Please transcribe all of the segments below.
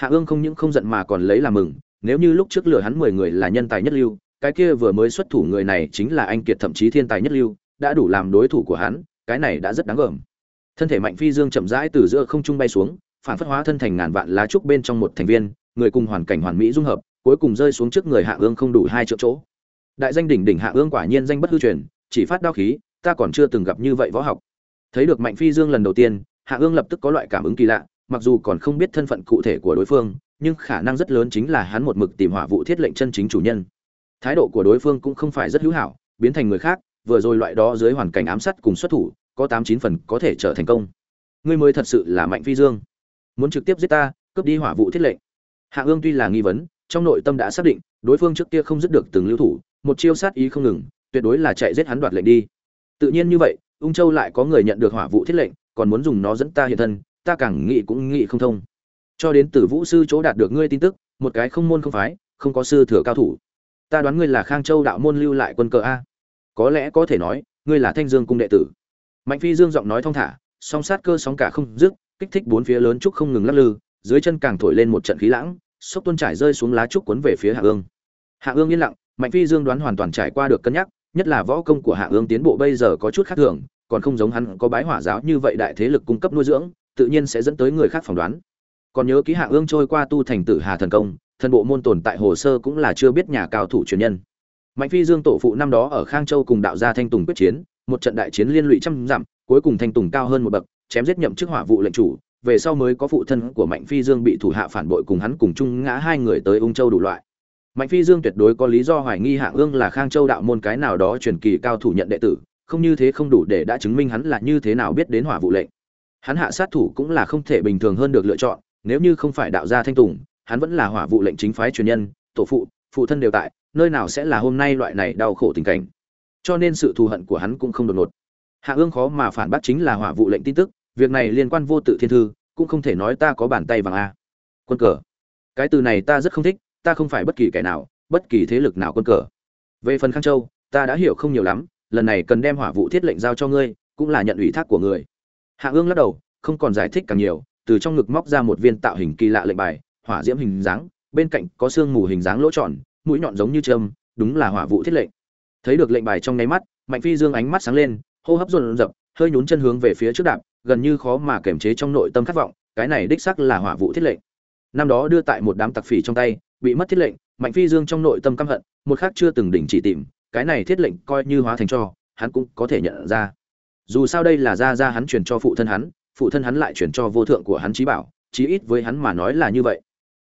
hạ ương không những không giận mà còn lấy làm mừng, nếu như lúc trước lừa hắn mười người là nhân tài nhất lưu, cái kia vừa mới xuất thủ người này chính là anh kiệt thậm chí thiên tài nhất lưu, đã đủ làm đối thủ của hắn, cái này đã rất đáng gờm. Thân thể mạnh phi dương chậm rãi từ giữa không trung bay xuống, phản phất hóa thân thành ngàn vạn lá trúc bên trong một thành viên, người cùng hoàn cảnh hoàn mỹ dung hợp, cuối cùng rơi xuống trước người hạ ương không đủ hai triệu chỗ. Đại danh đỉnh đỉnh hạ ương quả nhiên danh bất hư truyền, chỉ phát đao khí, ta còn chưa từng gặp như vậy võ học. Thấy được mạnh phi dương lần đầu tiên, hạ ương lập tức có loại cảm ứng kỳ lạ mặc dù còn không biết thân phận cụ thể của đối phương, nhưng khả năng rất lớn chính là hắn một mực tìm hỏa vụ thiết lệnh chân chính chủ nhân. Thái độ của đối phương cũng không phải rất hữu hảo, biến thành người khác, vừa rồi loại đó dưới hoàn cảnh ám sát cùng xuất thủ, có tám chín phần có thể trở thành công. Ngươi mới thật sự là mạnh phi dương. Muốn trực tiếp giết ta, cướp đi hỏa vụ thiết lệnh. Hạ ương tuy là nghi vấn, trong nội tâm đã xác định, đối phương trước kia không dứt được từng lưu thủ, một chiêu sát ý không ngừng, tuyệt đối là chạy giết hắn đoạt lệnh đi. Tự nhiên như vậy, ung châu lại có người nhận được hỏa vụ thiết lệnh, còn muốn dùng nó dẫn ta hiện thân ta càng nghĩ cũng nghĩ không thông. Cho đến từ vũ sư chỗ đạt được ngươi tin tức, một cái không môn không phái, không có sư thừa cao thủ. Ta đoán ngươi là khang châu đạo môn lưu lại quân cờ a. Có lẽ có thể nói, ngươi là thanh dương cung đệ tử. Mạnh phi dương giọng nói thong thả, song sát cơ sóng cả không dứt, kích thích bốn phía lớn trúc không ngừng lắc lư, dưới chân càng thổi lên một trận khí lãng, sốc tuôn trải rơi xuống lá trúc cuốn về phía hạ ương. Hạ ương yên lặng, mạnh phi dương đoán hoàn toàn trải qua được cân nhắc, nhất là võ công của hạ ương tiến bộ bây giờ có chút khác thường, còn không giống hắn có bái hỏa giáo như vậy đại thế lực cung cấp nuôi dưỡng tự nhiên sẽ dẫn tới người khác phỏng đoán. Còn nhớ ký hạ ương trôi qua tu thành tử hà thần công, thần bộ môn tồn tại hồ sơ cũng là chưa biết nhà cao thủ truyền nhân. Mạnh phi dương tổ phụ năm đó ở khang châu cùng đạo gia thanh tùng quyết chiến, một trận đại chiến liên lụy trăm dặm, cuối cùng thanh tùng cao hơn một bậc, chém giết nhậm chức hỏa vụ lệnh chủ, về sau mới có phụ thân của mạnh phi dương bị thủ hạ phản bội cùng hắn cùng chung ngã hai người tới ung châu đủ loại. Mạnh phi dương tuyệt đối có lý do hoài nghi hạ ương là khang châu đạo môn cái nào đó truyền kỳ cao thủ nhận đệ tử, không như thế không đủ để đã chứng minh hắn là như thế nào biết đến hỏa vụ lệnh hắn hạ sát thủ cũng là không thể bình thường hơn được lựa chọn, nếu như không phải đạo gia thanh tùng, hắn vẫn là hỏa vụ lệnh chính phái truyền nhân, tổ phụ phụ thân đều tại, nơi nào sẽ là hôm nay loại này đau khổ tình cảnh. Cho nên sự thù hận của hắn cũng không đột ngột. Hạ ương khó mà phản bác chính là hỏa vụ lệnh tin tức, việc này liên quan vô tự thiên thư, cũng không thể nói ta có bàn tay vàng a. Quân cờ. Cái từ này ta rất không thích, ta không phải bất kỳ kẻ nào, bất kỳ thế lực nào quân cờ. Về phần khang châu, ta đã hiểu không nhiều lắm, lần này cần đem hỏa vụ thiết lệnh giao cho ngươi, cũng là nhận ủy thác của người hạ ương lắc đầu, không còn giải thích càng nhiều, từ trong ngực móc ra một viên tạo hình kỳ lạ lệnh bài, hỏa diễm hình dáng, bên cạnh có xương mù hình dáng lỗ tròn, mũi nhọn giống như châm đúng là hỏa vụ thiết lệnh. Thấy được lệnh bài trong nháy mắt, mạnh phi dương ánh mắt sáng lên, hô hấp dồn dập hơi nhún chân hướng về phía trước đạp, gần như khó mà kiềm chế trong nội tâm khát vọng, cái này đích xác là hỏa vụ thiết lệnh. Năm đó đưa tại một đám tặc phỉ trong tay, bị mất thiết lệnh, mạnh phi dương trong nội tâm căm hận, một khác chưa từng đỉnh chỉ tìm, cái này thiết lệnh coi như hóa thành cho, hắn cũng có thể nhận ra dù sao đây là ra ra hắn truyền cho phụ thân hắn, phụ thân hắn lại truyền cho vô thượng của hắn trí bảo, chí ít với hắn mà nói là như vậy.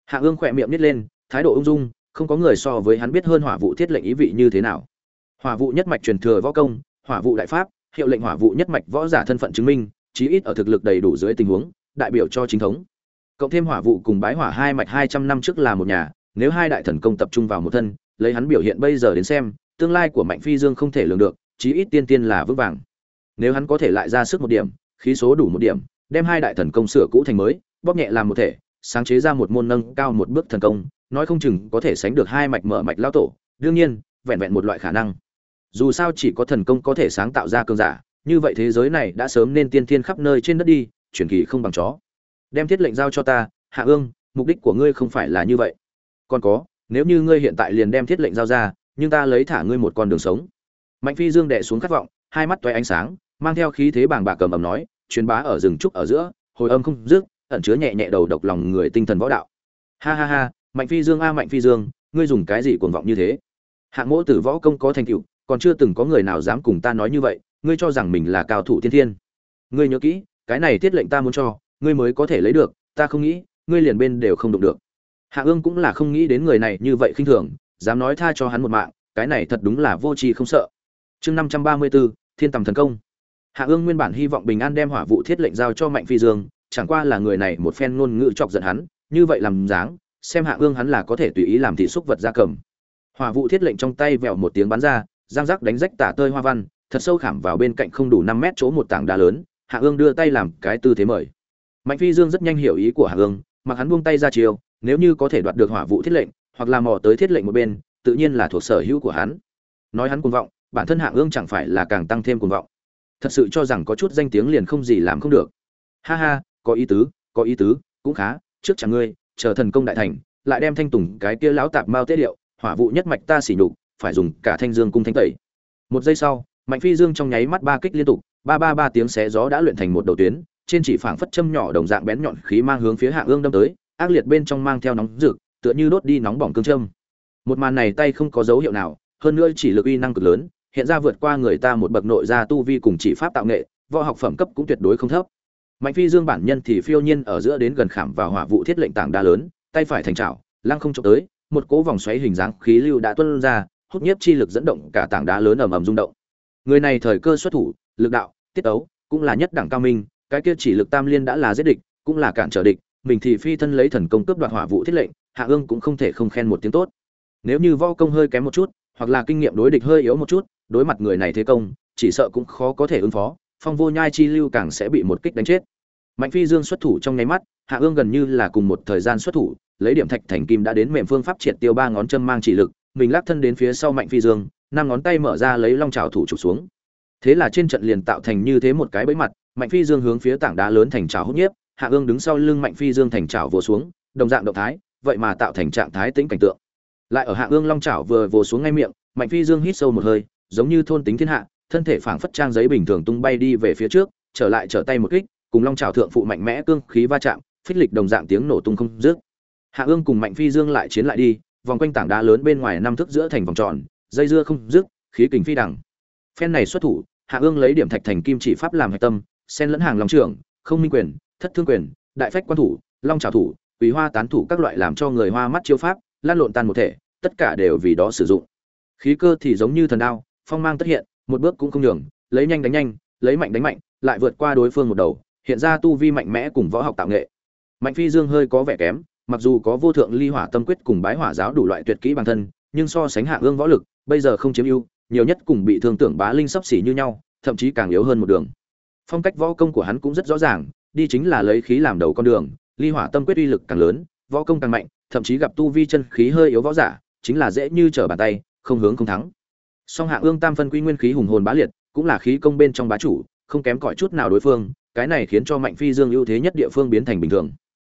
Hạ ương khỏe miệng nít lên, thái độ ung dung, không có người so với hắn biết hơn hỏa vụ thiết lệnh ý vị như thế nào. Hỏa vụ nhất mạch truyền thừa võ công, hỏa vụ đại pháp, hiệu lệnh hỏa vụ nhất mạch võ giả thân phận chứng minh, chí ít ở thực lực đầy đủ dưới tình huống, đại biểu cho chính thống. Cộng thêm hỏa vụ cùng bái hỏa hai mạch hai trăm năm trước là một nhà, nếu hai đại thần công tập trung vào một thân, lấy hắn biểu hiện bây giờ đến xem, tương lai của mạnh phi dương không thể lường được, chí ít tiên tiên là vững vàng nếu hắn có thể lại ra sức một điểm, khí số đủ một điểm, đem hai đại thần công sửa cũ thành mới, bóp nhẹ làm một thể, sáng chế ra một môn nâng cao một bước thần công, nói không chừng có thể sánh được hai mạch mở mạch lao tổ, đương nhiên, vẹn vẹn một loại khả năng. Dù sao chỉ có thần công có thể sáng tạo ra cơn giả, như vậy thế giới này đã sớm nên tiên thiên khắp nơi trên đất đi, chuyển kỳ không bằng chó. Đem thiết lệnh giao cho ta, hạ ương, mục đích của ngươi không phải là như vậy. Còn có, nếu như ngươi hiện tại liền đem thiết lệnh giao ra, nhưng ta lấy thả ngươi một con đường sống. Mạnh phi dương đệ xuống khát vọng, hai mắt toé ánh sáng mang theo khí thế bàng bạc cầm ầm nói, truyền bá ở rừng trúc ở giữa, hồi âm không dứt, ẩn chứa nhẹ nhẹ đầu độc lòng người tinh thần võ đạo. Ha ha ha, mạnh phi dương a, mạnh phi dương, ngươi dùng cái gì cuồng vọng như thế? Hạng mỗ tử võ công có thành tựu, còn chưa từng có người nào dám cùng ta nói như vậy, ngươi cho rằng mình là cao thủ tiên thiên. Ngươi nhớ kỹ, cái này thiết lệnh ta muốn cho, ngươi mới có thể lấy được, ta không nghĩ, ngươi liền bên đều không đụng được. Hạ ương cũng là không nghĩ đến người này như vậy khinh thường, dám nói tha cho hắn một mạng, cái này thật đúng là vô tri không sợ. Chương năm trăm ba mươi bốn thiên tầm thần công hạ ương nguyên bản hy vọng bình an đem hỏa vụ thiết lệnh giao cho mạnh phi dương, chẳng qua là người này một phen ngôn ngữ chọc giận hắn, như vậy làm dáng, xem hạ ương hắn là có thể tùy ý làm thị xúc vật ra cầm. Hỏa vụ thiết lệnh trong tay vèo một tiếng bắn ra giang giác đánh rách tả tơi hoa văn, thật sâu khảm vào bên cạnh không đủ năm mét chỗ một tảng đá lớn, hạ ương đưa tay làm cái tư thế mời. Mạnh phi dương rất nhanh hiểu ý của hạ ương, mặc hắn buông tay ra chiều nếu như có thể đoạt được hỏa vụ thiết lệnh, hoặc là mò tới thiết lệnh một bên, tự nhiên là thuộc sở hữu của hắn. Nói hắn cuồng vọng, bản thân hạ ương chẳng phải là càng tăng thêm cuồng vọng thật sự cho rằng có chút danh tiếng liền không gì làm không được. Ha ha, có ý tứ, có ý tứ, cũng khá, trước chẳng ngươi, chờ thần công đại thành, lại đem thanh tùng cái kia lão tạp mao tế điệu, hỏa vụ nhất mạch ta xỉ nhục, phải dùng cả thanh dương cung thanh tẩy. Một giây sau, mạnh phi dương trong nháy mắt ba kích liên tục, ba ba ba tiếng xé gió đã luyện thành một đầu tuyến, trên chỉ phảng phất châm nhỏ đồng dạng bén nhọn khí mang hướng phía hạ ương đâm tới, ác liệt bên trong mang theo nóng rực, tựa như đốt đi nóng bỏng cương châm. Một màn này tay không có dấu hiệu nào, hơn nữa chỉ lực uy năng cực lớn hiện ra vượt qua người ta một bậc nội gia tu vi cùng chỉ pháp tạo nghệ võ học phẩm cấp cũng tuyệt đối không thấp. Mạnh phi dương bản nhân thì phiêu nhiên ở giữa đến gần khảm vào hỏa vụ thiết lệnh tảng đá lớn tay phải thành trảo, lăng không chụp tới một cỗ vòng xoáy hình dáng khí lưu đã tuôn ra hút nhiếp chi lực dẫn động cả tảng đá lớn ầm ầm rung động. Người này thời cơ xuất thủ lực đạo tiết ấu cũng là nhất đẳng cao minh cái kia chỉ lực tam liên đã là giết địch cũng là cản trở địch mình thì phi thân lấy thần công cướp đoạt hỏa vụ thiết lệnh hạ ương cũng không thể không khen một tiếng tốt. Nếu như võ công hơi kém một chút hoặc là kinh nghiệm đối địch hơi yếu một chút, đối mặt người này thế công, chỉ sợ cũng khó có thể ứng phó, phong vô nhai chi lưu càng sẽ bị một kích đánh chết. Mạnh phi dương xuất thủ trong nháy mắt, hạ ương gần như là cùng một thời gian xuất thủ, lấy điểm thạch thành kim đã đến mềm phương pháp triệt tiêu ba ngón châm mang chỉ lực, mình lắc thân đến phía sau mạnh phi dương, năm ngón tay mở ra lấy long trào thủ trục xuống. Thế là trên trận liền tạo thành như thế một cái bẫy mặt, mạnh phi dương hướng phía tảng đá lớn thành trào hút nhiếp, hạ ương đứng sau lưng mạnh phi dương thành trào vồ xuống, đồng dạng động thái, vậy mà tạo thành trạng thái tĩnh cảnh tượng lại ở hạ ương long chảo vừa vồ xuống ngay miệng, mạnh phi dương hít sâu một hơi, giống như thôn tính thiên hạ, thân thể phảng phất trang giấy bình thường tung bay đi về phía trước, trở lại trở tay một kích, cùng long chảo thượng phụ mạnh mẽ cương khí va chạm, phích lịch đồng dạng tiếng nổ tung không dứt. Hạ ương cùng mạnh phi dương lại chiến lại đi, vòng quanh tảng đá lớn bên ngoài năm thước giữa thành vòng tròn, dây dưa không dứt, khí kình phi đẳng. Phen này xuất thủ hạ ương lấy điểm thạch thành kim chỉ pháp làm hạch tâm, xen lẫn hàng long trưởng, không minh quyền, thất thương quyền, đại phách quan thủ, long trào thủ quý hoa tán thủ các loại làm cho người hoa mắt chiêu pháp lan lộn tan một thể, tất cả đều vì đó sử dụng. Khí cơ thì giống như thần đao, phong mang tất hiện, một bước cũng không nhường, lấy nhanh đánh nhanh, lấy mạnh đánh mạnh, lại vượt qua đối phương một đầu, hiện ra tu vi mạnh mẽ cùng võ học tạo nghệ. Mạnh phi dương hơi có vẻ kém, mặc dù có vô thượng ly hỏa tâm quyết cùng bái hỏa giáo đủ loại tuyệt kỹ bản thân, nhưng so sánh hạ ương võ lực, bây giờ không chiếm ưu, nhiều nhất cùng bị thương tưởng bá linh sắp xỉ như nhau, thậm chí càng yếu hơn một đường. Phong cách võ công của hắn cũng rất rõ ràng, đi chính là lấy khí làm đầu con đường, ly hỏa tâm quyết uy lực càng lớn, võ công càng mạnh thậm chí gặp tu vi chân khí hơi yếu võ giả, chính là dễ như trở bàn tay, không hướng không thắng. Song hạ ương tam phân quy nguyên khí hùng hồn bá liệt, cũng là khí công bên trong bá chủ, không kém cỏi chút nào đối phương, cái này khiến cho mạnh phi dương ưu thế nhất địa phương biến thành bình thường.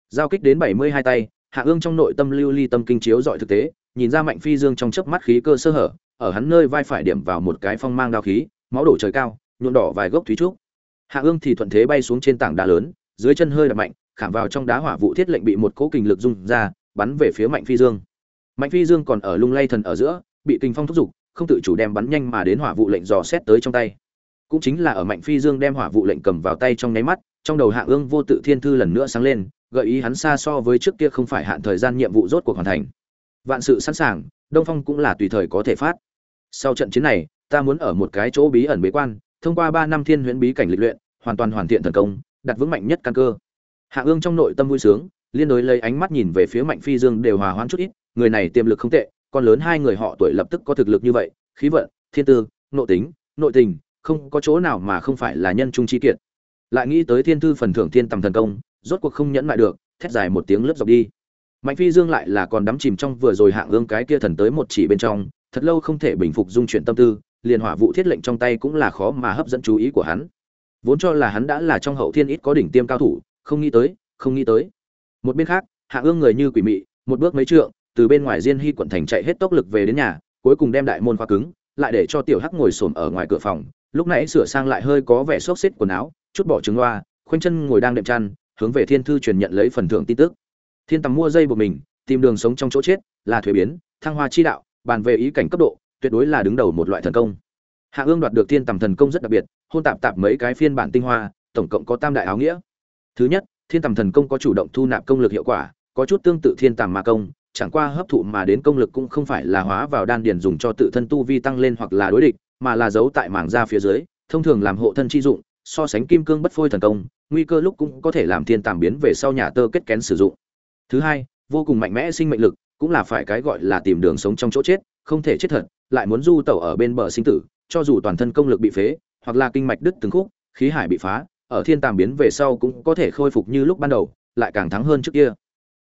Giao kích đến bảy mươi hai tay, hạ ương trong nội tâm lưu ly tâm kinh chiếu dọi thực tế, nhìn ra mạnh phi dương trong chớp mắt khí cơ sơ hở, ở hắn nơi vai phải điểm vào một cái phong mang đao khí, máu đổ trời cao, nhuộm đỏ vài gốc thúy trúc. Hạ ương thì thuận thế bay xuống trên tảng đá lớn, dưới chân hơi đạp mạnh, khảm vào trong đá hỏa vụ thiết lệnh bị một cỗ kình lực rung ra bắn về phía mạnh phi dương. Mạnh phi dương còn ở lung lay thần ở giữa, bị kinh phong thúc giục, không tự chủ đem bắn nhanh mà đến hỏa vụ lệnh dò xét tới trong tay. Cũng chính là ở mạnh phi dương đem hỏa vụ lệnh cầm vào tay trong nháy mắt, trong đầu hạ ương vô tự thiên thư lần nữa sáng lên, gợi ý hắn xa so với trước kia không phải hạn thời gian nhiệm vụ rốt cuộc hoàn thành. Vạn sự sẵn sàng, đông phong cũng là tùy thời có thể phát. Sau trận chiến này, ta muốn ở một cái chỗ bí ẩn bế quan, thông qua ba năm thiên huyễn bí cảnh lịch luyện, hoàn toàn hoàn thiện thần công, đặt vững mạnh nhất căn cơ. Hạ ương trong nội tâm vui sướng liên đối lấy ánh mắt nhìn về phía mạnh phi dương đều hòa hoãn chút ít, người này tiềm lực không tệ, con lớn hai người họ tuổi lập tức có thực lực như vậy, khí vận, thiên tư, nội tính, nội tình, không có chỗ nào mà không phải là nhân trung chi kiệt. Lại nghĩ tới thiên thư phần thưởng thiên tầm thần công, rốt cuộc không nhẫn lại được, thét dài một tiếng lướt dọc đi. Mạnh phi dương lại là còn đắm chìm trong vừa rồi hạng ương cái kia thần tới một chỉ bên trong, thật lâu không thể bình phục dung chuyển tâm tư, liền hỏa vụ thiết lệnh trong tay cũng là khó mà hấp dẫn chú ý của hắn. Vốn cho là hắn đã là trong hậu thiên ít có đỉnh tiêm cao thủ, không nghĩ tới, không nghĩ tới một bên khác, Hạ ương người như quỷ mị, một bước mấy trượng, từ bên ngoài diên hy quận thành chạy hết tốc lực về đến nhà, cuối cùng đem đại môn khóa cứng, lại để cho tiểu hắc ngồi xổm ở ngoài cửa phòng. Lúc nãy sửa sang lại hơi có vẻ xốc xếp quần áo, chút bỏ trứng loa khoanh chân ngồi đang đệm chăn, hướng về thiên thư truyền nhận lấy phần thưởng tin tức. Thiên tầm mua dây một mình, tìm đường sống trong chỗ chết, là thuế biến, thăng hoa chi đạo, bàn về ý cảnh cấp độ, tuyệt đối là đứng đầu một loại thần công. Hạ ương đoạt được thiên tầm thần công rất đặc biệt, hôn tạp tạp mấy cái phiên bản tinh hoa, tổng cộng có tam đại áo nghĩa. Thứ nhất thiên tầm thần công có chủ động thu nạp công lực hiệu quả, có chút tương tự thiên tầm ma công, chẳng qua hấp thụ mà đến công lực cũng không phải là hóa vào đan điền dùng cho tự thân tu vi tăng lên hoặc là đối địch, mà là giấu tại mảng da phía dưới, thông thường làm hộ thân chi dụng, so sánh kim cương bất phôi thần công, nguy cơ lúc cũng có thể làm thiên tàm biến về sau nhà tơ kết kén sử dụng. Thứ hai, vô cùng mạnh mẽ sinh mệnh lực, cũng là phải cái gọi là tìm đường sống trong chỗ chết, không thể chết thật, lại muốn du tẩu ở bên bờ sinh tử, cho dù toàn thân công lực bị phế, hoặc là kinh mạch đứt từng khúc, khí hải bị phá ở thiên tàm biến về sau cũng có thể khôi phục như lúc ban đầu, lại càng thắng hơn trước kia.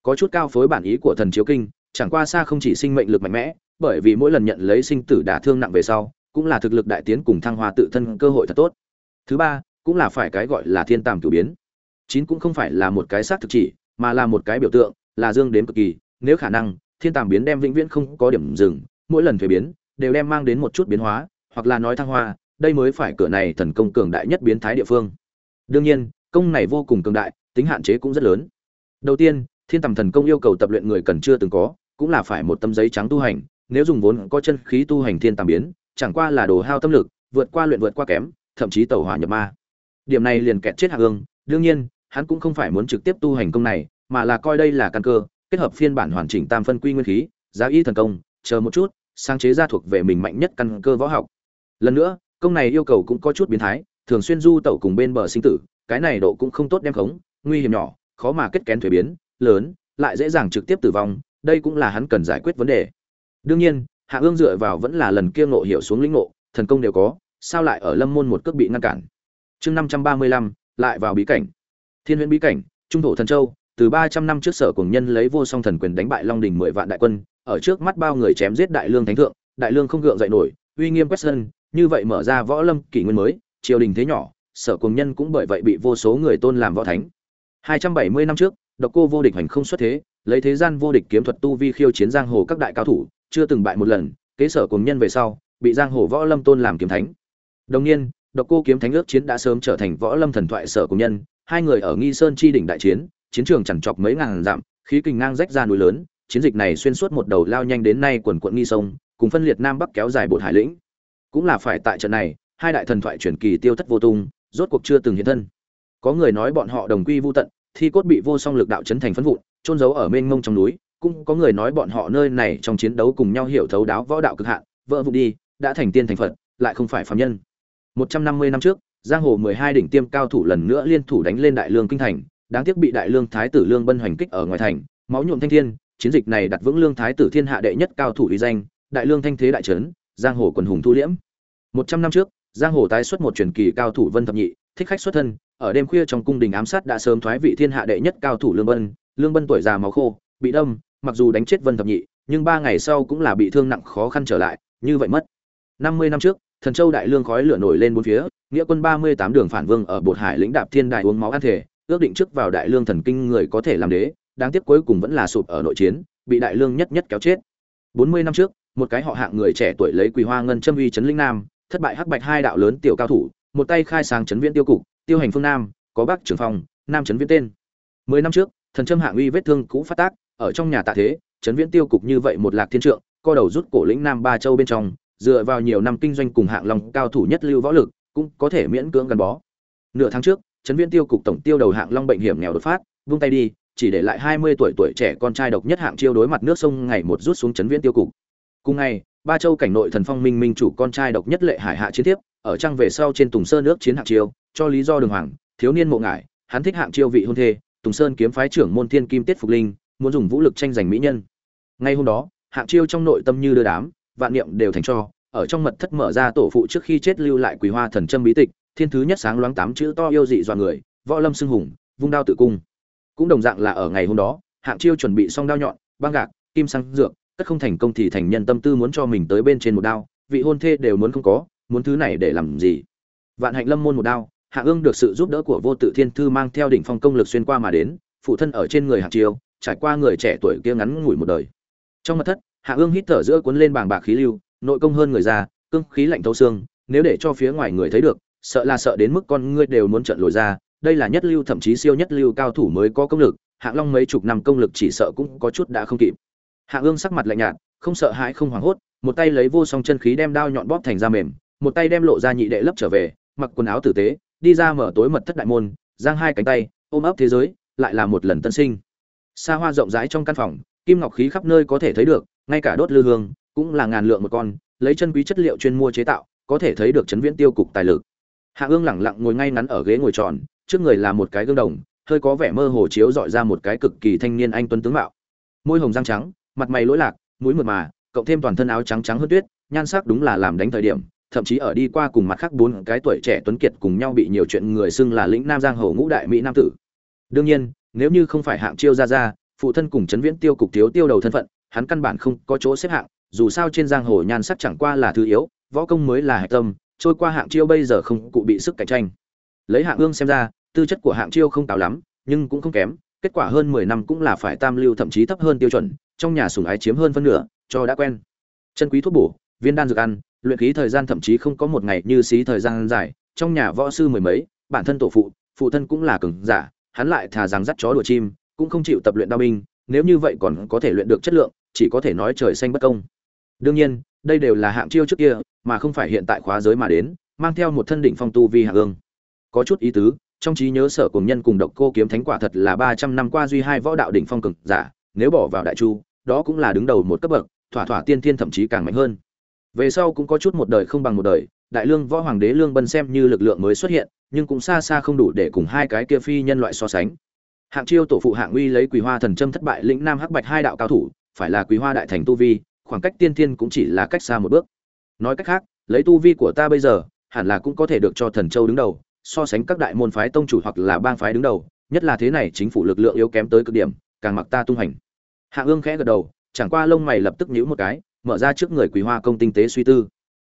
Có chút cao phối bản ý của thần chiếu kinh, chẳng qua xa không chỉ sinh mệnh lực mạnh mẽ, bởi vì mỗi lần nhận lấy sinh tử đả thương nặng về sau, cũng là thực lực đại tiến cùng thăng hoa tự thân cơ hội thật tốt. Thứ ba, cũng là phải cái gọi là thiên tàm cử biến. Chín cũng không phải là một cái xác thực chỉ, mà là một cái biểu tượng, là dương đến cực kỳ. Nếu khả năng, thiên tàm biến đem vĩnh viễn không có điểm dừng, mỗi lần thuế biến, đều đem mang đến một chút biến hóa, hoặc là nói thăng hoa, đây mới phải cửa này thần công cường đại nhất biến thái địa phương đương nhiên, công này vô cùng cường đại, tính hạn chế cũng rất lớn. Đầu tiên, thiên tầm thần công yêu cầu tập luyện người cần chưa từng có, cũng là phải một tấm giấy trắng tu hành, nếu dùng vốn có chân khí tu hành thiên tàm biến, chẳng qua là đồ hao tâm lực, vượt qua luyện vượt qua kém, thậm chí tẩu hỏa nhập ma. Điểm này liền kẹt chết hạ ương đương nhiên, hắn cũng không phải muốn trực tiếp tu hành công này, mà là coi đây là căn cơ, kết hợp phiên bản hoàn chỉnh tam phân quy nguyên khí giá y thần công, chờ một chút, sáng chế ra thuộc về mình mạnh nhất căn cơ võ học. Lần nữa, công này yêu cầu cũng có chút biến thái thường xuyên du tẩu cùng bên bờ sinh tử, cái này độ cũng không tốt đem khống, nguy hiểm nhỏ, khó mà kết kén thuế biến, lớn, lại dễ dàng trực tiếp tử vong, đây cũng là hắn cần giải quyết vấn đề. Đương nhiên, hạ ương dựa vào vẫn là lần kia ngộ hiểu xuống lĩnh ngộ, thần công đều có, sao lại ở lâm môn một cước bị ngăn cản? Chương năm trăm ba mươi lăm, lại vào bí cảnh. Thiên huyễn bí cảnh, trung thổ thần châu, từ ba trăm năm trước sở cùng nhân lấy vô song thần quyền đánh bại long đình mười vạn đại quân, ở trước mắt bao người chém giết đại lương thánh thượng, đại lương không gượng dậy nổi, uy nghiêm quét sân, như vậy mở ra võ lâm kỷ nguyên mới triều đình thế nhỏ, sở cùng nhân cũng bởi vậy bị vô số người tôn làm võ thánh. 270 năm trước, độc cô vô địch hành không xuất thế, lấy thế gian vô địch kiếm thuật tu vi khiêu chiến giang hồ các đại cao thủ, chưa từng bại một lần, kế sở cùng nhân về sau, bị giang hồ võ lâm tôn làm kiếm thánh. Đồng nhiên, độc cô kiếm thánh ước chiến đã sớm trở thành võ lâm thần thoại sở cùng nhân, hai người ở nghi sơn chi đỉnh đại chiến chiến trường chẳng chọc mấy ngàn dặm, khí kình ngang rách ra núi lớn, chiến dịch này xuyên suốt một đầu lao nhanh đến nay quần quận nghi sông, cùng phân liệt nam bắc kéo dài bột hải lĩnh. Cũng là phải tại trận này hai đại thần thoại truyền kỳ tiêu thất vô tung, rốt cuộc chưa từng hiện thân. Có người nói bọn họ đồng quy vô tận, thi cốt bị vô song lực đạo chấn thành phấn vụn trôn giấu ở mênh mông trong núi. Cũng có người nói bọn họ nơi này trong chiến đấu cùng nhau hiểu thấu đáo võ đạo cực hạn, vỡ vụn đi, đã thành tiên thành phật, lại không phải phàm nhân. 150 năm trước, giang hồ 12 đỉnh tiêm cao thủ lần nữa liên thủ đánh lên đại lương kinh thành, đáng tiếc bị đại lương thái tử lương bân hoành kích ở ngoài thành, máu nhuộm thanh thiên, chiến dịch này đặt vững lương thái tử thiên hạ đệ nhất cao thủ uy danh, đại lương thanh thế đại trấn, giang hồ quần hùng thu liễm. Một trăm năm trước giang hồ tái xuất một truyền kỳ cao thủ vân thập nhị, thích khách xuất thân, ở đêm khuya trong cung đình ám sát đã sớm thoái vị thiên hạ đệ nhất cao thủ lương bân. Lương bân tuổi già máu khô, bị đâm, mặc dù đánh chết vân thập nhị, nhưng ba ngày sau cũng là bị thương nặng khó khăn trở lại, như vậy mất. Năm mươi năm trước, thần châu đại lương khói lửa nổi lên bốn phía, nghĩa quân ba mươi tám đường phản vương ở bột hải lĩnh đạp thiên đại uống máu ăn thể, ước định trước vào đại lương thần kinh người có thể làm đế, đáng tiếc cuối cùng vẫn là sụp ở nội chiến, bị đại lương nhất nhất kéo chết. Bốn mươi năm trước, một cái họ hạng người trẻ tuổi lấy quỳ hoa ngân châm uy chấn linh nam thất bại hắc bạch hai đạo lớn tiểu cao thủ, một tay khai sáng chấn viễn tiêu cục, tiêu hành phương nam, có bắc trưởng phòng, nam chấn viễn tên. Mười năm trước, thần trâm hạng uy vết thương cũ phát tác, ở trong nhà tạ thế, chấn viễn tiêu cục như vậy một lạc thiên trượng, co đầu rút cổ lĩnh nam ba châu bên trong, dựa vào nhiều năm kinh doanh cùng hạng long cao thủ nhất lưu võ lực, cũng có thể miễn cưỡng gắn bó. Nửa tháng trước, chấn viễn tiêu cục tổng tiêu đầu hạng long bệnh hiểm nghèo đột phát, vung tay đi, chỉ để lại hai mươi tuổi tuổi trẻ con trai độc nhất hạng chiêu đối mặt nước sông ngày một rút xuống chấn viễn tiêu cục. Cùng ngày ba châu cảnh nội thần phong minh minh chủ con trai độc nhất lệ hải hạ chiến tiếp ở trang về sau trên tùng sơn nước chiến hạng chiêu, cho lý do đường hoàng, thiếu niên mộ ngải, hắn thích hạng chiêu vị hôn thê, tùng sơn kiếm phái trưởng môn thiên kim tiết phục linh, muốn dùng vũ lực tranh giành mỹ nhân. Ngay hôm đó, hạng chiêu trong nội tâm như đưa đám, vạn niệm đều thành cho, ở trong mật thất mở ra tổ phụ trước khi chết lưu lại quý hoa thần châm bí tịch, thiên thứ nhất sáng loáng tám chữ to yêu dị dọa người, võ lâm xưng hùng, vung đao tự cung. Cũng đồng dạng là ở ngày hôm đó, hạng chiêu chuẩn bị xong đao nhọn, băng gạc, kim sang dược tất không thành công thì thành nhân tâm tư muốn cho mình tới bên trên một đao, vị hôn thê đều muốn không có, muốn thứ này để làm gì? Vạn hạnh lâm môn một đao, hạ ương được sự giúp đỡ của vô tự thiên thư mang theo đỉnh phong công lực xuyên qua mà đến, phụ thân ở trên người hạng chiêu trải qua người trẻ tuổi kia ngắn ngủi một đời. Trong mặt thất, hạ ương hít thở giữa cuốn lên bàng bạc khí lưu, nội công hơn người già, cương khí lạnh thấu xương, nếu để cho phía ngoài người thấy được, sợ là sợ đến mức con ngươi đều muốn trận lồi ra, đây là nhất lưu thậm chí siêu nhất lưu cao thủ mới có công lực hạng long mấy chục năm công lực chỉ sợ cũng có chút đã không kịp hạng ương sắc mặt lạnh nhạt, không sợ hãi, không hoảng hốt, một tay lấy vô song chân khí đem đao nhọn bóp thành da mềm, một tay đem lộ ra nhị đệ lấp trở về, mặc quần áo tử tế, đi ra mở tối mật thất đại môn, giang hai cánh tay, ôm ấp thế giới, lại là một lần tân sinh. Xa hoa rộng rãi trong căn phòng, kim ngọc khí khắp nơi có thể thấy được, ngay cả đốt lư hương, cũng là ngàn lượng một con, lấy chân quý chất liệu chuyên mua chế tạo, có thể thấy được chấn viễn tiêu cục tài lực. Hạ ương lẳng lặng ngồi ngay ngắn ở ghế ngồi tròn, trước người là một cái gương đồng, hơi có vẻ mơ hồ chiếu dọi ra một cái cực kỳ thanh niên anh tuấn tướng mạo. Môi hồng răng trắng mặt mày lỗi lạc, mũi mượt mà, cộng thêm toàn thân áo trắng trắng hơn tuyết, nhan sắc đúng là làm đánh thời điểm, thậm chí ở đi qua cùng mặt khác bốn cái tuổi trẻ tuấn kiệt cùng nhau bị nhiều chuyện người xưng là lĩnh nam giang hồ ngũ đại mỹ nam tử. Đương nhiên, nếu như không phải hạng chiêu ra ra phụ thân cùng chấn viễn tiêu cục thiếu tiêu đầu thân phận, hắn căn bản không có chỗ xếp hạng, dù sao trên giang hồ nhan sắc chẳng qua là thứ yếu, võ công mới là hạch tâm, trôi qua hạng chiêu bây giờ không cụ bị sức cạnh tranh. Lấy hạng ương xem ra, tư chất của hạng chiêu không cao lắm, nhưng cũng không kém, kết quả hơn mười năm cũng là phải tam lưu thậm chí thấp hơn tiêu chuẩn trong nhà sủng ái chiếm hơn phân nửa, cho đã quen. Chân quý thuốc bổ, viên đan dược ăn, luyện khí thời gian thậm chí không có một ngày như xí thời gian dài, trong nhà võ sư mười mấy, bản thân tổ phụ phụ thân cũng là cường giả, hắn lại thà rằng dắt chó đùa chim, cũng không chịu tập luyện đao binh, nếu như vậy còn có thể luyện được chất lượng, chỉ có thể nói trời xanh bất công. Đương nhiên, đây đều là hạng chiêu trước kia, mà không phải hiện tại khóa giới mà đến, mang theo một thân đỉnh phong tu vi hạng ương. Có chút ý tứ, trong trí nhớ sở cùng nhân cùng độc cô kiếm thánh quả thật là ba trăm năm qua duy hai võ đạo đỉnh phong cường giả, nếu bỏ vào đại chu đó cũng là đứng đầu một cấp bậc, thỏa thỏa tiên thiên thậm chí càng mạnh hơn. Về sau cũng có chút một đời không bằng một đời, đại lương võ hoàng đế lương bân xem như lực lượng mới xuất hiện, nhưng cũng xa xa không đủ để cùng hai cái kia phi nhân loại so sánh. Hạng chiêu tổ phụ hạng uy lấy quý hoa thần châm thất bại, lĩnh nam hắc bạch hai đạo cao thủ, phải là quý hoa đại thành tu vi, khoảng cách tiên thiên cũng chỉ là cách xa một bước. Nói cách khác, lấy tu vi của ta bây giờ, hẳn là cũng có thể được cho thần châu đứng đầu, so sánh các đại môn phái tông chủ hoặc là bang phái đứng đầu, nhất là thế này chính phủ lực lượng yếu kém tới cực điểm, càng mặc ta tung hành hạ ương khẽ gật đầu, chẳng qua lông mày lập tức nhíu một cái, mở ra trước người quý hoa công tinh tế suy tư.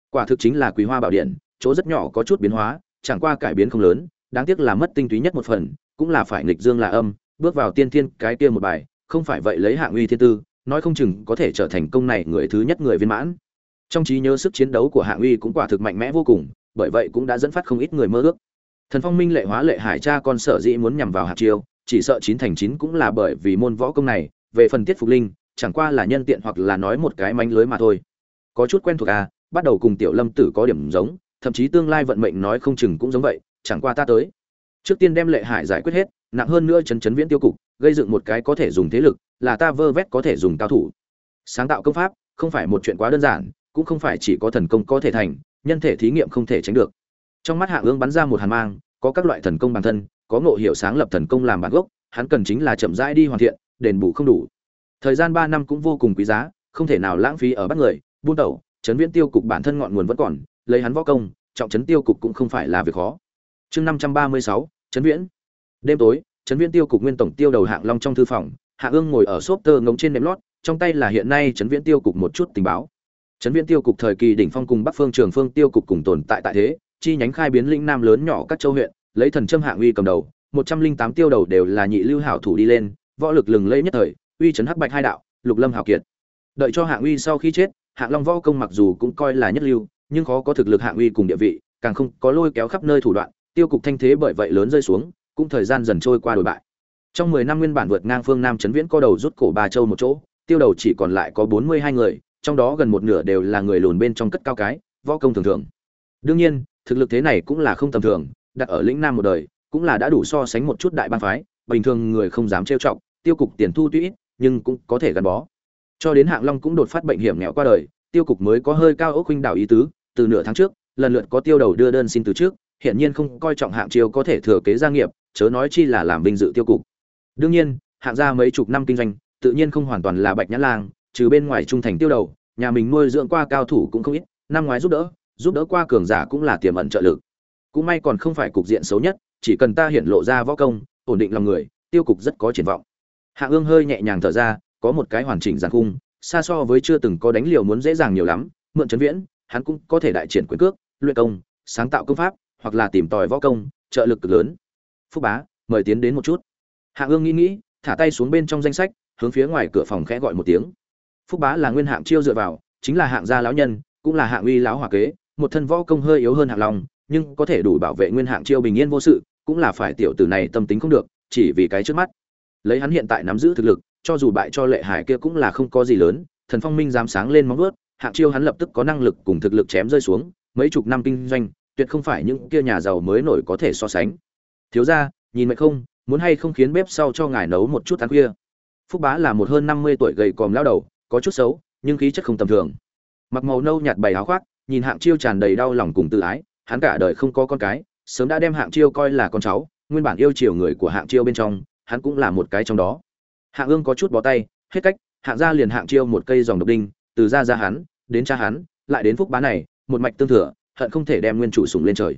Quả thực chính là quý hoa bảo điện, chỗ rất nhỏ có chút biến hóa, chẳng qua cải biến không lớn, đáng tiếc là mất tinh túy nhất một phần, cũng là phải nghịch dương là âm, bước vào tiên thiên cái kia một bài, không phải vậy lấy hạng uy thiên tư, nói không chừng có thể trở thành công này người thứ nhất người viên mãn. Trong trí nhớ sức chiến đấu của hạng uy cũng quả thực mạnh mẽ vô cùng, bởi vậy cũng đã dẫn phát không ít người mơ ước. Thần phong minh lệ hóa lệ hải cha con sở dĩ muốn nhằm vào hạt chiêu, chỉ sợ chín thành chín cũng là bởi vì môn võ công này về phần tiết phục linh, chẳng qua là nhân tiện hoặc là nói một cái mánh lưới mà thôi. Có chút quen thuộc à bắt đầu cùng tiểu lâm tử có điểm giống, thậm chí tương lai vận mệnh nói không chừng cũng giống vậy, chẳng qua ta tới. Trước tiên đem lệ hải giải quyết hết, nặng hơn nữa chấn chấn viễn tiêu cục, gây dựng một cái có thể dùng thế lực, là ta vơ vét có thể dùng cao thủ. Sáng tạo công pháp, không phải một chuyện quá đơn giản, cũng không phải chỉ có thần công có thể thành, nhân thể thí nghiệm không thể tránh được. Trong mắt hạ ương bắn ra một hàn mang, có các loại thần công bản thân, có ngộ hiểu sáng lập thần công làm bản gốc, hắn cần chính là chậm rãi đi hoàn thiện đền bù không đủ. Thời gian ba năm cũng vô cùng quý giá, không thể nào lãng phí ở bắt người. Buôn tẩu chấn viễn tiêu cục bản thân ngọn nguồn vẫn còn, lấy hắn võ công, trọng chấn tiêu cục cũng không phải là việc khó. Chương năm trăm ba mươi sáu chấn viễn. Đêm tối chấn viễn tiêu cục nguyên tổng tiêu đầu hạng long trong thư phòng, hạ ương ngồi ở xốp tơ ngống trên nệm lót, trong tay là hiện nay chấn viễn tiêu cục một chút tình báo. Chấn viễn tiêu cục thời kỳ đỉnh phong cùng bắc phương trường phương tiêu cục cùng tồn tại tại thế, chi nhánh khai biến linh nam lớn nhỏ các châu huyện, lấy thần châm hạng uy cầm đầu, một trăm linh tám tiêu đầu đều là nhị lưu hảo thủ đi lên võ lực lừng lẫy nhất thời, uy chấn hắc bạch hai đạo, lục lâm hào kiệt. Đợi cho hạng uy sau khi chết, hạng long võ công mặc dù cũng coi là nhất lưu, nhưng khó có thực lực hạng uy cùng địa vị, càng không có lôi kéo khắp nơi thủ đoạn, tiêu cục thanh thế bởi vậy lớn rơi xuống, cũng thời gian dần trôi qua đổi bại. Trong mười năm nguyên bản vượt ngang phương nam trấn viễn co đầu rút cổ ba châu một chỗ, tiêu đầu chỉ còn lại có bốn mươi hai người, trong đó gần một nửa đều là người lùn bên trong cất cao cái, võ công thường thường. Đương nhiên, thực lực thế này cũng là không tầm thường, đặt ở lĩnh nam một đời, cũng là đã đủ so sánh một chút đại bang phái bình thường người không dám trêu chọc, tiêu cục tiền thu tuy ít, nhưng cũng có thể gắn bó. Cho đến hạng long cũng đột phát bệnh hiểm nghèo qua đời, tiêu cục mới có hơi cao ốc huynh đảo ý tứ, từ nửa tháng trước, lần lượt có tiêu đầu đưa đơn xin từ trước hiện nhiên không coi trọng hạng chiêu có thể thừa kế gia nghiệp, chớ nói chi là làm vinh dự tiêu cục. Đương nhiên, hạng gia mấy chục năm kinh doanh, tự nhiên không hoàn toàn là bạch nhã lang, trừ bên ngoài trung thành tiêu đầu, nhà mình nuôi dưỡng qua cao thủ cũng không ít, năm ngoái giúp đỡ giúp đỡ qua cường giả cũng là tiềm ẩn trợ lực. Cũng may còn không phải cục diện xấu nhất, chỉ cần ta hiện lộ ra võ công ổn định lòng người, tiêu cục rất có triển vọng. Hạ ương hơi nhẹ nhàng thở ra, có một cái hoàn chỉnh giàn khung, xa so với chưa từng có đánh liều muốn dễ dàng nhiều lắm, mượn trấn viễn, hắn cũng có thể đại triển quyền cước, luyện công, sáng tạo công pháp, hoặc là tìm tòi võ công, trợ lực cực lớn. Phúc bá, mời tiến đến một chút. Hạ ương nghĩ nghĩ, thả tay xuống bên trong danh sách, hướng phía ngoài cửa phòng khẽ gọi một tiếng. Phúc bá là nguyên hạng chiêu dựa vào, chính là hạng gia lão nhân, cũng là hạng uy lão hòa kế, một thân võ công hơi yếu hơn hạng long, nhưng có thể đủ bảo vệ nguyên hạng chiêu bình yên vô sự cũng là phải tiểu tử này tâm tính không được, chỉ vì cái trước mắt. Lấy hắn hiện tại nắm giữ thực lực, cho dù bại cho lệ hải kia cũng là không có gì lớn, thần phong minh dám sáng lên móng vuốt, hạng chiêu hắn lập tức có năng lực cùng thực lực chém rơi xuống, mấy chục năm kinh doanh, tuyệt không phải những kia nhà giàu mới nổi có thể so sánh. Thiếu gia, nhìn mệt không, muốn hay không khiến bếp sau cho ngài nấu một chút ăn khuya. Phúc bá là một hơn năm mươi tuổi gầy còm lão đầu, có chút xấu, nhưng khí chất không tầm thường. Mặc màu nâu nhạt bày áo khoác, nhìn hạng chiêu tràn đầy đau lòng cùng tự ái, hắn cả đời không có con cái sớm đã đem hạng chiêu coi là con cháu, nguyên bản yêu chiều người của hạng chiêu bên trong, hắn cũng là một cái trong đó. Hạng ương có chút bó tay, hết cách, hạng gia liền hạng chiêu một cây dòng độc đinh, từ ra ra hắn, đến cha hắn, lại đến phúc bá này, một mạch tương thừa, hận không thể đem nguyên chủ sùng lên trời.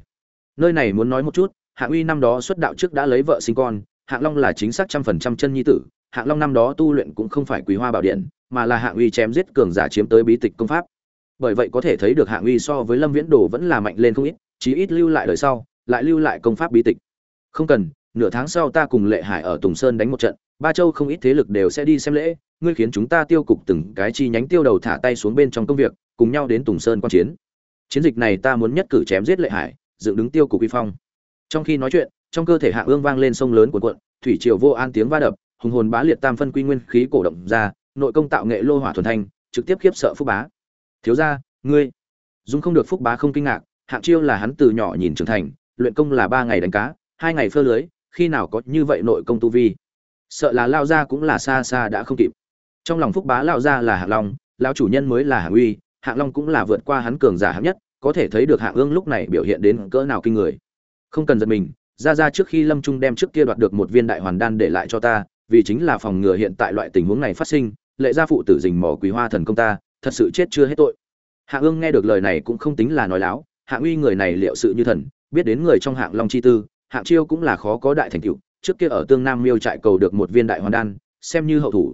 Nơi này muốn nói một chút, hạng uy năm đó xuất đạo trước đã lấy vợ sinh con, hạng long là chính xác trăm phần trăm chân nhi tử, hạng long năm đó tu luyện cũng không phải quý hoa bảo điện, mà là hạng uy chém giết cường giả chiếm tới bí tịch công pháp. Bởi vậy có thể thấy được hạng uy so với lâm viễn đồ vẫn là mạnh lên không ít, chí ít lưu lại đời sau lại lưu lại công pháp bí tịch. Không cần, nửa tháng sau ta cùng lệ hải ở tùng sơn đánh một trận, ba châu không ít thế lực đều sẽ đi xem lễ, ngươi khiến chúng ta tiêu cục từng cái chi nhánh tiêu đầu thả tay xuống bên trong công việc, cùng nhau đến tùng sơn quan chiến. Chiến dịch này ta muốn nhất cử chém giết lệ hải, dựng đứng tiêu cục uy phong. Trong khi nói chuyện, trong cơ thể hạ ương vang lên sông lớn cuộn cuộn, thủy triều vô an tiếng va đập, hùng hồn bá liệt tam phân quy nguyên khí cổ động ra, nội công tạo nghệ lô hỏa thuần thanh, trực tiếp khiếp sợ phúc bá. Thiếu gia, ngươi. Dung không được phúc bá không kinh ngạc, hạng chiêu là hắn từ nhỏ nhìn trưởng thành luyện công là ba ngày đánh cá, hai ngày phơ lưới, khi nào có như vậy nội công tu vi. Sợ là lao ra cũng là xa xa đã không kịp. Trong lòng phúc bá lao ra là hạng long, lao chủ nhân mới là hạng uy hạng long cũng là vượt qua hắn cường giả hạng nhất, có thể thấy được hạng ương lúc này biểu hiện đến cỡ nào kinh người. Không cần giật mình ra ra trước khi lâm trung đem trước kia đoạt được một viên đại hoàn đan để lại cho ta, vì chính là phòng ngừa hiện tại loại tình huống này phát sinh, lệ gia phụ tử dình mỏ quý hoa thần công ta, thật sự chết chưa hết tội. Hạ ương nghe được lời này cũng không tính là nói láo hạng uy người này liệu sự như thần biết đến người trong hạng long chi tư, hạng chiêu cũng là khó có đại thành tựu, trước kia ở tương nam miêu trại cầu được một viên đại hoàn đan, xem như hậu thủ.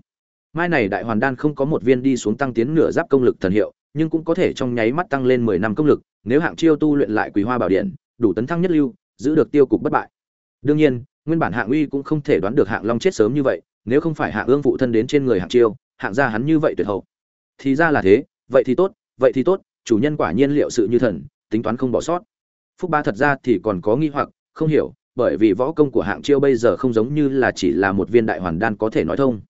Mai này đại hoàn đan không có một viên đi xuống tăng tiến nửa giáp công lực thần hiệu, nhưng cũng có thể trong nháy mắt tăng lên mười năm công lực, nếu hạng chiêu tu luyện lại quý hoa bảo điện, đủ tấn thăng nhất lưu, giữ được tiêu cục bất bại. Đương nhiên, nguyên bản hạng uy cũng không thể đoán được hạng long chết sớm như vậy, nếu không phải hạng ương phụ thân đến trên người hạng chiêu, hạng gia hắn như vậy tuyệt hậu. Thì ra là thế, vậy thì tốt, vậy thì tốt, chủ nhân quả nhiên liệu sự như thần, tính toán không bỏ sót phúc ba thật ra thì còn có nghi hoặc, không hiểu, bởi vì võ công của hạng chiêu bây giờ không giống như là chỉ là một viên đại hoàn đan có thể nói thông.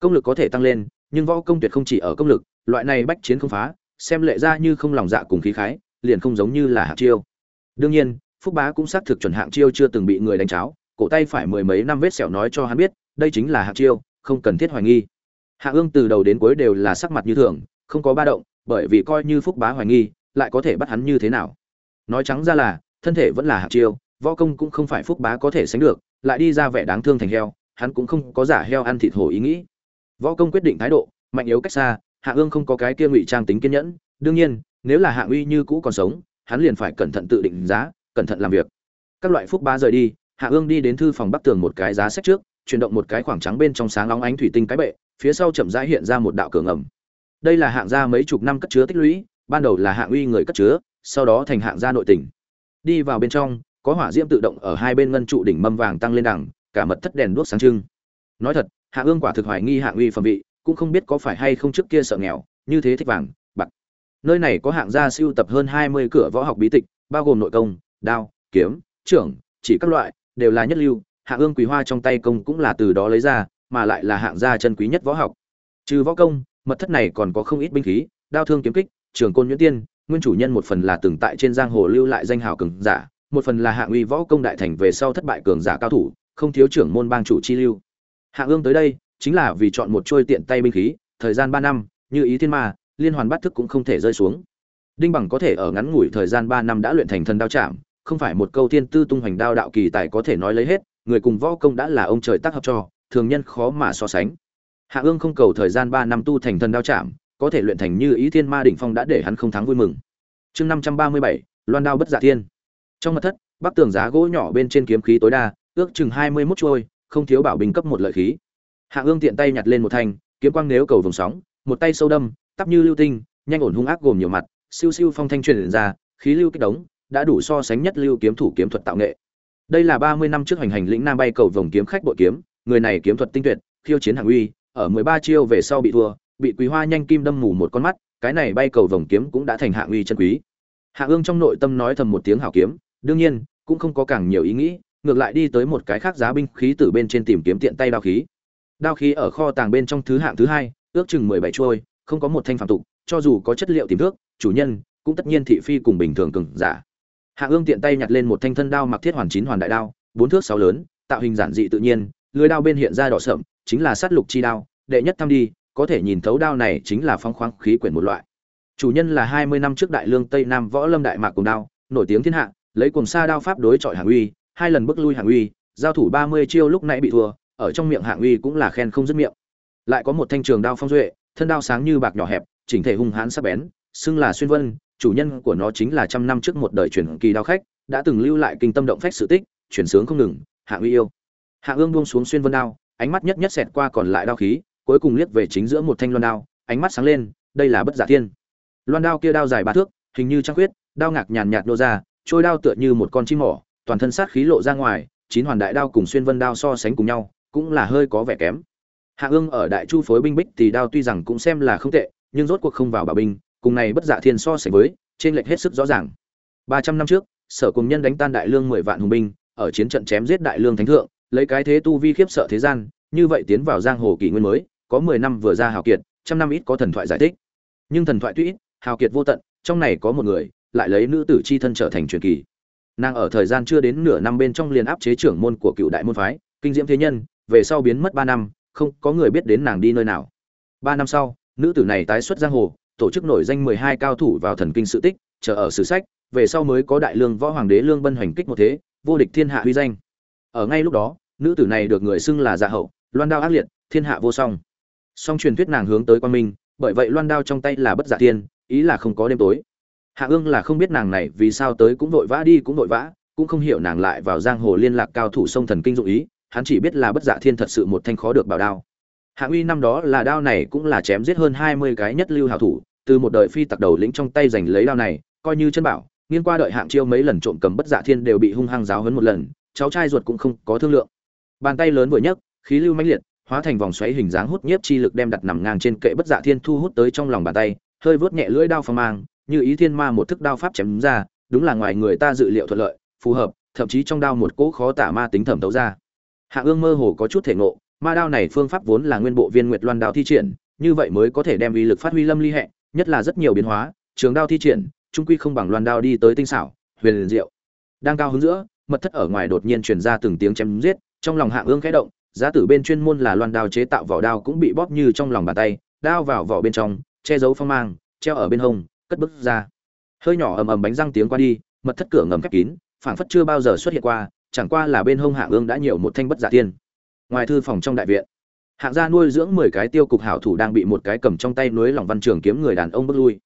Công lực có thể tăng lên, nhưng võ công tuyệt không chỉ ở công lực, loại này bách chiến không phá, xem lệ ra như không lòng dạ cùng khí khái, liền không giống như là hạng chiêu. Đương nhiên, phúc bá cũng xác thực chuẩn hạng chiêu chưa từng bị người đánh cháo, cổ tay phải mười mấy năm vết sẹo nói cho hắn biết, đây chính là hạng chiêu, không cần thiết hoài nghi. Hạ ương từ đầu đến cuối đều là sắc mặt như thường, không có ba động, bởi vì coi như phúc bá hoài nghi, lại có thể bắt hắn như thế nào? Nói trắng ra là, thân thể vẫn là hạt chiêu, võ công cũng không phải phúc bá có thể sánh được, lại đi ra vẻ đáng thương thành heo, hắn cũng không có giả heo ăn thịt hổ ý nghĩ. Võ công quyết định thái độ, mạnh yếu cách xa, hạ ương không có cái kia ngụy trang tính kiên nhẫn, đương nhiên, nếu là hạ uy như cũ còn sống, hắn liền phải cẩn thận tự định giá, cẩn thận làm việc. Các loại phúc bá rời đi, hạ ương đi đến thư phòng bắc tường một cái giá sách trước, chuyển động một cái khoảng trắng bên trong sáng óng ánh thủy tinh cái bệ, phía sau chậm rãi hiện ra một đạo cửa ngầm. Đây là hạng gia mấy chục năm cất chứa tích lũy ban đầu là hạng uy người cất chứa, sau đó thành hạng gia nội tỉnh. Đi vào bên trong, có hỏa diễm tự động ở hai bên ngân trụ đỉnh mâm vàng tăng lên đẳng cả mật thất đèn đuốc sáng trưng. Nói thật, hạ ương quả thực hoài nghi hạng uy phẩm vị, cũng không biết có phải hay không trước kia sợ nghèo, như thế thích vàng, bạc. Nơi này có hạng gia siêu tập hơn hai mươi cửa võ học bí tịch, bao gồm nội công, đao, kiếm, trưởng, chỉ các loại, đều là nhất lưu. Hạ ương quý hoa trong tay công cũng là từ đó lấy ra, mà lại là hạng gia chân quý nhất võ học. Trừ võ công, mật thất này còn có không ít binh khí, đao thương kiếm kích trường côn nhuyễn tiên, nguyên chủ nhân một phần là từng tại trên giang hồ lưu lại danh hào cường giả, một phần là hạ uy võ công đại thành về sau thất bại cường giả cao thủ, không thiếu trưởng môn bang chủ chi lưu. Hạ ương tới đây, chính là vì chọn một trôi tiện tay binh khí, thời gian ba năm, như ý thiên ma, liên hoàn bắt thức cũng không thể rơi xuống. Đinh bằng có thể ở ngắn ngủi thời gian ba năm đã luyện thành thần đao chạm, không phải một câu thiên tư tung hoành đao đạo kỳ tài có thể nói lấy hết, người cùng võ công đã là ông trời tác hợp cho, thường nhân khó mà so sánh. Hạ ương không cầu thời gian ba năm tu thành thần đao chạm có thể luyện thành như ý thiên ma đỉnh phong đã để hắn không thắng vui mừng. Chương năm trăm ba mươi bảy, loan đao bất giả thiên. Trong mật thất bắc tường giá gỗ nhỏ bên trên kiếm khí tối đa, ước chừng hai mươi mốt trôi, không thiếu bảo bình cấp một lợi khí. Hạ ương tiện tay nhặt lên một thanh, kiếm quang nếu cầu vòng sóng, một tay sâu đâm, tắp như lưu tinh, nhanh ổn hung ác gồm nhiều mặt, siêu siêu phong thanh truyền ra, khí lưu kích đống đã đủ so sánh nhất lưu kiếm thủ kiếm thuật tạo nghệ. Đây là ba mươi năm trước hành hành lĩnh nam bay cầu vòng kiếm khách bội kiếm, người này kiếm thuật tinh tuyệt, khiêu chiến hạng uy, ở mười ba chiêu về sau bị thua bị quý hoa nhanh kim đâm mù một con mắt, cái này bay cầu vòng kiếm cũng đã thành hạng uy chân quý. Hạ ương trong nội tâm nói thầm một tiếng hảo kiếm, đương nhiên, cũng không có càng nhiều ý nghĩ, ngược lại đi tới một cái khác giá binh khí từ bên trên tìm kiếm tiện tay đao khí. Đao khí ở kho tàng bên trong thứ hạng thứ hai, ước chừng mười bảy trôi, không có một thanh phạm tục, cho dù có chất liệu tìm thước, chủ nhân cũng tất nhiên thị phi cùng bình thường cừng giả. Hạ ương tiện tay nhặt lên một thanh thân đao mặc thiết hoàn chín hoàn đại đao, bốn thước sáu lớn, tạo hình giản dị tự nhiên, lưới đao bên hiện ra đỏ sậm, chính là sát lục chi đao, đệ nhất thăm đi có thể nhìn thấu đao này chính là phong khoáng khí quyển một loại. Chủ nhân là hai mươi năm trước đại lương tây nam võ lâm đại mạc cùng đao, nổi tiếng thiên hạ, lấy cùng xa đao pháp đối chọi hạng uy, hai lần bước lui hạng uy, giao thủ ba mươi chiêu lúc nãy bị thua, ở trong miệng hạng uy cũng là khen không dứt miệng. Lại có một thanh trường đao phong duệ, thân đao sáng như bạc nhỏ hẹp, chỉnh thể hung hãn sắc bén, xưng là xuyên vân, chủ nhân của nó chính là trăm năm trước một đời truyền kỳ đao khách, đã từng lưu lại kinh tâm động phách sự tích, chuyển sướng không ngừng, hạng uy yêu. Hạng ương buông xuống xuyên vân đao, ánh mắt nhất nhất xẹt qua còn lại đao khí cuối cùng liếc về chính giữa một thanh loan đao, ánh mắt sáng lên, đây là bất giả thiên. Loan đao kia đao dài ba thước, hình như trăng khuyết, đao ngạc nhàn nhạt nô ra, trôi đao tựa như một con chim mỏ, toàn thân sát khí lộ ra ngoài, chín hoàn đại đao cùng xuyên vân đao so sánh cùng nhau, cũng là hơi có vẻ kém. Hạ ương ở đại chu phối binh bích thì đao tuy rằng cũng xem là không tệ, nhưng rốt cuộc không vào bảo binh, cùng này bất giả thiên so sánh với trên lệch hết sức rõ ràng. Ba trăm năm trước, sở cùng nhân đánh tan đại lương mười vạn hùng binh, ở chiến trận chém giết đại lương thánh thượng, lấy cái thế tu vi khiếp sợ thế gian, như vậy tiến vào giang hồ kỷ nguyên mới có mười năm vừa ra hào kiệt, trăm năm ít có thần thoại giải thích. Nhưng thần thoại tuy ít, hào kiệt vô tận, trong này có một người, lại lấy nữ tử chi thân trở thành truyền kỳ. Nàng ở thời gian chưa đến nửa năm bên trong liền áp chế trưởng môn của cựu đại môn phái, kinh diễm thế nhân, về sau biến mất ba năm, không có người biết đến nàng đi nơi nào. Ba năm sau, nữ tử này tái xuất giang hồ, tổ chức nổi danh mười hai cao thủ vào thần kinh sự tích, chờ ở sử sách, về sau mới có đại lương võ hoàng đế lương bân hoành kích một thế, vô địch thiên hạ huy danh. Ở ngay lúc đó, nữ tử này được người xưng là dạ hậu, loan đao ác liệt, thiên hạ vô song song truyền thuyết nàng hướng tới quan minh, bởi vậy loan đao trong tay là bất giả thiên, ý là không có đêm tối. Hạ ương là không biết nàng này vì sao tới cũng vội vã đi cũng vội vã, cũng không hiểu nàng lại vào giang hồ liên lạc cao thủ sông thần kinh dụng ý, hắn chỉ biết là bất giả thiên thật sự một thanh khó được bảo đao. Hạ uy năm đó là đao này cũng là chém giết hơn hai mươi cái nhất lưu hảo thủ, từ một đời phi tặc đầu lĩnh trong tay giành lấy đao này, coi như chân bảo nghiên qua đợi hạng chiêu mấy lần trộm cầm bất giả thiên đều bị hung hăng giáo hấn một lần, cháu trai ruột cũng không có thương lượng. Bàn tay lớn vừa nhấc, khí lưu mãnh liệt hóa thành vòng xoáy hình dáng hút nhiếp chi lực đem đặt nằm ngang trên kệ bất dạ thiên thu hút tới trong lòng bàn tay, hơi vớt nhẹ lưỡi đao phong mang, như ý thiên ma một thức đao pháp chém ra, đúng là ngoài người ta dự liệu thuận lợi, phù hợp, thậm chí trong đao một cỗ khó tả ma tính thẩm tấu ra. Hạ ương mơ hồ có chút thể ngộ, ma đao này phương pháp vốn là nguyên bộ viên nguyệt loan đao thi triển, như vậy mới có thể đem uy lực phát huy lâm ly hệ, nhất là rất nhiều biến hóa, trường đao thi triển, trung quy không bằng loan đao đi tới tinh xảo, huyền diệu. Đang cao hứng giữa, mật thất ở ngoài đột nhiên truyền ra từng tiếng chém giết, trong lòng hạ ương khẽ động giá tử bên chuyên môn là loan đao chế tạo vỏ đao cũng bị bóp như trong lòng bàn tay, đao vào vỏ bên trong, che giấu phong mang, treo ở bên hông, cất bước ra. Hơi nhỏ ầm ầm bánh răng tiếng qua đi, mật thất cửa ngầm khép kín, phảng phất chưa bao giờ xuất hiện qua, chẳng qua là bên hông hạ ương đã nhiều một thanh bất giả tiên. Ngoài thư phòng trong đại viện, hạng gia nuôi dưỡng mười cái tiêu cục hảo thủ đang bị một cái cầm trong tay núi lòng văn trường kiếm người đàn ông bước lui.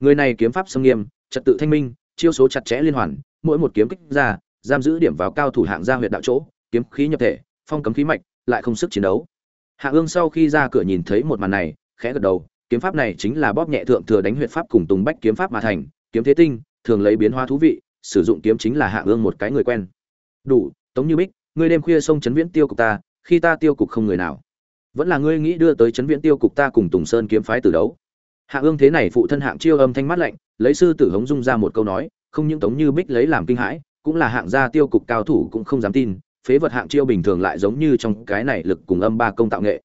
Người này kiếm pháp xâm nghiêm, trật tự thanh minh, chiêu số chặt chẽ liên hoàn, mỗi một kiếm kích ra, giam giữ điểm vào cao thủ hạng gia huyện đạo chỗ, kiếm khí nhập thể, phong cấm khí mạch lại không sức chiến đấu. Hạ ương sau khi ra cửa nhìn thấy một màn này, khẽ gật đầu, kiếm pháp này chính là bóp nhẹ thượng thừa đánh huyệt pháp cùng tùng bách kiếm pháp mà thành, kiếm thế tinh, thường lấy biến hóa thú vị, sử dụng kiếm chính là hạ ương một cái người quen. Đủ, tống như bích, ngươi đêm khuya xông chấn viễn tiêu cục ta, khi ta tiêu cục không người nào. Vẫn là ngươi nghĩ đưa tới chấn viễn tiêu cục ta cùng tùng sơn kiếm phái từ đấu. Hạ ương thế này phụ thân hạng chiêu âm thanh mắt lạnh, lấy sư tử hống dung ra một câu nói, không những tống như bích lấy làm kinh hãi, cũng là hạng gia tiêu cục cao thủ cũng không dám tin phế vật hạng chiêu bình thường lại giống như trong cái này lực cùng âm ba công tạo nghệ.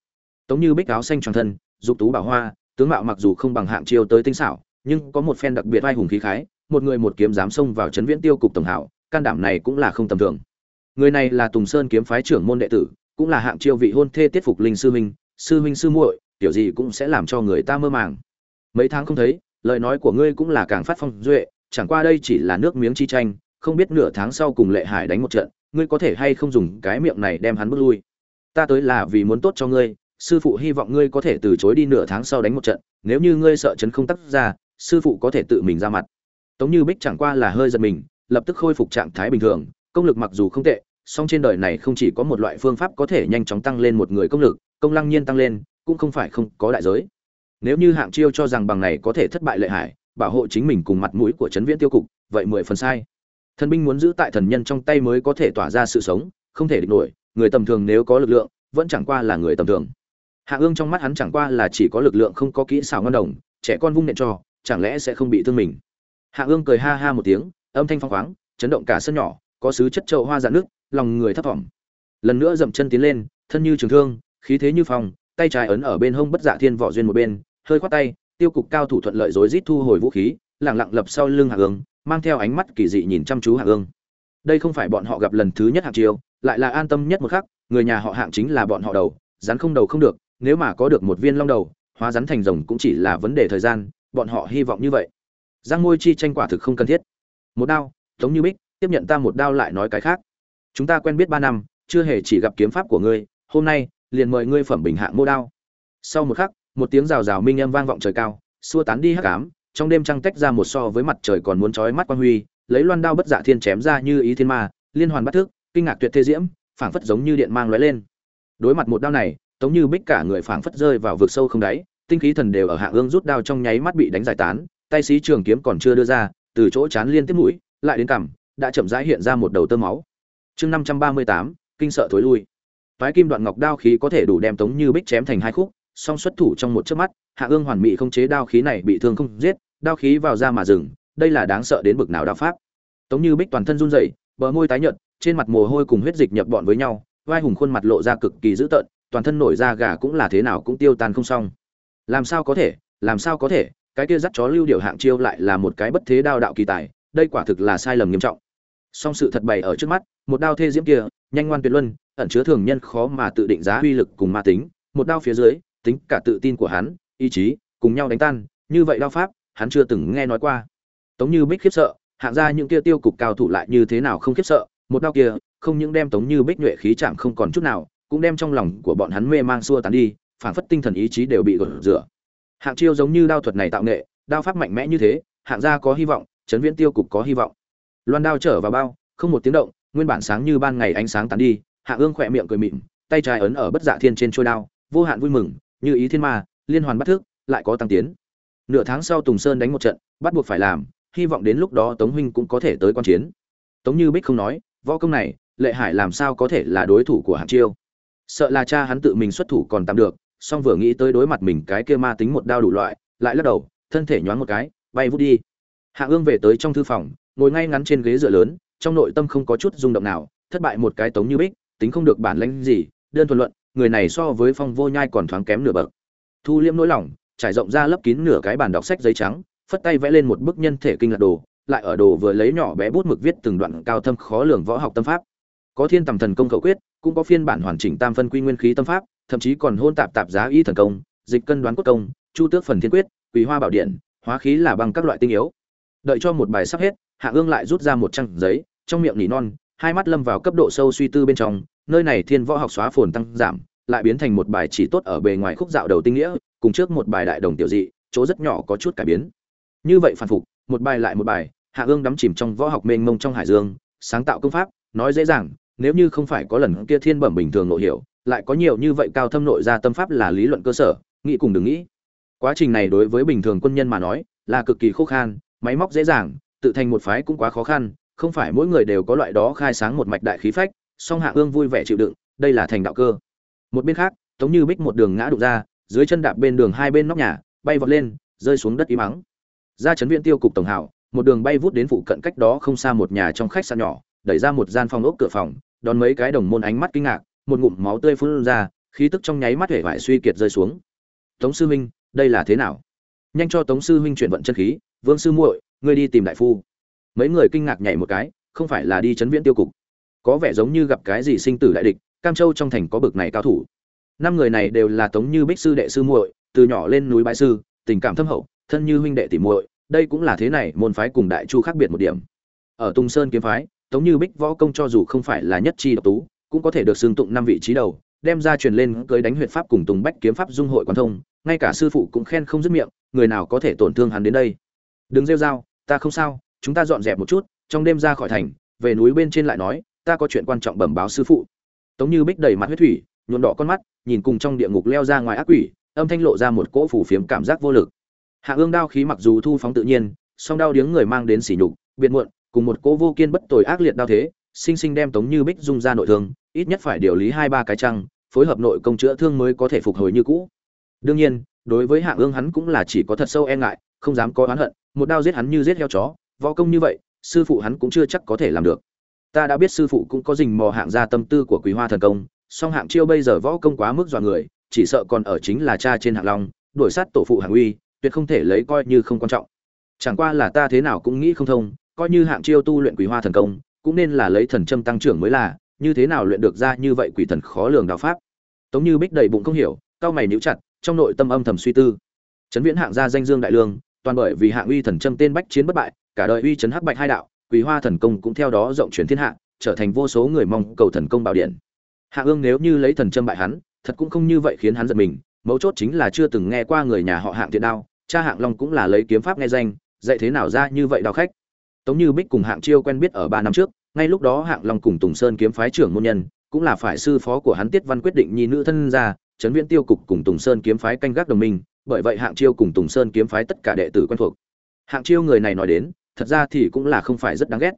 Tống như bích áo xanh tròn thân, dục tú bảo hoa, tướng mạo mặc dù không bằng hạng chiêu tới tinh xảo, nhưng có một phen đặc biệt vai hùng khí khái, một người một kiếm dám xông vào chấn viễn tiêu cục tổng hảo, can đảm này cũng là không tầm thường. Người này là tùng sơn kiếm phái trưởng môn đệ tử, cũng là hạng chiêu vị hôn thê tiết phục linh sư huynh sư huynh sư muội, kiểu gì cũng sẽ làm cho người ta mơ màng. Mấy tháng không thấy, lời nói của ngươi cũng là càng phát phong duệ, chẳng qua đây chỉ là nước miếng chi tranh không biết nửa tháng sau cùng lệ hải đánh một trận, ngươi có thể hay không dùng cái miệng này đem hắn bước lui? Ta tới là vì muốn tốt cho ngươi, sư phụ hy vọng ngươi có thể từ chối đi nửa tháng sau đánh một trận, nếu như ngươi sợ chấn không tắt ra, sư phụ có thể tự mình ra mặt. Tống như bích chẳng qua là hơi giật mình, lập tức khôi phục trạng thái bình thường, công lực mặc dù không tệ, song trên đời này không chỉ có một loại phương pháp có thể nhanh chóng tăng lên một người công lực, công lăng nhiên tăng lên, cũng không phải không có đại giới. Nếu như hạng chiêu cho rằng bằng này có thể thất bại lệ hải, bảo hộ chính mình cùng mặt mũi của trấn viễn tiêu cục, vậy mười phần sai thần binh muốn giữ tại thần nhân trong tay mới có thể tỏa ra sự sống, không thể địch nổi, người tầm thường nếu có lực lượng, vẫn chẳng qua là người tầm thường. Hạ ương trong mắt hắn chẳng qua là chỉ có lực lượng không có kỹ xảo ngon đồng, trẻ con vung nện cho, chẳng lẽ sẽ không bị thương mình? Hạ ương cười ha ha một tiếng, âm thanh phong khoáng, chấn động cả sân nhỏ, có sứ chất trậu hoa dạn nước, lòng người thấp thỏm. Lần nữa dậm chân tiến lên, thân như trường thương, khí thế như phong, tay trái ấn ở bên hông bất dạ thiên võ duyên một bên, hơi khoát tay, tiêu cục cao thủ thuận lợi rối rít thu hồi vũ khí lẳng lặng lập sau lưng hạ ương mang theo ánh mắt kỳ dị nhìn chăm chú hạng ương. Đây không phải bọn họ gặp lần thứ nhất hạng chiêu lại là an tâm nhất một khắc, người nhà họ hạng chính là bọn họ đầu, rắn không đầu không được, nếu mà có được một viên long đầu, hóa rắn thành rồng cũng chỉ là vấn đề thời gian, bọn họ hy vọng như vậy. Giang Ngôi chi tranh quả thực không cần thiết. Một đao, tống như bích, tiếp nhận ta một đao lại nói cái khác. Chúng ta quen biết ba năm, chưa hề chỉ gặp kiếm pháp của ngươi, hôm nay, liền mời ngươi phẩm bình hạng mô đao. Sau một khắc, một tiếng rào rào minh âm vang vọng trời cao, xua tán đi hắc ám trong đêm trăng tách ra một so với mặt trời còn muốn chói mắt quan huy, lấy loan đao bất dạ thiên chém ra như ý thiên ma, liên hoàn bắt thức, kinh ngạc tuyệt thế diễm, phảng phất giống như điện mang lóe lên. Đối mặt một đao này, tống như bích cả người phảng phất rơi vào vực sâu không đáy, tinh khí thần đều ở hạ ương rút đao trong nháy mắt bị đánh giải tán, tay sĩ trường kiếm còn chưa đưa ra, từ chỗ chán liên tiếp mũi, lại đến cằm, đã chậm rãi hiện ra một đầu tơ máu. Chương năm trăm ba mươi tám, kinh sợ thối lui. Phái kim đoạn ngọc đao khí có thể đủ đem tống như bích chém thành hai khúc, song xuất thủ trong một chớp mắt, hạ ương hoàn mỹ không chế đao khí này bị thương không giết đao khí vào ra mà dừng, đây là đáng sợ đến bực nào đạo pháp. Tống như bích toàn thân run rẩy, bờ môi tái nhợt, trên mặt mồ hôi cùng huyết dịch nhập bọn với nhau, vai hùng khuôn mặt lộ ra cực kỳ dữ tợn, toàn thân nổi da gà cũng là thế nào cũng tiêu tan không xong. Làm sao có thể, làm sao có thể, cái kia dắt chó lưu điều hạng chiêu lại là một cái bất thế đao đạo kỳ tài, đây quả thực là sai lầm nghiêm trọng. Song sự thật bày ở trước mắt, một đao thê diễm kia, nhanh ngoan tuyệt luân, ẩn chứa thường nhân khó mà tự định giá uy lực cùng ma tính, một đao phía dưới, tính cả tự tin của hắn, ý chí, cùng nhau đánh tan, như vậy đao pháp hắn chưa từng nghe nói qua. Tống như bích khiếp sợ, hạng ra những kia tiêu cục cao thủ lại như thế nào không khiếp sợ, một đao kia, không những đem tống như bích nhuệ khí chạm không còn chút nào, cũng đem trong lòng của bọn hắn mê mang xua tán đi, phảng phất tinh thần ý chí đều bị gột rửa. Hạng chiêu giống như đao thuật này tạo nghệ, đao pháp mạnh mẽ như thế, hạng gia có hy vọng chấn viễn tiêu cục có hy vọng. Loan đao trở vào bao, không một tiếng động, nguyên bản sáng như ban ngày ánh sáng tán đi hạng ương khỏe miệng cười mịn, tay trái ấn ở bất dạ thiên trên trôi đao, vô hạn vui mừng, như ý thiên ma, liên hoàn bắt thức, lại có tăng tiến nửa tháng sau tùng sơn đánh một trận, bắt buộc phải làm, hy vọng đến lúc đó tống huynh cũng có thể tới quan chiến. Tống như bích không nói, võ công này, lệ hải làm sao có thể là đối thủ của hạng chiêu? Sợ là cha hắn tự mình xuất thủ còn tạm được, song vừa nghĩ tới đối mặt mình cái kia ma tính một đao đủ loại, lại lắc đầu, thân thể nhoáng một cái, bay vút đi. Hạ ương về tới trong thư phòng, ngồi ngay ngắn trên ghế dựa lớn, trong nội tâm không có chút rung động nào, thất bại một cái tống như bích, tính không được bản lãnh gì, đơn thuần luận, người này so với phong vô nhai còn thoáng kém nửa bậc. Thu liễm nỗi lòng trải rộng ra lấp kín nửa cái bàn đọc sách giấy trắng, phất tay vẽ lên một bức nhân thể kinh lạc đồ, lại ở đồ vừa lấy nhỏ bé bút mực viết từng đoạn cao thâm khó lường võ học tâm pháp. Có thiên tầm thần công khẩu quyết, cũng có phiên bản hoàn chỉnh tam phân quy nguyên khí tâm pháp, thậm chí còn hôn tạp tạp giá y thần công, dịch cân đoán quốc công, chu tước phần thiên quyết, quỳ hoa bảo điện, hóa khí là bằng các loại tinh yếu. Đợi cho một bài sắp hết, hạ ương lại rút ra một trang giấy, trong miệng nỉ non, hai mắt lâm vào cấp độ sâu suy tư bên trong, nơi này thiên võ học xóa phồn tăng giảm, lại biến thành một bài chỉ tốt ở bề ngoài khúc dạo đầu tinh nghĩa cùng trước một bài đại đồng tiểu dị, chỗ rất nhỏ có chút cải biến. Như vậy phản phục, một bài lại một bài, hạ ương đắm chìm trong võ học mênh mông trong hải dương, sáng tạo công pháp, nói dễ dàng, nếu như không phải có lần kia thiên bẩm bình thường nội hiểu lại có nhiều như vậy cao thâm nội ra tâm pháp là lý luận cơ sở, nghĩ cùng đừng nghĩ. Quá trình này đối với bình thường quân nhân mà nói, là cực kỳ khô khan, máy móc dễ dàng, tự thành một phái cũng quá khó khăn, không phải mỗi người đều có loại đó khai sáng một mạch đại khí phách, song hạ ương vui vẻ chịu đựng, đây là thành đạo cơ. Một bên khác, tống như bích một đường ngã đụng ra dưới chân đạp bên đường hai bên nóc nhà, bay vọt lên, rơi xuống đất im mắng ra chấn viện tiêu cục tổng hảo, một đường bay vút đến phụ cận cách đó không xa một nhà trong khách sạn nhỏ, đẩy ra một gian phòng ốc cửa phòng, đón mấy cái đồng môn ánh mắt kinh ngạc, một ngụm máu tươi phun ra, khí tức trong nháy mắt hể vải suy kiệt rơi xuống. Tống sư huynh, đây là thế nào? Nhanh cho tống sư huynh chuyển vận chân khí, vương sư muội, ngươi đi tìm đại phu. Mấy người kinh ngạc nhảy một cái, không phải là đi chấn viễn tiêu cục. Có vẻ giống như gặp cái gì sinh tử đại địch, cam châu trong thành có bực này cao thủ năm người này đều là tống như bích sư đệ sư muội, từ nhỏ lên núi bãi sư, tình cảm thâm hậu, thân như huynh đệ tỷ muội, đây cũng là thế này, môn phái cùng đại chu khác biệt một điểm. Ở tung sơn kiếm phái, tống như bích võ công cho dù không phải là nhất chi độc tú, cũng có thể được xưng tụng năm vị trí đầu, đem ra truyền lên cưới đánh huyệt pháp cùng tùng bách kiếm pháp dung hội quan thông, ngay cả sư phụ cũng khen không dứt miệng, người nào có thể tổn thương hắn đến đây. Đừng rêu dao ta không sao, chúng ta dọn dẹp một chút, trong đêm ra khỏi thành, về núi bên trên lại nói, ta có chuyện quan trọng bẩm báo sư phụ. Tống như bích đầy mặt huyết thủy nhuộm đỏ con mắt, nhìn cùng trong địa ngục leo ra ngoài ác quỷ, âm thanh lộ ra một cỗ phủ phiếm cảm giác vô lực. Hạ ương đao khí mặc dù thu phóng tự nhiên, song đao điếng người mang đến sỉ nhục, biệt muộn, cùng một cỗ vô kiên bất tồi ác liệt đao thế, sinh sinh đem tống như bích dung ra nội thương, ít nhất phải điều lý hai ba cái trăng phối hợp nội công chữa thương mới có thể phục hồi như cũ. Đương nhiên, đối với hạ ương hắn cũng là chỉ có thật sâu e ngại, không dám có oán hận, một đao giết hắn như giết heo chó, võ công như vậy, sư phụ hắn cũng chưa chắc có thể làm được. Ta đã biết sư phụ cũng có dình mò hạng ra tâm tư của quý hoa thần công song hạng chiêu bây giờ võ công quá mức dọa người, chỉ sợ còn ở chính là cha trên hạng long, đuổi sát tổ phụ hạng uy, tuyệt không thể lấy coi như không quan trọng. Chẳng qua là ta thế nào cũng nghĩ không thông, coi như hạng chiêu tu luyện quỷ hoa thần công, cũng nên là lấy thần châm tăng trưởng mới là, như thế nào luyện được ra như vậy quỷ thần khó lường đạo pháp. Tống như bích đầy bụng không hiểu cao mày níu chặt, trong nội tâm âm thầm suy tư. Trấn viễn hạng gia danh dương đại lương, toàn bởi vì hạng uy thần châm tên bách chiến bất bại, cả đời uy trấn hắc bạch hai đạo, quỷ hoa thần công cũng theo đó rộng truyền thiên hạ, trở thành vô số người mong cầu thần công bảo điện hạ ương nếu như lấy thần châm bại hắn, thật cũng không như vậy khiến hắn giật mình, mấu chốt chính là chưa từng nghe qua người nhà họ hạng thiện đao, cha hạng long cũng là lấy kiếm pháp nghe danh, dạy thế nào ra như vậy đao khách. Tống như bích cùng hạng chiêu quen biết ở ba năm trước, ngay lúc đó hạng long cùng tùng sơn kiếm phái trưởng môn nhân, cũng là phải sư phó của hắn tiết văn quyết định nhi nữ thân ra trấn viễn tiêu cục cùng tùng sơn kiếm phái canh gác đồng minh, bởi vậy hạng chiêu cùng tùng sơn kiếm phái tất cả đệ tử quen thuộc. Hạng chiêu người này nói đến, thật ra thì cũng là không phải rất đáng ghét.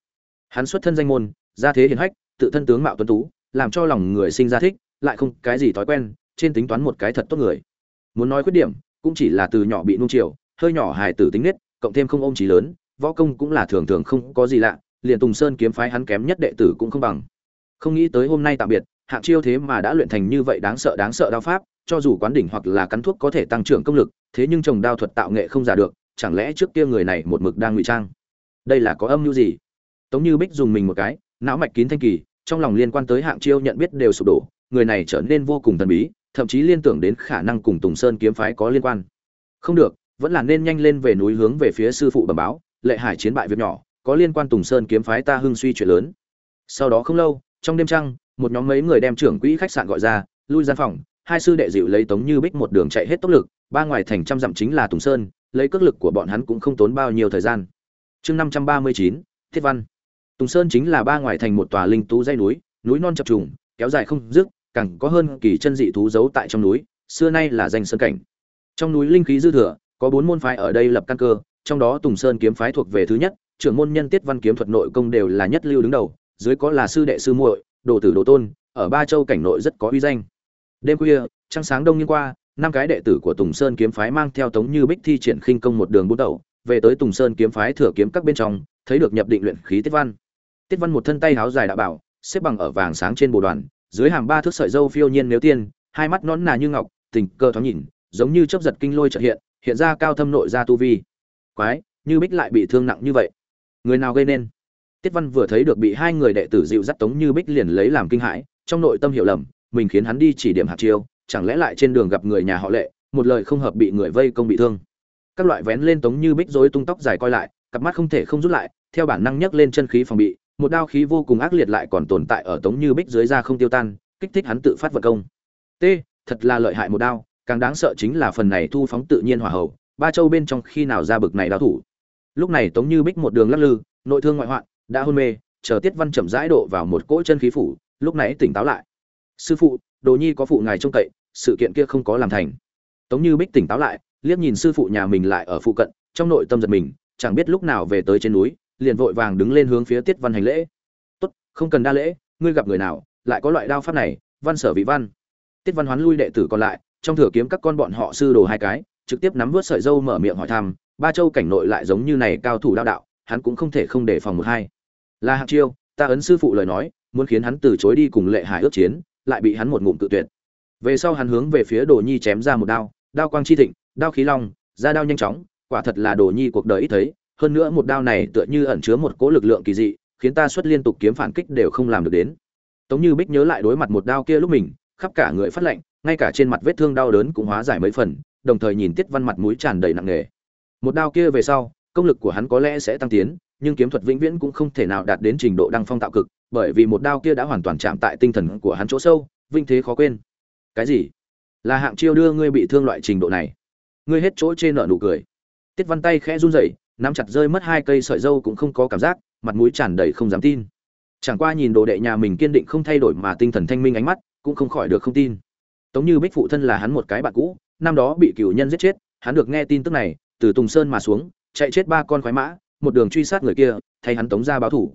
Hắn xuất thân danh môn, gia thế hiền hách, tự thân tướng mạo tuấn tú làm cho lòng người sinh ra thích, lại không cái gì thói quen, trên tính toán một cái thật tốt người. Muốn nói khuyết điểm, cũng chỉ là từ nhỏ bị nuông chiều, hơi nhỏ hài tử tính nết, cộng thêm không ôm trí lớn, võ công cũng là thường thường không có gì lạ, liền tùng sơn kiếm phái hắn kém nhất đệ tử cũng không bằng. Không nghĩ tới hôm nay tạm biệt, hạng chiêu thế mà đã luyện thành như vậy đáng sợ đáng sợ đao pháp, cho dù quán đỉnh hoặc là cắn thuốc có thể tăng trưởng công lực, thế nhưng trồng đao thuật tạo nghệ không giả được, chẳng lẽ trước kia người này một mực đang ngụy trang? Đây là có âm mưu gì? Tống như bích dùng mình một cái, não mạch kín thanh kỳ trong lòng liên quan tới hạng chiêu nhận biết đều sụp đổ, người này trở nên vô cùng thần bí, thậm chí liên tưởng đến khả năng cùng tùng sơn kiếm phái có liên quan. Không được, vẫn là nên nhanh lên về núi hướng về phía sư phụ bẩm báo, lệ hải chiến bại việc nhỏ, có liên quan tùng sơn kiếm phái ta hưng suy chuyện lớn. Sau đó không lâu, trong đêm trăng, một nhóm mấy người đem trưởng quỹ khách sạn gọi ra, lui gian phòng, hai sư đệ dịu lấy tống như bích một đường chạy hết tốc lực, ba ngoài thành trăm dặm chính là tùng sơn, lấy cước lực của bọn hắn cũng không tốn bao nhiêu thời gian. Chương năm trăm ba mươi chín, thiết văn tùng sơn chính là ba ngoài thành một tòa linh tú dây núi núi non chập trùng, kéo dài không dứt, càng có hơn kỳ chân dị thú giấu tại trong núi, xưa nay là danh sơn cảnh. Trong núi linh khí dư thừa, có bốn môn phái ở đây lập căn cơ, trong đó tùng sơn kiếm phái thuộc về thứ nhất, trưởng môn nhân tiết văn kiếm thuật nội công đều là nhất lưu đứng đầu, dưới có là sư đệ sư muội, đồ tử đồ tôn, ở ba châu cảnh nội rất có uy danh. Đêm khuya, trăng sáng đông nghiêng qua, năm cái đệ tử của tùng sơn kiếm phái mang theo tống như bích thi triển khinh công một đường bút đầu, về tới tùng sơn kiếm phái thừa kiếm các bên trong, thấy được nhập định luyện khí tiết văn tiết văn một thân tay háo dài đã bảo, xếp bằng ở vàng sáng trên bồ đoàn, dưới hàm ba thước sợi dâu phiêu nhiên nếu tiên, hai mắt nón nà như ngọc, tình cơ thoáng nhìn, giống như chớp giật kinh lôi trợ hiện hiện ra cao thâm nội ra tu vi. Quái, như bích lại bị thương nặng như vậy. Người nào gây nên? Tiết văn vừa thấy được bị hai người đệ tử dịu dắt tống như bích liền lấy làm kinh hãi, trong nội tâm hiểu lầm, mình khiến hắn đi chỉ điểm hạt chiêu, chẳng lẽ lại trên đường gặp người nhà họ lệ, một lời không hợp bị người vây công bị thương. Các loại vén lên tống như bích rối tung tóc dài coi lại, cặp mắt không thể không rút lại, theo bản năng nhấc lên chân khí phòng bị một đao khí vô cùng ác liệt lại còn tồn tại ở tống như bích dưới da không tiêu tan, kích thích hắn tự phát vận công. T, thật là lợi hại một đao, càng đáng sợ chính là phần này thu phóng tự nhiên hỏa hậu ba châu bên trong khi nào ra bực này đao thủ. Lúc này tống như bích một đường lắc lư, nội thương ngoại hoạn, đã hôn mê, chờ tiết văn chậm rãi độ vào một cỗ chân khí phủ, lúc nãy tỉnh táo lại. Sư phụ, đồ nhi có phụ ngài trông cậy, sự kiện kia không có làm thành. Tống như bích tỉnh táo lại, liếc nhìn sư phụ nhà mình lại ở phụ cận, trong nội tâm giật mình, chẳng biết lúc nào về tới trên núi liền vội vàng đứng lên hướng phía tiết văn hành lễ. Tốt, không cần đa lễ, ngươi gặp người nào, lại có loại đao pháp này, văn sở vị văn. Tiết văn hoán lui đệ tử còn lại, trong thừa kiếm các con bọn họ sư đồ hai cái, trực tiếp nắm vớt sợi dâu mở miệng hỏi thăm, ba châu cảnh nội lại giống như này cao thủ đao đạo, hắn cũng không thể không đề phòng một hai. Là hạng chiêu, ta ấn sư phụ lời nói, muốn khiến hắn từ chối đi cùng lệ hải ước chiến, lại bị hắn một ngụm tự tuyệt. Về sau hắn hướng về phía đồ nhi chém ra một đao đao quang chi thịnh, đao khí long, ra đao nhanh chóng, quả thật là đồ nhi cuộc đời ít thấy hơn nữa một đao này tựa như ẩn chứa một cỗ lực lượng kỳ dị, khiến ta xuất liên tục kiếm phản kích đều không làm được đến. Tống như bích nhớ lại đối mặt một đao kia lúc mình, khắp cả người phát lạnh, ngay cả trên mặt vết thương đau đớn cũng hóa giải mấy phần, đồng thời nhìn tiết văn mặt mũi tràn đầy nặng nề. Một đao kia về sau, công lực của hắn có lẽ sẽ tăng tiến, nhưng kiếm thuật vĩnh viễn cũng không thể nào đạt đến trình độ đăng phong tạo cực, bởi vì một đao kia đã hoàn toàn chạm tại tinh thần của hắn chỗ sâu, vinh thế khó quên. Cái gì? Là hạng chiêu đưa ngươi bị thương loại trình độ này. Ngươi hết chỗ trên nợ nụ cười. Tiết văn tay khẽ run rẩy nắm chặt rơi mất hai cây sợi dâu cũng không có cảm giác, mặt mũi tràn đầy không dám tin. Chẳng qua nhìn đồ đệ nhà mình kiên định không thay đổi mà tinh thần thanh minh ánh mắt, cũng không khỏi được không tin. Tống như bích phụ thân là hắn một cái bạn cũ, năm đó bị cửu nhân giết chết, hắn được nghe tin tức này, từ tùng sơn mà xuống, chạy chết ba con khoái mã, một đường truy sát người kia, thay hắn tống ra báo thủ.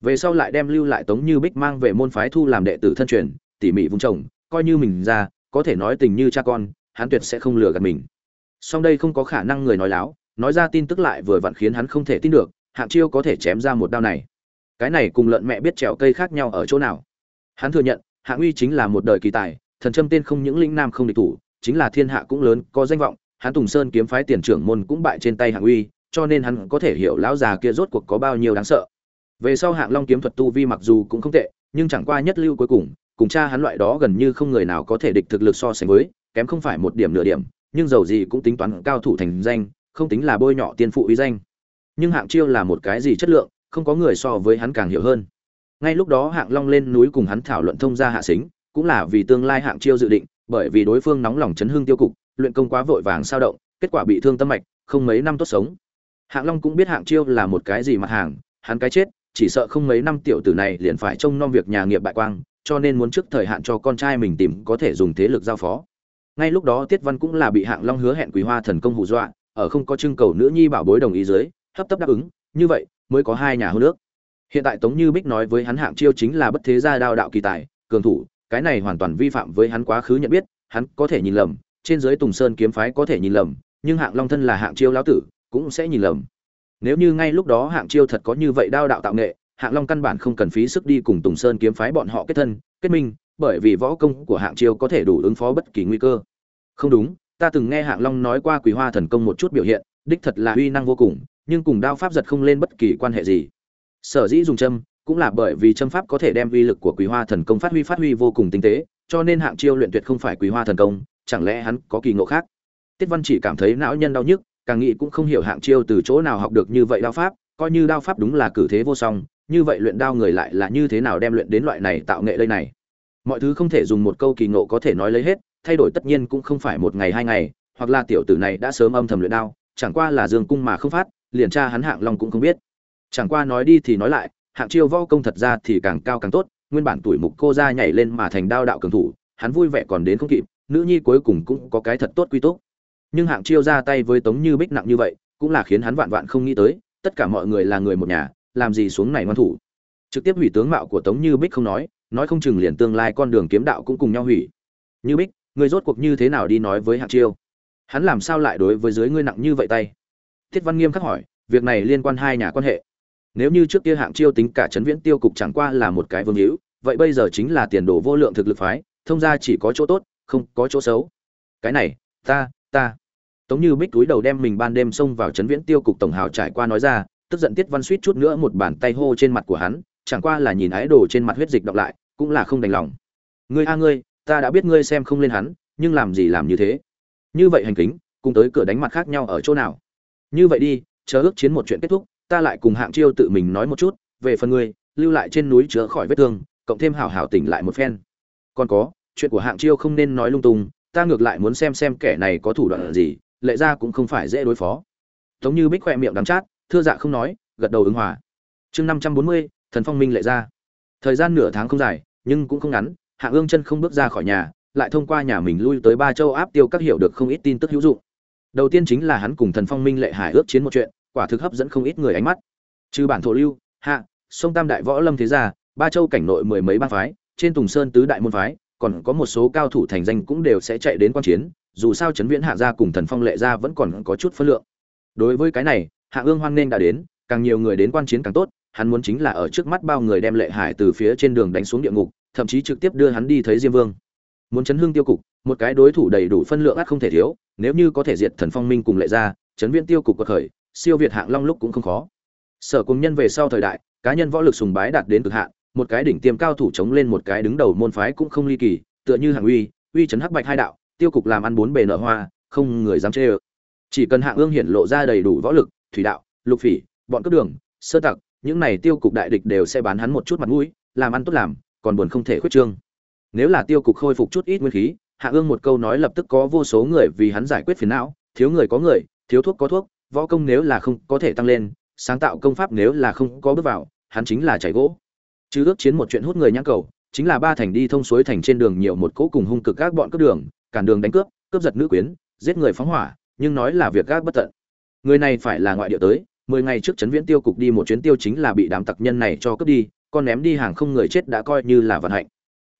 Về sau lại đem lưu lại tống như bích mang về môn phái thu làm đệ tử thân truyền, tỉ mỉ vung chồng, coi như mình ra có thể nói tình như cha con, hắn tuyệt sẽ không lừa gạt mình. Song đây không có khả năng người nói láo nói ra tin tức lại vừa vặn khiến hắn không thể tin được, hạng chiêu có thể chém ra một đao này. Cái này cùng lợn mẹ biết trèo cây khác nhau ở chỗ nào? Hắn thừa nhận, hạng uy chính là một đời kỳ tài, thần châm tên không những linh nam không địch thủ, chính là thiên hạ cũng lớn, có danh vọng. Hắn tùng sơn kiếm phái tiền trưởng môn cũng bại trên tay hạng uy, cho nên hắn có thể hiểu lão già kia rốt cuộc có bao nhiêu đáng sợ. Về sau hạng long kiếm thuật tu vi mặc dù cũng không tệ, nhưng chẳng qua nhất lưu cuối cùng cùng cha hắn loại đó gần như không người nào có thể địch thực lực so sánh với, kém không phải một điểm nửa điểm, nhưng dầu gì cũng tính toán cao thủ thành danh không tính là bôi nhọ tiên phụ uy danh. Nhưng hạng chiêu là một cái gì chất lượng, không có người so với hắn càng hiểu hơn. Ngay lúc đó hạng long lên núi cùng hắn thảo luận thông gia hạ xính, cũng là vì tương lai hạng chiêu dự định, bởi vì đối phương nóng lòng chấn hương tiêu cục, luyện công quá vội vàng sao động, kết quả bị thương tâm mạch, không mấy năm tốt sống. Hạng long cũng biết hạng chiêu là một cái gì mặt hàng, hắn cái chết, chỉ sợ không mấy năm tiểu tử này liền phải trông nom việc nhà nghiệp bại quang, cho nên muốn trước thời hạn cho con trai mình tìm có thể dùng thế lực giao phó. Ngay lúc đó tiết văn cũng là bị hạng long hứa hẹn quý hoa thần công hù dọa ở không có trưng cầu nữ nhi bảo bối đồng ý dưới, hấp tấp đáp ứng, như vậy mới có hai nhà hôn nước hiện tại tống như bích nói với hắn hạng chiêu chính là bất thế gia đao đạo kỳ tài, cường thủ, cái này hoàn toàn vi phạm với hắn quá khứ nhận biết, hắn có thể nhìn lầm, trên dưới tùng sơn kiếm phái có thể nhìn lầm, nhưng hạng long thân là hạng chiêu lão tử, cũng sẽ nhìn lầm. Nếu như ngay lúc đó hạng chiêu thật có như vậy đao đạo tạo nghệ, hạng long căn bản không cần phí sức đi cùng tùng sơn kiếm phái bọn họ kết thân, kết minh, bởi vì võ công của hạng chiêu có thể đủ ứng phó bất kỳ nguy cơ. Không đúng ta từng nghe hạng long nói qua Quỳ hoa thần công một chút biểu hiện, đích thật là uy năng vô cùng, nhưng cùng đao pháp giật không lên bất kỳ quan hệ gì. Sở dĩ dùng châm, cũng là bởi vì châm pháp có thể đem uy lực của Quỳ hoa thần công phát huy phát huy vô cùng tinh tế, cho nên hạng chiêu luyện tuyệt không phải Quỳ hoa thần công, chẳng lẽ hắn có kỳ ngộ khác? Tiết văn chỉ cảm thấy não nhân đau nhức, càng nghĩ cũng không hiểu hạng chiêu từ chỗ nào học được như vậy đao pháp, coi như đao pháp đúng là cử thế vô song, như vậy luyện đao người lại là như thế nào đem luyện đến loại này tạo nghệ đây này? Mọi thứ không thể dùng một câu kỳ ngộ có thể nói lấy hết thay đổi tất nhiên cũng không phải một ngày hai ngày, hoặc là tiểu tử này đã sớm âm thầm luyện đao, chẳng qua là dương cung mà không phát, liền tra hắn hạng long cũng không biết. Chẳng qua nói đi thì nói lại, hạng chiêu võ công thật ra thì càng cao càng tốt, nguyên bản tuổi mục cô ra nhảy lên mà thành đao đạo cường thủ, hắn vui vẻ còn đến không kịp, nữ nhi cuối cùng cũng có cái thật tốt quy tốt nhưng hạng chiêu ra tay với tống như bích nặng như vậy, cũng là khiến hắn vạn vạn không nghĩ tới, tất cả mọi người là người một nhà, làm gì xuống này ngoan thủ. Trực tiếp hủy tướng mạo của tống như bích không nói nói không chừng liền tương lai con đường kiếm đạo cũng cùng nhau hủy. Như bích người rốt cuộc như thế nào đi nói với hạng chiêu? Hắn làm sao lại đối với dưới ngươi nặng như vậy tay? Thiết văn nghiêm khắc hỏi, việc này liên quan hai nhà quan hệ. Nếu như trước kia hạng chiêu tính cả trấn viễn tiêu cục chẳng qua là một cái vương hữu, vậy bây giờ chính là tiền đồ vô lượng thực lực phái, thông ra chỉ có chỗ tốt, không có chỗ xấu. Cái này, ta ta. Tống như bích túi đầu đem mình ban đêm xông vào trấn viễn tiêu cục tổng hào trải qua nói ra, tức giận tiết văn suýt chút nữa một bàn tay hô trên mặt của hắn, chẳng qua là nhìn ái đồ trên mặt huyết dịch đọc lại, cũng là không đành lòng. Ngươi a, ngươi ta đã biết ngươi xem không lên hắn, nhưng làm gì làm như thế? Như vậy hành kính, cùng tới cửa đánh mặt khác nhau ở chỗ nào? Như vậy đi, chờ ước chiến một chuyện kết thúc, ta lại cùng hạng chiêu tự mình nói một chút, về phần ngươi, lưu lại trên núi chữa khỏi vết thương, cộng thêm hảo hảo tỉnh lại một phen. Còn có, chuyện của hạng chiêu không nên nói lung tung, ta ngược lại muốn xem xem kẻ này có thủ đoạn gì lệ ra cũng không phải dễ đối phó. Tống như bích khoe miệng đắm chát, thưa dạ không nói, gật đầu ứng hòa. Chương năm trăm bốn mươi, thần phong minh lệ ra. Thời gian nửa tháng không dài, nhưng cũng không ngắn hạ ương chân không bước ra khỏi nhà, lại thông qua nhà mình lui tới ba châu áp tiêu các hiểu được không ít tin tức hữu dụng. Đầu tiên chính là hắn cùng thần phong minh lệ hải ước chiến một chuyện, quả thực hấp dẫn không ít người ánh mắt. Trừ bản thổ lưu, hạ, sông tam đại võ lâm thế gia, ba châu cảnh nội mười mấy bang phái, trên tùng sơn tứ đại môn phái, còn có một số cao thủ thành danh cũng đều sẽ chạy đến quan chiến, dù sao Trấn viễn hạ gia cùng thần phong lệ gia vẫn còn có chút phân lượng. Đối với cái này, hạ ương hoan nghênh đã đến, càng nhiều người đến quan chiến càng tốt, hắn muốn chính là ở trước mắt bao người đem lệ hải từ phía trên đường đánh xuống địa ngục thậm chí trực tiếp đưa hắn đi thấy diêm vương. Muốn chấn hương tiêu cục, một cái đối thủ đầy đủ phân lượng ắt không thể thiếu, nếu như có thể diệt thần phong minh cùng lệ ra chấn viên tiêu cục cuộc khởi, siêu việt hạng long lúc cũng không khó. Sở cùng nhân về sau thời đại, cá nhân võ lực sùng bái đạt đến cực hạn, một cái đỉnh tiêm cao thủ chống lên một cái đứng đầu môn phái cũng không ly kỳ, tựa như hạng uy uy chấn hắc bạch hai đạo, tiêu cục làm ăn bốn bề nở hoa, không người dám chê ơ. Chỉ cần hạng ương hiển lộ ra đầy đủ võ lực, thủy đạo, lục phỉ, bọn cướp đường, sơ tặc, những này tiêu cục đại địch đều sẽ bán hắn một chút mặt mũi, làm ăn tốt làm còn buồn không thể khuyết trương. Nếu là tiêu cục khôi phục chút ít nguyên khí, hạ ương một câu nói lập tức có vô số người vì hắn giải quyết phiền não, thiếu người có người, thiếu thuốc có thuốc, võ công nếu là không có thể tăng lên, sáng tạo công pháp nếu là không có bước vào, hắn chính là chảy gỗ. Chứ ước chiến một chuyện hút người nhãn cầu, chính là ba thành đi thông suối thành trên đường nhiều một cỗ cùng hung cực các bọn cướp đường, cản đường đánh cướp cướp giật nữ quyến, giết người phóng hỏa, nhưng nói là việc gác bất tận. Người này phải là ngoại địa tới, mười ngày trước chấn viễn tiêu cục đi một chuyến tiêu chính là bị đám tặc nhân này cho cướp đi con ném đi hàng không người chết đã coi như là vận hạnh.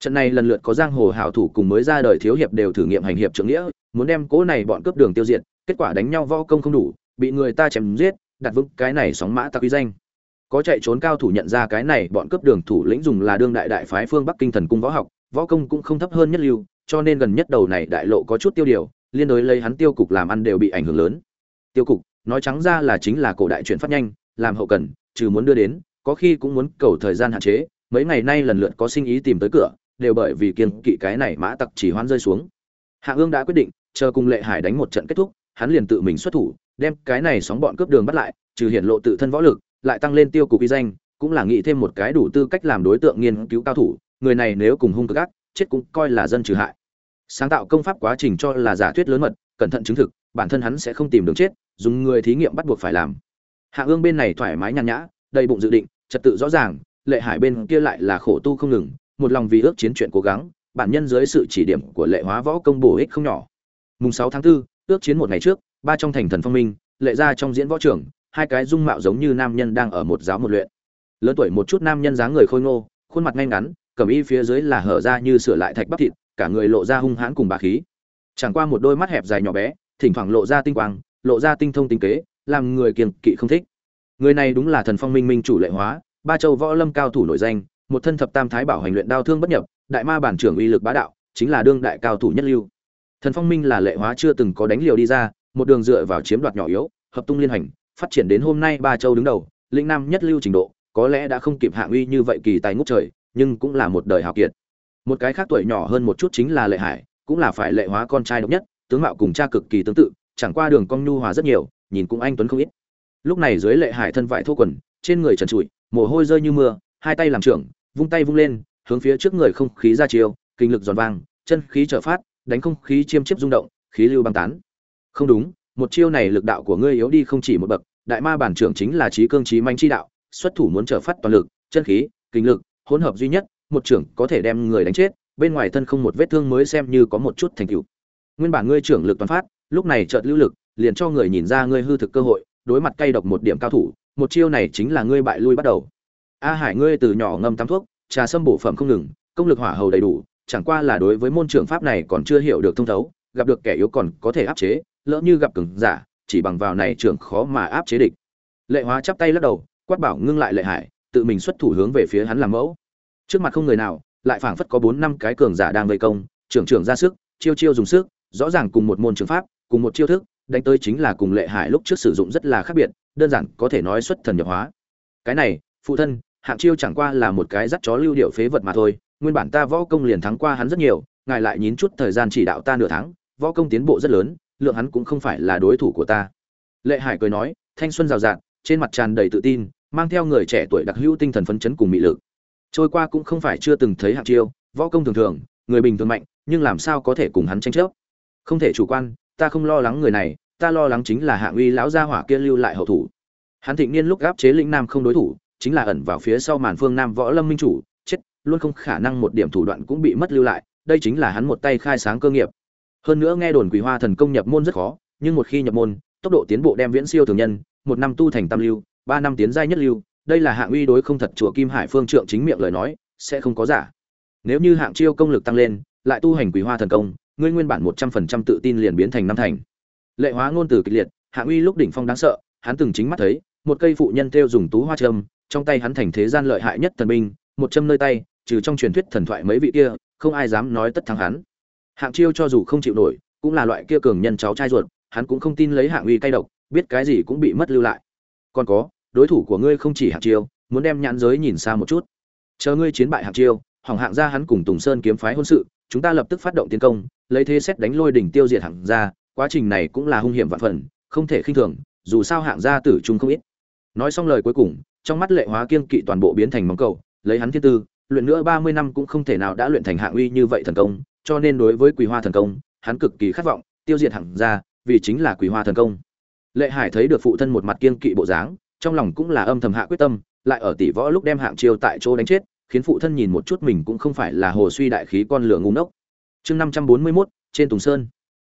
Trận này lần lượt có giang hồ hảo thủ cùng mới ra đời thiếu hiệp đều thử nghiệm hành hiệp trưởng nghĩa, muốn đem cố này bọn cướp đường tiêu diệt, kết quả đánh nhau võ công không đủ, bị người ta chém giết, đặt vững cái này sóng mã tặc uy danh. Có chạy trốn cao thủ nhận ra cái này bọn cướp đường thủ lĩnh dùng là đương đại đại phái phương bắc kinh thần cung võ học, võ công cũng không thấp hơn nhất lưu, cho nên gần nhất đầu này đại lộ có chút tiêu điều, liên đối lấy hắn tiêu cục làm ăn đều bị ảnh hưởng lớn. Tiêu cục, nói trắng ra là chính là cổ đại chuyển phát nhanh, làm hậu cần, trừ muốn đưa đến có khi cũng muốn cầu thời gian hạn chế, mấy ngày nay lần lượt có sinh ý tìm tới cửa, đều bởi vì kiên kỵ cái này mã tặc chỉ hoan rơi xuống. Hạ ương đã quyết định, chờ cùng lệ hải đánh một trận kết thúc, hắn liền tự mình xuất thủ, đem cái này sóng bọn cướp đường bắt lại, trừ hiển lộ tự thân võ lực, lại tăng lên tiêu cục uy danh, cũng là nghĩ thêm một cái đủ tư cách làm đối tượng nghiên cứu cao thủ, người này nếu cùng hung cực ác, chết cũng coi là dân trừ hại. Sáng tạo công pháp quá trình cho là giả thuyết lớn mật, cẩn thận chứng thực, bản thân hắn sẽ không tìm đường chết, dùng người thí nghiệm bắt buộc phải làm. Hạ ương bên này thoải mái nhàn nhã đầy bụng dự định trật tự rõ ràng lệ hải bên kia lại là khổ tu không ngừng một lòng vì ước chiến chuyện cố gắng bản nhân dưới sự chỉ điểm của lệ hóa võ công bổ ích không nhỏ. Mùng sáu tháng 4, ước chiến một ngày trước ba trong thành thần phong minh lệ ra trong diễn võ trưởng hai cái dung mạo giống như nam nhân đang ở một giáo một luyện. Lớn tuổi một chút nam nhân dáng người khôi ngô khuôn mặt ngay ngắn cẩm y phía dưới là hở ra như sửa lại thạch bắp thịt cả người lộ ra hung hãn cùng bà khí. Chẳng qua một đôi mắt hẹp dài nhỏ bé thỉnh thoảng lộ ra tinh quang lộ ra tinh thông tinh kế làm người kiềm kỵ không thích người này đúng là thần phong minh minh chủ lệ hóa, ba châu võ lâm cao thủ nổi danh, một thân thập tam thái bảo hành luyện đao thương bất nhập, đại ma bản trưởng uy lực bá đạo, chính là đương đại cao thủ nhất lưu. Thần phong minh là lệ hóa chưa từng có đánh liều đi ra, một đường dựa vào chiếm đoạt nhỏ yếu, hợp tung liên hành, phát triển đến hôm nay ba châu đứng đầu linh nam nhất lưu trình độ, có lẽ đã không kịp hạng uy như vậy kỳ tài ngút trời, nhưng cũng là một đời hào kiệt. Một cái khác tuổi nhỏ hơn một chút chính là lệ hải, cũng là phải lệ hóa con trai độc nhất, tướng mạo cùng cha cực kỳ tương tự, chẳng qua đường cong nhu hòa rất nhiều, nhìn cũng anh tuấn không ít lúc này dưới lệ hải thân vải thô quần, trên người trần trụi, mồ hôi rơi như mưa, hai tay làm trưởng, vung tay vung lên, hướng phía trước người không khí ra chiều kinh lực giòn vang, chân khí trở phát, đánh không khí chiêm chiếp rung động, khí lưu băng tán. Không đúng, một chiêu này lực đạo của ngươi yếu đi không chỉ một bậc, đại ma bản trưởng chính là trí cương trí manh chi đạo, xuất thủ muốn trở phát toàn lực, chân khí, kinh lực, hỗn hợp duy nhất, một trưởng có thể đem người đánh chết, bên ngoài thân không một vết thương mới xem như có một chút thành tựu. Nguyên bản ngươi trưởng lực toàn phát, lúc này chợt lưu lực, liền cho người nhìn ra ngươi hư thực cơ hội đối mặt cay độc một điểm cao thủ, một chiêu này chính là ngươi bại lui bắt đầu. A hải, ngươi từ nhỏ ngâm tắm thuốc, trà sâm bổ phẩm không ngừng, công lực hỏa hầu đầy đủ, chẳng qua là đối với môn trưởng pháp này còn chưa hiểu được thông thấu, gặp được kẻ yếu còn có thể áp chế, lỡ như gặp cường giả, chỉ bằng vào này trưởng khó mà áp chế địch. Lệ hóa chắp tay lắc đầu, quát bảo ngưng lại lệ hải, tự mình xuất thủ hướng về phía hắn làm mẫu. Trước mặt không người nào, lại phảng phất có bốn năm cái cường giả đang vây công, trưởng trưởng ra sức, chiêu chiêu dùng sức, rõ ràng cùng một môn trường pháp, cùng một chiêu thức đánh tới chính là cùng lệ hải lúc trước sử dụng rất là khác biệt, đơn giản có thể nói xuất thần nhập hóa. Cái này, phụ thân, hạng chiêu chẳng qua là một cái dắt chó lưu điệu phế vật mà thôi, nguyên bản ta võ công liền thắng qua hắn rất nhiều, ngài lại nhín chút thời gian chỉ đạo ta nửa tháng, võ công tiến bộ rất lớn, lượng hắn cũng không phải là đối thủ của ta. Lệ hải cười nói, thanh xuân rào rạt, trên mặt tràn đầy tự tin, mang theo người trẻ tuổi đặc hữu tinh thần phấn chấn cùng mị lực. Trôi qua cũng không phải chưa từng thấy hạng chiêu, võ công thường thường, người bình thường mạnh, nhưng làm sao có thể cùng hắn tranh chấp? Không thể chủ quan, ta không lo lắng người này ta lo lắng chính là hạng uy lão gia hỏa kia lưu lại hậu thủ. Hắn thịnh niên lúc gáp chế lĩnh nam không đối thủ, chính là ẩn vào phía sau màn phương nam võ lâm minh chủ, chết, luôn không khả năng một điểm thủ đoạn cũng bị mất lưu lại, đây chính là hắn một tay khai sáng cơ nghiệp. Hơn nữa nghe đồn quý hoa thần công nhập môn rất khó, nhưng một khi nhập môn, tốc độ tiến bộ đem viễn siêu thường nhân, một năm tu thành tam lưu, ba năm tiến giai nhất lưu, đây là hạng uy đối không thật chùa kim hải phương trượng chính miệng lời nói, sẽ không có giả. Nếu như hạng chiêu công lực tăng lên, lại tu hành quý hoa thần công, ngươi nguyên bản một trăm phần trăm tự tin liền biến thành năm thành lệ hóa ngôn từ kịch liệt hạng uy lúc đỉnh phong đáng sợ, hắn từng chính mắt thấy, một cây phụ nhân theo dùng tú hoa châm, trong tay hắn thành thế gian lợi hại nhất thần binh, một châm nơi tay, trừ trong truyền thuyết thần thoại mấy vị kia, không ai dám nói tất thắng hắn. Hạng chiêu cho dù không chịu nổi, cũng là loại kia cường nhân cháu trai ruột, hắn cũng không tin lấy hạng uy cay độc, biết cái gì cũng bị mất lưu lại. Còn có, đối thủ của ngươi không chỉ hạng chiêu, muốn đem nhãn giới nhìn xa một chút. Chờ ngươi chiến bại hạng chiêu, hỏng hạng ra hắn cùng tùng sơn kiếm phái hôn sự, chúng ta lập tức phát động tiến công, lấy thế xét đánh lôi đỉnh tiêu diệt hạng ra quá trình này cũng là hung hiểm vạn phần, không thể khinh thường, dù sao hạng gia tử trung không ít. Nói xong lời cuối cùng, trong mắt lệ hóa kiên kỵ toàn bộ biến thành móng cầu, lấy hắn thiên tư, luyện nữa ba mươi năm cũng không thể nào đã luyện thành hạng uy như vậy thần công, cho nên đối với quỳ hoa thần công, hắn cực kỳ khát vọng, tiêu diệt hạng gia, vì chính là quỳ hoa thần công. Lệ hải thấy được phụ thân một mặt kiên kỵ bộ dáng, trong lòng cũng là âm thầm hạ quyết tâm, lại ở tỷ võ lúc đem hạng chiêu tại chỗ đánh chết, khiến phụ thân nhìn một chút mình cũng không phải là hồ suy đại khí con lửa ngu ngốc. Chương năm trăm bốn mươi mốt, trên tùng sơn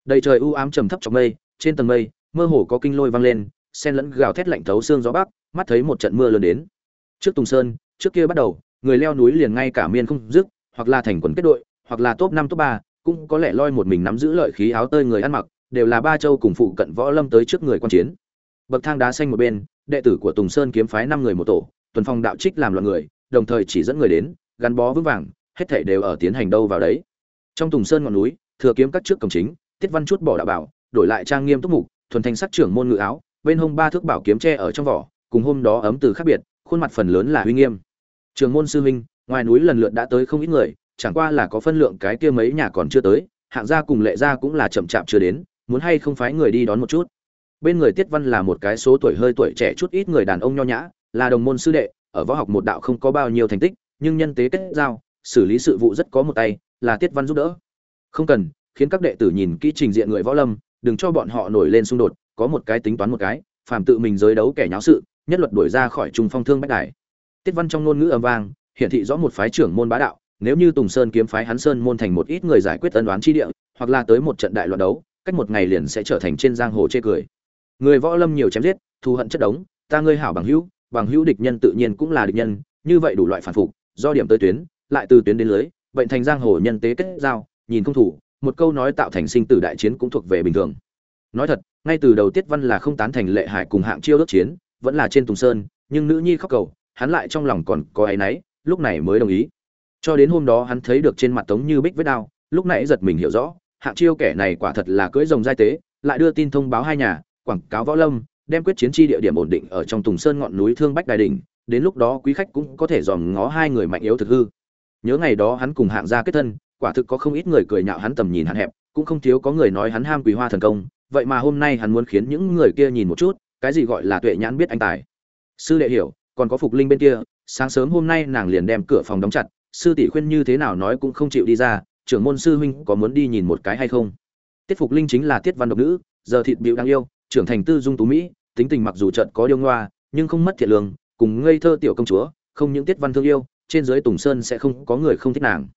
đầy trời u ám trầm thấp trong mây, trên tầng mây, mơ hồ có kinh lôi vang lên sen lẫn gào thét lạnh thấu xương gió bắc, mắt thấy một trận mưa lớn đến. Trước tùng sơn, trước kia bắt đầu, người leo núi liền ngay cả miên không dứt, hoặc là thành quần kết đội, hoặc là top năm, top ba, cũng có lẽ loi một mình nắm giữ lợi khí áo tơi người ăn mặc, đều là ba châu cùng phụ cận võ lâm tới trước người quan chiến. Bậc thang đá xanh một bên, đệ tử của tùng sơn kiếm phái năm người một tổ, tuần phong đạo trích làm loạn người, đồng thời chỉ dẫn người đến, gắn bó vững vàng, hết thảy đều ở tiến hành đâu vào đấy. Trong tùng sơn ngọn núi, thừa kiếm các trước cổng chính tiết văn chút bỏ đạo bảo, đổi lại trang nghiêm túc mục, thuần thanh sắc trưởng môn ngự áo, bên hông ba thước bảo kiếm tre ở trong vỏ, cùng hôm đó ấm từ khác biệt, khuôn mặt phần lớn là uy nghiêm. Trường môn sư huynh, ngoài núi lần lượt đã tới không ít người, chẳng qua là có phân lượng cái kia mấy nhà còn chưa tới, hạng gia cùng lệ gia cũng là chậm chạp chưa đến, muốn hay không phái người đi đón một chút. Bên người tiết văn là một cái số tuổi hơi tuổi trẻ chút ít người đàn ông nho nhã, là đồng môn sư đệ, ở võ học một đạo không có bao nhiêu thành tích, nhưng nhân tế kết giao, xử lý sự vụ rất có một tay, là tiết văn giúp đỡ. Không cần khiến các đệ tử nhìn kỹ trình diện người võ lâm, đừng cho bọn họ nổi lên xung đột, có một cái tính toán một cái, phàm tự mình giới đấu kẻ nháo sự, nhất luật đuổi ra khỏi trung phong thương bách đài. Tiết văn trong ngôn ngữ âm vang, hiển thị rõ một phái trưởng môn bá đạo, nếu như tùng sơn kiếm phái hắn sơn môn thành một ít người giải quyết ân đoán chi địa, hoặc là tới một trận đại loạn đấu, cách một ngày liền sẽ trở thành trên giang hồ chê cười. Người võ lâm nhiều chém giết, thù hận chất đống, ta ngươi hảo bằng hữu bằng hữu địch nhân tự nhiên cũng là địch nhân, như vậy đủ loại phản phục, do điểm tới tuyến, lại từ tuyến đến lưới, bệnh thành giang hồ nhân tế kết giao, nhìn không thủ một câu nói tạo thành sinh tử đại chiến cũng thuộc về bình thường. Nói thật, ngay từ đầu tiết văn là không tán thành lệ hải cùng hạng chiêu ước chiến, vẫn là trên tùng sơn, nhưng nữ nhi khóc cầu, hắn lại trong lòng còn có áy náy, lúc này mới đồng ý. Cho đến hôm đó hắn thấy được trên mặt tống như bích vết đao lúc nãy giật mình hiểu rõ, hạng chiêu kẻ này quả thật là cưỡi rồng giai tế, lại đưa tin thông báo hai nhà, quảng cáo võ lâm, đem quyết chiến chi địa điểm ổn định ở trong tùng sơn ngọn núi thương bách đài đình đến lúc đó quý khách cũng có thể dòm ngó hai người mạnh yếu thực hư. Nhớ ngày đó hắn cùng hạng gia kết thân quả thực có không ít người cười nhạo hắn tầm nhìn hạn hẹp, cũng không thiếu có người nói hắn ham quỷ hoa thần công, vậy mà hôm nay hắn muốn khiến những người kia nhìn một chút, cái gì gọi là tuệ nhãn biết anh tài. Sư đệ hiểu, còn có phục linh bên kia, sáng sớm hôm nay nàng liền đem cửa phòng đóng chặt, sư tỷ khuyên như thế nào nói cũng không chịu đi ra, trưởng môn sư huynh có muốn đi nhìn một cái hay không? Tiết phục linh chính là tiết văn độc nữ, giờ thịt bịu đang yêu, trưởng thành tư dung tú mỹ, tính tình mặc dù trận có điêu ngoa, nhưng không mất thiện lương, cùng ngây thơ tiểu công chúa, không những tiết văn thương yêu, trên dưới tùng sơn sẽ không có người không thích nàng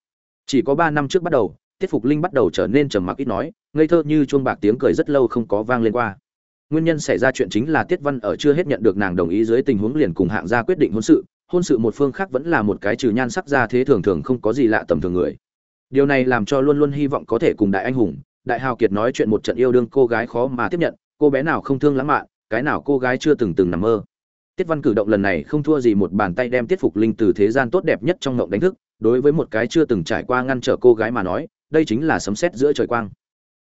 chỉ có ba năm trước bắt đầu, tiết phục linh bắt đầu trở nên trầm mặc ít nói, ngây thơ như chuông bạc tiếng cười rất lâu không có vang lên qua. Nguyên nhân xảy ra chuyện chính là tiết văn ở chưa hết nhận được nàng đồng ý dưới tình huống liền cùng hạng gia quyết định hôn sự hôn sự một phương khác vẫn là một cái trừ nhan sắc ra thế thường thường không có gì lạ tầm thường người. Điều này làm cho luôn luôn hy vọng có thể cùng đại anh hùng, đại hào kiệt nói chuyện một trận yêu đương cô gái khó mà tiếp nhận, cô bé nào không thương lãng mạn, cái nào cô gái chưa từng từng nằm mơ. Tiết văn cử động lần này không thua gì một bàn tay đem tiết phục linh từ thế gian tốt đẹp nhất trong ngộng đánh thức đối với một cái chưa từng trải qua ngăn trở cô gái mà nói, đây chính là sấm sét giữa trời quang.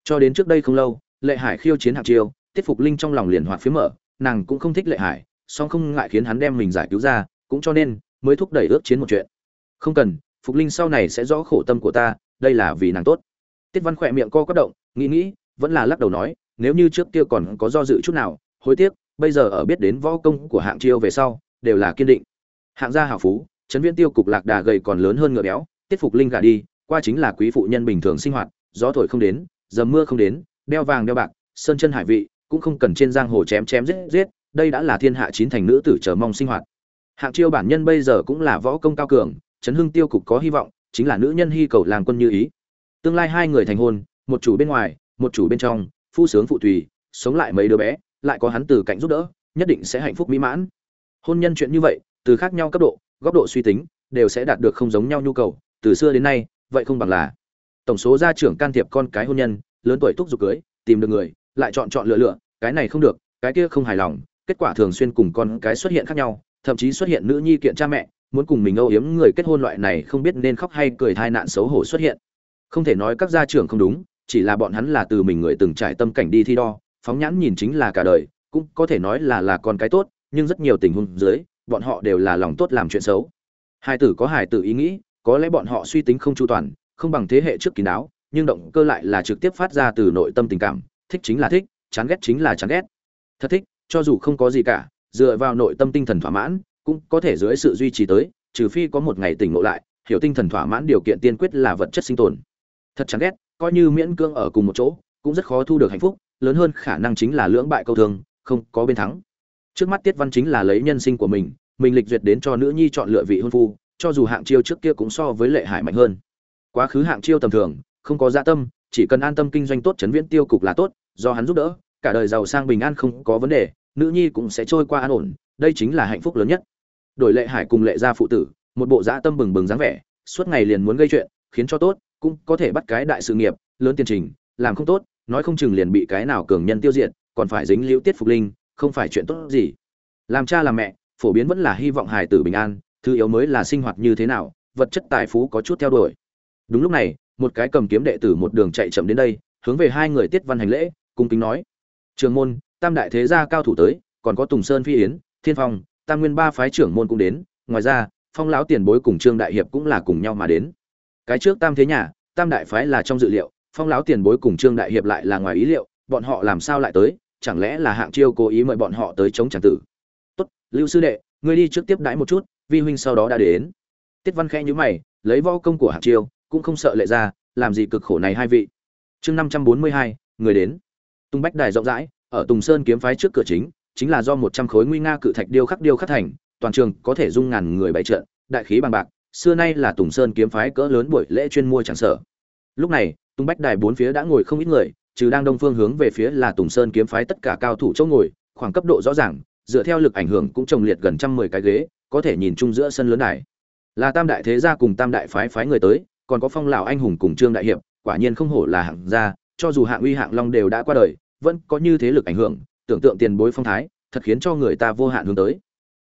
Cho đến trước đây không lâu, lệ hải khiêu chiến hạng chiêu tiết phục linh trong lòng liền hoạt phía mở, nàng cũng không thích lệ hải, song không ngại khiến hắn đem mình giải cứu ra, cũng cho nên mới thúc đẩy ước chiến một chuyện. Không cần, phục linh sau này sẽ rõ khổ tâm của ta, đây là vì nàng tốt. Tiết văn khỏe miệng co quất động, nghĩ nghĩ, vẫn là lắc đầu nói, nếu như trước kia còn có do dự chút nào, hối tiếc, bây giờ ở biết đến võ công của hạng chiêu về sau, đều là kiên định. Hạng gia hảo phú trấn viễn tiêu cục lạc đà gầy còn lớn hơn ngựa béo, tiết phục linh gà đi, qua chính là quý phụ nhân bình thường sinh hoạt, gió thổi không đến dầm mưa không đến, đeo vàng đeo bạc, sơn chân hải vị, cũng không cần trên giang hồ chém chém giết giết, đây đã là thiên hạ chín thành nữ tử chờ mong sinh hoạt. Hạng chiêu bản nhân bây giờ cũng là võ công cao cường chấn hưng tiêu cục có hy vọng, chính là nữ nhân hy cầu làm quân như ý. Tương lai hai người thành hôn, một chủ bên ngoài, một chủ bên trong, phu sướng phụ tùy, sống lại mấy đứa bé, lại có hắn từ cạnh giúp đỡ, nhất định sẽ hạnh phúc mỹ mãn. Hôn nhân chuyện như vậy, từ khác nhau cấp độ góc độ suy tính đều sẽ đạt được không giống nhau nhu cầu. Từ xưa đến nay, vậy không bằng là tổng số gia trưởng can thiệp con cái hôn nhân, lớn tuổi thúc giục cưới, tìm được người, lại chọn chọn lựa lựa, cái này không được, cái kia không hài lòng, kết quả thường xuyên cùng con cái xuất hiện khác nhau, thậm chí xuất hiện nữ nhi kiện cha mẹ, muốn cùng mình âu yếm người kết hôn loại này không biết nên khóc hay cười thai nạn xấu hổ xuất hiện. Không thể nói các gia trưởng không đúng, chỉ là bọn hắn là từ mình người từng trải tâm cảnh đi thi đo, phóng nhãn nhìn chính là cả đời, cũng có thể nói là là con cái tốt, nhưng rất nhiều tình huống dưới bọn họ đều là lòng tốt làm chuyện xấu. Hai tử có hài tử ý nghĩ, có lẽ bọn họ suy tính không chu toàn, không bằng thế hệ trước kín đáo, nhưng động cơ lại là trực tiếp phát ra từ nội tâm tình cảm, thích chính là thích, chán ghét chính là chán ghét. Thật thích, cho dù không có gì cả, dựa vào nội tâm tinh thần thỏa mãn, cũng có thể dưới sự duy trì tới, trừ phi có một ngày tỉnh ngộ lại, hiểu tinh thần thỏa mãn điều kiện tiên quyết là vật chất sinh tồn. Thật chán ghét, coi như miễn cương ở cùng một chỗ, cũng rất khó thu được hạnh phúc, lớn hơn khả năng chính là lưỡng bại câu thương, không có bên thắng trước mắt tiết văn chính là lấy nhân sinh của mình mình lịch duyệt đến cho nữ nhi chọn lựa vị hôn phu, cho dù hạng chiêu trước kia cũng so với lệ hải mạnh hơn. Quá khứ hạng chiêu tầm thường, không có dạ tâm, chỉ cần an tâm kinh doanh tốt chấn viễn tiêu cục là tốt, do hắn giúp đỡ, cả đời giàu sang bình an không có vấn đề, nữ nhi cũng sẽ trôi qua an ổn, đây chính là hạnh phúc lớn nhất. Đổi lệ hải cùng lệ gia phụ tử, một bộ dã tâm bừng bừng dáng vẻ, suốt ngày liền muốn gây chuyện, khiến cho tốt, cũng có thể bắt cái đại sự nghiệp, lớn tiền trình, làm không tốt, nói không chừng liền bị cái nào cường nhân tiêu diệt, còn phải dính liễu tiết phục linh không phải chuyện tốt gì. Làm cha làm mẹ, phổ biến vẫn là hy vọng hài tử bình an, thứ yếu mới là sinh hoạt như thế nào, vật chất tài phú có chút theo đuổi. Đúng lúc này, một cái cầm kiếm đệ tử một đường chạy chậm đến đây, hướng về hai người tiết văn hành lễ, cung kính nói. Trường môn, tam đại thế gia cao thủ tới, còn có tùng sơn phi yến, thiên phong, tam nguyên ba phái trưởng môn cũng đến, ngoài ra, phong lão tiền bối cùng trương đại hiệp cũng là cùng nhau mà đến. Cái trước tam thế nhà, tam đại phái là trong dự liệu, phong lão tiền bối cùng trương đại hiệp lại là ngoài ý liệu, bọn họ làm sao lại tới chẳng lẽ là hạng chiêu cố ý mời bọn họ tới chống tràng tử? Tốt, lưu sư đệ, ngươi đi trước tiếp đãi một chút, vi huynh sau đó đã đến. Tiết văn khẽ nhíu mày, lấy võ công của hạng chiêu, cũng không sợ lệ ra, làm gì cực khổ này hai vị. Chương năm trăm bốn mươi hai, người đến. Tung bách đài rộng rãi, ở tùng sơn kiếm phái trước cửa chính chính là do một trăm khối nguy nga cự thạch điêu khắc điêu khắc thành, toàn trường có thể dung ngàn người bày trận, đại khí bằng bạc, xưa nay là tùng sơn kiếm phái cỡ lớn buổi lễ chuyên mua chẳng sở lúc này tung bách đài bốn phía đã ngồi không ít người trừ đang đông phương hướng về phía là tùng sơn kiếm phái tất cả cao thủ chỗ ngồi khoảng cấp độ rõ ràng dựa theo lực ảnh hưởng cũng trồng liệt gần trăm mười cái ghế có thể nhìn chung giữa sân lớn này là tam đại thế gia cùng tam đại phái phái người tới còn có phong lão anh hùng cùng trương đại hiệp quả nhiên không hổ là hạng gia cho dù hạng uy hạng long đều đã qua đời vẫn có như thế lực ảnh hưởng tưởng tượng tiền bối phong thái thật khiến cho người ta vô hạn hướng tới.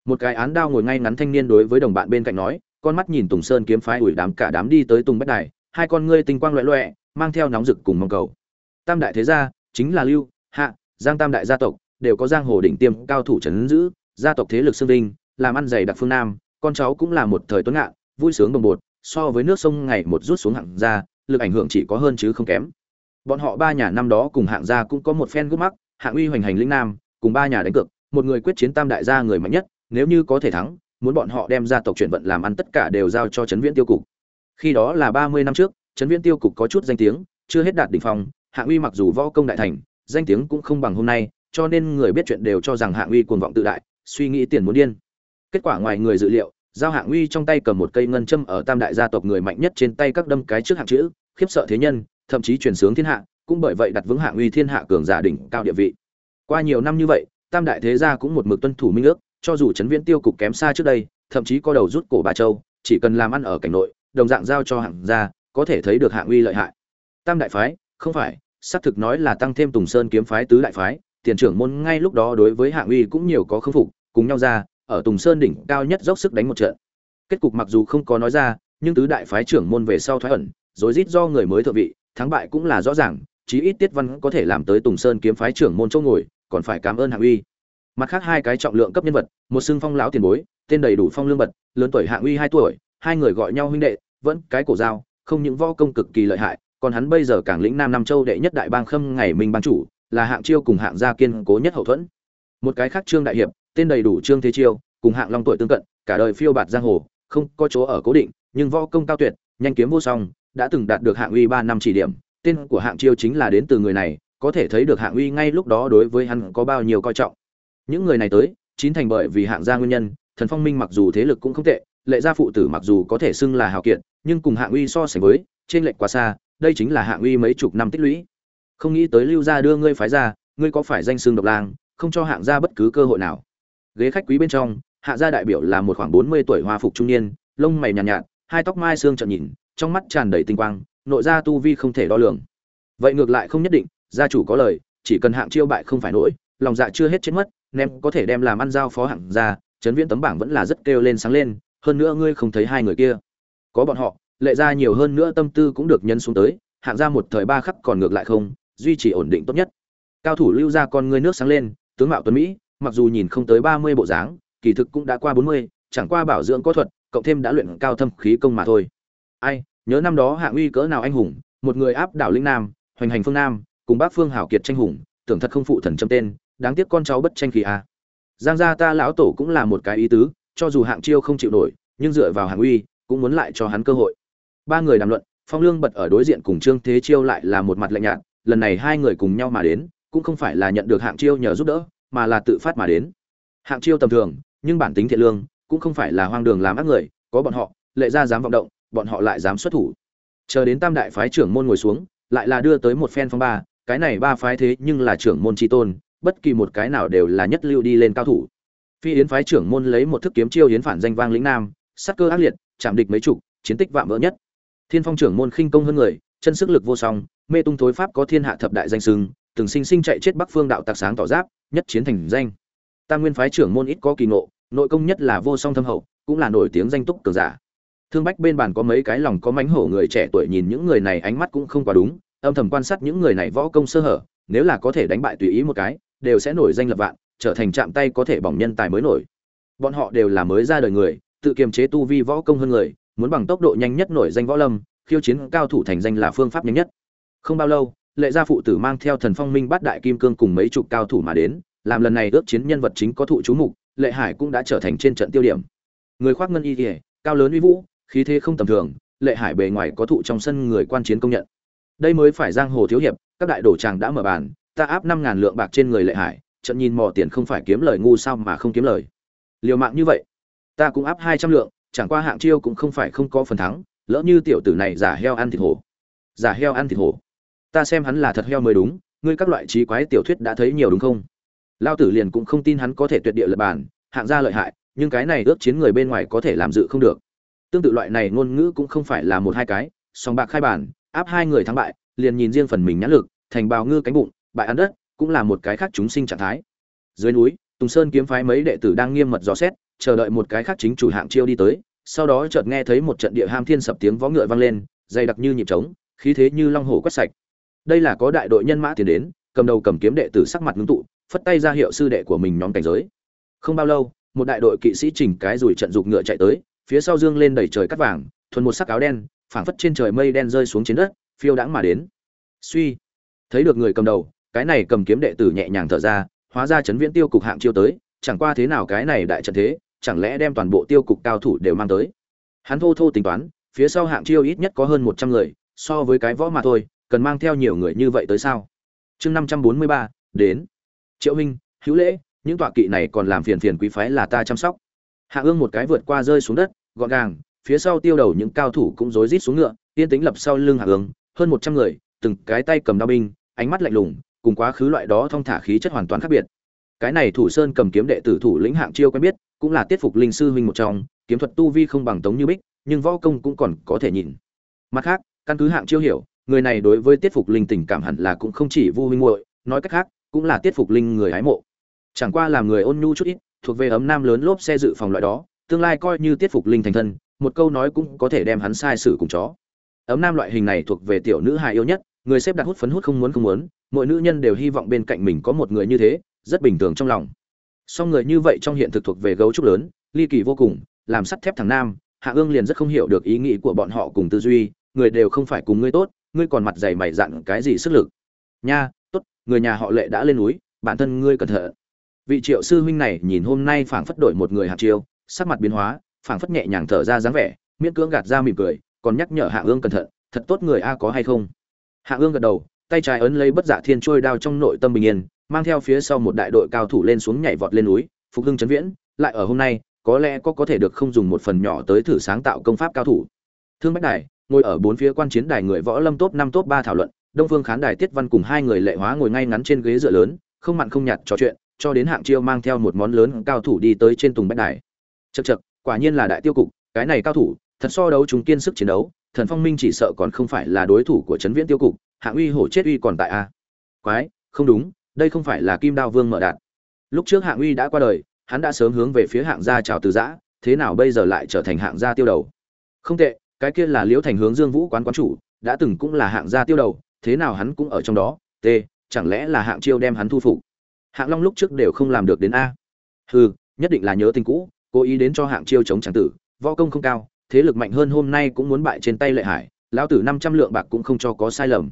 Một cái án đao ngồi ngay ngắn thanh niên đối với đồng bạn bên cạnh nói con mắt nhìn tùng sơn kiếm phái ủi đám cả đám đi tới tùng bách đài hai con ngươi tinh quang loẻo loẻo, mang theo nóng rực cùng mong cầu tam đại thế gia, chính là lưu, hạ, giang tam đại gia tộc, đều có giang hồ đỉnh tiêm, cao thủ trấn giữ, gia tộc thế lực xương đinh làm ăn dày đặc phương nam, con cháu cũng là một thời tuấn ngạn, vui sướng đồng bột, so với nước sông ngày một rút xuống hạng gia, lực ảnh hưởng chỉ có hơn chứ không kém. Bọn họ ba nhà năm đó cùng hạng gia cũng có một phen gút mắc, hạng uy hoành hành linh nam, cùng ba nhà đánh cược, một người quyết chiến tam đại gia người mạnh nhất, nếu như có thể thắng, muốn bọn họ đem gia tộc chuyển vận làm ăn tất cả đều giao cho trấn viễn tiêu cục. Khi đó là ba mươi năm trước, trấn viễn tiêu cục có chút danh tiếng, chưa hết đạt đỉnh phong hạng uy mặc dù võ công đại thành, danh tiếng cũng không bằng hôm nay, cho nên người biết chuyện đều cho rằng hạng uy cuồng vọng tự đại, suy nghĩ tiền muốn điên. Kết quả ngoài người dự liệu, giao hạng uy trong tay cầm một cây ngân châm ở tam đại gia tộc người mạnh nhất trên tay các đâm cái trước hạng chữ, khiếp sợ thế nhân, thậm chí truyền sướng thiên hạ, cũng bởi vậy đặt vững hạng uy thiên hạ cường giả đỉnh cao địa vị. Qua nhiều năm như vậy, tam đại thế gia cũng một mực tuân thủ minh ước, cho dù chấn viễn tiêu cục kém xa trước đây, thậm chí có đầu rút cổ bà châu, chỉ cần làm ăn ở cảnh nội, đồng dạng giao cho hạng gia, có thể thấy được hạng uy lợi hại. Tam đại phái không phải, xác thực nói là tăng thêm tùng sơn kiếm phái tứ đại phái, tiền trưởng môn ngay lúc đó đối với hạng uy cũng nhiều có khâm phục, cùng nhau ra, ở tùng sơn đỉnh cao nhất dốc sức đánh một trận. Kết cục mặc dù không có nói ra, nhưng tứ đại phái trưởng môn về sau thoái ẩn rồi rít do người mới thượng vị, thắng bại cũng là rõ ràng, chí ít tiết văn có thể làm tới tùng sơn kiếm phái trưởng môn châu ngồi, còn phải cảm ơn hạng uy. Mặt khác hai cái trọng lượng cấp nhân vật, một xưng phong lão tiền bối, tên đầy đủ phong lương bật, lớn tuổi hạng uy hai tuổi, hai người gọi nhau huynh đệ, vẫn cái cổ dao không những võ công cực kỳ lợi hại còn hắn bây giờ cảng lĩnh nam nam châu đệ nhất đại bang khâm ngày minh bang chủ, là hạng chiêu cùng hạng gia kiên cố nhất hậu thuẫn. Một cái khác trương đại hiệp, tên đầy đủ trương thế chiêu, cùng hạng long tuổi tương cận, cả đời phiêu bạt giang hồ, không có chỗ ở cố định, nhưng võ công cao tuyệt, nhanh kiếm vô song, đã từng đạt được hạng uy ba năm chỉ điểm. Tên của hạng chiêu chính là đến từ người này, có thể thấy được hạng uy ngay lúc đó đối với hắn có bao nhiêu coi trọng. Những người này tới, chín thành bởi vì hạng gia nguyên nhân, thần phong minh mặc dù thế lực cũng không tệ, lệ gia phụ tử mặc dù có thể xưng là hào kiệt, nhưng cùng hạng uy so sánh với, trên lệnh quá xa đây chính là hạng uy mấy chục năm tích lũy. Không nghĩ tới lưu gia đưa ngươi phái ra ngươi có phải danh xương độc lang không cho hạng gia bất cứ cơ hội nào. Ghế khách quý bên trong hạ gia đại biểu là một khoảng bốn mươi tuổi hoa phục trung niên lông mày nhàn nhạt, nhạt hai tóc mai xương trợn nhìn trong mắt tràn đầy tinh quang nội gia tu vi không thể đo lường. Vậy ngược lại không nhất định gia chủ có lời chỉ cần hạng chiêu bại không phải nỗi lòng dạ chưa hết chết mất nem có thể đem làm ăn giao phó hạng gia chấn viễn tấm bảng vẫn là rất kêu lên sáng lên hơn nữa ngươi không thấy hai người kia. Có bọn họ lệ ra nhiều hơn nữa tâm tư cũng được nhân xuống tới, hạng ra một thời ba khắc còn ngược lại không, duy trì ổn định tốt nhất. Cao thủ lưu ra con ngươi nước sáng lên, tướng mạo tuấn mỹ, mặc dù nhìn không tới ba mươi bộ dáng, kỳ thực cũng đã qua bốn mươi, chẳng qua bảo dưỡng có thuật, cộng thêm đã luyện cao thâm khí công mà thôi. Ai, nhớ năm đó hạng uy cỡ nào anh hùng, một người áp đảo linh nam, hoành hành phương nam, cùng bác phương hảo kiệt tranh hùng, tưởng thật không phụ thần châm tên, đáng tiếc con cháu bất tranh khí à. giang gia ta lão tổ cũng là một cái ý tứ, cho dù hạng chiêu không chịu nổi, nhưng dựa vào hạng uy, cũng muốn lại cho hắn cơ hội ba người đàm luận, phong lương bật ở đối diện cùng trương thế chiêu lại là một mặt lạnh nhạt, lần này hai người cùng nhau mà đến, cũng không phải là nhận được hạng chiêu nhờ giúp đỡ, mà là tự phát mà đến. Hạng chiêu tầm thường, nhưng bản tính thiện lương, cũng không phải là hoang đường làm ác người, có bọn họ, lệ ra dám vọng động, bọn họ lại dám xuất thủ. Chờ đến tam đại phái trưởng môn ngồi xuống, lại là đưa tới một phen phong ba, cái này ba phái thế nhưng là trưởng môn tri tôn, bất kỳ một cái nào đều là nhất lưu đi lên cao thủ. Phi yến phái trưởng môn lấy một thức kiếm chiêu yến phản danh vang lĩnh nam, sắc cơ ác liệt, chạm địch mấy chục, chiến tích vạm vỡ nhất thiên phong trưởng môn khinh công hơn người, chân sức lực vô song, mê tung thối pháp có thiên hạ thập đại danh sưng từng sinh sinh chạy chết bắc phương đạo tạc sáng tỏ giáp, nhất chiến thành danh. Tam nguyên phái trưởng môn ít có kỳ ngộ, nội công nhất là vô song thâm hậu, cũng là nổi tiếng danh túc cường giả. Thương bách bên bàn có mấy cái lòng có mánh hổ người trẻ tuổi nhìn những người này ánh mắt cũng không quá đúng, âm thầm quan sát những người này võ công sơ hở, nếu là có thể đánh bại tùy ý một cái, đều sẽ nổi danh lập vạn, trở thành chạm tay có thể bỏng nhân tài mới nổi. Bọn họ đều là mới ra đời người, tự kiềm chế tu vi võ công hơn người muốn bằng tốc độ nhanh nhất nổi danh võ lâm, khiêu chiến cao thủ thành danh là phương pháp nhanh nhất. Không bao lâu, lệ gia phụ tử mang theo thần phong minh bát đại kim cương cùng mấy chục cao thủ mà đến, làm lần này ước chiến nhân vật chính có thụ chú mục, lệ hải cũng đã trở thành trên trận tiêu điểm. Người khoác ngân y kỉa cao lớn uy vũ, khí thế không tầm thường, lệ hải bề ngoài có thụ trong sân người quan chiến công nhận. Đây mới phải giang hồ thiếu hiệp, các đại đổ tràng đã mở bàn, ta áp năm ngàn lượng bạc trên người lệ hải, trận nhìn mò tiền không phải kiếm lời ngu sao mà không kiếm lời. Liều mạng như vậy, ta cũng áp hai trăm lượng chẳng qua hạng chiêu cũng không phải không có phần thắng, lỡ như tiểu tử này giả heo ăn thịt hổ. Giả heo ăn thịt hổ. Ta xem hắn là thật heo mới đúng, ngươi các loại trí quái tiểu thuyết đã thấy nhiều đúng không? Lao tử liền cũng không tin hắn có thể tuyệt địa lập bản hạng gia lợi hại, nhưng cái này ước chiến người bên ngoài có thể làm dự không được. Tương tự loại này ngôn ngữ cũng không phải là một hai cái, song bạc khai bản, áp hai người thắng bại, liền nhìn riêng phần mình nhãn lực, thành bào ngư cánh bụng, bại ăn đất, cũng là một cái khác chúng sinh trạng thái. Dưới núi, tùng sơn kiếm phái mấy đệ tử đang nghiêm mật dò xét chờ đợi một cái khác chính chủ hạng chiêu đi tới, sau đó chợt nghe thấy một trận địa ham thiên sập tiếng vó ngựa vang lên, dày đặc như nhịp trống, khí thế như long hổ quét sạch. Đây là có đại đội nhân mã tiến đến, cầm đầu cầm kiếm đệ tử sắc mặt ngưng tụ, phất tay ra hiệu sư đệ của mình nhóm cảnh giới. Không bao lâu, một đại đội kỵ sĩ chỉnh cái rùi trận dục ngựa chạy tới, phía sau dương lên đầy trời cắt vàng, thuần một sắc áo đen, phảng phất trên trời mây đen rơi xuống trên đất, phiêu đãng mà đến. Suy, thấy được người cầm đầu, cái này cầm kiếm đệ tử nhẹ nhàng thở ra, hóa ra chấn viễn tiêu cục hạng chiêu tới, chẳng qua thế nào cái này đại trận thế chẳng lẽ đem toàn bộ tiêu cục cao thủ đều mang tới? Hắn thô thô tính toán, phía sau hạng chiêu ít nhất có hơn một trăm người, so với cái võ mà thôi, cần mang theo nhiều người như vậy tới sao? Chương năm trăm bốn mươi ba, đến. Triệu huynh hữu lễ, những tọa kỵ này còn làm phiền phiền quý phái là ta chăm sóc. Hạ ương một cái vượt qua rơi xuống đất, gọn gàng, phía sau tiêu đầu những cao thủ cũng rối rít xuống ngựa, yên tính lập sau lưng hạ ương, hơn một trăm người, từng cái tay cầm đao binh, ánh mắt lạnh lùng, cùng quá khứ loại đó thông thả khí chất hoàn toàn khác biệt. Cái này thủ sơn cầm kiếm đệ tử thủ lĩnh hạng chiêu quen biết cũng là tiết phục linh sư huynh một trong, kiếm thuật tu vi không bằng tống như bích, nhưng võ công cũng còn có thể nhìn. Mặt khác, căn cứ hạng chiêu hiểu, người này đối với tiết phục linh tình cảm hẳn là cũng không chỉ vu huynh muội, nói cách khác, cũng là tiết phục linh người hái mộ. Chẳng qua làm người ôn nhu chút ít, thuộc về ấm nam lớn lốp xe dự phòng loại đó, tương lai coi như tiết phục linh thành thân, một câu nói cũng có thể đem hắn sai sử cùng chó. Ấm nam loại hình này thuộc về tiểu nữ hài yêu nhất, người xếp đặt hút phấn hút không muốn không muốn mỗi nữ nhân đều hy vọng bên cạnh mình có một người như thế, rất bình thường trong lòng song người như vậy trong hiện thực thuộc về gấu trúc lớn, ly kỳ vô cùng, làm sắt thép thằng nam, hạ ương liền rất không hiểu được ý nghĩ của bọn họ cùng tư duy, người đều không phải cùng ngươi tốt, ngươi còn mặt dày mày dặn cái gì sức lực. Nha, tốt, người nhà họ lệ đã lên núi, bản thân ngươi cẩn thận. Vị triệu sư huynh này nhìn hôm nay phảng phất đổi một người hạt chiêu, sắc mặt biến hóa, phảng phất nhẹ nhàng thở ra dáng vẻ, miễn cưỡng gạt ra mỉm cười, còn nhắc nhở hạ ương cẩn thận, thật tốt người a có hay không? Hạ ương gật đầu, tay trái ấn lấy bất giả thiên trôi đao trong nội tâm bình yên mang theo phía sau một đại đội cao thủ lên xuống nhảy vọt lên núi, phục hưng chấn viễn, lại ở hôm nay, có lẽ có có thể được không dùng một phần nhỏ tới thử sáng tạo công pháp cao thủ. Thương bách đài, ngồi ở bốn phía quan chiến đài người võ lâm top năm top ba thảo luận, đông phương khán đài tiết văn cùng hai người lệ hóa ngồi ngay ngắn trên ghế dựa lớn, không mặn không nhạt trò chuyện, cho đến hạng chiêu mang theo một món lớn cao thủ đi tới trên tùng bách đài. Chật chật quả nhiên là đại tiêu cục, cái này cao thủ, thật so đấu chúng kiên sức chiến đấu, thần phong minh chỉ sợ còn không phải là đối thủ của trấn viễn tiêu cục, hạng uy hổ chết uy còn tại a. Quái, không đúng đây không phải là kim đao vương mở đạt lúc trước hạng uy đã qua đời, hắn đã sớm hướng về phía hạng gia trào từ giã, thế nào bây giờ lại trở thành hạng gia tiêu đầu? Không tệ, cái kia là liễu thành hướng dương vũ quán quán chủ, đã từng cũng là hạng gia tiêu đầu, thế nào hắn cũng ở trong đó, t, chẳng lẽ là hạng chiêu đem hắn thu phục? Hạng long lúc trước đều không làm được đến a. Hừ, nhất định là nhớ tình cũ, cố ý đến cho hạng chiêu chống tràng tử, võ công không cao, thế lực mạnh hơn hôm nay cũng muốn bại trên tay lệ hải, lão tử năm trăm lượng bạc cũng không cho có sai lầm.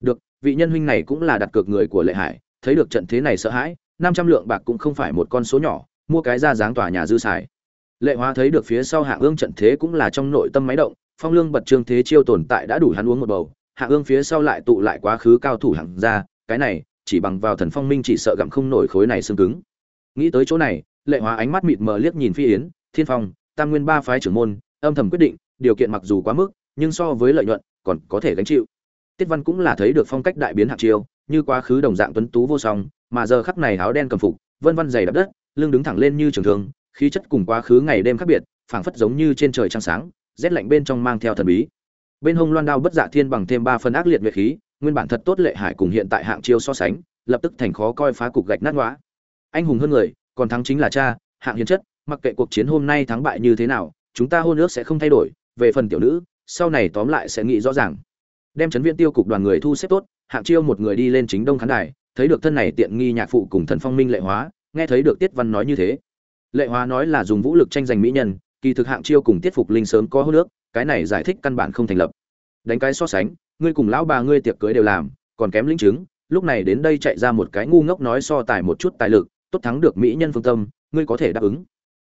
Được, vị nhân huynh này cũng là đặt cược người của lệ hải thấy được trận thế này sợ hãi, năm trăm lượng bạc cũng không phải một con số nhỏ, mua cái ra dáng tòa nhà dư xài. Lệ hóa thấy được phía sau hạ ương trận thế cũng là trong nội tâm máy động, phong lương bật trương thế chiêu tồn tại đã đủ hắn uống một bầu, hạ ương phía sau lại tụ lại quá khứ cao thủ hạng ra, cái này, chỉ bằng vào thần phong minh chỉ sợ gặm không nổi khối này xương cứng. Nghĩ tới chỗ này, lệ hóa ánh mắt mịt mờ liếc nhìn phi yến, thiên phong, tam nguyên ba phái trưởng môn, âm thầm quyết định, điều kiện mặc dù quá mức, nhưng so với lợi nhuận, còn có thể gánh chịu tiết văn cũng là thấy được phong cách đại biến hạng chiêu, như quá khứ đồng dạng tuấn tú vô song, mà giờ khắc này áo đen cầm phục, vân vân dày đập đất, lưng đứng thẳng lên như trường thường khí chất cùng quá khứ ngày đêm khác biệt, phảng phất giống như trên trời trăng sáng, rét lạnh bên trong mang theo thần bí. Bên hông loan đao bất dạ thiên bằng thêm ba phần ác liệt nguyệt khí, nguyên bản thật tốt lệ hải cùng hiện tại hạng chiêu so sánh, lập tức thành khó coi phá cục gạch nát ngõa anh hùng hơn người, còn thắng chính là cha, hạng hiến chất, mặc kệ cuộc chiến hôm nay thắng bại như thế nào, chúng ta hôn ước sẽ không thay đổi, về phần tiểu nữ, sau này tóm lại sẽ nghĩ rõ ràng đem chấn viên tiêu cục đoàn người thu xếp tốt, hạng chiêu một người đi lên chính đông khán đài, thấy được thân này tiện nghi nhạc phụ cùng thần phong minh lệ hóa, nghe thấy được tiết văn nói như thế. Lệ hóa nói là dùng vũ lực tranh giành mỹ nhân, kỳ thực hạng chiêu cùng tiết phục linh sớm có hô nước cái này giải thích căn bản không thành lập. Đánh cái so sánh, ngươi cùng lão bà ngươi tiệc cưới đều làm, còn kém lĩnh chứng, lúc này đến đây chạy ra một cái ngu ngốc nói so tài một chút tài lực, tốt thắng được mỹ nhân phương tâm, ngươi có thể đáp ứng.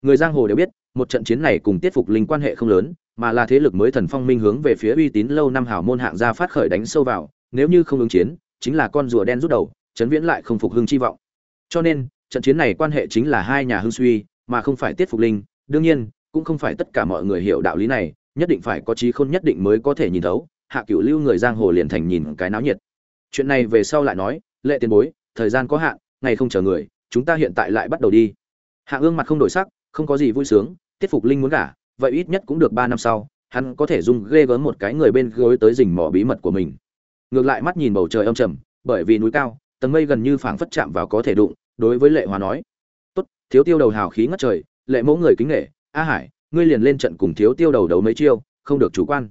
Người giang hồ đều biết, một trận chiến này cùng tiết phục linh quan hệ không lớn mà là thế lực mới thần phong minh hướng về phía uy tín lâu năm hảo môn hạng gia phát khởi đánh sâu vào, nếu như không ứng chiến, chính là con rùa đen rút đầu chấn viễn lại không phục hưng chi vọng. Cho nên, trận chiến này quan hệ chính là hai nhà hưng suy, mà không phải tiết phục linh. Đương nhiên, cũng không phải tất cả mọi người hiểu đạo lý này, nhất định phải có trí khôn nhất định mới có thể nhìn thấu, hạ cửu lưu người giang hồ liền thành nhìn cái náo nhiệt. Chuyện này về sau lại nói, lệ tiền bối, thời gian có hạn, ngày không chờ người, chúng ta hiện tại lại bắt đầu đi. Hạ ương mặt không đổi sắc, không có gì vui sướng, tiết phục linh muốn gả vậy ít nhất cũng được ba năm sau, hắn có thể dùng ghê gớm một cái người bên gối tới rình mỏ bí mật của mình. Ngược lại mắt nhìn bầu trời âm trầm, bởi vì núi cao, tầng mây gần như phảng phất chạm vào có thể đụng, đối với lệ hóa nói, tốt, thiếu tiêu đầu hào khí ngất trời, lệ mẫu người kính nghệ a hải, ngươi liền lên trận cùng thiếu tiêu đầu đấu mấy chiêu, không được chủ quan.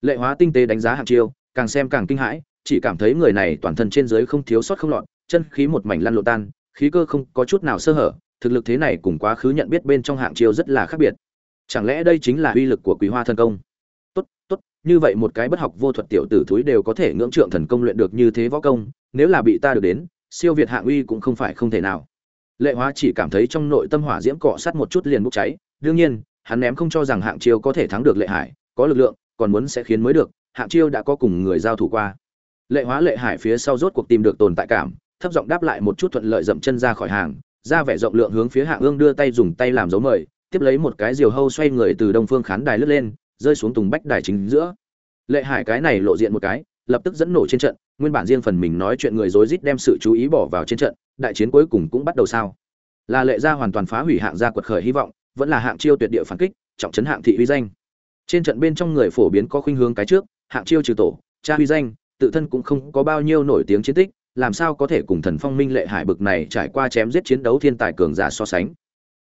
Lệ hóa tinh tế đánh giá hạng chiêu, càng xem càng kinh hãi, chỉ cảm thấy người này toàn thân trên dưới không thiếu sót không lọt, chân khí một mảnh lăn lộn tan, khí cơ không có chút nào sơ hở, thực lực thế này cùng quá khứ nhận biết bên trong hạng chiêu rất là khác biệt chẳng lẽ đây chính là uy lực của quý hoa thần công? Tốt tốt, như vậy một cái bất học vô thuật tiểu tử thúi đều có thể ngưỡng trượng thần công luyện được như thế võ công, nếu là bị ta được đến, siêu việt hạng uy cũng không phải không thể nào. Lệ hóa chỉ cảm thấy trong nội tâm hỏa diễm cọ sát một chút liền bốc cháy, đương nhiên, hắn ném không cho rằng hạng chiêu có thể thắng được lệ hải, có lực lượng, còn muốn sẽ khiến mới được, hạng chiêu đã có cùng người giao thủ qua. Lệ hóa lệ hải phía sau rốt cuộc tìm được tồn tại cảm, thấp giọng đáp lại một chút thuận lợi dậm chân ra khỏi hàng, ra vẻ rộng lượng hướng phía hạng ương đưa tay dùng tay làm dấu mời tiếp lấy một cái diều hâu xoay người từ đông phương khán đài lướt lên, rơi xuống tùng bách đài chính giữa. Lệ hải cái này lộ diện một cái, lập tức dẫn nổ trên trận, nguyên bản riêng phần mình nói chuyện người rối rít đem sự chú ý bỏ vào trên trận, đại chiến cuối cùng cũng bắt đầu sao. Là lệ gia hoàn toàn phá hủy hạng gia quật khởi hy vọng, vẫn là hạng chiêu tuyệt địa phản kích, trọng trấn hạng thị uy danh. Trên trận bên trong người phổ biến có khuynh hướng cái trước, hạng chiêu trừ tổ, cha uy danh, tự thân cũng không có bao nhiêu nổi tiếng chiến tích, làm sao có thể cùng thần phong minh lệ hải bực này trải qua chém giết chiến đấu thiên tài cường giả so sánh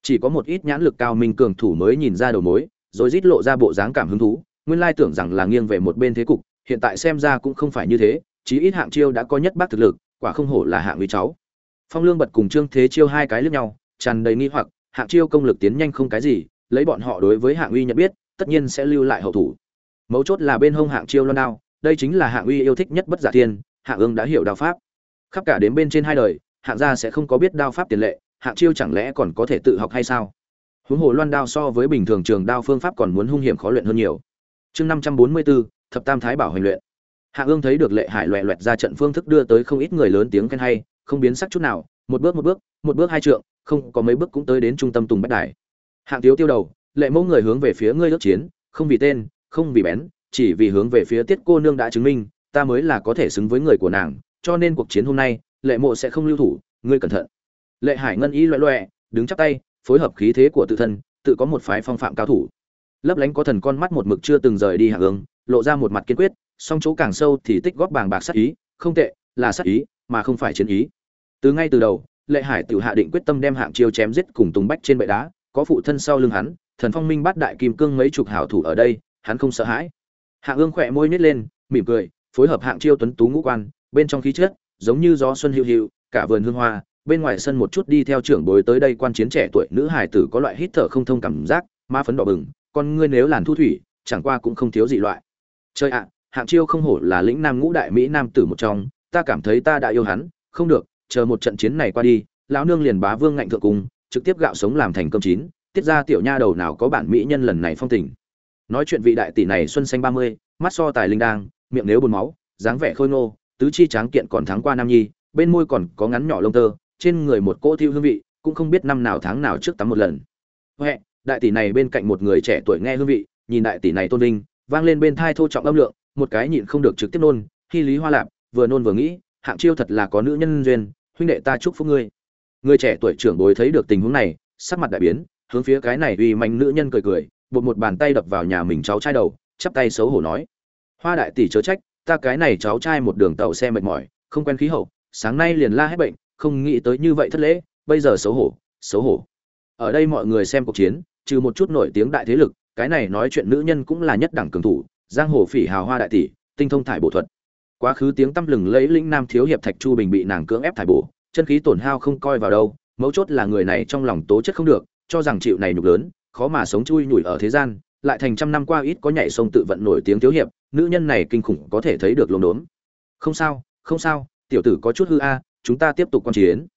chỉ có một ít nhãn lực cao minh cường thủ mới nhìn ra đầu mối, rồi rít lộ ra bộ dáng cảm hứng thú, nguyên lai tưởng rằng là nghiêng về một bên thế cục, hiện tại xem ra cũng không phải như thế, chí ít hạng chiêu đã có nhất bác thực lực, quả không hổ là hạng uy cháu. Phong lương bật cùng trương thế chiêu hai cái lướt nhau, tràn đầy nghi hoặc, hạng chiêu công lực tiến nhanh không cái gì, lấy bọn họ đối với hạng uy nhận biết, tất nhiên sẽ lưu lại hậu thủ. Mấu chốt là bên hông hạng chiêu loan đao, đây chính là hạng uy yêu thích nhất bất giả thiên, hạng ương đã hiểu đao pháp. Khắp cả đến bên trên hai đời, hạng gia sẽ không có biết đao pháp tiền lệ hạng chiêu chẳng lẽ còn có thể tự học hay sao? Huống hồ loan đao so với bình thường trường đao phương pháp còn muốn hung hiểm khó luyện hơn nhiều. Chương năm trăm bốn mươi bốn thập tam thái bảo hành luyện. Hạ ương thấy được lệ hải loẹ loẹt ra trận phương thức đưa tới không ít người lớn tiếng khen hay, không biến sắc chút nào, một bước một bước một bước hai trượng, không có mấy bước cũng tới đến trung tâm tùng bách đài. Hạng thiếu tiêu đầu, lệ mẫu người hướng về phía ngươi ước chiến, không vì tên, không vì bén, chỉ vì hướng về phía tiết cô nương đã chứng minh, ta mới là có thể xứng với người của nàng, cho nên cuộc chiến hôm nay, lệ mộ sẽ không lưu thủ, ngươi cẩn thận lệ hải ngân y loẹ loẹ, đứng chắp tay, phối hợp khí thế của tự thân, tự có một phái phong phạm cao thủ. Lấp lánh có thần con mắt một mực chưa từng rời đi hạ hướng, lộ ra một mặt kiên quyết, song chỗ càng sâu thì tích góp bàng bạc sát ý, không tệ, là sát ý, mà không phải chiến ý. Từ ngay từ đầu, lệ hải tự hạ định quyết tâm đem hạng chiêu chém giết cùng tùng bách trên bệ đá, có phụ thân sau lưng hắn, thần phong minh bắt đại kim cương mấy chục hảo thủ ở đây, hắn không sợ hãi. Hạng ương khỏe môi nhếch lên, mỉm cười, phối hợp hạng chiêu tuấn tú ngũ quan, bên trong khí chất, giống như gió xuân hữu hữu cả vườn hương hoa bên ngoài sân một chút đi theo trưởng bối tới đây quan chiến trẻ tuổi nữ hài tử có loại hít thở không thông cảm giác ma phấn đỏ bừng, con ngươi nếu làn thu thủy, chẳng qua cũng không thiếu gì loại. Chơi ạ, hạng chiêu không hổ là lĩnh nam ngũ đại mỹ nam tử một trong, ta cảm thấy ta đã yêu hắn, không được, chờ một trận chiến này qua đi, lão nương liền bá vương ngạnh thượng cung, trực tiếp gạo sống làm thành cơm chín, tiết ra tiểu nha đầu nào có bản mỹ nhân lần này phong tình. Nói chuyện vị đại tỷ này xuân xanh ba mươi, mắt so tài linh đang, miệng nếu buồn máu, dáng vẻ khôi ngô, tứ chi tráng kiện còn thắng qua nam nhi, bên môi còn có ngắn nhỏ lông tơ trên người một cỗ thiêu hương vị, cũng không biết năm nào tháng nào trước tắm một lần. Huệ, đại tỷ này bên cạnh một người trẻ tuổi nghe hương vị, nhìn đại tỷ này tôn vinh, vang lên bên thai thô trọng âm lượng, một cái nhịn không được trực tiếp nôn khi lý hoa lạp, vừa nôn vừa nghĩ, hạng chiêu thật là có nữ nhân duyên, huynh đệ ta chúc phúc ngươi. Người trẻ tuổi trưởng bối thấy được tình huống này, sắc mặt đại biến, hướng phía cái này uy manh nữ nhân cười cười, bột một bàn tay đập vào nhà mình cháu trai đầu, chắp tay xấu hổ nói, hoa đại tỷ chớ trách, ta cái này cháu trai một đường tàu xe mệt mỏi, không quen khí hậu, sáng nay liền la hết bệnh không nghĩ tới như vậy thất lễ, bây giờ xấu hổ xấu hổ. Ở đây mọi người xem cuộc chiến, trừ một chút nổi tiếng đại thế lực, cái này nói chuyện nữ nhân cũng là nhất đẳng cường thủ, giang hồ phỉ hào hoa đại tỷ, tinh thông thải bổ thuật. Quá khứ tiếng tăm lừng lẫy lĩnh nam thiếu hiệp thạch chu bình bị nàng cưỡng ép thải bổ, chân khí tổn hao không coi vào đâu, mấu chốt là người này trong lòng tố chất không được, cho rằng chịu này nhục lớn, khó mà sống chui nhủi ở thế gian, lại thành trăm năm qua ít có nhảy sông tự vận nổi tiếng thiếu hiệp, nữ nhân này kinh khủng có thể thấy được lồn đốn không sao không sao, tiểu tử có chút hư a chúng ta tiếp tục quan chiến.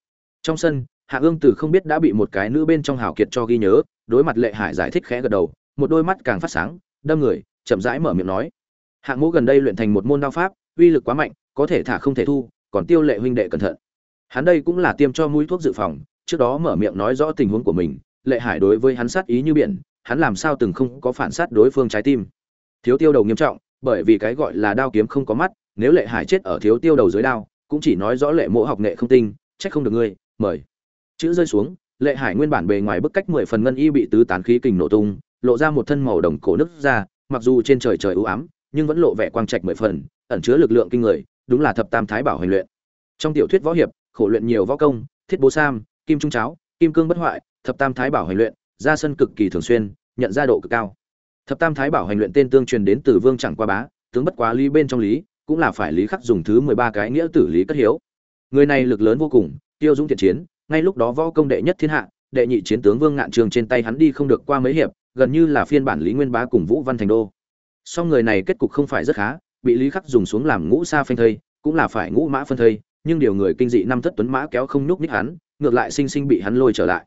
Trong sân, hạ ương tử không biết đã bị một cái nữ bên trong hào kiệt cho ghi nhớ, đối mặt lệ hải giải thích khẽ gật đầu, một đôi mắt càng phát sáng, đâm người, chậm rãi mở miệng nói. Hạng mũ gần đây luyện thành một môn đao pháp, uy lực quá mạnh, có thể thả không thể thu, còn tiêu lệ huynh đệ cẩn thận. Hắn đây cũng là tiêm cho mũi thuốc dự phòng, trước đó mở miệng nói rõ tình huống của mình, lệ hải đối với hắn sát ý như biển, hắn làm sao từng không có phản sát đối phương trái tim. Thiếu tiêu đầu nghiêm trọng, bởi vì cái gọi là đao kiếm không có mắt, nếu lệ hải chết ở thiếu tiêu đầu dưới đao cũng chỉ nói rõ lệ mộ học nghệ không tinh, trách không được ngươi, mời. Chữ rơi xuống, lệ hải nguyên bản bề ngoài bức cách mười phần ngân y bị tứ tán khí kình nổ tung, lộ ra một thân màu đồng cổ nứt ra, mặc dù trên trời trời ưu ám, nhưng vẫn lộ vẻ quang trạch mười phần, ẩn chứa lực lượng kinh người, đúng là thập tam thái bảo hành luyện. Trong tiểu thuyết võ hiệp, khổ luyện nhiều võ công, thiết bố sam, kim trung cháo, kim cương bất hoại, thập tam thái bảo hành luyện, ra sân cực kỳ thường xuyên, nhận ra độ cực cao. Thập tam thái bảo hành luyện tên tương truyền đến từ vương chẳng qua bá, tướng bất quá lý bên trong lý cũng là phải lý khắc dùng thứ mười ba cái nghĩa tử lý cất hiếu. Người này lực lớn vô cùng, tiêu dũng thiện chiến, ngay lúc đó võ công đệ nhất thiên hạ, đệ nhị chiến tướng vương ngạn trường trên tay hắn đi không được qua mấy hiệp, gần như là phiên bản lý nguyên bá cùng vũ văn thành đô. Song người này kết cục không phải rất khá, bị lý khắc dùng xuống làm ngũ sa phanh thây, cũng là phải ngũ mã phân thây, nhưng điều người kinh dị năm thất tuấn mã kéo không nhúc nhích hắn, ngược lại sinh sinh bị hắn lôi trở lại.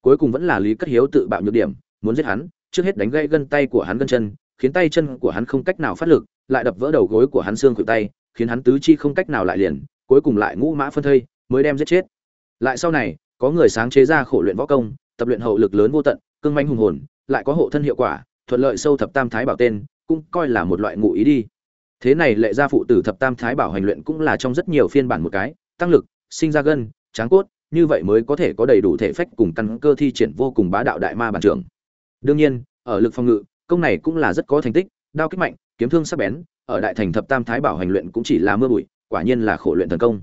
Cuối cùng vẫn là lý cất hiếu tự bạo nhược điểm, muốn giết hắn, trước hết đánh gãy gân tay của hắn gân chân, khiến tay chân của hắn không cách nào phát lực lại đập vỡ đầu gối của hắn xương khuỷu tay, khiến hắn tứ chi không cách nào lại liền, cuối cùng lại ngũ mã phân thây, mới đem giết chết. Lại sau này, có người sáng chế ra khổ luyện võ công, tập luyện hậu lực lớn vô tận, cương manh hùng hồn, lại có hộ thân hiệu quả, thuận lợi sâu thập tam thái bảo tên, cũng coi là một loại ngụ ý đi. Thế này lệ gia phụ tử thập tam thái bảo hành luyện cũng là trong rất nhiều phiên bản một cái, tăng lực, sinh ra gân, tráng cốt, như vậy mới có thể có đầy đủ thể phách cùng căn cơ thi triển vô cùng bá đạo đại ma bản trưởng. Đương nhiên, ở lực phòng ngự, công này cũng là rất có thành tích, đao kích mạnh kiếm thương sắc bén, ở đại thành thập tam thái bảo hành luyện cũng chỉ là mưa bụi, quả nhiên là khổ luyện thần công.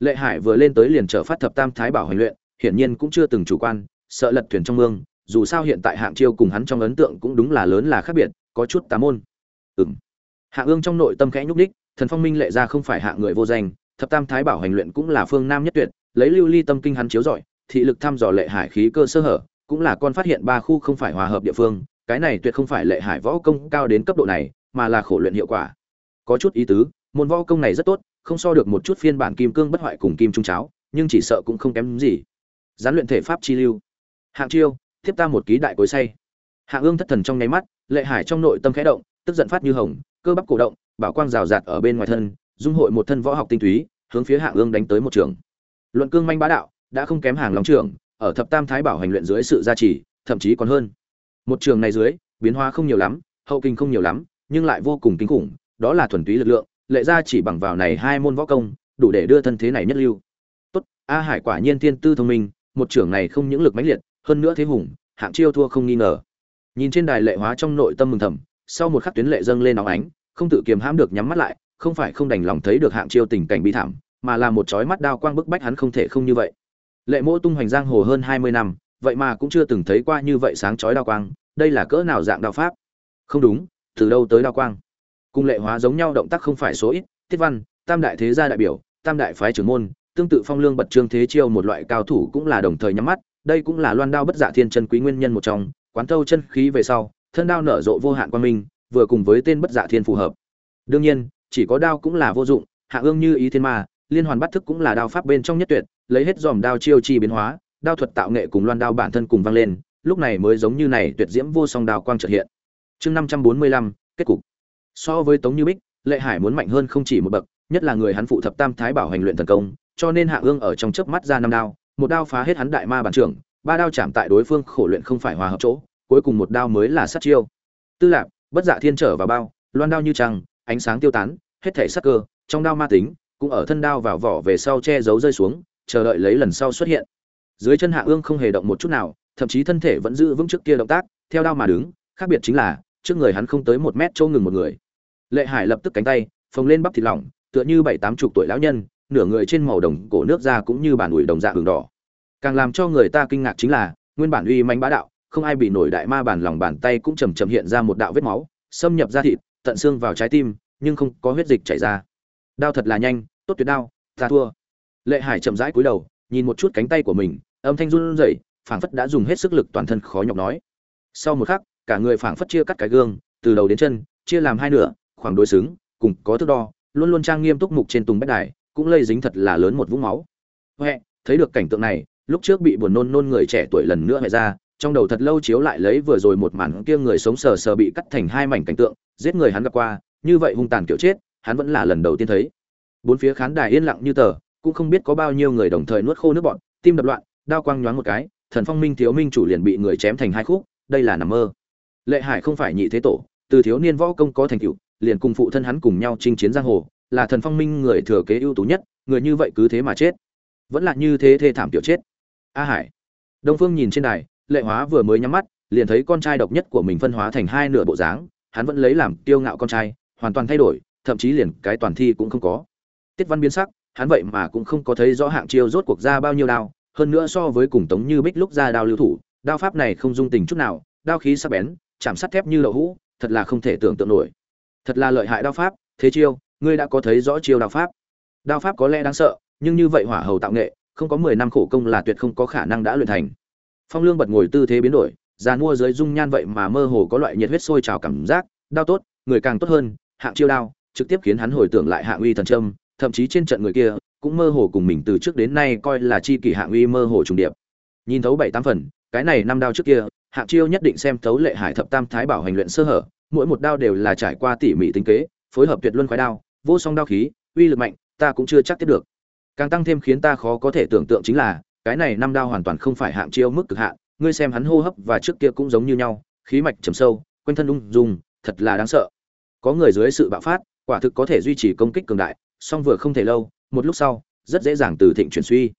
Lệ hải vừa lên tới liền trở phát thập tam thái bảo hành luyện, hiển nhiên cũng chưa từng chủ quan, sợ lật thuyền trong mương, dù sao hiện tại hạng chiêu cùng hắn trong ấn tượng cũng đúng là lớn là khác biệt, có chút tà môn. Ừm. Hạng ương trong nội tâm khẽ nhúc đích thần phong minh lệ ra không phải hạng người vô danh, thập tam thái bảo hành luyện cũng là phương nam nhất tuyệt, lấy lưu ly tâm kinh hắn chiếu giỏi thị lực thăm dò lệ hải khí cơ sơ hở, cũng là con phát hiện ba khu không phải hòa hợp địa phương, cái này tuyệt không phải lệ hải võ công cao đến cấp độ này mà là khổ luyện hiệu quả. Có chút ý tứ, môn võ công này rất tốt, không so được một chút phiên bản kim cương bất hoại cùng kim trung cháo, nhưng chỉ sợ cũng không kém gì. Gián luyện thể pháp chi lưu. Hạng chiêu, tiếp ta một ký đại cối say hạng ương thất thần trong nháy mắt, lệ hải trong nội tâm khẽ động, tức giận phát như hồng, cơ bắp cổ động, bảo quang rào rạt ở bên ngoài thân, dung hội một thân võ học tinh túy, hướng phía hạng ương đánh tới một trường. Luận cương manh bá đạo, đã không kém hàng lòng trường, ở thập tam thái bảo hành luyện dưới sự gia trì, thậm chí còn hơn. Một trường này dưới, biến hóa không nhiều lắm, hậu kinh không nhiều lắm nhưng lại vô cùng kinh khủng, đó là thuần túy lực lượng, lệ ra chỉ bằng vào này hai môn võ công, đủ để đưa thân thế này nhất lưu. Tốt, a hải quả nhiên tiên tư thông minh, một trưởng này không những lực mãnh liệt, hơn nữa thế hùng, hạng chiêu thua không nghi ngờ. Nhìn trên đài lệ hóa trong nội tâm mừng thầm, sau một khắc tuyến lệ dâng lên nóng ánh, không tự kiềm hãm được nhắm mắt lại, không phải không đành lòng thấy được hạng chiêu tình cảnh bi thảm, mà là một chói mắt đao quang bức bách hắn không thể không như vậy. Lệ mỗ tung hoành giang hồ hơn hai mươi năm, vậy mà cũng chưa từng thấy qua như vậy sáng chói đao quang, đây là cỡ nào dạng đao pháp? Không đúng từ đâu tới đao quang. Cùng lệ hóa giống nhau động tác không phải số ít, tiết văn, tam đại thế gia đại biểu, tam đại phái trưởng môn, tương tự phong lương bật trương thế chiêu một loại cao thủ cũng là đồng thời nhắm mắt, đây cũng là loan đao bất dạ thiên chân quý nguyên nhân một trong, quán thâu chân khí về sau, thân đao nở rộ vô hạn quan minh, vừa cùng với tên bất dạ thiên phù hợp. Đương nhiên, chỉ có đao cũng là vô dụng, hạ ương như ý thiên ma, liên hoàn bắt thức cũng là đao pháp bên trong nhất tuyệt, lấy hết dòm đao chiêu chi biến hóa, đao thuật tạo nghệ cùng loan đao bản thân cùng vang lên, lúc này mới giống như này tuyệt diễm vô song đao quang trợ hiện chương năm trăm bốn mươi lăm, kết cục. So với tống như bích, lệ hải muốn mạnh hơn không chỉ một bậc, nhất là người hắn phụ thập tam thái bảo hành luyện thần công, cho nên hạ ương ở trong chớp mắt ra năm đao, một đao phá hết hắn đại ma bản trưởng, ba đao chạm tại đối phương khổ luyện không phải hòa hợp chỗ, cuối cùng một đao mới là sát chiêu. Tư lạc bất dạ thiên trở vào bao, loan đao như trăng, ánh sáng tiêu tán, hết thể sắc cơ, trong đao ma tính, cũng ở thân đao vào vỏ về sau che giấu rơi xuống, chờ đợi lấy lần sau xuất hiện. Dưới chân hạ ương không hề động một chút nào, thậm chí thân thể vẫn giữ vững trước kia động tác, theo đao mà đứng, khác biệt chính là trước người hắn không tới một mét châu ngừng một người. Lệ hải lập tức cánh tay, phồng lên bắp thịt lỏng, tựa như bảy tám chục tuổi lão nhân, nửa người trên màu đồng cổ nước da cũng như bản ủi đồng dạ hưởng đỏ. Càng làm cho người ta kinh ngạc chính là, nguyên bản uy manh bá đạo, không ai bị nổi đại ma bản lòng bàn tay cũng chầm chậm hiện ra một đạo vết máu, xâm nhập ra thịt, tận xương vào trái tim, nhưng không có huyết dịch chảy ra. Đao thật là nhanh, tốt tuyệt đao, ta thua. Lệ hải chậm rãi cúi đầu, nhìn một chút cánh tay của mình, âm thanh run rẩy, phảng phất đã dùng hết sức lực toàn thân khó nhọc nói. Sau một khắc cả người phảng phất chia cắt cái gương, từ đầu đến chân, chia làm hai nửa, khoảng đối xứng, cùng có thước đo, luôn luôn trang nghiêm túc mục trên tùng bách đài, cũng lây dính thật là lớn một vũng máu. Huệ, thấy được cảnh tượng này, lúc trước bị buồn nôn nôn người trẻ tuổi lần nữa hẹ ra, trong đầu thật lâu chiếu lại lấy vừa rồi một màn kia người sống sờ sờ bị cắt thành hai mảnh cảnh tượng, giết người hắn gặp qua, như vậy hung tàn kiểu chết, hắn vẫn là lần đầu tiên thấy. Bốn phía khán đài yên lặng như tờ, cũng không biết có bao nhiêu người đồng thời nuốt khô nước bọn tim đập loạn, đao quang nhoáng một cái, thần phong minh thiếu minh chủ liền bị người chém thành hai khúc, đây là nằm mơ lệ hải không phải nhị thế tổ, từ thiếu niên võ công có thành tựu, liền cùng phụ thân hắn cùng nhau chinh chiến giang hồ, là thần phong minh người thừa kế ưu tú nhất, người như vậy cứ thế mà chết. Vẫn là như thế thê thảm tiểu chết. A hải. Đông phương nhìn trên đài, lệ hóa vừa mới nhắm mắt, liền thấy con trai độc nhất của mình phân hóa thành hai nửa bộ dáng, hắn vẫn lấy làm kiêu ngạo con trai, hoàn toàn thay đổi, thậm chí liền cái toàn thi cũng không có. Tiết văn biến sắc, hắn vậy mà cũng không có thấy rõ hạng chiêu rốt cuộc ra bao nhiêu đao, hơn nữa so với cùng tống như bích lúc ra đao lưu thủ, đao pháp này không dung tình chút nào, đao khí sắc bén chạm sắt thép như lậu hũ, thật là không thể tưởng tượng nổi. Thật là lợi hại đao pháp, thế chiêu, ngươi đã có thấy rõ chiêu đao pháp. Đao pháp có lẽ đáng sợ, nhưng như vậy hỏa hầu tạo nghệ, không có mười năm khổ công là tuyệt không có khả năng đã luyện thành. Phong lương bật ngồi tư thế biến đổi, già mua dưới dung nhan vậy mà mơ hồ có loại nhiệt huyết sôi trào cảm giác, đao tốt, người càng tốt hơn, hạng chiêu đao, trực tiếp khiến hắn hồi tưởng lại hạng uy thần trâm thậm chí trên trận người kia, cũng mơ hồ cùng mình từ trước đến nay coi là chi kỷ hạng uy mơ hồ trùng điệp. Nhìn thấu bảy tám phần, cái này năm đao trước kia hạng chiêu nhất định xem thấu lệ hải thập tam thái bảo hành luyện sơ hở, mỗi một đao đều là trải qua tỉ mỉ tính kế, phối hợp tuyệt luân khoái đao, vô song đao khí, uy lực mạnh, ta cũng chưa chắc tiếp được. Càng tăng thêm khiến ta khó có thể tưởng tượng chính là, cái này năm đao hoàn toàn không phải hạng chiêu mức cực hạn, ngươi xem hắn hô hấp và trước kia cũng giống như nhau, khí mạch trầm sâu, quanh thân ung dung, thật là đáng sợ. Có người dưới sự bạo phát, quả thực có thể duy trì công kích cường đại, song vừa không thể lâu, một lúc sau, rất dễ dàng từ thịnh chuyển suy.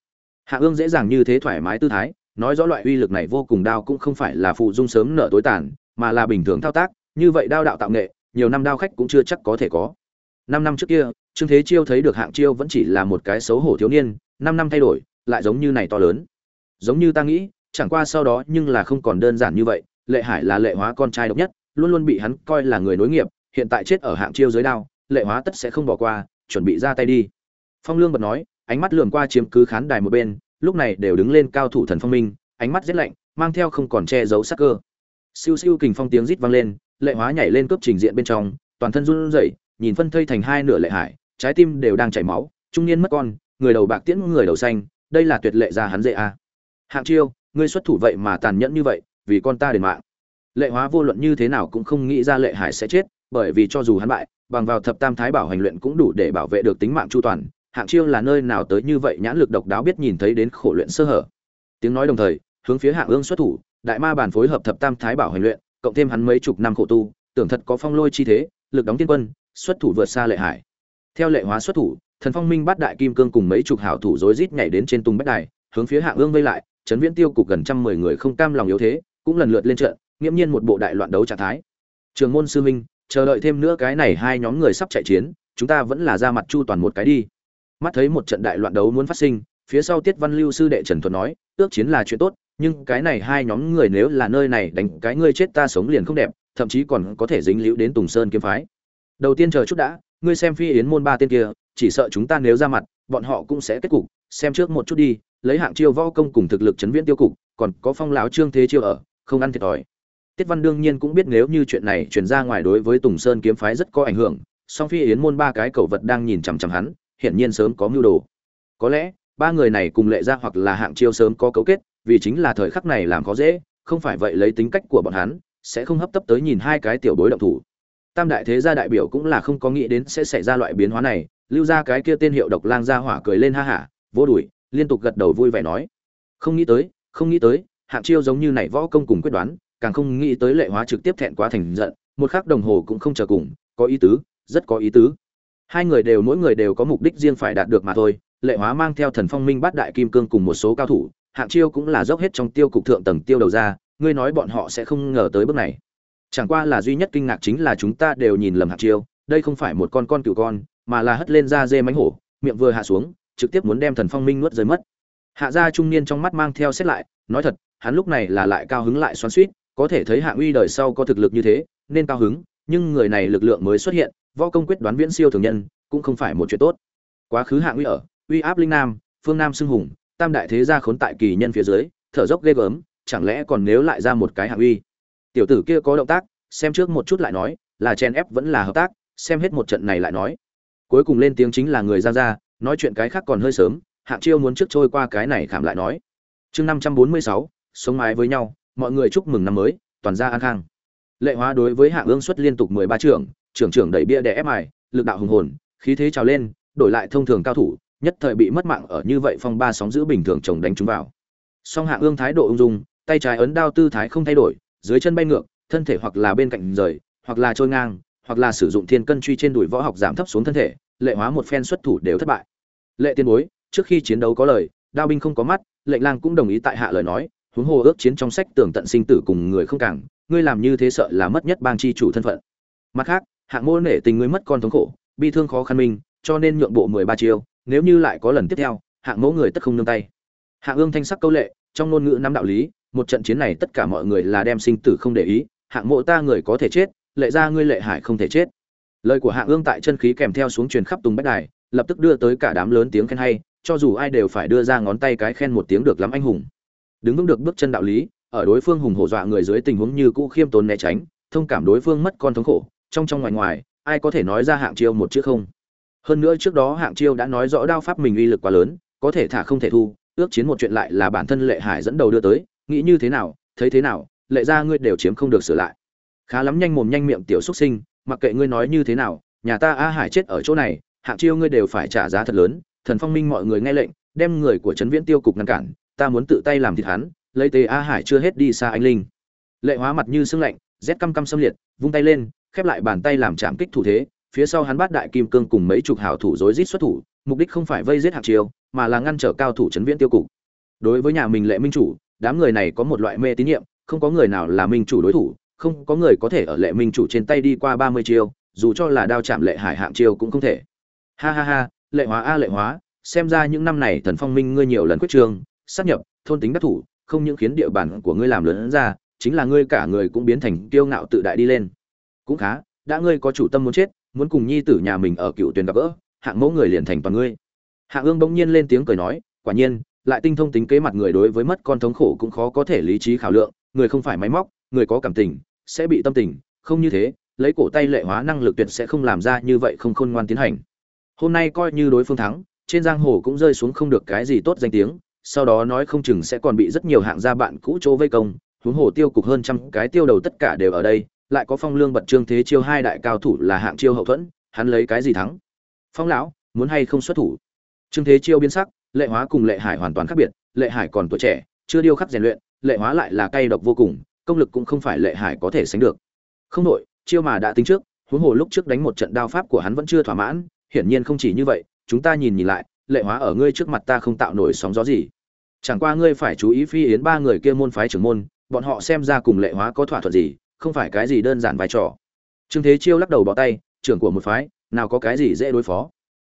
Hạ ương dễ dàng như thế thoải mái tư thái nói rõ loại uy lực này vô cùng đao cũng không phải là phụ dung sớm nở tối tàn, mà là bình thường thao tác, như vậy đao đạo tạo nghệ, nhiều năm đao khách cũng chưa chắc có thể có. Năm năm trước kia, trương thế chiêu thấy được hạng chiêu vẫn chỉ là một cái xấu hổ thiếu niên, năm năm thay đổi, lại giống như này to lớn. Giống như ta nghĩ, chẳng qua sau đó nhưng là không còn đơn giản như vậy, lệ hải là lệ hóa con trai độc nhất, luôn luôn bị hắn coi là người nối nghiệp, hiện tại chết ở hạng chiêu dưới đao, lệ hóa tất sẽ không bỏ qua, chuẩn bị ra tay đi. Phong lương bật nói, ánh mắt lườm qua chiếm cứ khán đài một bên lúc này đều đứng lên cao thủ thần phong minh, ánh mắt rét lạnh, mang theo không còn che giấu sắc cơ siêu siêu kình phong tiếng rít vang lên, lệ hóa nhảy lên cướp trình diện bên trong, toàn thân run rẩy, nhìn phân thây thành hai nửa lệ hải, trái tim đều đang chảy máu, trung niên mất con, người đầu bạc tiễn, người đầu xanh, đây là tuyệt lệ ra hắn dễ a à. hạng chiêu, ngươi xuất thủ vậy mà tàn nhẫn như vậy, vì con ta đền mạng lệ hóa vô luận như thế nào cũng không nghĩ ra lệ hải sẽ chết, bởi vì cho dù hắn bại, bằng vào thập tam thái bảo hành luyện cũng đủ để bảo vệ được tính mạng chu toàn hạng chiêu là nơi nào tới như vậy nhãn lực độc đáo biết nhìn thấy đến khổ luyện sơ hở. Tiếng nói đồng thời, hướng phía hạng ương xuất thủ, đại ma bản phối hợp thập tam thái bảo hành luyện, cộng thêm hắn mấy chục năm khổ tu, tưởng thật có phong lôi chi thế, lực đóng tiên quân, xuất thủ vượt xa lệ hải. Theo lệ hóa xuất thủ, thần phong minh bắt đại kim cương cùng mấy chục hảo thủ rối rít nhảy đến trên tung bách đài, hướng phía hạng ương vây lại chấn viễn tiêu cục gần trăm mười người không cam lòng yếu thế, cũng lần lượt lên trận, nghiễm nhiên một bộ đại loạn đấu trạng thái. Trường môn sư minh, chờ đợi thêm nữa cái này hai nhóm người sắp chạy chiến, chúng ta vẫn là ra mặt chu toàn một cái đi mắt thấy một trận đại loạn đấu muốn phát sinh, phía sau tiết văn lưu sư đệ trần thuật nói ước chiến là chuyện tốt, nhưng cái này hai nhóm người nếu là nơi này đánh cái ngươi chết ta sống liền không đẹp, thậm chí còn có thể dính liễu đến tùng sơn kiếm phái. Đầu tiên chờ chút đã, ngươi xem phi yến môn ba tên kia, chỉ sợ chúng ta nếu ra mặt, bọn họ cũng sẽ kết cục, xem trước một chút đi, lấy hạng chiêu võ công cùng thực lực chấn viễn tiêu cục, còn có phong lão trương thế chiêu ở, không ăn thiệt thòi. Tiết văn đương nhiên cũng biết nếu như chuyện này truyền ra ngoài đối với tùng sơn kiếm phái rất có ảnh hưởng, song phi yến môn ba cái cầu vật đang nhìn chằm chằm hắn hiển nhiên sớm có mưu đồ. Có lẽ, ba người này cùng lệ ra hoặc là hạng chiêu sớm có cấu kết, vì chính là thời khắc này làm khó dễ, không phải vậy lấy tính cách của bọn hắn, sẽ không hấp tấp tới nhìn hai cái tiểu bối động thủ. Tam đại thế gia đại biểu cũng là không có nghĩ đến sẽ xảy ra loại biến hóa này, lưu ra cái kia tên hiệu độc lang gia hỏa cười lên ha hả, vô đuổi liên tục gật đầu vui vẻ nói. Không nghĩ tới, không nghĩ tới, hạng chiêu giống như này võ công cùng quyết đoán, càng không nghĩ tới lệ hóa trực tiếp thẹn quá thành giận, một khắc đồng hồ cũng không chờ cùng, có ý tứ, rất có ý tứ hai người đều mỗi người đều có mục đích riêng phải đạt được mà thôi, lệ hóa mang theo thần phong minh bát đại kim cương cùng một số cao thủ, hạng chiêu cũng là dốc hết trong tiêu cục thượng tầng tiêu đầu ra, ngươi nói bọn họ sẽ không ngờ tới bước này. Chẳng qua là duy nhất kinh ngạc chính là chúng ta đều nhìn lầm hạng chiêu, đây không phải một con con cựu con, mà là hất lên ra dê mánh hổ, miệng vừa hạ xuống, trực tiếp muốn đem thần phong minh nuốt rơi mất. Hạ gia trung niên trong mắt mang theo xét lại, nói thật, hắn lúc này là lại cao hứng lại xoắn suýt có thể thấy hạng uy đời sau có thực lực như thế, nên cao hứng nhưng người này lực lượng mới xuất hiện, võ công quyết đoán viễn siêu thường nhân, cũng không phải một chuyện tốt. Quá khứ hạng uy ở, uy áp linh nam, phương nam xưng hùng, tam đại thế gia khốn tại kỳ nhân phía dưới, thở dốc ghê gớm, chẳng lẽ còn nếu lại ra một cái hạng uy? Tiểu tử kia có động tác, xem trước một chút lại nói, là chen ép vẫn là hợp tác, xem hết một trận này lại nói. Cuối cùng lên tiếng chính là người ra ra, nói chuyện cái khác còn hơi sớm, hạng chiêu muốn trước trôi qua cái này khảm lại nói. Chương năm trăm bốn mươi sáu, sống mái với nhau, mọi người chúc mừng năm mới, toàn gia an khang lệ hóa đối với hạng ương xuất liên tục mười ba trưởng trưởng trưởng đẩy bia đè ép mài, lực đạo hùng hồn, khí thế trào lên, đổi lại thông thường cao thủ, nhất thời bị mất mạng ở như vậy phong ba sóng giữ bình thường chồng đánh chúng vào. Song hạng ương thái độ ung dung, tay trái ấn đao tư thái không thay đổi, dưới chân bay ngược, thân thể hoặc là bên cạnh rời, hoặc là trôi ngang, hoặc là sử dụng thiên cân truy trên đùi võ học giảm thấp xuống thân thể, lệ hóa một phen xuất thủ đều thất bại. Lệ tiên bối, trước khi chiến đấu có lời, đao binh không có mắt, lệnh lang cũng đồng ý tại hạ lời nói, huống hồ ước chiến trong sách tưởng tận sinh tử cùng người không càng ngươi làm như thế sợ là mất nhất bang chi chủ thân phận. Mặt khác, hạng mô nể tình ngươi mất con thống khổ, bi thương khó khăn minh cho nên nhượng bộ mười ba chiêu, nếu như lại có lần tiếp theo, hạng mẫu người tất không nương tay. Hạng ương thanh sắc câu lệ, trong ngôn ngữ năm đạo lý, một trận chiến này tất cả mọi người là đem sinh tử không để ý, hạng mộ ta người có thể chết, lệ ra ngươi lệ hải không thể chết. Lời của hạng ương tại chân khí kèm theo xuống truyền khắp tùng bách đài, lập tức đưa tới cả đám lớn tiếng khen hay, cho dù ai đều phải đưa ra ngón tay cái khen một tiếng được lắm anh hùng. Đứng vững được bước chân đạo lý ở đối phương hùng hổ dọa người dưới tình huống như cũ khiêm tốn né tránh, thông cảm đối phương mất con thống khổ, trong trong ngoài ngoài, ai có thể nói ra hạng chiêu một chữ không? Hơn nữa trước đó hạng chiêu đã nói rõ đao pháp mình uy lực quá lớn, có thể thả không thể thu, ước chiến một chuyện lại là bản thân lệ hải dẫn đầu đưa tới, nghĩ như thế nào, thấy thế nào, lệ ra ngươi đều chiếm không được sửa lại. Khá lắm nhanh mồm nhanh miệng tiểu xuất sinh, mặc kệ ngươi nói như thế nào, nhà ta a hải chết ở chỗ này, hạng chiêu ngươi đều phải trả giá thật lớn, thần phong minh mọi người nghe lệnh, đem người của trấn viễn tiêu cục ngăn cản, ta muốn tự tay làm thịt hắn lấy tề a hải chưa hết đi xa anh linh. Lệ hóa mặt như sưng lạnh, rét căm căm xâm liệt, vung tay lên, khép lại bàn tay làm chạm kích thủ thế, phía sau hắn bắt đại kim cương cùng mấy chục hảo thủ rối rít xuất thủ, mục đích không phải vây giết hạng chiêu, mà là ngăn trở cao thủ trấn viễn tiêu cục. Đối với nhà mình lệ minh chủ, đám người này có một loại mê tín nhiệm, không có người nào là minh chủ đối thủ, không có người có thể ở lệ minh chủ trên tay đi qua ba mươi chiêu, dù cho là đao chạm lệ hải hạng chiêu cũng không thể. Ha ha ha, lệ hóa a lệ hóa, xem ra những năm này thần phong minh ngươi nhiều lần quyết trường sát nhập, thôn tính đắc thủ không những khiến địa bàn của ngươi làm lớn ra, chính là ngươi cả người cũng biến thành kiêu ngạo tự đại đi lên. Cũng khá, đã ngươi có chủ tâm muốn chết, muốn cùng nhi tử nhà mình ở cựu tuyển gặp gỡ, hạng mẫu người liền thành toàn ngươi. Hạ ương bỗng nhiên lên tiếng cười nói, quả nhiên, lại tinh thông tính kế mặt người đối với mất con thống khổ cũng khó có thể lý trí khảo lượng, người không phải máy móc, người có cảm tình, sẽ bị tâm tình, không như thế, lấy cổ tay lệ hóa năng lực tuyệt sẽ không làm ra như vậy không khôn ngoan tiến hành. Hôm nay coi như đối phương thắng, trên giang hồ cũng rơi xuống không được cái gì tốt danh tiếng sau đó nói không chừng sẽ còn bị rất nhiều hạng gia bạn cũ chỗ vây công, huống hồ tiêu cục hơn trăm cái tiêu đầu tất cả đều ở đây, lại có phong lương bật trương thế chiêu hai đại cao thủ là hạng chiêu hậu thuẫn, hắn lấy cái gì thắng? Phong lão, muốn hay không xuất thủ? Trương thế chiêu biến sắc, lệ hóa cùng lệ hải hoàn toàn khác biệt, lệ hải còn tuổi trẻ, chưa điêu khắc rèn luyện, lệ hóa lại là cay độc vô cùng, công lực cũng không phải lệ hải có thể sánh được. Không nội chiêu mà đã tính trước, huống hồ lúc trước đánh một trận đao pháp của hắn vẫn chưa thỏa mãn, hiển nhiên không chỉ như vậy, chúng ta nhìn nhìn lại, lệ hóa ở ngươi trước mặt ta không tạo nổi sóng gió gì chẳng qua ngươi phải chú ý phi yến ba người kia môn phái trưởng môn, bọn họ xem ra cùng lệ hóa có thỏa thuận gì, không phải cái gì đơn giản vai trò. Trương thế chiêu lắc đầu bỏ tay, trưởng của một phái, nào có cái gì dễ đối phó?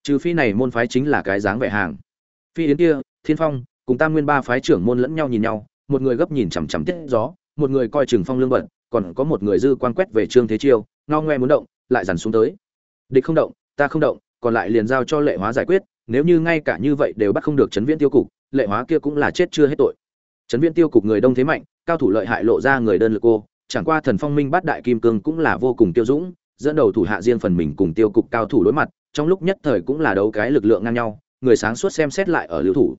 Trừ phi này môn phái chính là cái dáng vẻ hàng. Phi yến kia, thiên phong, cùng tam nguyên ba phái trưởng môn lẫn nhau nhìn nhau, một người gấp nhìn chằm chằm tiết gió, một người coi chừng phong lương bận, còn có một người dư quan quét về trương thế chiêu, ngao ngoe muốn động, lại dằn xuống tới. Địch không động, ta không động, còn lại liền giao cho lệ hóa giải quyết, nếu như ngay cả như vậy đều bắt không được chấn viễn tiêu cục lệ hóa kia cũng là chết chưa hết tội. Trấn viễn tiêu cục người đông thế mạnh, cao thủ lợi hại lộ ra người đơn lực cô, chẳng qua thần phong minh Bát đại kim cương cũng là vô cùng tiêu dũng, dẫn đầu thủ hạ riêng phần mình cùng tiêu cục cao thủ đối mặt, trong lúc nhất thời cũng là đấu cái lực lượng ngang nhau, người sáng suốt xem xét lại ở lưu thủ.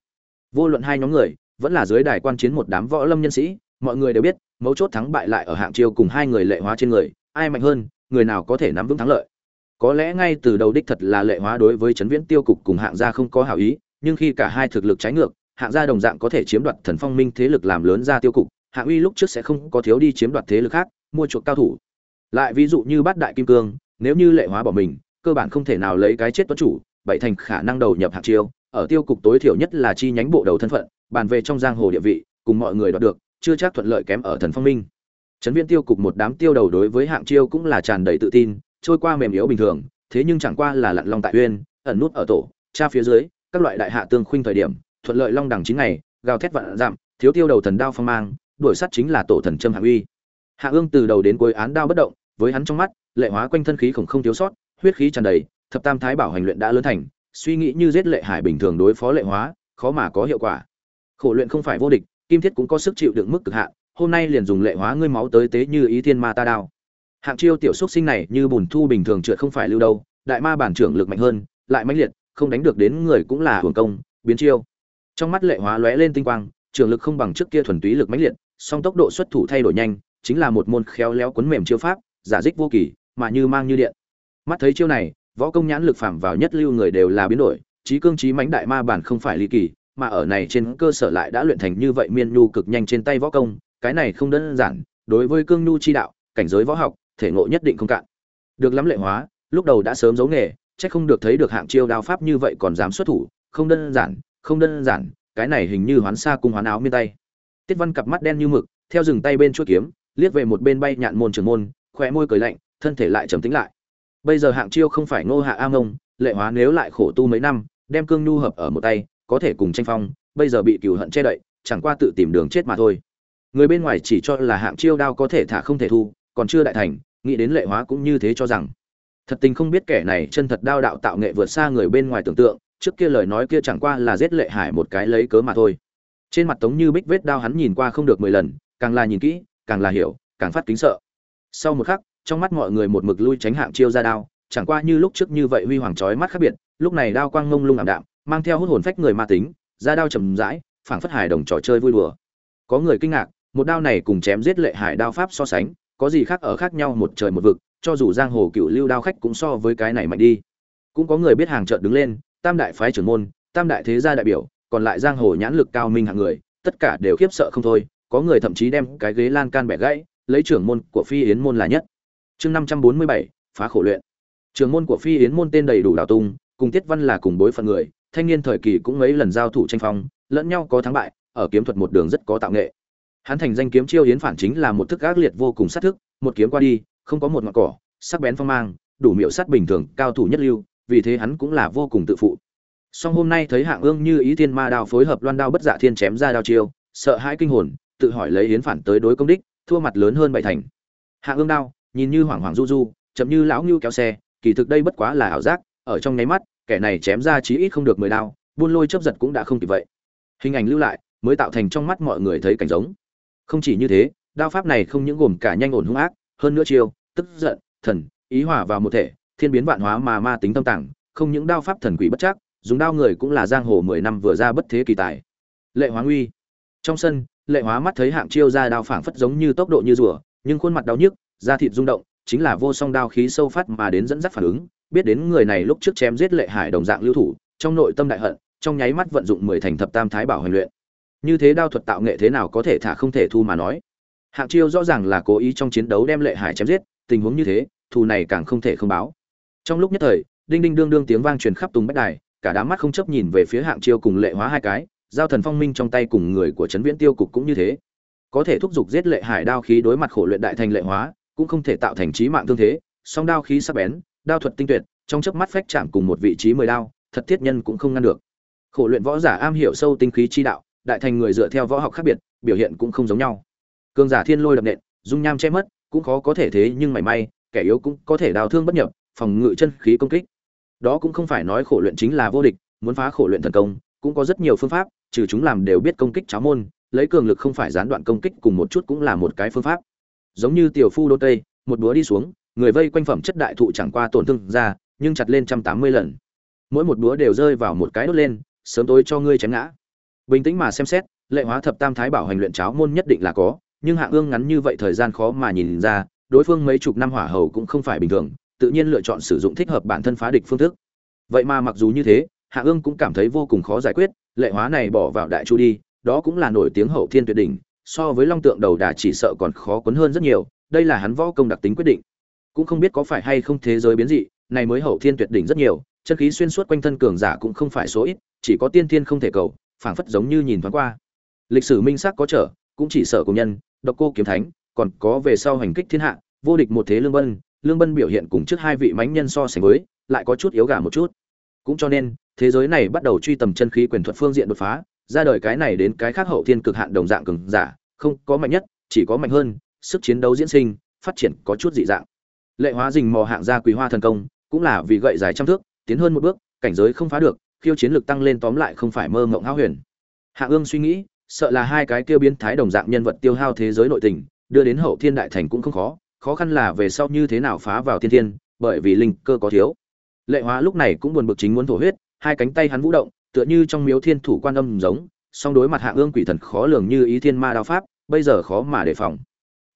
Vô luận hai nhóm người, vẫn là dưới đài quan chiến một đám võ lâm nhân sĩ, mọi người đều biết, mấu chốt thắng bại lại ở hạng chiêu cùng hai người lệ hóa trên người, ai mạnh hơn, người nào có thể nắm vững thắng lợi. Có lẽ ngay từ đầu đích thật là lệ hóa đối với Trấn viễn tiêu cục cùng hạng gia không có hảo ý, nhưng khi cả hai thực lực trái ngược hạng gia đồng dạng có thể chiếm đoạt thần phong minh thế lực làm lớn ra tiêu cục, hạng uy lúc trước sẽ không có thiếu đi chiếm đoạt thế lực khác, mua chuộc cao thủ. Lại ví dụ như bát đại kim cương, nếu như lệ hóa bỏ mình, cơ bản không thể nào lấy cái chết tuấn chủ, bảy thành khả năng đầu nhập hạng chiêu, ở tiêu cục tối thiểu nhất là chi nhánh bộ đầu thân phận, bàn về trong giang hồ địa vị, cùng mọi người đoạt được, chưa chắc thuận lợi kém ở thần phong minh. Trấn viên tiêu cục một đám tiêu đầu đối với hạng chiêu cũng là tràn đầy tự tin, trôi qua mềm yếu bình thường, thế nhưng chẳng qua là lặn long tại uyên, ẩn nút ở tổ, cha phía dưới, các loại đại hạ tương khuynh thời điểm thuận lợi long đẳng chín ngày, gào thét vạn giảm, thiếu tiêu đầu thần đao phong mang, đuổi sát chính là tổ thần trâm hạ uy. Hạ ương từ đầu đến cuối án đao bất động, với hắn trong mắt, lệ hóa quanh thân khí khổng không thiếu sót, huyết khí tràn đầy, thập tam thái bảo hành luyện đã lớn thành, suy nghĩ như giết lệ hải bình thường đối phó lệ hóa, khó mà có hiệu quả. Khổ luyện không phải vô địch, kim thiết cũng có sức chịu đựng mức cực hạn, hôm nay liền dùng lệ hóa ngươi máu tới tế như ý thiên ma ta đao. Hạng chiêu tiểu xúc sinh này như bùn thu bình thường trượt không phải lưu đâu, đại ma bản trưởng lực mạnh hơn, lại mãnh liệt, không đánh được đến người cũng là hưởng công, biến chiêu trong mắt lệ hóa lóe lên tinh quang, trường lực không bằng trước kia thuần túy lực mãnh liệt, song tốc độ xuất thủ thay đổi nhanh, chính là một môn khéo léo quấn mềm chiêu pháp, giả dích vô kỳ, mà như mang như điện. Mắt thấy chiêu này, võ công nhãn lực phạm vào nhất lưu người đều là biến đổi, trí cương trí mãnh đại ma bản không phải ly kỳ, mà ở này trên cơ sở lại đã luyện thành như vậy miên nhu cực nhanh trên tay võ công, cái này không đơn giản, đối với cương nhu chi đạo, cảnh giới võ học, thể ngộ nhất định không cạn. Được lắm lệ hóa, lúc đầu đã sớm giấu nghề, chắc không được thấy được hạng chiêu đao pháp như vậy còn dám xuất thủ, không đơn giản không đơn giản cái này hình như hoán xa cung hoán áo miên tay. Tiết văn cặp mắt đen như mực theo dừng tay bên chuỗi kiếm liếc về một bên bay nhạn môn trưởng môn khỏe môi cười lạnh thân thể lại trầm tĩnh lại. Bây giờ hạng chiêu không phải ngô hạ a ngông, lệ hóa nếu lại khổ tu mấy năm đem cương nhu hợp ở một tay có thể cùng tranh phong bây giờ bị cừu hận che đậy chẳng qua tự tìm đường chết mà thôi. Người bên ngoài chỉ cho là hạng chiêu đao có thể thả không thể thu còn chưa đại thành nghĩ đến lệ hóa cũng như thế cho rằng. Thật tình không biết kẻ này chân thật đao đạo tạo nghệ vượt xa người bên ngoài tưởng tượng trước kia lời nói kia chẳng qua là giết lệ hải một cái lấy cớ mà thôi. Trên mặt tống như bích vết đao hắn nhìn qua không được mười lần, càng là nhìn kỹ, càng là hiểu, càng phát kính sợ. Sau một khắc, trong mắt mọi người một mực lui tránh hạng chiêu ra đao, chẳng qua như lúc trước như vậy huy hoàng chói mắt khác biệt, lúc này đao quang ngông lung ảm đạm, mang theo hút hồn phách người ma tính, ra đao trầm rãi, phảng phất hài đồng trò chơi vui đùa. Có người kinh ngạc, một đao này cùng chém giết lệ hải đao pháp so sánh, có gì khác ở khác nhau một trời một vực, cho dù giang hồ cựu lưu đao khách cũng so với cái này mạnh đi. Cũng có người biết hàng trợn đứng lên tam đại phái trưởng môn, tam đại thế gia đại biểu, còn lại giang hồ nhãn lực cao minh hạng người, tất cả đều khiếp sợ không thôi. Có người thậm chí đem cái ghế lan can bẻ gãy, lấy trưởng môn của phi yến môn là nhất. Chương năm trăm bốn mươi bảy, phá khổ luyện. Trưởng môn của phi yến môn tên đầy đủ đào tung, cùng tiết văn là cùng bối phận người, thanh niên thời kỳ cũng mấy lần giao thủ tranh phong, lẫn nhau có thắng bại, ở kiếm thuật một đường rất có tạo nghệ. Hắn thành danh kiếm chiêu yến phản chính là một thức ác liệt vô cùng sát thức, một kiếm qua đi, không có một ngọn cỏ, sắc bén phong mang, đủ miệu sát bình thường, cao thủ nhất lưu vì thế hắn cũng là vô cùng tự phụ. Song hôm nay thấy hạng ương như ý thiên ma đao phối hợp loan đao bất dạ thiên chém ra đao chiêu, sợ hãi kinh hồn, tự hỏi lấy yến phản tới đối công đích, thua mặt lớn hơn bảy thành. Hạng ương đao, nhìn như hoảng hoảng du du, chậm như lão ngưu kéo xe, kỳ thực đây bất quá là ảo giác, ở trong nháy mắt, kẻ này chém ra chí ít không được mười đao, buôn lôi chấp giật cũng đã không kịp vậy. Hình ảnh lưu lại, mới tạo thành trong mắt mọi người thấy cảnh giống. Không chỉ như thế, đao pháp này không những gồm cả nhanh ổn hung ác, hơn nữa chiêu, tức giận, thần, ý hòa vào một thể thiên biến vạn hóa mà ma tính tâm tàng không những đao pháp thần quỷ bất chắc, dùng đao người cũng là giang hồ mười năm vừa ra bất thế kỳ tài. Lệ hóa nguy. Trong sân, lệ hóa mắt thấy hạng chiêu ra đao phảng phất giống như tốc độ như rùa, nhưng khuôn mặt đau nhức, da thịt rung động, chính là vô song đao khí sâu phát mà đến dẫn dắt phản ứng, biết đến người này lúc trước chém giết lệ hải đồng dạng lưu thủ, trong nội tâm đại hận, trong nháy mắt vận dụng mười thành thập tam thái bảo hành luyện. Như thế đao thuật tạo nghệ thế nào có thể thả không thể thu mà nói. Hạng chiêu rõ ràng là cố ý trong chiến đấu đem lệ hải chém giết, tình huống như thế, thù này càng không thể không báo trong lúc nhất thời, đinh đinh đương đương tiếng vang truyền khắp tùng bách đài, cả đám mắt không chấp nhìn về phía hạng chiêu cùng lệ hóa hai cái, giao thần phong minh trong tay cùng người của trấn viễn tiêu cục cũng như thế. Có thể thúc giục giết lệ hải đao khí đối mặt khổ luyện đại thành lệ hóa, cũng không thể tạo thành trí mạng thương thế, song đao khí sắc bén, đao thuật tinh tuyệt, trong chớp mắt phách chạm cùng một vị trí mười đao, thật thiết nhân cũng không ngăn được. Khổ luyện võ giả am hiểu sâu tinh khí chi đạo, đại thành người dựa theo võ học khác biệt, biểu hiện cũng không giống nhau. Cường giả thiên lôi đập nện, dung nham che mất, cũng khó có thể thế nhưng mảy may, kẻ yếu cũng có thể đào thương bất nhập phòng ngự chân khí công kích. Đó cũng không phải nói khổ luyện chính là vô địch, muốn phá khổ luyện thần công, cũng có rất nhiều phương pháp, trừ chúng làm đều biết công kích cháo môn, lấy cường lực không phải gián đoạn công kích cùng một chút cũng là một cái phương pháp. Giống như tiểu phu đô tây, một búa đi xuống, người vây quanh phẩm chất đại thụ chẳng qua tổn thương ra, nhưng chặt lên trăm tám mươi lần. Mỗi một búa đều rơi vào một cái đốt lên, sớm tối cho ngươi chém ngã. Bình tĩnh mà xem xét, lệ hóa thập tam thái bảo hành luyện cháo môn nhất định là có, nhưng hạ ương ngắn như vậy thời gian khó mà nhìn ra, đối phương mấy chục năm hỏa hầu cũng không phải bình thường tự nhiên lựa chọn sử dụng thích hợp bản thân phá địch phương thức. Vậy mà mặc dù như thế hạng ương cũng cảm thấy vô cùng khó giải quyết, lệ hóa này bỏ vào đại chu đi, đó cũng là nổi tiếng hậu thiên tuyệt đỉnh, so với long tượng đầu đà chỉ sợ còn khó quấn hơn rất nhiều, đây là hắn võ công đặc tính quyết định. Cũng không biết có phải hay không thế giới biến dị, này mới hậu thiên tuyệt đỉnh rất nhiều, chân khí xuyên suốt quanh thân cường giả cũng không phải số ít, chỉ có tiên thiên không thể cầu, phảng phất giống như nhìn thoáng qua. Lịch sử minh xác có trở, cũng chỉ sợ của nhân, độc cô kiếm thánh, còn có về sau hành kích thiên hạ, vô địch một thế lương vân lương bân biểu hiện cùng trước hai vị mãnh nhân so sánh với, lại có chút yếu gà một chút. Cũng cho nên, thế giới này bắt đầu truy tầm chân khí quyền thuật phương diện đột phá, ra đời cái này đến cái khác hậu thiên cực hạn đồng dạng cường giả, không có mạnh nhất, chỉ có mạnh hơn, sức chiến đấu diễn sinh, phát triển có chút dị dạng. Lệ hóa dình mò hạng gia quý hoa thần công, cũng là vì gậy dài trăm thước, tiến hơn một bước, cảnh giới không phá được, khiêu chiến lực tăng lên tóm lại không phải mơ mộng hão huyền. Hạ ương suy nghĩ, sợ là hai cái kêu biến thái đồng dạng nhân vật tiêu hao thế giới nội tình, đưa đến hậu thiên đại thành cũng không khó khó khăn là về sau như thế nào phá vào thiên thiên, bởi vì linh cơ có thiếu. Lệ hóa lúc này cũng buồn bực chính muốn thổ huyết, hai cánh tay hắn vũ động, tựa như trong miếu thiên thủ quan âm giống, song đối mặt hạ ương quỷ thần khó lường như ý thiên ma đao pháp, bây giờ khó mà đề phòng.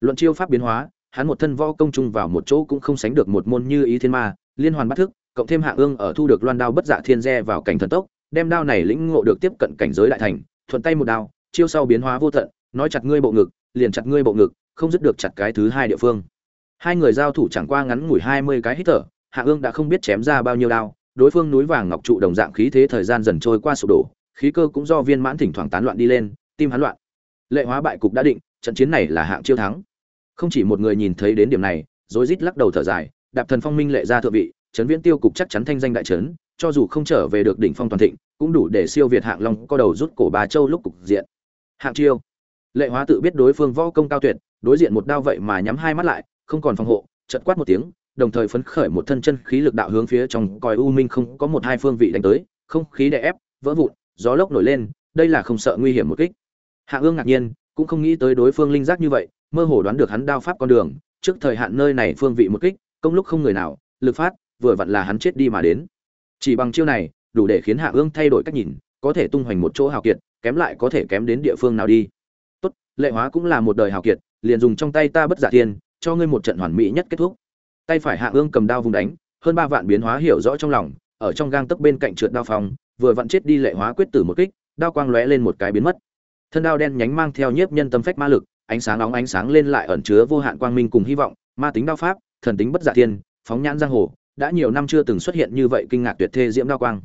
Luận chiêu pháp biến hóa, hắn một thân võ công chung vào một chỗ cũng không sánh được một môn như ý thiên ma, liên hoàn bắt thức, cộng thêm hạ ương ở thu được loan đao bất dạ thiên re vào cảnh thần tốc, đem đao này lĩnh ngộ được tiếp cận cảnh giới đại thành, thuận tay một đao, chiêu sau biến hóa vô tận, nói chặt ngươi bộ ngực, liền chặt ngươi bộ ngực, không dứt được chặt cái thứ hai địa phương hai người giao thủ chẳng qua ngắn ngủi hai mươi cái hít thở, hạ ương đã không biết chém ra bao nhiêu đao, đối phương núi vàng ngọc trụ đồng dạng khí thế thời gian dần trôi qua sụp đổ, khí cơ cũng do viên mãn thỉnh thoảng tán loạn đi lên, tim hắn loạn. Lệ hóa bại cục đã định, trận chiến này là hạng chiêu thắng. Không chỉ một người nhìn thấy đến điểm này, rối rít lắc đầu thở dài, đạp thần phong minh lệ ra thượng vị, trấn viễn tiêu cục chắc chắn thanh danh đại trấn, cho dù không trở về được đỉnh phong toàn thịnh, cũng đủ để siêu việt hạng long có đầu rút cổ bà châu lúc cục diện. Hạng chiêu. Lệ hóa tự biết đối phương võ công cao tuyệt, đối diện một đao vậy mà nhắm hai mắt lại không còn phòng hộ chật quát một tiếng, đồng thời phấn khởi một thân chân khí lực đạo hướng phía trong coi u minh không có một hai phương vị đánh tới, không khí đè ép, vỡ vụn, gió lốc nổi lên, đây là không sợ nguy hiểm một kích. Hạ ương ngạc nhiên, cũng không nghĩ tới đối phương linh giác như vậy, mơ hồ đoán được hắn đao pháp con đường, trước thời hạn nơi này phương vị một kích, công lúc không người nào, lực phát, vừa vặn là hắn chết đi mà đến. Chỉ bằng chiêu này, đủ để khiến hạ ương thay đổi cách nhìn, có thể tung hoành một chỗ hào kiệt, kém lại có thể kém đến địa phương nào đi. Tốt, lệ hóa cũng là một đời hào kiệt, liền dùng trong tay ta bất giả thiên cho ngươi một trận hoàn mỹ nhất kết thúc. Tay phải hạ ương cầm đao vùng đánh, hơn ba vạn biến hóa hiểu rõ trong lòng, ở trong gang tấc bên cạnh trượt đao phòng vừa vặn chết đi lệ hóa quyết tử một kích, đao quang lóe lên một cái biến mất. Thân đao đen nhánh mang theo nhiếp nhân tâm phách ma lực, ánh sáng nóng ánh sáng lên lại ẩn chứa vô hạn quang minh cùng hy vọng, ma tính đao pháp, thần tính bất giả thiên, phóng nhãn giang hồ, đã nhiều năm chưa từng xuất hiện như vậy kinh ngạc tuyệt thê diễm đao quang.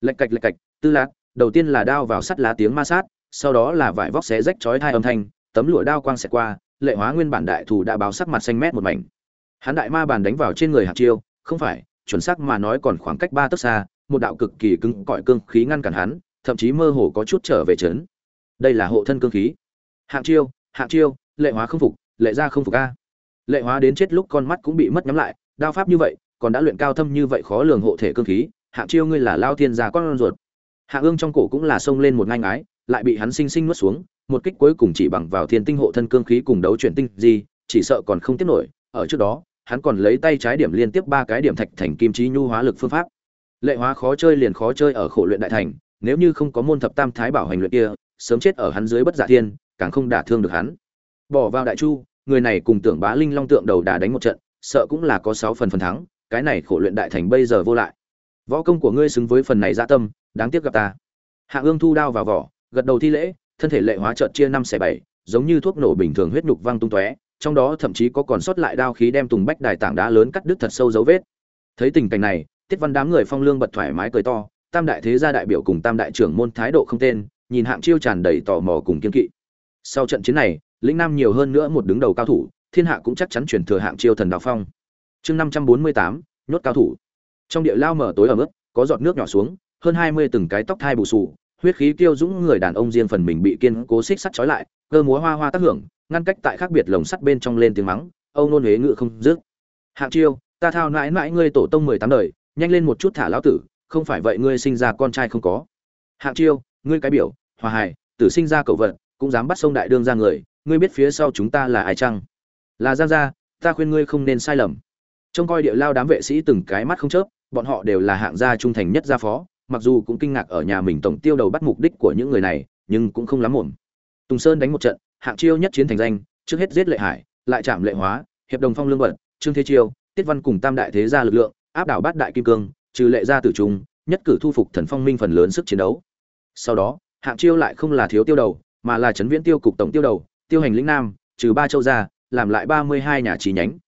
Lệch cạch lệch cạch, tư lạc đầu tiên là đao vào sắt lá tiếng ma sát, sau đó là vải vóc xé rách chói hai âm thanh, tấm lụa đao quang xẹt qua lệ hóa nguyên bản đại thủ đã báo sắc mặt xanh mét một mảnh. Hắn đại ma bàn đánh vào trên người hạt chiêu, không phải, chuẩn xác mà nói còn khoảng cách ba tấc xa, một đạo cực kỳ cứng cỏi cương khí ngăn cản hắn, thậm chí mơ hồ có chút trở về trấn. Đây là hộ thân cương khí. Hạng chiêu hạng chiêu, lệ hóa không phục, lệ ra không phục a. Lệ hóa đến chết lúc con mắt cũng bị mất nhắm lại, đao pháp như vậy, còn đã luyện cao thâm như vậy khó lường hộ thể cương khí hạng chiêu ngươi là lao thiên gia con ruột. Hạ ương trong cổ cũng là xông lên một ngang ái lại bị hắn sinh sinh nuốt xuống một kích cuối cùng chỉ bằng vào thiên tinh hộ thân cương khí cùng đấu chuyển tinh gì chỉ sợ còn không tiếp nổi. Ở trước đó, hắn còn lấy tay trái điểm liên tiếp ba cái điểm thạch thành kim chí nhu hóa lực phương pháp. Lệ hóa khó chơi liền khó chơi ở khổ luyện đại thành, nếu như không có môn thập tam thái bảo hành luyện kia, sớm chết ở hắn dưới bất giả thiên, càng không đả thương được hắn. Bỏ vào đại chu, người này cùng tưởng bá linh long tượng đầu đà đánh một trận, sợ cũng là có sáu phần phần thắng, cái này khổ luyện đại thành bây giờ vô lại. Võ công của ngươi xứng với phần này dạ tâm, đáng tiếc gặp ta. Hạ ương thu đao vào vỏ, gật đầu thi lễ thân thể lệ hóa trợn chia năm xẻ bảy, giống như thuốc nổ bình thường huyết nhục văng tung tóe, trong đó thậm chí có còn sót lại đao khí đem tùng bách đài tảng đá lớn cắt đứt thật sâu dấu vết. Thấy tình cảnh này, tiết văn đám người phong lương bật thoải mái cười to, tam đại thế gia đại biểu cùng tam đại trưởng môn thái độ không tên, nhìn hạng chiêu tràn đầy tò mò cùng kiên kỵ. Sau trận chiến này, lĩnh nam nhiều hơn nữa một đứng đầu cao thủ, thiên hạ cũng chắc chắn chuyển thừa hạng chiêu thần đạo phong. Chương năm trăm bốn mươi tám, nhốt cao thủ. Trong địa lao mở tối ở mức, có giọt nước nhỏ xuống, hơn hai mươi từng cái tóc thai bù sù huyết khí tiêu dũng người đàn ông riêng phần mình bị kiên cố xích sắt trói lại, cơ múa hoa hoa tác hưởng, ngăn cách tại khác biệt lồng sắt bên trong lên tiếng mắng âu nôn huế ngự không dứt. Hạng chiêu, ta thao mãi mãi ngươi tổ tông mười tám đời, nhanh lên một chút thả lão tử, không phải vậy ngươi sinh ra con trai không có. Hạng chiêu, ngươi cái biểu, hòa hài, tử sinh ra cậu vật, cũng dám bắt sông đại đương ra người, ngươi biết phía sau chúng ta là ai chăng? Là giang gia, ta khuyên ngươi không nên sai lầm. Trông coi địa lao đám vệ sĩ từng cái mắt không chớp, bọn họ đều là hạng gia trung thành nhất gia phó mặc dù cũng kinh ngạc ở nhà mình tổng tiêu đầu bắt mục đích của những người này, nhưng cũng không lắm mồm. tùng sơn đánh một trận, hạng chiêu nhất chiến thành danh, trước hết giết lệ hải, lại chạm lệ hóa, hiệp đồng phong lương vận trương thế chiêu, tiết văn cùng tam đại thế gia lực lượng, áp đảo bát đại kim cương, trừ lệ gia tử trung nhất cử thu phục thần phong minh phần lớn sức chiến đấu sau đó, hạng chiêu lại không là thiếu tiêu đầu, mà là trấn viễn tiêu cục tổng tiêu đầu, tiêu hành lĩnh nam, trừ ba châu gia, làm lại ba mươi hai nhà chi nhánh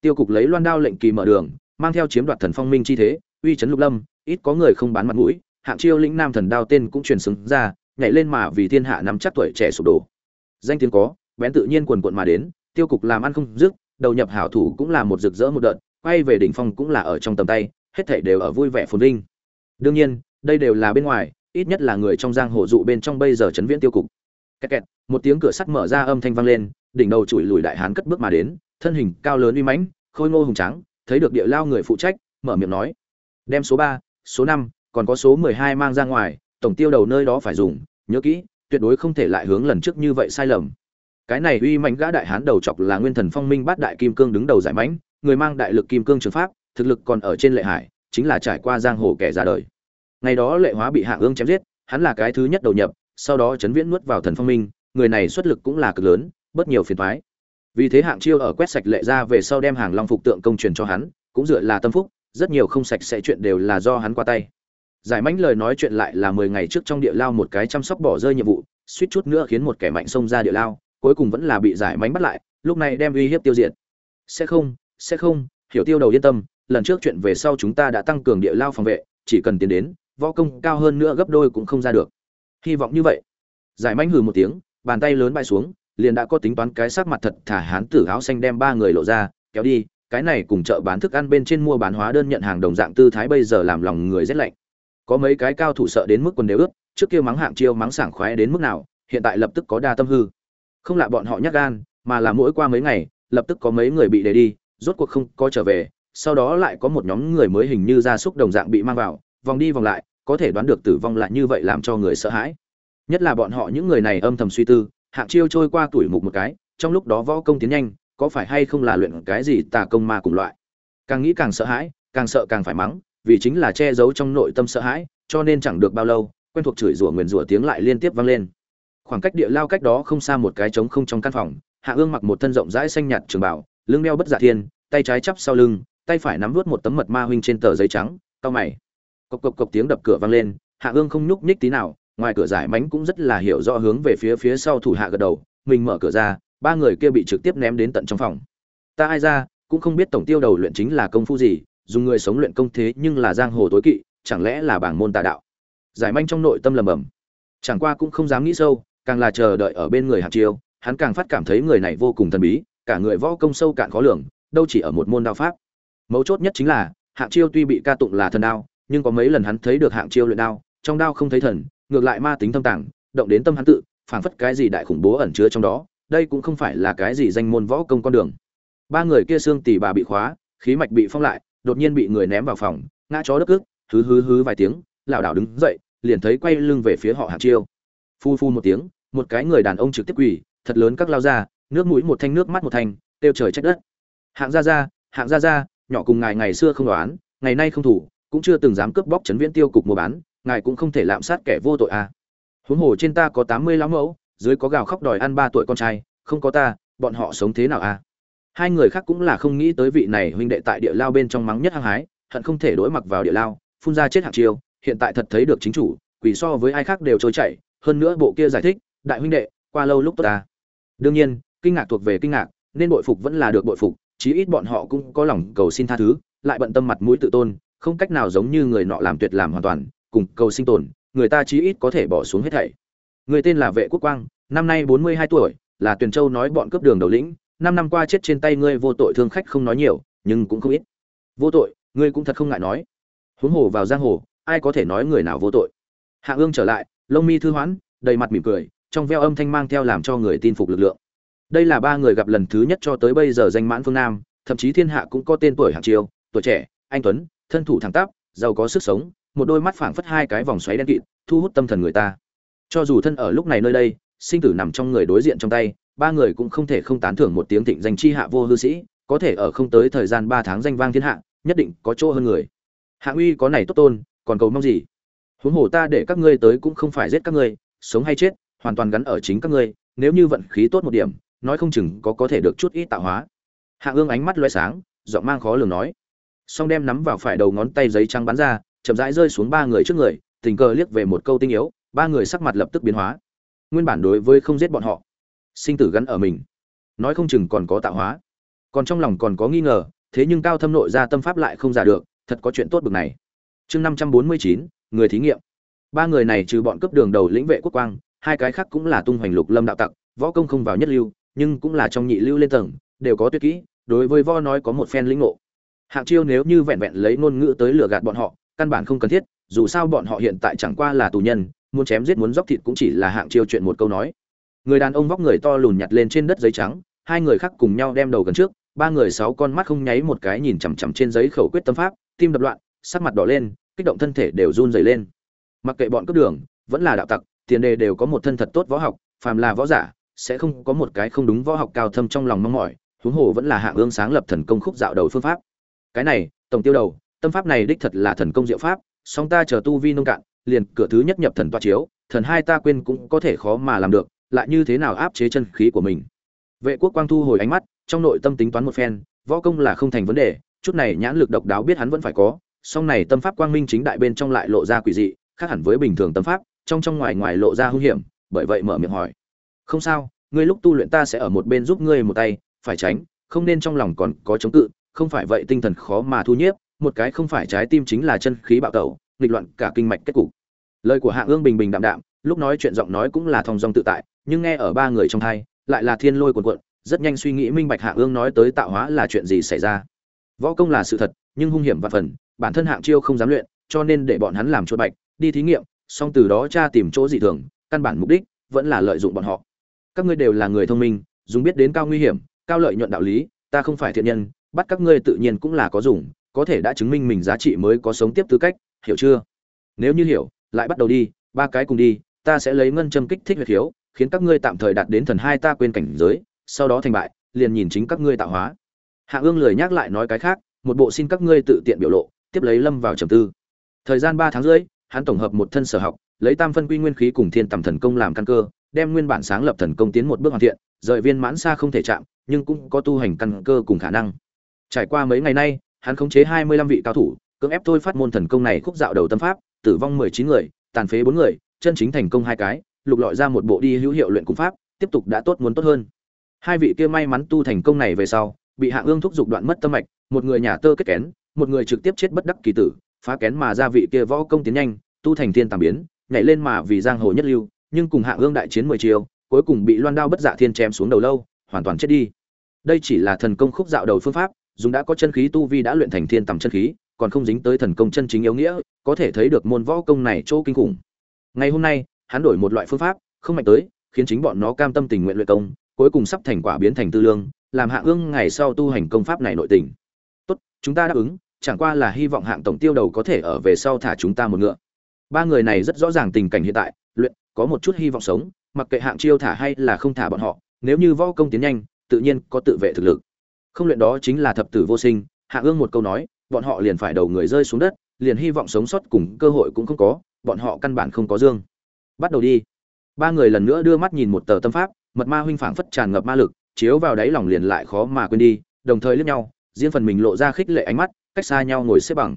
tiêu cục lấy loan đao lệnh kỳ mở đường, mang theo chiếm đoạt thần phong minh chi thế, uy trấn lục lâm ít có người không bán mặt mũi, hạng chiêu lĩnh nam thần đao tên cũng truyền xứng ra, nhảy lên mà vì thiên hạ nắm chắc tuổi trẻ sụp đổ. Danh tiếng có, bén tự nhiên quần quận mà đến, tiêu cục làm ăn không dứt, đầu nhập hảo thủ cũng là một rực rỡ một đợt, quay về đỉnh phong cũng là ở trong tầm tay, hết thảy đều ở vui vẻ phồn vinh. Đương nhiên, đây đều là bên ngoài, ít nhất là người trong giang hồ dụ bên trong bây giờ chấn viễn tiêu cục. Kẹt kẹt, một tiếng cửa sắt mở ra âm thanh vang lên, đỉnh đầu chùi lùi đại hán cất bước mà đến, thân hình cao lớn uy mãnh, khôi ngô hùng trắng thấy được địa lao người phụ trách, mở miệng nói, đem số ba số năm, còn có số mười hai mang ra ngoài, tổng tiêu đầu nơi đó phải dùng, nhớ kỹ, tuyệt đối không thể lại hướng lần trước như vậy sai lầm. Cái này uy mạnh gã đại hán đầu chọc là nguyên thần phong minh bát đại kim cương đứng đầu giải mãnh, người mang đại lực kim cương trường pháp, thực lực còn ở trên lệ hải, chính là trải qua giang hồ kẻ ra đời. Ngày đó lệ hóa bị hạ ương chém giết, hắn là cái thứ nhất đầu nhập, sau đó chấn viễn nuốt vào thần phong minh, người này xuất lực cũng là cực lớn, bất nhiều phiền thoái vì thế hạng chiêu ở quét sạch lệ ra về sau đem hàng long phục tượng công truyền cho hắn, cũng dựa là tâm phúc rất nhiều không sạch sẽ chuyện đều là do hắn qua tay. Giải mãnh lời nói chuyện lại là mười ngày trước trong địa lao một cái chăm sóc bỏ rơi nhiệm vụ, suýt chút nữa khiến một kẻ mạnh xông ra địa lao, cuối cùng vẫn là bị giải mãnh bắt lại, lúc này đem uy hiếp tiêu diệt. Sẽ không sẽ không, hiểu tiêu đầu yên tâm, lần trước chuyện về sau chúng ta đã tăng cường địa lao phòng vệ, chỉ cần tiến đến, võ công cao hơn nữa gấp đôi cũng không ra được. Hy vọng như vậy. Giải mãnh hừ một tiếng, bàn tay lớn bay xuống, liền đã có tính toán cái sắc mặt thật thả hán tử áo xanh đem ba người lộ ra, kéo đi cái này cùng chợ bán thức ăn bên trên mua bán hóa đơn nhận hàng đồng dạng tư thái bây giờ làm lòng người rét lạnh. Có mấy cái cao thủ sợ đến mức quần đều ướt, trước kia mắng hạng chiêu mắng sảng khoái đến mức nào, hiện tại lập tức có đa tâm hư. Không lạ bọn họ nhắc gan, mà là mỗi qua mấy ngày, lập tức có mấy người bị để đi, rốt cuộc không có trở về, sau đó lại có một nhóm người mới hình như gia súc đồng dạng bị mang vào, vòng đi vòng lại, có thể đoán được tử vong lại như vậy làm cho người sợ hãi. Nhất là bọn họ những người này âm thầm suy tư, hạng chiêu trôi qua tuổi mục một cái, trong lúc đó võ công tiến nhanh có phải hay không là luyện cái gì tà công ma cùng loại? Càng nghĩ càng sợ hãi, càng sợ càng phải mắng, vì chính là che giấu trong nội tâm sợ hãi, cho nên chẳng được bao lâu, quen thuộc chửi rủa nguyền rủa tiếng lại liên tiếp vang lên. Khoảng cách địa lao cách đó không xa một cái trống không trong căn phòng, hạ ương mặc một thân rộng rãi xanh nhạt trường bảo lưng đeo bất giả thiên, tay trái chắp sau lưng, tay phải nắm vút một tấm mật ma huynh trên tờ giấy trắng, cau mày. Cộc cộc cộc tiếng đập cửa vang lên, hạ ương không nhúc nhích tí nào, ngoài cửa giải mánh cũng rất là hiểu rõ hướng về phía phía sau thủ hạ gật đầu, mình mở cửa ra ba người kia bị trực tiếp ném đến tận trong phòng. Ta ai ra, cũng không biết tổng tiêu đầu luyện chính là công phu gì, dùng người sống luyện công thế nhưng là giang hồ tối kỵ, chẳng lẽ là bảng môn tà đạo? Giải manh trong nội tâm lầm bầm chẳng qua cũng không dám nghĩ sâu, càng là chờ đợi ở bên người hạng chiêu, hắn càng phát cảm thấy người này vô cùng thần bí, cả người võ công sâu cạn khó lường, đâu chỉ ở một môn đao pháp. Mấu chốt nhất chính là hạng chiêu tuy bị ca tụng là thần đao, nhưng có mấy lần hắn thấy được hạng chiêu luyện đao, trong đao không thấy thần, ngược lại ma tính thâm tàng, động đến tâm hắn tự, phảng phất cái gì đại khủng bố ẩn chứa trong đó đây cũng không phải là cái gì danh môn võ công con đường. Ba người kia xương tỉ bà bị khóa, khí mạch bị phong lại, đột nhiên bị người ném vào phòng, ngã chó đất ức hứ hứ hứ vài tiếng, lảo đảo đứng dậy, liền thấy quay lưng về phía họ hạng chiêu. Phu phu một tiếng, một cái người đàn ông trực tiếp quỳ, thật lớn các lao ra, nước mũi một thanh, nước mắt một thanh tiêu trời trách đất. Hạng gia gia, hạng gia gia, nhỏ cùng ngài ngày xưa không đoán, ngày nay không thủ, cũng chưa từng dám cướp bóc chấn viễn tiêu cục mua bán, ngài cũng không thể lạm sát kẻ vô tội à. huống hồ trên ta có tám mươi lão mẫu dưới có gào khóc đòi ăn ba tuổi con trai, không có ta, bọn họ sống thế nào à? Hai người khác cũng là không nghĩ tới vị này huynh đệ tại địa lao bên trong mắng nhất hăng hái, hận không thể đối mặc vào địa lao, phun ra chết hạng chiêu, hiện tại thật thấy được chính chủ, quỷ so với ai khác đều trôi chảy, hơn nữa bộ kia giải thích, đại huynh đệ, qua lâu lúc tốt ta. Đương nhiên, kinh ngạc thuộc về kinh ngạc, nên bội phục vẫn là được bội phục, chí ít bọn họ cũng có lòng cầu xin tha thứ, lại bận tâm mặt mũi tự tôn, không cách nào giống như người nọ làm tuyệt làm hoàn toàn, cùng cầu sinh tồn, người ta chí ít có thể bỏ xuống hết thảy người tên là vệ quốc quang, năm nay bốn mươi hai tuổi, là tuyền châu nói bọn cướp đường đầu lĩnh. Năm năm qua chết trên tay ngươi vô tội thương khách không nói nhiều, nhưng cũng không ít. Vô tội, ngươi cũng thật không ngại nói. Huống hồ vào giang hồ, ai có thể nói người nào vô tội? Hạ ương trở lại, lông mi thư hoãn đầy mặt mỉm cười, trong veo âm thanh mang theo làm cho người tin phục lực lượng. Đây là ba người gặp lần thứ nhất cho tới bây giờ danh mãn phương nam, thậm chí thiên hạ cũng có tên tuổi hạng chiêu tuổi trẻ, anh tuấn, thân thủ thẳng tắp, giàu có sức sống, một đôi mắt phảng phất hai cái vòng xoáy đen kịt, thu hút tâm thần người ta cho dù thân ở lúc này nơi đây, sinh tử nằm trong người đối diện trong tay, ba người cũng không thể không tán thưởng một tiếng thịnh danh chi hạ vô hư sĩ, có thể ở không tới thời gian ba tháng danh vang thiên hạ, nhất định có chỗ hơn người. Hạ uy có này tốt tôn, còn cầu mong gì? Huống hồ ta để các ngươi tới cũng không phải giết các ngươi, sống hay chết, hoàn toàn gắn ở chính các ngươi, nếu như vận khí tốt một điểm, nói không chừng có có thể được chút ít tạo hóa. Hạ ương ánh mắt loe sáng, giọng mang khó lường nói. Song đem nắm vào phải đầu ngón tay giấy trắng bắn ra, chậm rãi rơi xuống ba người trước người, tình cờ liếc về một câu tinh yếu ba người sắc mặt lập tức biến hóa. Nguyên bản đối với không giết bọn họ, sinh tử gắn ở mình, nói không chừng còn có tạo hóa. Còn trong lòng còn có nghi ngờ, thế nhưng cao thâm nội ra tâm pháp lại không giả được, thật có chuyện tốt bực này. Chương năm trăm bốn mươi chín, người thí nghiệm. Ba người này trừ bọn cấp đường đầu lĩnh vệ quốc quang, hai cái khác cũng là tung hoành lục lâm đạo tặc, võ công không vào nhất lưu, nhưng cũng là trong nhị lưu lên tầng, đều có tuyệt kỹ, đối với vo nói có một phen lĩnh ngộ. Hạng chiêu nếu như vẹn vẹn lấy ngôn ngữ tới lừa gạt bọn họ, căn bản không cần thiết, dù sao bọn họ hiện tại chẳng qua là tù nhân muốn chém giết muốn dóc thịt cũng chỉ là hạng chiêu chuyện một câu nói. Người đàn ông vóc người to lùn nhặt lên trên đất giấy trắng, hai người khác cùng nhau đem đầu gần trước, ba người sáu con mắt không nháy một cái nhìn chằm chằm trên giấy khẩu quyết tâm pháp, tim đập loạn, sắc mặt đỏ lên, kích động thân thể đều run rẩy lên. Mặc kệ bọn cướp đường, vẫn là đạo tặc, tiền đề đều có một thân thật tốt võ học, phàm là võ giả, sẽ không có một cái không đúng võ học cao thâm trong lòng mong mỏi, huống hồ vẫn là hạng ương sáng lập thần công khúc dạo đầu phương pháp. Cái này, tổng tiêu đầu, tâm pháp này đích thật là thần công diệu pháp, song ta chờ tu vi nông cạn liền cửa thứ nhất nhập thần toa chiếu, thần hai ta quên cũng có thể khó mà làm được, lại như thế nào áp chế chân khí của mình? Vệ quốc quang thu hồi ánh mắt, trong nội tâm tính toán một phen, võ công là không thành vấn đề, chút này nhãn lực độc đáo biết hắn vẫn phải có, song này tâm pháp quang minh chính đại bên trong lại lộ ra quỷ dị, khác hẳn với bình thường tâm pháp, trong trong ngoài ngoài lộ ra hung hiểm, bởi vậy mở miệng hỏi. Không sao, ngươi lúc tu luyện ta sẽ ở một bên giúp ngươi một tay, phải tránh, không nên trong lòng còn có chống cự, không phải vậy tinh thần khó mà thu nhiếp, một cái không phải trái tim chính là chân khí bạo tẩu, nghịch loạn cả kinh mạch kết cục lời của hạng ương bình bình đạm đạm, lúc nói chuyện giọng nói cũng là thong dong tự tại, nhưng nghe ở ba người trong thai, lại là thiên lôi cuồn cuộn, rất nhanh suy nghĩ minh bạch hạ ương nói tới tạo hóa là chuyện gì xảy ra. Võ công là sự thật, nhưng hung hiểm và phần, bản thân hạng chiêu không dám luyện, cho nên để bọn hắn làm chuột bạch, đi thí nghiệm song từ đó cha tìm chỗ dị thường, căn bản mục đích vẫn là lợi dụng bọn họ. Các ngươi đều là người thông minh, dùng biết đến cao nguy hiểm, cao lợi nhuận đạo lý, ta không phải thiện nhân, bắt các ngươi tự nhiên cũng là có dùng, có thể đã chứng minh mình giá trị mới có sống tiếp tư cách, hiểu chưa? Nếu như hiểu lại bắt đầu đi, ba cái cùng đi, ta sẽ lấy ngân châm kích thích huyệt khiếu, khiến các ngươi tạm thời đạt đến thần hai ta quên cảnh giới, sau đó thành bại, liền nhìn chính các ngươi tạo hóa. Hạ ương lười nhắc lại nói cái khác, một bộ xin các ngươi tự tiện biểu lộ, tiếp lấy lâm vào trầm tư. Thời gian ba tháng rưỡi, hắn tổng hợp một thân sở học, lấy tam phân quy nguyên khí cùng thiên tầm thần công làm căn cơ, đem nguyên bản sáng lập thần công tiến một bước hoàn thiện, rời viên mãn xa không thể chạm, nhưng cũng có tu hành căn cơ cùng khả năng. Trải qua mấy ngày nay, hắn khống chế hai mươi lăm vị cao thủ, cưỡng ép thôi phát môn thần công này khúc dạo đầu tâm pháp tử vong mười chín người, tàn phế bốn người, chân chính thành công hai cái, lục lọi ra một bộ đi hữu hiệu luyện cung pháp, tiếp tục đã tốt muốn tốt hơn. Hai vị kia may mắn tu thành công này về sau, bị hạ ương thúc giục đoạn mất tâm mạch, một người nhà tơ kết kén, một người trực tiếp chết bất đắc kỳ tử, phá kén mà ra vị kia võ công tiến nhanh, tu thành thiên tàm biến, nhảy lên mà vì giang hồ nhất lưu, nhưng cùng hạ ương đại chiến mười chiều cuối cùng bị loan đao bất dạ thiên chém xuống đầu lâu, hoàn toàn chết đi. Đây chỉ là thần công khúc dạo đầu phương pháp, dùng đã có chân khí tu vi đã luyện thành thiên tầm chân khí còn không dính tới thần công chân chính yếu nghĩa, có thể thấy được môn võ công này chỗ kinh khủng. Ngày hôm nay, hắn đổi một loại phương pháp, không mạnh tới, khiến chính bọn nó cam tâm tình nguyện luyện công, cuối cùng sắp thành quả biến thành tư lương, làm hạ ương ngày sau tu hành công pháp này nội tình. Tốt, chúng ta đáp ứng, chẳng qua là hy vọng hạng tổng tiêu đầu có thể ở về sau thả chúng ta một ngựa. Ba người này rất rõ ràng tình cảnh hiện tại, luyện, có một chút hy vọng sống, mặc kệ hạng chiêu thả hay là không thả bọn họ, nếu như võ công tiến nhanh, tự nhiên có tự vệ thực lực. Không luyện đó chính là thập tử vô sinh, hạ ương một câu nói bọn họ liền phải đầu người rơi xuống đất, liền hy vọng sống sót cùng cơ hội cũng không có, bọn họ căn bản không có dương. Bắt đầu đi. Ba người lần nữa đưa mắt nhìn một tờ tâm pháp, mật ma huynh phảng phất tràn ngập ma lực, chiếu vào đáy lòng liền lại khó mà quên đi, đồng thời liếc nhau, riêng phần mình lộ ra khích lệ ánh mắt, cách xa nhau ngồi xếp bằng.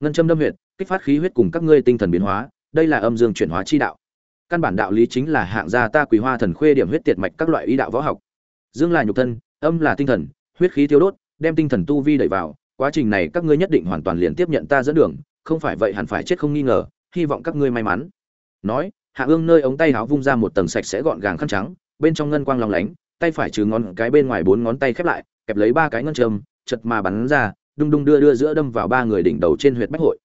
Ngân châm đâm huyệt, kích phát khí huyết cùng các ngươi tinh thần biến hóa, đây là âm dương chuyển hóa chi đạo. Căn bản đạo lý chính là hạng gia ta quý hoa thần khuê điểm huyết tiệt mạch các loại ý đạo võ học. Dương là nhục thân, âm là tinh thần, huyết khí thiếu đốt, đem tinh thần tu vi đẩy vào quá trình này các ngươi nhất định hoàn toàn liền tiếp nhận ta dẫn đường, không phải vậy hẳn phải chết không nghi ngờ, hy vọng các ngươi may mắn. Nói, hạ ương nơi ống tay áo vung ra một tầng sạch sẽ gọn gàng khăn trắng, bên trong ngân quang lòng lánh, tay phải trừ ngón cái bên ngoài bốn ngón tay khép lại, kẹp lấy ba cái ngân châm, chật mà bắn ra, đung đung đưa đưa giữa đâm vào ba người đỉnh đầu trên huyệt bách hội.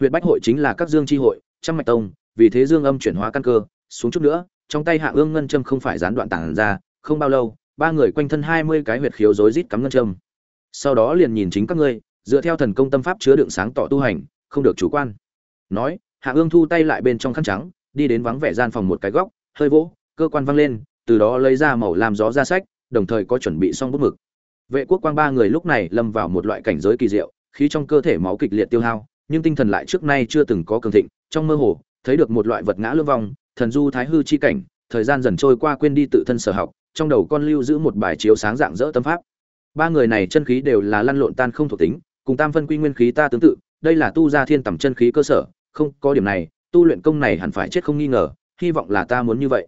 Huyệt bách hội chính là các dương chi hội, trăm mạch tông, vì thế dương âm chuyển hóa căn cơ, xuống chút nữa, trong tay hạ ương ngân châm không phải gián đoạn tản ra, không bao lâu, ba người quanh thân hai mươi cái huyệt khiếu rối rít cắm ngân châm sau đó liền nhìn chính các ngươi, dựa theo thần công tâm pháp chứa đựng sáng tỏ tu hành, không được chủ quan. Nói, hạ ương thu tay lại bên trong khăn trắng, đi đến vắng vẻ gian phòng một cái góc, hơi vỗ, cơ quan văng lên, từ đó lấy ra màu làm gió ra sách, đồng thời có chuẩn bị xong bút mực. Vệ quốc quang ba người lúc này lâm vào một loại cảnh giới kỳ diệu, khí trong cơ thể máu kịch liệt tiêu hao, nhưng tinh thần lại trước nay chưa từng có cường thịnh, trong mơ hồ, thấy được một loại vật ngã lương vong, thần du thái hư chi cảnh, thời gian dần trôi qua quên đi tự thân sở học, trong đầu con lưu giữ một bài chiếu sáng dạng dỡ tâm pháp ba người này chân khí đều là lăn lộn tan không thuộc tính, cùng tam phân quy nguyên khí ta tương tự, đây là tu gia thiên tầm chân khí cơ sở, không có điểm này, tu luyện công này hẳn phải chết không nghi ngờ, hy vọng là ta muốn như vậy.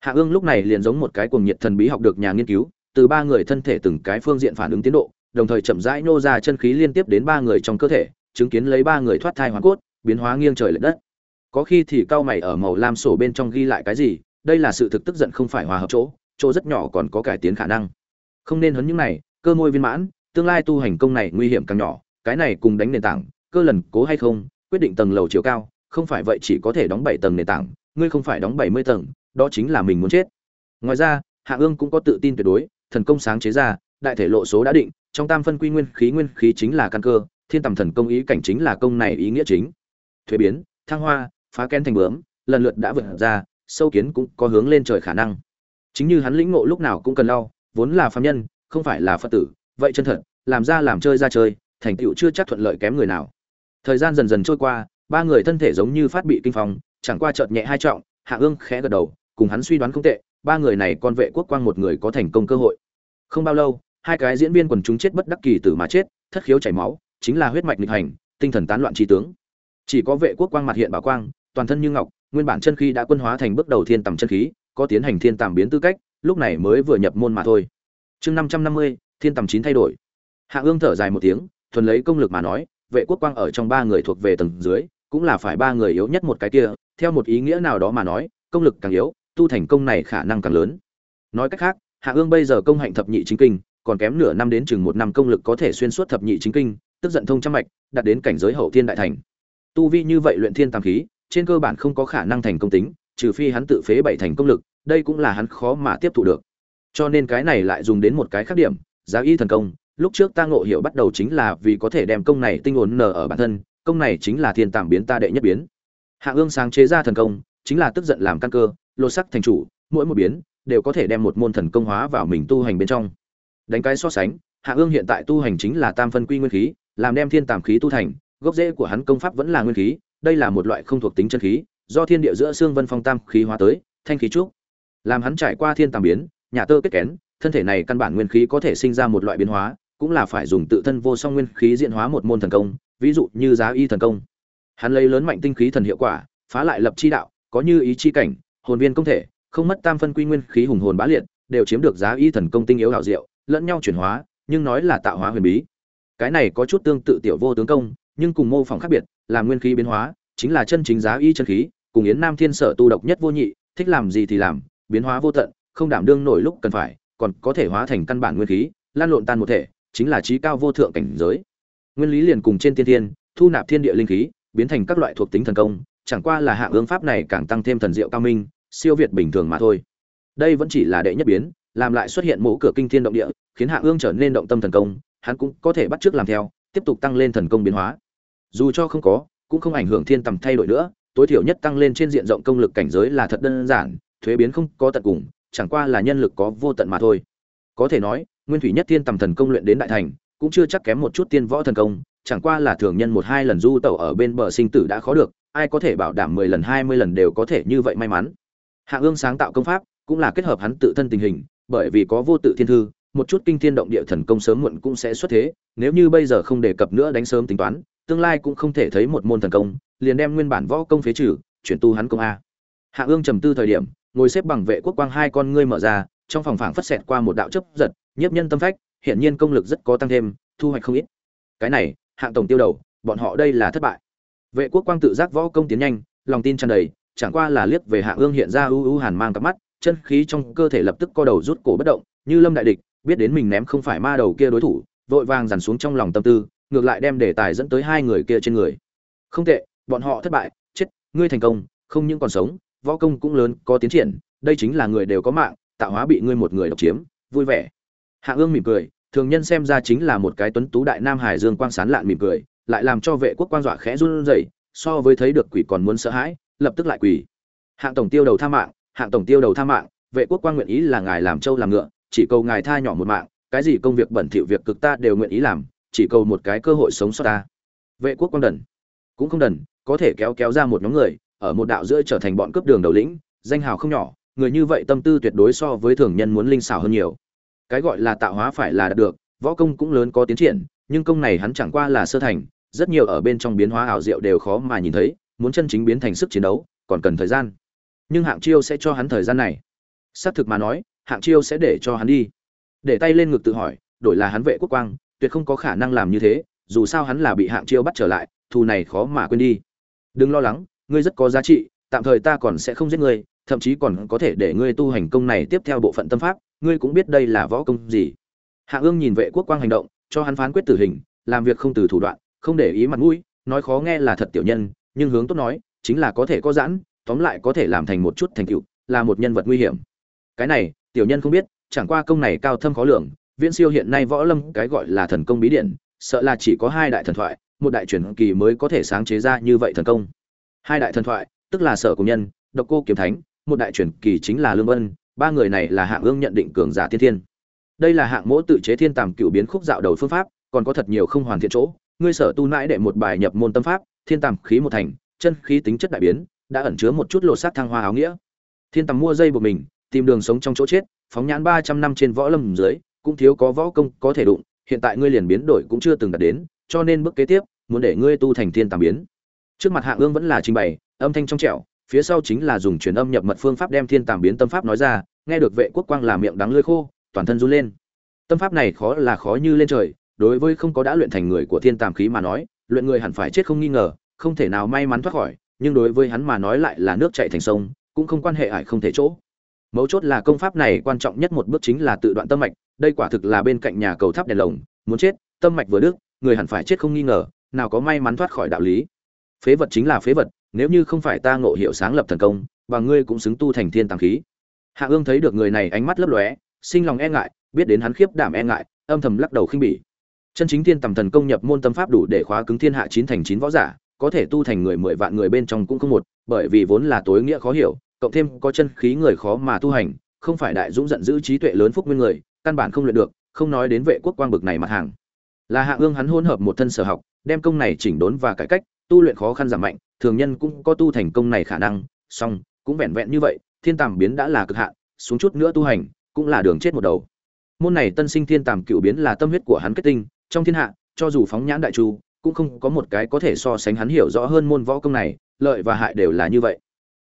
Hạ ương lúc này liền giống một cái cuồng nhiệt thần bí học được nhà nghiên cứu, từ ba người thân thể từng cái phương diện phản ứng tiến độ, đồng thời chậm rãi nô ra chân khí liên tiếp đến ba người trong cơ thể, chứng kiến lấy ba người thoát thai hoàn cốt, biến hóa nghiêng trời lệch đất. Có khi thì cao mày ở màu lam sổ bên trong ghi lại cái gì, đây là sự thực tức giận không phải hòa hợp chỗ chỗ rất nhỏ còn có cải tiến khả năng. Không nên hấn những này cơ môi viên mãn, tương lai tu hành công này nguy hiểm càng nhỏ, cái này cùng đánh nền tảng, cơ lần cố hay không, quyết định tầng lầu chiều cao, không phải vậy chỉ có thể đóng bảy tầng nền tảng, ngươi không phải đóng bảy mươi tầng, đó chính là mình muốn chết. Ngoài ra hạ ương cũng có tự tin tuyệt đối, thần công sáng chế ra, đại thể lộ số đã định, trong tam phân quy nguyên khí nguyên khí chính là căn cơ, thiên tầm thần công ý cảnh chính là công này ý nghĩa chính. Thuế biến, thăng hoa, phá ken thành bướm, lần lượt đã vượt ra, sâu kiến cũng có hướng lên trời khả năng. Chính như hắn lĩnh ngộ lúc nào cũng cần lau, vốn là phàm nhân không phải là phật tử, vậy chân thật, làm ra làm chơi ra chơi, thành tựu chưa chắc thuận lợi kém người nào. Thời gian dần dần trôi qua, ba người thân thể giống như phát bị kinh phong, chẳng qua chợt nhẹ hai trọng, hạ ương khẽ gật đầu, cùng hắn suy đoán không tệ, ba người này con vệ quốc quang một người có thành công cơ hội. Không bao lâu, hai cái diễn viên quần chúng chết bất đắc kỳ tử mà chết, thất khiếu chảy máu, chính là huyết mạch nghịch hành, tinh thần tán loạn trí tướng. Chỉ có vệ quốc quang mặt hiện bảo quang, toàn thân như ngọc, nguyên bản chân khí đã quân hóa thành bước đầu thiên tầm chân khí, có tiến hành thiên tàm biến tư cách, lúc này mới vừa nhập môn mà thôi chương năm trăm năm mươi, thiên tầm chín thay đổi. Hạ ương thở dài một tiếng, thuần lấy công lực mà nói, vệ quốc quang ở trong ba người thuộc về tầng dưới, cũng là phải ba người yếu nhất một cái kia, theo một ý nghĩa nào đó mà nói, công lực càng yếu, tu thành công này khả năng càng lớn. Nói cách khác, hạ ương bây giờ công hạnh thập nhị chính kinh, còn kém nửa năm đến chừng một năm công lực có thể xuyên suốt thập nhị chính kinh, tức giận thông trăm mạch, đạt đến cảnh giới hậu thiên đại thành. Tu vi như vậy luyện thiên tam khí, trên cơ bản không có khả năng thành công tính, trừ phi hắn tự phế bảy thành công lực, đây cũng là hắn khó mà tiếp thụ được cho nên cái này lại dùng đến một cái khác điểm, giá y thần công. Lúc trước ta ngộ hiểu bắt đầu chính là vì có thể đem công này tinh ổn nở ở bản thân, công này chính là thiên tàm biến ta đệ nhất biến. Hạ ương sáng chế ra thần công, chính là tức giận làm căn cơ lô sắc thành chủ, mỗi một biến đều có thể đem một môn thần công hóa vào mình tu hành bên trong. Đánh cái so sánh, hạ ương hiện tại tu hành chính là tam phân quy nguyên khí, làm đem thiên tàm khí tu thành, gốc rễ của hắn công pháp vẫn là nguyên khí, đây là một loại không thuộc tính chân khí, do thiên địa giữa xương vân phong tam khí hóa tới, thanh khí trúc. Làm hắn trải qua thiên tàm biến nhà tơ kết kén, thân thể này căn bản nguyên khí có thể sinh ra một loại biến hóa, cũng là phải dùng tự thân vô song nguyên khí diễn hóa một môn thần công, ví dụ như giá y thần công. Hắn lấy lớn mạnh tinh khí thần hiệu quả, phá lại lập chi đạo, có như ý chi cảnh, hồn viên công thể, không mất tam phân quy nguyên khí hùng hồn bá liệt, đều chiếm được giá y thần công tinh yếu đạo diệu, lẫn nhau chuyển hóa, nhưng nói là tạo hóa huyền bí. Cái này có chút tương tự tiểu vô tướng công, nhưng cùng mô phỏng khác biệt, là nguyên khí biến hóa, chính là chân chính giá y chân khí, cùng yến nam thiên sở tu độc nhất vô nhị, thích làm gì thì làm, biến hóa vô tận không đảm đương nổi lúc cần phải, còn có thể hóa thành căn bản nguyên khí, lan lộn tan một thể, chính là trí cao vô thượng cảnh giới. Nguyên lý liền cùng trên tiên thiên, thu nạp thiên địa linh khí, biến thành các loại thuộc tính thần công, chẳng qua là hạ ương pháp này càng tăng thêm thần diệu cao minh, siêu việt bình thường mà thôi. Đây vẫn chỉ là đệ nhất biến, làm lại xuất hiện mũ cửa kinh thiên động địa, khiến hạ ương trở nên động tâm thần công, hắn cũng có thể bắt chước làm theo, tiếp tục tăng lên thần công biến hóa. Dù cho không có, cũng không ảnh hưởng thiên tầm thay đổi nữa, tối thiểu nhất tăng lên trên diện rộng công lực cảnh giới là thật đơn giản, thuế biến không có tận cùng chẳng qua là nhân lực có vô tận mà thôi. Có thể nói, nguyên thủy nhất thiên tầm thần công luyện đến đại thành, cũng chưa chắc kém một chút tiên võ thần công, chẳng qua là thường nhân một hai lần du tẩu ở bên bờ sinh tử đã khó được, ai có thể bảo đảm mười lần, hai mươi lần đều có thể như vậy may mắn. Hạ ương sáng tạo công pháp cũng là kết hợp hắn tự thân tình hình, bởi vì có vô tự thiên thư, một chút kinh thiên động địa thần công sớm muộn cũng sẽ xuất thế, nếu như bây giờ không đề cập nữa đánh sớm tính toán, tương lai cũng không thể thấy một môn thần công, liền đem nguyên bản võ công phế trừ, chuyển tu hắn công a. Hạ ương trầm tư thời điểm ngồi xếp bằng vệ quốc quang hai con ngươi mở ra, trong phòng phảng phất xẹt qua một đạo chấp giật, nhiếp nhân tâm phách hiện nhiên công lực rất có tăng thêm, thu hoạch không ít. Cái này, hạng tổng tiêu đầu, bọn họ đây là thất bại. Vệ quốc quang tự giác võ công tiến nhanh, lòng tin tràn đầy, chẳng qua là liếc về hạ ương hiện ra ưu ưu hàn mang cặp mắt, chân khí trong cơ thể lập tức co đầu rút cổ bất động, như lâm đại địch, biết đến mình ném không phải ma đầu kia đối thủ, vội vàng dằn xuống trong lòng tâm tư, ngược lại đem đề tài dẫn tới hai người kia trên người. Không tệ, bọn họ thất bại, chết, ngươi thành công, không những còn sống võ công cũng lớn, có tiến triển, đây chính là người đều có mạng, tạo hóa bị ngươi một người độc chiếm, vui vẻ. Hạ ương mỉm cười, thường nhân xem ra chính là một cái tuấn tú đại nam hải dương quang sán lạn mỉm cười, lại làm cho vệ quốc quan dọa khẽ run rẩy, so với thấy được quỷ còn muốn sợ hãi, lập tức lại quỳ. Hạng tổng tiêu đầu tha mạng, hạng tổng tiêu đầu tha mạng, vệ quốc quan nguyện ý là ngài làm trâu làm ngựa, chỉ cầu ngài tha nhỏ một mạng, cái gì công việc bẩn thỉu việc cực ta đều nguyện ý làm, chỉ cầu một cái cơ hội sống sót ta. Vệ quốc quan đần. Cũng không đần, có thể kéo kéo ra một nhóm người ở một đạo giữa trở thành bọn cướp đường đầu lĩnh, danh hào không nhỏ, người như vậy tâm tư tuyệt đối so với thường nhân muốn linh xảo hơn nhiều. Cái gọi là tạo hóa phải là đạt được, võ công cũng lớn có tiến triển, nhưng công này hắn chẳng qua là sơ thành, rất nhiều ở bên trong biến hóa ảo diệu đều khó mà nhìn thấy, muốn chân chính biến thành sức chiến đấu, còn cần thời gian. Nhưng hạng chiêu sẽ cho hắn thời gian này. Sát thực mà nói, hạng chiêu sẽ để cho hắn đi. Để tay lên ngực tự hỏi, đổi là hắn vệ quốc quang, tuyệt không có khả năng làm như thế, dù sao hắn là bị hạng chiêu bắt trở lại, thù này khó mà quên đi. Đừng lo lắng ngươi rất có giá trị, tạm thời ta còn sẽ không giết ngươi, thậm chí còn có thể để ngươi tu hành công này tiếp theo bộ phận tâm pháp, ngươi cũng biết đây là võ công gì. Hạ ương nhìn vệ quốc quang hành động, cho hắn phán quyết tử hình, làm việc không từ thủ đoạn, không để ý mặt mũi, nói khó nghe là thật tiểu nhân, nhưng hướng tốt nói, chính là có thể có giãn, tóm lại có thể làm thành một chút thành tựu, là một nhân vật nguy hiểm. Cái này, tiểu nhân không biết, chẳng qua công này cao thâm khó lường, viễn siêu hiện nay võ lâm, cái gọi là thần công bí điển, sợ là chỉ có hai đại thần thoại, một đại truyền kỳ mới có thể sáng chế ra như vậy thần công hai đại thần thoại, tức là sở cùng nhân, độc cô kiếm thánh, một đại truyền kỳ chính là lương vân, ba người này là hạng ương nhận định cường giả tiên thiên. Đây là hạng mỗ tự chế thiên tàm cựu biến khúc dạo đầu phương pháp, còn có thật nhiều không hoàn thiện chỗ. Ngươi sở tu nãi đệ một bài nhập môn tâm pháp, thiên tàm khí một thành, chân khí tính chất đại biến, đã ẩn chứa một chút lột sát thăng hoa áo nghĩa. Thiên tàm mua dây buộc mình, tìm đường sống trong chỗ chết, phóng nhãn ba trăm năm trên võ lâm dưới, cũng thiếu có võ công có thể đụng, hiện tại ngươi liền biến đổi cũng chưa từng đạt đến, cho nên bước kế tiếp, muốn để ngươi tu thành thiên tàm biến trước mặt hạng ương vẫn là trình bày, âm thanh trong trẻo, phía sau chính là dùng truyền âm nhập mật phương pháp đem thiên tàm biến tâm pháp nói ra, nghe được vệ quốc quang là miệng đắng lưỡi khô, toàn thân run lên. Tâm pháp này khó là khó như lên trời, đối với không có đã luyện thành người của thiên tàm khí mà nói, luyện người hẳn phải chết không nghi ngờ, không thể nào may mắn thoát khỏi, nhưng đối với hắn mà nói lại là nước chảy thành sông, cũng không quan hệ ải không thể chỗ. Mấu chốt là công pháp này quan trọng nhất một bước chính là tự đoạn tâm mạch, đây quả thực là bên cạnh nhà cầu tháp đèn lồng, muốn chết, tâm mạch vừa đứt, người hẳn phải chết không nghi ngờ, nào có may mắn thoát khỏi đạo lý phế vật chính là phế vật, nếu như không phải ta ngộ hiệu sáng lập thần công, và ngươi cũng xứng tu thành thiên tàng khí. Hạ ương thấy được người này ánh mắt lấp lóe, sinh lòng e ngại, biết đến hắn khiếp đảm e ngại, âm thầm lắc đầu khinh bỉ. Chân chính thiên tầm thần công nhập môn tâm pháp đủ để khóa cứng thiên hạ chín thành chín võ giả, có thể tu thành người mười vạn người bên trong cũng không một, bởi vì vốn là tối nghĩa khó hiểu, cộng thêm có chân khí người khó mà tu hành, không phải đại dũng giận giữ trí tuệ lớn phúc nguyên người, căn bản không luyện được, không nói đến vệ quốc quang bực này mặt hàng. Là hạ ương hắn hôn hợp một thân sở học, đem công này chỉnh đốn và cải cách tu luyện khó khăn giảm mạnh, thường nhân cũng có tu thành công này khả năng, song, cũng vẹn vẹn như vậy, thiên tàm biến đã là cực hạn, xuống chút nữa tu hành, cũng là đường chết một đầu. Môn này tân sinh thiên tàm cựu biến là tâm huyết của hắn kết tinh, trong thiên hạ, cho dù phóng nhãn đại chu, cũng không có một cái có thể so sánh hắn hiểu rõ hơn môn võ công này, lợi và hại đều là như vậy.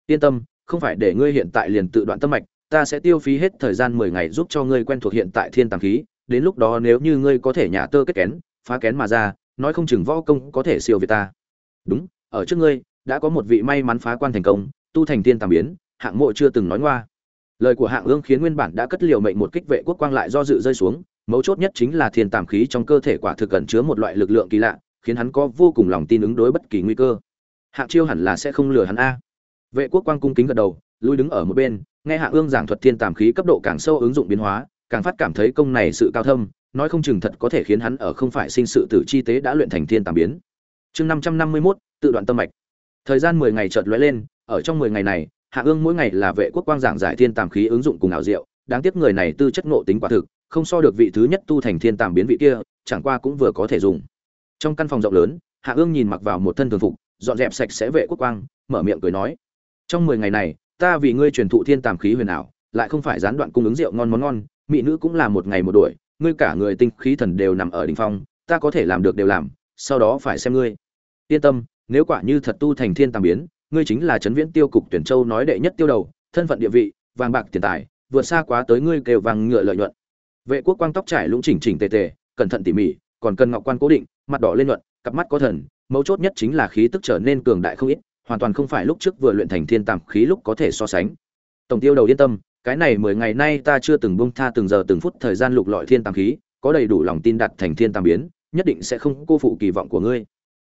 Yên tâm, không phải để ngươi hiện tại liền tự đoạn tâm mạch, ta sẽ tiêu phí hết thời gian mười ngày giúp cho ngươi quen thuộc hiện tại thiên tàng khí, đến lúc đó nếu như ngươi có thể nhả tơ kết kén, phá kén mà ra, nói không chừng võ công có thể siêu việt ta đúng, ở trước ngươi, đã có một vị may mắn phá quan thành công, tu thành thiên tàm biến, hạng mộ chưa từng nói ngoa. Lời của hạng ương khiến nguyên bản đã cất liều mệnh một kích vệ quốc quang lại do dự rơi xuống, mấu chốt nhất chính là thiên tàm khí trong cơ thể quả thực cẩn chứa một loại lực lượng kỳ lạ, khiến hắn có vô cùng lòng tin ứng đối bất kỳ nguy cơ. Hạng chiêu hẳn là sẽ không lừa hắn a. Vệ quốc quang cung kính gật đầu, lui đứng ở một bên, nghe hạng ương giảng thuật thiên tàm khí cấp độ càng sâu ứng dụng biến hóa, càng phát cảm thấy công này sự cao thâm, nói không chừng thật có thể khiến hắn ở không phải sinh sự tử chi tế đã luyện thành thiên tàm biến chương năm trăm năm mươi mốt, tự đoạn tâm mạch. Thời gian mười ngày chợt lóe lên, ở trong mười ngày này, hạ ương mỗi ngày là vệ quốc quang giảng giải thiên tàm khí ứng dụng cùng ảo diệu, đáng tiếc người này tư chất ngộ tính quả thực, không so được vị thứ nhất tu thành thiên tàm biến vị kia, chẳng qua cũng vừa có thể dùng. Trong căn phòng rộng lớn, hạ ương nhìn mặc vào một thân thường phục, dọn dẹp sạch sẽ vệ quốc quang, mở miệng cười nói, trong mười ngày này, ta vì ngươi truyền thụ thiên tàm khí huyền ảo, lại không phải gián đoạn cung ứng rượu ngon món ngon, mỹ nữ cũng là một ngày một đuổi, ngươi cả người tinh khí thần đều nằm ở đỉnh phong, ta có thể làm được đều làm, sau đó phải xem ngươi yên tâm, nếu quả như thật tu thành thiên Tàng biến, ngươi chính là trấn viễn tiêu cục tuyển châu nói đệ nhất tiêu đầu, thân phận địa vị, vàng bạc tiền tài, vượt xa quá tới ngươi kêu vàng ngựa lợi nhuận. Vệ quốc quang tóc trải lũng chỉnh chỉnh tề tề, cẩn thận tỉ mỉ, còn cần ngọc quan cố định, mặt đỏ lên luận cặp mắt có thần, mấu chốt nhất chính là khí tức trở nên cường đại không ít, hoàn toàn không phải lúc trước vừa luyện thành thiên Tàng khí lúc có thể so sánh. Tổng tiêu đầu yên tâm, cái này mười ngày nay ta chưa từng bông tha từng giờ từng phút thời gian lục lọi thiên Tàng khí, có đầy đủ lòng tin đặt thành thiên Tàng biến, nhất định sẽ không cô phụ kỳ vọng của ngươi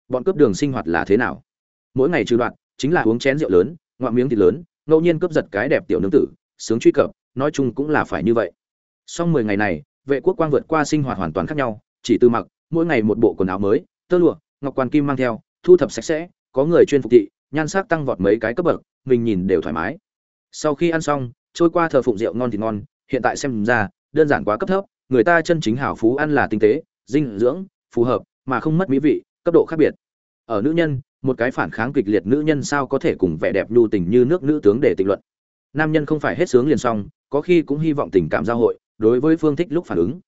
bọn cướp đường sinh hoạt là thế nào mỗi ngày trừ đoạn chính là uống chén rượu lớn ngoạm miếng thịt lớn ngẫu nhiên cướp giật cái đẹp tiểu nương tử sướng truy cập nói chung cũng là phải như vậy Song mười ngày này, vệ quốc quang vượt qua sinh hoạt hoàn toàn khác nhau, chỉ từ mặc, mỗi ngày một bộ quần áo mới, tơ lụa, ngọc quan kim mang theo, thu thập sạch sẽ, có người chuyên phục thị, nhan sắc tăng vọt mấy cái cấp bậc, mình nhìn đều thoải mái. Sau khi ăn xong, trôi qua thờ phụng rượu ngon thì ngon, hiện tại xem ra, đơn giản quá cấp thấp, người ta chân chính hảo phú ăn là tinh tế, dinh dưỡng, phù hợp, mà không mất mỹ vị, cấp độ khác biệt. Ở nữ nhân, một cái phản kháng kịch liệt nữ nhân sao có thể cùng vẻ đẹp nhu tình như nước nữ tướng để tình luận. Nam nhân không phải hết sướng liền xong, có khi cũng hy vọng tình cảm giao hội, đối với phương thích lúc phản ứng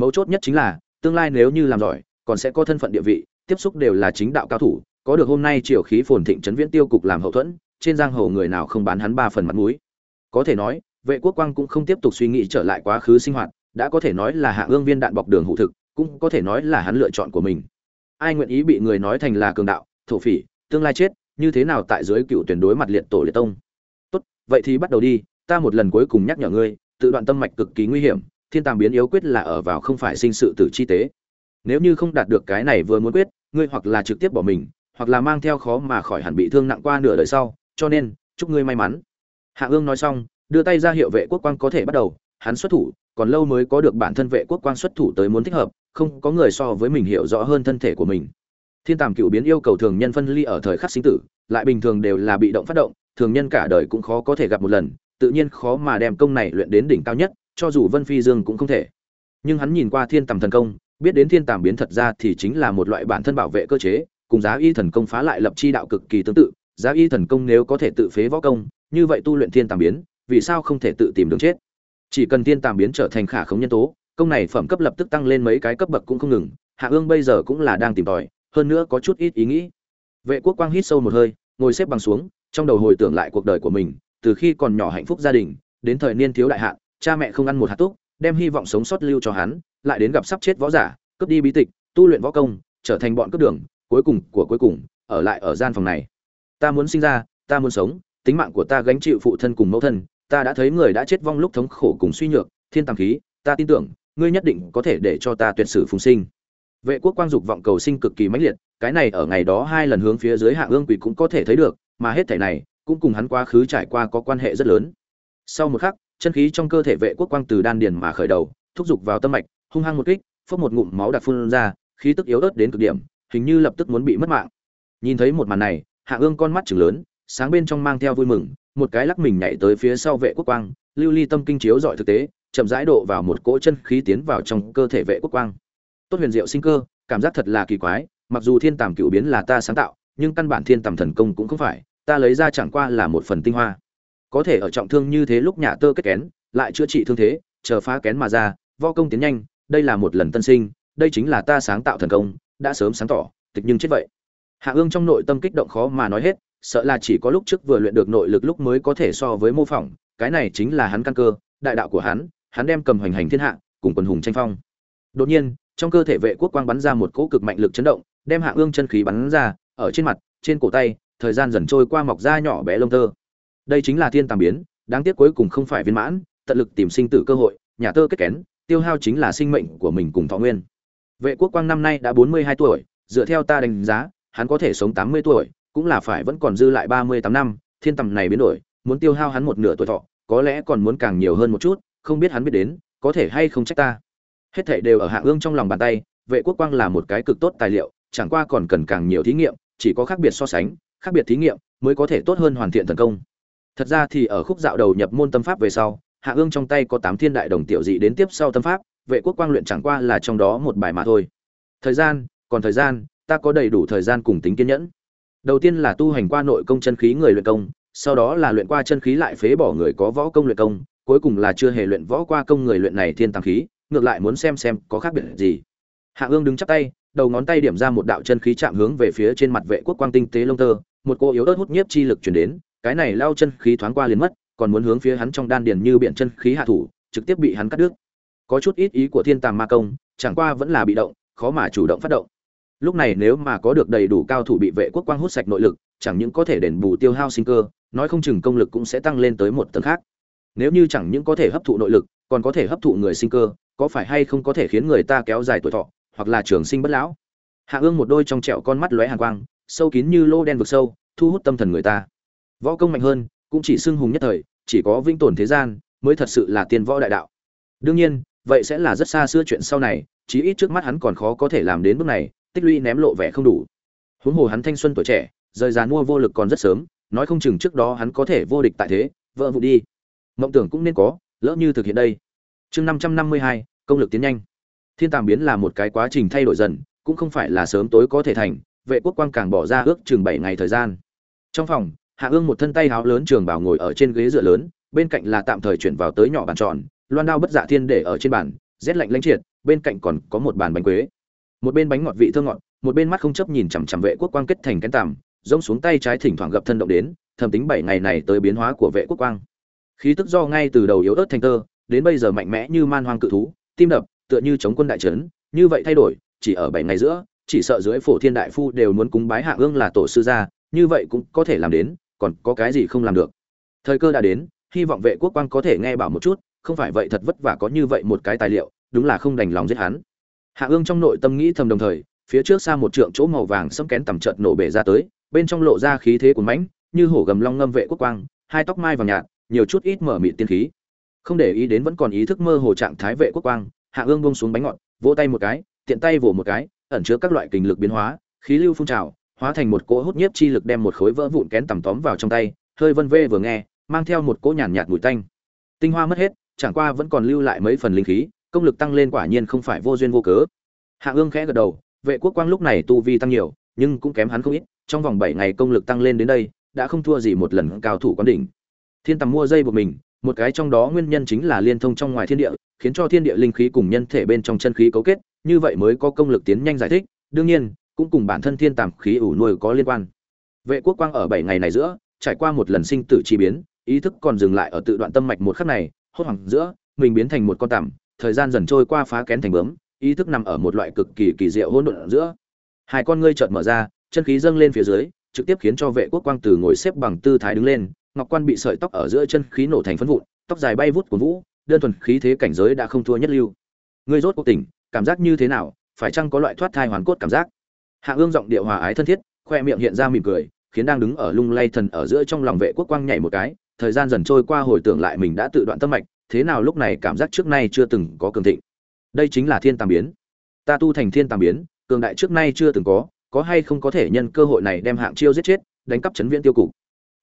mấu chốt nhất chính là tương lai nếu như làm giỏi còn sẽ có thân phận địa vị tiếp xúc đều là chính đạo cao thủ có được hôm nay triều khí phồn thịnh trấn viễn tiêu cục làm hậu thuẫn trên giang hồ người nào không bán hắn ba phần mặt mũi có thể nói vệ quốc quang cũng không tiếp tục suy nghĩ trở lại quá khứ sinh hoạt đã có thể nói là hạ ương viên đạn bọc đường hụ thực cũng có thể nói là hắn lựa chọn của mình ai nguyện ý bị người nói thành là cường đạo, thổ phỉ, tương lai chết, như thế nào tại dưới cựu tuyển đối mặt liệt tổ liệt tông? Tốt, vậy thì bắt đầu đi, ta một lần cuối cùng nhắc nhở ngươi, tự đoạn tâm mạch cực kỳ nguy hiểm, thiên tàm biến yếu quyết là ở vào không phải sinh sự tử chi tế. Nếu như không đạt được cái này vừa muốn quyết, ngươi hoặc là trực tiếp bỏ mình, hoặc là mang theo khó mà khỏi hẳn bị thương nặng qua nửa đời sau, cho nên, chúc ngươi may mắn. Hạ ương nói xong, đưa tay ra hiệu vệ quốc quan có thể bắt đầu, hắn xuất thủ còn lâu mới có được bản thân vệ quốc quan xuất thủ tới muốn thích hợp không có người so với mình hiểu rõ hơn thân thể của mình thiên tàm cựu biến yêu cầu thường nhân phân ly ở thời khắc sinh tử lại bình thường đều là bị động phát động thường nhân cả đời cũng khó có thể gặp một lần tự nhiên khó mà đem công này luyện đến đỉnh cao nhất, cho dù Vân Phi Dương cũng không thể. Nhưng hắn nhìn qua Thiên Tầm thần công, biết đến Thiên Tầm biến thật ra thì chính là một loại bản thân bảo vệ cơ chế, cùng giá y thần công phá lại lập chi đạo cực kỳ tương tự, giá y thần công nếu có thể tự phế võ công, như vậy tu luyện Thiên Tầm biến, vì sao không thể tự tìm đường chết? Chỉ cần Thiên tàm biến trở thành khả khống nhân tố, công này phẩm cấp lập tức tăng lên mấy cái cấp bậc cũng không ngừng, Hạ Ương bây giờ cũng là đang tìm tòi, hơn nữa có chút ít ý nghĩ. Vệ Quốc Quang hít sâu một hơi, ngồi xếp bằng xuống, trong đầu hồi tưởng lại cuộc đời của mình, từ khi còn nhỏ hạnh phúc gia đình, đến thời niên thiếu đại hạn, cha mẹ không ăn một hạt túc, đem hy vọng sống sót lưu cho hắn, lại đến gặp sắp chết võ giả, cướp đi bí tịch, tu luyện võ công, trở thành bọn cướp đường, cuối cùng của cuối cùng, ở lại ở gian phòng này. Ta muốn sinh ra, ta muốn sống, tính mạng của ta gánh chịu phụ thân cùng mẫu thân ta đã thấy người đã chết vong lúc thống khổ cùng suy nhược, thiên tàng khí, ta tin tưởng, ngươi nhất định có thể để cho ta tuyệt sử phùng sinh. Vệ quốc quang dục vọng cầu sinh cực kỳ mãnh liệt, cái này ở ngày đó hai lần hướng phía dưới hạ ương quỷ cũng có thể thấy được, mà hết thể này, cũng cùng hắn quá khứ trải qua có quan hệ rất lớn. Sau một khắc, chân khí trong cơ thể vệ quốc quang từ đan điền mà khởi đầu, thúc giục vào tâm mạch, hung hăng một kích, phốc một ngụm máu đặc phun ra, khí tức yếu ớt đến cực điểm, hình như lập tức muốn bị mất mạng. Nhìn thấy một màn này, hạ ương con mắt chừng lớn, sáng bên trong mang theo vui mừng một cái lắc mình nhảy tới phía sau vệ quốc quang, lưu ly tâm kinh chiếu dọi thực tế, chậm rãi độ vào một cỗ chân khí tiến vào trong cơ thể vệ quốc quang. Tốt huyền diệu sinh cơ, cảm giác thật là kỳ quái, mặc dù thiên tàm cựu biến là ta sáng tạo, nhưng căn bản thiên tàm thần công cũng không phải, ta lấy ra chẳng qua là một phần tinh hoa. Có thể ở trọng thương như thế lúc nhà tơ kết kén, lại chữa trị thương thế, chờ phá kén mà ra vo công tiến nhanh, đây là một lần tân sinh, đây chính là ta sáng tạo thần công, đã sớm sáng tỏ, tịch nhưng chết vậy. Hạ ương trong nội tâm kích động khó mà nói hết sợ là chỉ có lúc trước vừa luyện được nội lực lúc mới có thể so với mô phỏng, cái này chính là hắn căn cơ, đại đạo của hắn hắn đem cầm hoành hành thiên hạ, cùng quần hùng tranh phong. Đột nhiên, trong cơ thể vệ quốc quang bắn ra một cỗ cực mạnh lực chấn động, đem hạ ương chân khí bắn ra, ở trên mặt, trên cổ tay, thời gian dần trôi qua mọc ra nhỏ bé lông tơ. Đây chính là thiên tàm biến, đáng tiếc cuối cùng không phải viên mãn, tận lực tìm sinh tử cơ hội, nhà tơ kết kén, tiêu hao chính là sinh mệnh của mình cùng thọ nguyên. Vệ quốc quang năm nay đã bốn mươi hai tuổi, dựa theo ta đánh giá, hắn có thể sống tám mươi tuổi cũng là phải vẫn còn dư lại ba mươi tám năm, thiên tầm này biến đổi, muốn tiêu hao hắn một nửa tuổi thọ, có lẽ còn muốn càng nhiều hơn một chút, không biết hắn biết đến, có thể hay không trách ta. Hết thảy đều ở hạ ương trong lòng bàn tay, vệ quốc quang là một cái cực tốt tài liệu, chẳng qua còn cần càng nhiều thí nghiệm, chỉ có khác biệt so sánh, khác biệt thí nghiệm mới có thể tốt hơn hoàn thiện thần công. Thật ra thì ở khúc dạo đầu nhập môn tâm pháp về sau, hạ ương trong tay có tám thiên đại đồng tiểu dị đến tiếp sau tâm pháp, vệ quốc quang luyện chẳng qua là trong đó một bài mà thôi. Thời gian, còn thời gian, ta có đầy đủ thời gian cùng tính kiên nhẫn đầu tiên là tu hành qua nội công chân khí người luyện công, sau đó là luyện qua chân khí lại phế bỏ người có võ công luyện công, cuối cùng là chưa hề luyện võ qua công người luyện này thiên tàng khí, ngược lại muốn xem xem có khác biệt gì. Hạ ương đứng chắp tay, đầu ngón tay điểm ra một đạo chân khí chạm hướng về phía trên mặt vệ quốc quang tinh tế lông tơ, một cô yếu ớt hút nhiếp chi lực chuyển đến, cái này lao chân khí thoáng qua liền mất, còn muốn hướng phía hắn trong đan điền như biện chân khí hạ thủ, trực tiếp bị hắn cắt đứt. Có chút ít ý của thiên tàng ma công, chẳng qua vẫn là bị động, khó mà chủ động phát động lúc này nếu mà có được đầy đủ cao thủ bị vệ quốc quang hút sạch nội lực, chẳng những có thể đền bù tiêu hao sinh cơ, nói không chừng công lực cũng sẽ tăng lên tới một tầng khác. Nếu như chẳng những có thể hấp thụ nội lực, còn có thể hấp thụ người sinh cơ, có phải hay không có thể khiến người ta kéo dài tuổi thọ, hoặc là trường sinh bất lão? Hạ ương một đôi trong trẹo con mắt lóe hàn quang, sâu kín như lô đen vực sâu, thu hút tâm thần người ta. Võ công mạnh hơn, cũng chỉ xưng hùng nhất thời, chỉ có vinh tồn thế gian, mới thật sự là tiên võ đại đạo. Đương nhiên, vậy sẽ là rất xa xưa chuyện sau này, chí ít trước mắt hắn còn khó có thể làm đến bước này tích lũy ném lộ vẻ không đủ. Huống hồ hắn thanh xuân tuổi trẻ, rời già mua vô lực còn rất sớm, nói không chừng trước đó hắn có thể vô địch tại thế vợ vụ đi. Mộng tưởng cũng nên có, lỡ như thực hiện đây. Chương năm trăm năm mươi hai, công lực tiến nhanh. Thiên tàm biến là một cái quá trình thay đổi dần, cũng không phải là sớm tối có thể thành, vệ quốc quang càng bỏ ra ước chừng bảy ngày thời gian. Trong phòng, hạ ương một thân tay háo lớn trường bảo ngồi ở trên ghế dựa lớn, bên cạnh là tạm thời chuyển vào tới nhỏ bàn tròn, loan đao bất dạ thiên để ở trên bàn, rét lạnh lãnh triệt, bên cạnh còn có một bàn bánh quế một bên bánh ngọt vị thơ ngọt, một bên mắt không chấp nhìn chằm chằm vệ quốc quang kết thành cánh tằm, rông xuống tay trái thỉnh thoảng gập thân động đến, thầm tính bảy ngày này tới biến hóa của vệ quốc quang. Khí tức do ngay từ đầu yếu ớt thành tơ đến bây giờ mạnh mẽ như man hoang cự thú, tim đập, tựa như chống quân đại trấn, như vậy thay đổi, chỉ ở bảy ngày giữa, chỉ sợ dưới phổ thiên đại phu đều muốn cúng bái hạ ương là tổ sư gia, như vậy cũng có thể làm đến, còn có cái gì không làm được. Thời cơ đã đến, hy vọng vệ quốc quang có thể nghe bảo một chút, không phải vậy thật vất vả có như vậy một cái tài liệu, đúng là không đành lòng giết hắn hạ ương trong nội tâm nghĩ thầm đồng thời, phía trước xa một trượng chỗ màu vàng sẫm kén tầm chợt nổ bể ra tới, bên trong lộ ra khí thế của mãnh, như hổ gầm long ngâm vệ quốc quang, hai tóc mai vàng nhạt, nhiều chút ít mở mịt tiên khí. Không để ý đến vẫn còn ý thức mơ hồ trạng thái vệ quốc quang, hạ ương buông xuống bánh ngọt, vỗ tay một cái, tiện tay vỗ một cái, ẩn chứa các loại kình lực biến hóa, khí lưu phun trào, hóa thành một cỗ hút nhiếp chi lực đem một khối vỡ vụn kén tầm tóm vào trong tay, hơi vân vê vừa nghe, mang theo một cỗ nhàn nhạt mùi tanh. Tinh hoa mất hết, chẳng qua vẫn còn lưu lại mấy phần linh khí công lực tăng lên quả nhiên không phải vô duyên vô cớ. Hạ ương khẽ gật đầu, vệ quốc quang lúc này tu vi tăng nhiều, nhưng cũng kém hắn không ít, trong vòng bảy ngày công lực tăng lên đến đây, đã không thua gì một lần cao thủ quán đỉnh. Thiên tầm mua dây buộc mình, một cái trong đó nguyên nhân chính là liên thông trong ngoài thiên địa, khiến cho thiên địa linh khí cùng nhân thể bên trong chân khí cấu kết, như vậy mới có công lực tiến nhanh giải thích, đương nhiên, cũng cùng bản thân thiên tàm khí ủ nuôi có liên quan. Vệ quốc quang ở bảy ngày này giữa, trải qua một lần sinh tử chi biến, ý thức còn dừng lại ở tự đoạn tâm mạch một khắc này, hốt hoảng giữa, mình biến thành một con tằm thời gian dần trôi qua phá kén thành bướm, ý thức nằm ở một loại cực kỳ kỳ diệu hỗn độn giữa. Hai con ngươi chợt mở ra, chân khí dâng lên phía dưới, trực tiếp khiến cho vệ quốc quang từ ngồi xếp bằng tư thái đứng lên, ngọc quan bị sợi tóc ở giữa chân khí nổ thành phân vụn, tóc dài bay vút của vũ, đơn thuần khí thế cảnh giới đã không thua nhất lưu. Ngươi rốt cuộc tỉnh, cảm giác như thế nào? Phải chăng có loại thoát thai hoàn cốt cảm giác? Hạ ương giọng điệu hòa ái thân thiết, khoe miệng hiện ra mỉm cười, khiến đang đứng ở lung lay thần ở giữa trong lòng vệ quốc quang nhảy một cái, thời gian dần trôi qua hồi tưởng lại mình đã tự đoạn tâm mạch thế nào lúc này cảm giác trước nay chưa từng có cường thịnh? Đây chính là thiên tàm biến. Ta tu thành thiên tàm biến, cường đại trước nay chưa từng có có hay không có thể nhân cơ hội này đem hạng chiêu giết chết, đánh cắp chấn viễn tiêu cục?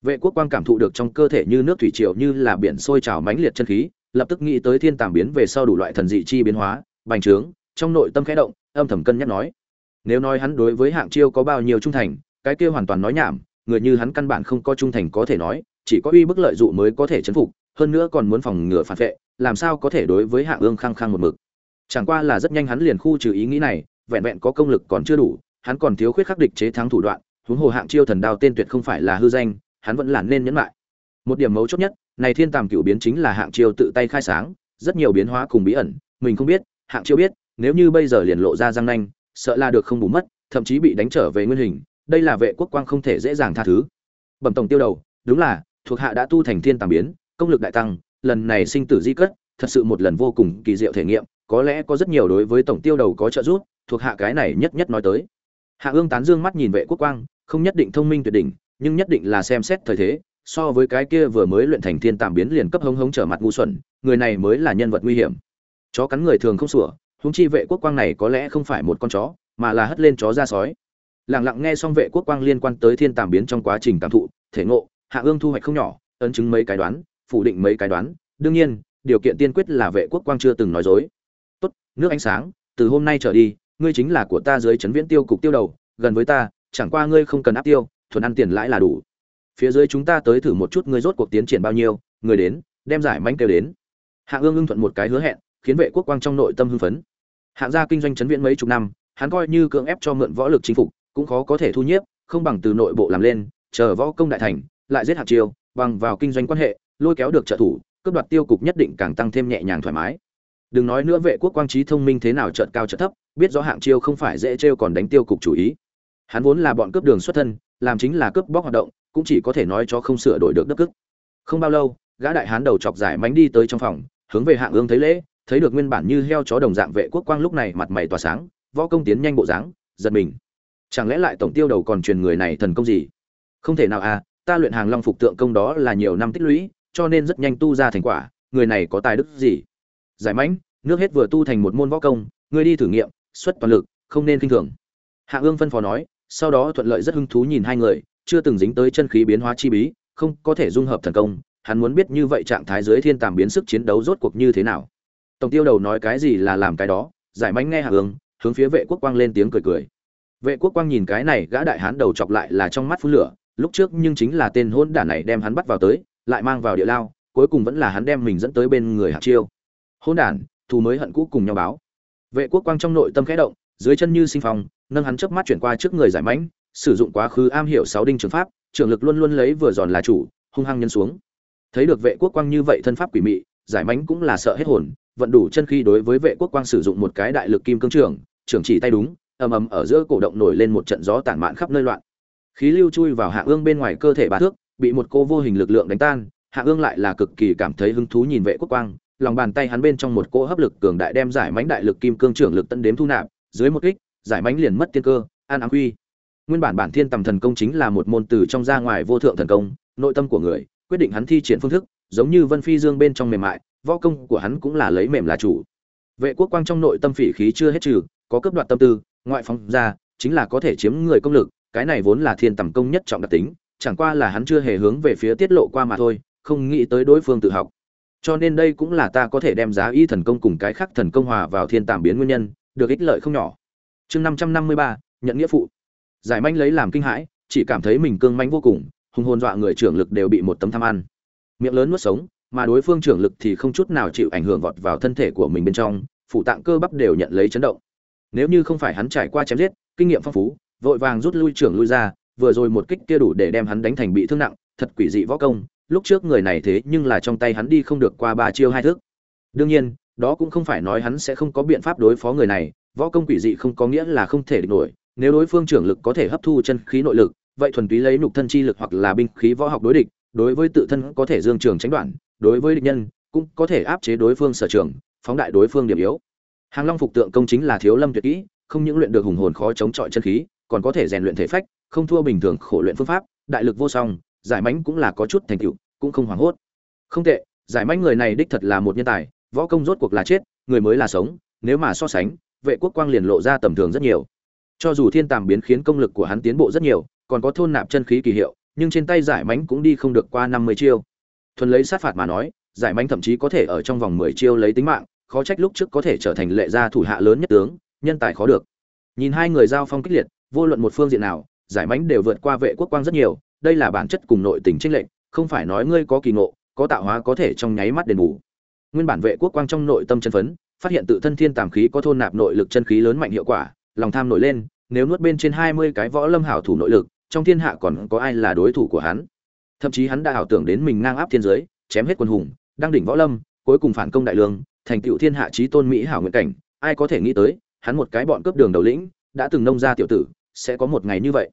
Vệ quốc quang cảm thụ được trong cơ thể như nước thủy triều như là biển sôi trào mãnh liệt chân khí, lập tức nghĩ tới thiên tàm biến về sau đủ loại thần dị chi biến hóa, bành trướng, trong nội tâm khẽ động, âm thầm cân nhắc nói, nếu nói hắn đối với hạng chiêu có bao nhiêu trung thành, cái kia hoàn toàn nói nhảm, người như hắn căn bản không có trung thành có thể nói, chỉ có uy bức lợi dụ mới có thể chấn phục hơn nữa còn muốn phòng ngừa phản vệ, làm sao có thể đối với hạng ương khăng khăng một mực? Chẳng qua là rất nhanh hắn liền khu trừ ý nghĩ này, vẹn vẹn có công lực còn chưa đủ, hắn còn thiếu khuyết khắc địch chế thắng thủ đoạn, huống hồ hạng chiêu thần đao tên tuyệt không phải là hư danh, hắn vẫn là nên nhẫn lại. Một điểm mấu chốt nhất, này thiên tàm cửu biến chính là hạng chiêu tự tay khai sáng, rất nhiều biến hóa cùng bí ẩn, mình không biết, hạng chiêu biết, nếu như bây giờ liền lộ ra răng nanh, sợ là được không bù mất, thậm chí bị đánh trở về nguyên hình, đây là vệ quốc quang không thể dễ dàng tha thứ. Bẩm tổng tiêu đầu, đúng là, thuộc hạ đã tu thành thiên tàm biến công lực đại tăng, lần này sinh tử di cất, thật sự một lần vô cùng kỳ diệu thể nghiệm, có lẽ có rất nhiều đối với tổng tiêu đầu có trợ giúp, thuộc hạ cái này nhất nhất nói tới. Hạ ương tán dương mắt nhìn vệ quốc quang, không nhất định thông minh tuyệt đỉnh, nhưng nhất định là xem xét thời thế, so với cái kia vừa mới luyện thành thiên tạm biến liền cấp hống hống trở mặt ngu xuẩn, người này mới là nhân vật nguy hiểm. Chó cắn người thường không sủa húng chi vệ quốc quang này có lẽ không phải một con chó, mà là hất lên chó ra sói. Lẳng lặng nghe xong vệ quốc quang liên quan tới thiên tàm biến trong quá trình cảm thụ, thể ngộ, hạ ương thu hoạch không nhỏ, ấn chứng mấy cái đoán phủ định mấy cái đoán, đương nhiên, điều kiện tiên quyết là vệ quốc quang chưa từng nói dối. Tốt, nước ánh sáng, từ hôm nay trở đi, ngươi chính là của ta dưới trấn viễn tiêu cục tiêu đầu, gần với ta, chẳng qua ngươi không cần áp tiêu, thuần ăn tiền lãi là đủ. Phía dưới chúng ta tới thử một chút ngươi rốt cuộc tiến triển bao nhiêu, người đến, đem giải manh kêu đến. Hạ ương ưng thuận một cái hứa hẹn, khiến vệ quốc quang trong nội tâm hưng phấn. Hạng gia kinh doanh chấn viễn mấy chục năm, hắn coi như cưỡng ép cho mượn võ lực chính phục, cũng khó có thể thu nhiếp, không bằng từ nội bộ làm lên, chờ võ công đại thành, lại giết hạng chiêu bằng vào kinh doanh quan hệ lôi kéo được trợ thủ, cướp đoạt tiêu cục nhất định càng tăng thêm nhẹ nhàng thoải mái. Đừng nói nữa vệ quốc quang trí thông minh thế nào trợn cao trợt thấp, biết rõ hạng chiêu không phải dễ trêu còn đánh tiêu cục chủ ý. Hắn vốn là bọn cướp đường xuất thân, làm chính là cướp bóc hoạt động, cũng chỉ có thể nói cho không sửa đổi được đất cức không bao lâu, gã đại hán đầu chọc giải mánh đi tới trong phòng, hướng về hạng ương thấy lễ, thấy được nguyên bản như heo chó đồng dạng vệ quốc quang lúc này mặt mày tỏa sáng, võ công tiến nhanh bộ dáng, giật mình. Chẳng lẽ lại tổng tiêu đầu còn truyền người này thần công gì? Không thể nào à ta luyện hàng long phục tượng công đó là nhiều năm tích lũy cho nên rất nhanh tu ra thành quả, người này có tài đức gì? Giải mãnh, nước hết vừa tu thành một môn võ công ngươi đi thử nghiệm, xuất toàn lực, không nên kinh thường. Hạ ương phân phó nói, sau đó thuận lợi rất hứng thú nhìn hai người, chưa từng dính tới chân khí biến hóa chi bí, không có thể dung hợp thần công, hắn muốn biết như vậy trạng thái dưới thiên tàm biến sức chiến đấu rốt cuộc như thế nào. Tổng tiêu đầu nói cái gì là làm cái đó, giải mãnh nghe hạ ương, hướng phía vệ quốc quang lên tiếng cười cười. Vệ quốc quang nhìn cái này gã đại hán đầu chọc lại là trong mắt phú lửa, lúc trước nhưng chính là tên hôn đản này đem hắn bắt vào tới lại mang vào địa lao, cuối cùng vẫn là hắn đem mình dẫn tới bên người hạt chiêu. Hôn đản, thù mới hận cũ cùng nhau báo. Vệ quốc quang trong nội tâm khẽ động, dưới chân như sinh phong, nâng hắn chớp mắt chuyển qua trước người giải mãnh, sử dụng quá khứ am hiểu sáu đinh trường pháp, trưởng lực luôn luôn lấy vừa giòn là chủ, hung hăng nhân xuống. Thấy được vệ quốc quang như vậy thân pháp quỷ mị, giải mãnh cũng là sợ hết hồn, vận đủ chân khi đối với vệ quốc quang sử dụng một cái đại lực kim cương trường trưởng chỉ tay đúng, ầm ầm ở giữa cổ động nổi lên một trận gió tản mạn khắp nơi loạn. Khí lưu chui vào hạ ương bên ngoài cơ thể bà thước bị một cô vô hình lực lượng đánh tan, hạ ương lại là cực kỳ cảm thấy hứng thú nhìn vệ quốc quang, lòng bàn tay hắn bên trong một cỗ hấp lực cường đại đem giải mãnh đại lực kim cương trưởng lực tận đếm thu nạp, dưới một kích, giải mãnh liền mất tiên cơ, an áng quy. Nguyên bản bản thiên tầm thần công chính là một môn từ trong ra ngoài vô thượng thần công, nội tâm của người, quyết định hắn thi triển phương thức, giống như vân phi dương bên trong mềm mại, võ công của hắn cũng là lấy mềm là chủ. Vệ quốc quang trong nội tâm phỉ khí chưa hết trừ, có cấp đoạt tâm tư, ngoại phóng ra, chính là có thể chiếm người công lực, cái này vốn là thiên tầm công nhất trọng đặc tính chẳng qua là hắn chưa hề hướng về phía tiết lộ qua mà thôi, không nghĩ tới đối phương tự học. Cho nên đây cũng là ta có thể đem giá y thần công cùng cái khác thần công hòa vào thiên tàm biến nguyên nhân, được ích lợi không nhỏ. Chương năm trăm năm mươi ba, nhận nghĩa phụ. Giải manh lấy làm kinh hãi, chỉ cảm thấy mình cương manh vô cùng, hùng hồn dọa người trưởng lực đều bị một tấm tham ăn. Miệng lớn nuốt sống, mà đối phương trưởng lực thì không chút nào chịu ảnh hưởng vọt vào thân thể của mình bên trong, phụ tạng cơ bắp đều nhận lấy chấn động. Nếu như không phải hắn trải qua chém giết, kinh nghiệm phong phú, vội vàng rút lui trưởng lui ra vừa rồi một kích kia đủ để đem hắn đánh thành bị thương nặng, thật quỷ dị võ công, lúc trước người này thế nhưng là trong tay hắn đi không được qua ba chiêu hai thước đương nhiên, đó cũng không phải nói hắn sẽ không có biện pháp đối phó người này, võ công quỷ dị không có nghĩa là không thể địch nổi, nếu đối phương trưởng lực có thể hấp thu chân khí nội lực, vậy thuần túy lấy nục thân chi lực hoặc là binh khí võ học đối địch, đối với tự thân có thể dương trường tránh đoạn, đối với địch nhân cũng có thể áp chế đối phương sở trường, phóng đại đối phương điểm yếu. Hàng long phục tượng công chính là thiếu lâm tuyệt kỹ, không những luyện được hùng hồn khó chống chọi chân khí, còn có thể rèn luyện thể phách không thua bình thường khổ luyện phương pháp, đại lực vô song, giải mãnh cũng là có chút thành tựu, cũng không hoảng hốt. Không tệ, giải mãnh người này đích thật là một nhân tài, võ công rốt cuộc là chết, người mới là sống, nếu mà so sánh, vệ quốc quang liền lộ ra tầm thường rất nhiều. Cho dù thiên tàm biến khiến công lực của hắn tiến bộ rất nhiều, còn có thôn nạp chân khí kỳ hiệu, nhưng trên tay giải mãnh cũng đi không được qua năm mươi chiêu. Thuần lấy sát phạt mà nói, giải mãnh thậm chí có thể ở trong vòng mười chiêu lấy tính mạng, khó trách lúc trước có thể trở thành lệ gia thủ hạ lớn nhất tướng, nhân tài khó được. Nhìn hai người giao phong kích liệt, vô luận một phương diện nào giải mãnh đều vượt qua vệ quốc quang rất nhiều, đây là bản chất cùng nội tình tranh lệch, không phải nói ngươi có kỳ ngộ, có tạo hóa có thể trong nháy mắt đền bù. Nguyên bản vệ quốc quang trong nội tâm chân phấn, phát hiện tự thân thiên tàm khí có thôn nạp nội lực chân khí lớn mạnh hiệu quả, lòng tham nổi lên, nếu nuốt bên trên hai mươi cái võ lâm hảo thủ nội lực, trong thiên hạ còn có ai là đối thủ của hắn? Thậm chí hắn đã ảo tưởng đến mình ngang áp thiên giới, chém hết quân hùng đang đỉnh võ lâm, cuối cùng phản công đại lương, thành tựu thiên hạ trí tôn mỹ hảo nguyện cảnh. Ai có thể nghĩ tới, hắn một cái bọn cướp đường đầu lĩnh, đã từng nông ra tiểu tử, sẽ có một ngày như vậy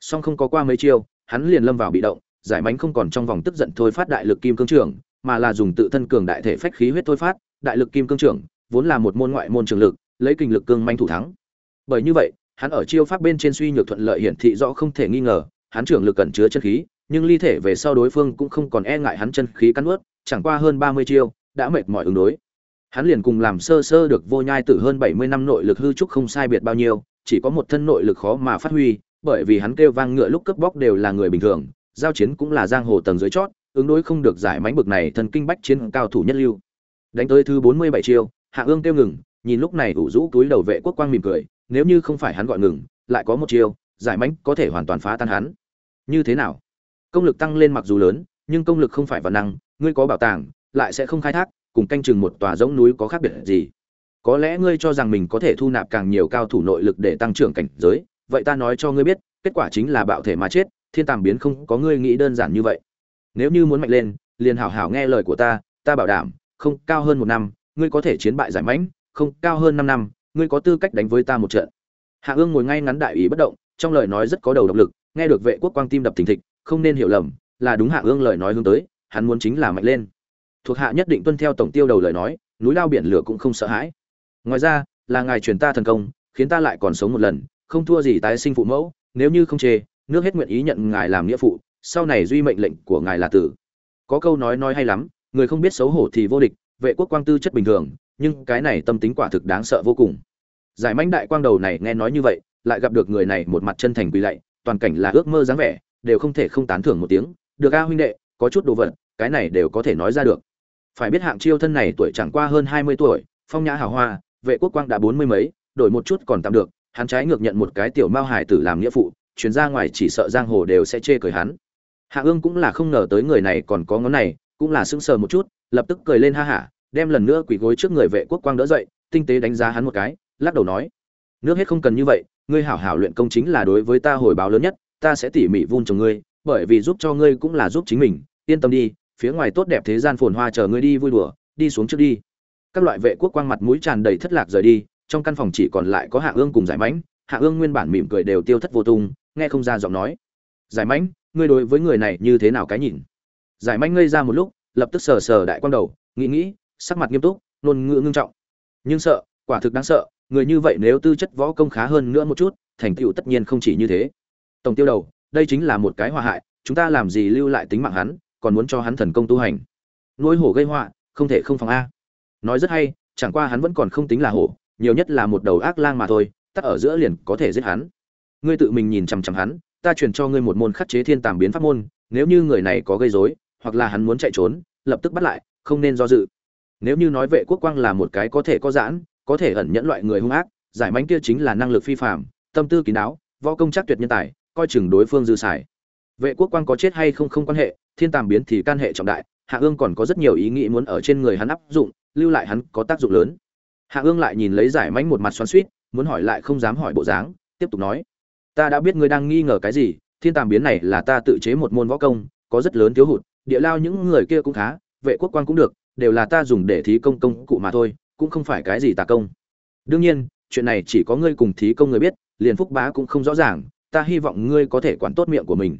song không có qua mấy chiêu, hắn liền lâm vào bị động, giải mánh không còn trong vòng tức giận thôi phát đại lực kim cương trưởng, mà là dùng tự thân cường đại thể phách khí huyết thôi phát, đại lực kim cương trưởng, vốn là một môn ngoại môn trường lực, lấy kinh lực cương manh thủ thắng. Bởi như vậy, hắn ở chiêu pháp bên trên suy nhược thuận lợi hiển thị rõ không thể nghi ngờ, hắn trưởng lực cẩn chứa chân khí, nhưng ly thể về sau đối phương cũng không còn e ngại hắn chân khí cắn ướt chẳng qua hơn ba mươi chiêu, đã mệt mỏi ứng đối. Hắn liền cùng làm sơ sơ được vô nhai tử hơn bảy mươi năm nội lực hư trúc không sai biệt bao nhiêu, chỉ có một thân nội lực khó mà phát huy bởi vì hắn kêu vang ngựa lúc cướp bóc đều là người bình thường, giao chiến cũng là giang hồ tầng dưới chót, ứng đối không được giải mãnh bực này thần kinh bách chiến cao thủ nhất lưu. Đánh tới thứ bốn mươi bảy chiêu, hạ ương kêu ngừng, nhìn lúc này ủ rũ túi đầu vệ quốc quang mỉm cười, nếu như không phải hắn gọi ngừng, lại có một chiêu, giải mãnh có thể hoàn toàn phá tan hắn. Như thế nào? Công lực tăng lên mặc dù lớn, nhưng công lực không phải vạn năng, ngươi có bảo tàng, lại sẽ không khai thác, cùng canh chừng một tòa giống núi có khác biệt gì? Có lẽ ngươi cho rằng mình có thể thu nạp càng nhiều cao thủ nội lực để tăng trưởng cảnh giới vậy ta nói cho ngươi biết, kết quả chính là bạo thể mà chết, thiên tàm biến không có ngươi nghĩ đơn giản như vậy. Nếu như muốn mạnh lên, liền hảo hảo nghe lời của ta ta bảo đảm, không, cao hơn một năm, ngươi có thể chiến bại giải mãnh, không, cao hơn năm năm, ngươi có tư cách đánh với ta một trận. Hạ ương ngồi ngay ngắn đại ý bất động, trong lời nói rất có đầu động lực, nghe được vệ quốc quang tim đập thình thịch, không nên hiểu lầm, là đúng hạ ương lời nói hướng tới, hắn muốn chính là mạnh lên. Thuộc hạ nhất định tuân theo tổng tiêu đầu lời nói, núi lao biển lửa cũng không sợ hãi. Ngoài ra, là ngài truyền ta thần công, khiến ta lại còn sống một lần không thua gì tái sinh phụ mẫu, nếu như không chê, nước hết nguyện ý nhận ngài làm nghĩa phụ, sau này duy mệnh lệnh của ngài là tử. Có câu nói nói hay lắm, người không biết xấu hổ thì vô địch, vệ quốc quang tư chất bình thường, nhưng cái này tâm tính quả thực đáng sợ vô cùng. Giải mãnh đại quang đầu này nghe nói như vậy, lại gặp được người này một mặt chân thành quỳ lạy, toàn cảnh là ước mơ dáng vẻ, đều không thể không tán thưởng một tiếng, được a huynh đệ, có chút đồ vật, cái này đều có thể nói ra được. Phải biết hạng chiêu thân này tuổi chẳng qua hơn hai mươi tuổi, phong nhã hào hoa, vệ quốc quang đã bốn mươi mấy, đổi một chút còn tạm được hắn trái ngược nhận một cái tiểu mao hải tử làm nghĩa phụ chuyến ra ngoài chỉ sợ giang hồ đều sẽ chê cười hắn. Hạ ương cũng là không ngờ tới người này còn có ngón này, cũng là sững sờ một chút, lập tức cười lên ha hả, đem lần nữa quỳ gối trước người vệ quốc quang đỡ dậy, tinh tế đánh giá hắn một cái, lắc đầu nói, nước hết không cần như vậy, ngươi hảo hảo luyện công chính là đối với ta hồi báo lớn nhất, ta sẽ tỉ mỉ vun trồng ngươi, bởi vì giúp cho ngươi cũng là giúp chính mình, yên tâm đi, phía ngoài tốt đẹp thế gian phồn hoa chờ ngươi đi vui đùa, đi xuống trước đi. Các loại vệ quốc quang mặt mũi tràn đầy thất lạc rời đi trong căn phòng chỉ còn lại có hạ ương cùng giải mãnh, hạ ương nguyên bản mỉm cười đều tiêu thất vô tung, nghe không ra giọng nói. Giải mãnh, ngươi đối với người này như thế nào cái nhìn? Giải mãnh ngây ra một lúc, lập tức sờ sờ đại quang đầu, nghĩ nghĩ, sắc mặt nghiêm túc nôn ngữ ngưng trọng. Nhưng sợ, quả thực đáng sợ, người như vậy nếu tư chất võ công khá hơn nữa một chút, thành tựu tất nhiên không chỉ như thế. Tổng tiêu đầu, đây chính là một cái hòa hại, chúng ta làm gì lưu lại tính mạng hắn, còn muốn cho hắn thần công tu hành. Nuôi hổ gây họa, không thể không phòng a. Nói rất hay, chẳng qua hắn vẫn còn không tính là hổ nhiều nhất là một đầu ác lang mà thôi, tắt ở giữa liền có thể giết hắn. Ngươi tự mình nhìn chằm chằm hắn, ta truyền cho ngươi một môn khắc chế thiên tàm biến pháp môn, nếu như người này có gây rối, hoặc là hắn muốn chạy trốn, lập tức bắt lại, không nên do dự. Nếu như nói vệ quốc quang là một cái có thể có giãn, có thể ẩn nhẫn loại người hung ác, giải mánh kia chính là năng lực phi phạm tâm tư kín đáo, võ công chắc tuyệt nhân tài, coi chừng đối phương dư xài. Vệ quốc quang có chết hay không không quan hệ, thiên tàm biến thì can hệ trọng đại, hạ ương còn có rất nhiều ý nghĩ muốn ở trên người hắn áp dụng, lưu lại hắn có tác dụng lớn hạ ương lại nhìn lấy giải mánh một mặt xoắn suýt muốn hỏi lại không dám hỏi bộ dáng, tiếp tục nói. Ta đã biết ngươi đang nghi ngờ cái gì, thiên tàm biến này là ta tự chế một môn võ công, có rất lớn thiếu hụt, địa lao những người kia cũng khá, vệ quốc quan cũng được, đều là ta dùng để thí công công cụ mà thôi, cũng không phải cái gì tà công. Đương nhiên, chuyện này chỉ có ngươi cùng thí công người biết, liền phúc bá cũng không rõ ràng, ta hy vọng ngươi có thể quản tốt miệng của mình.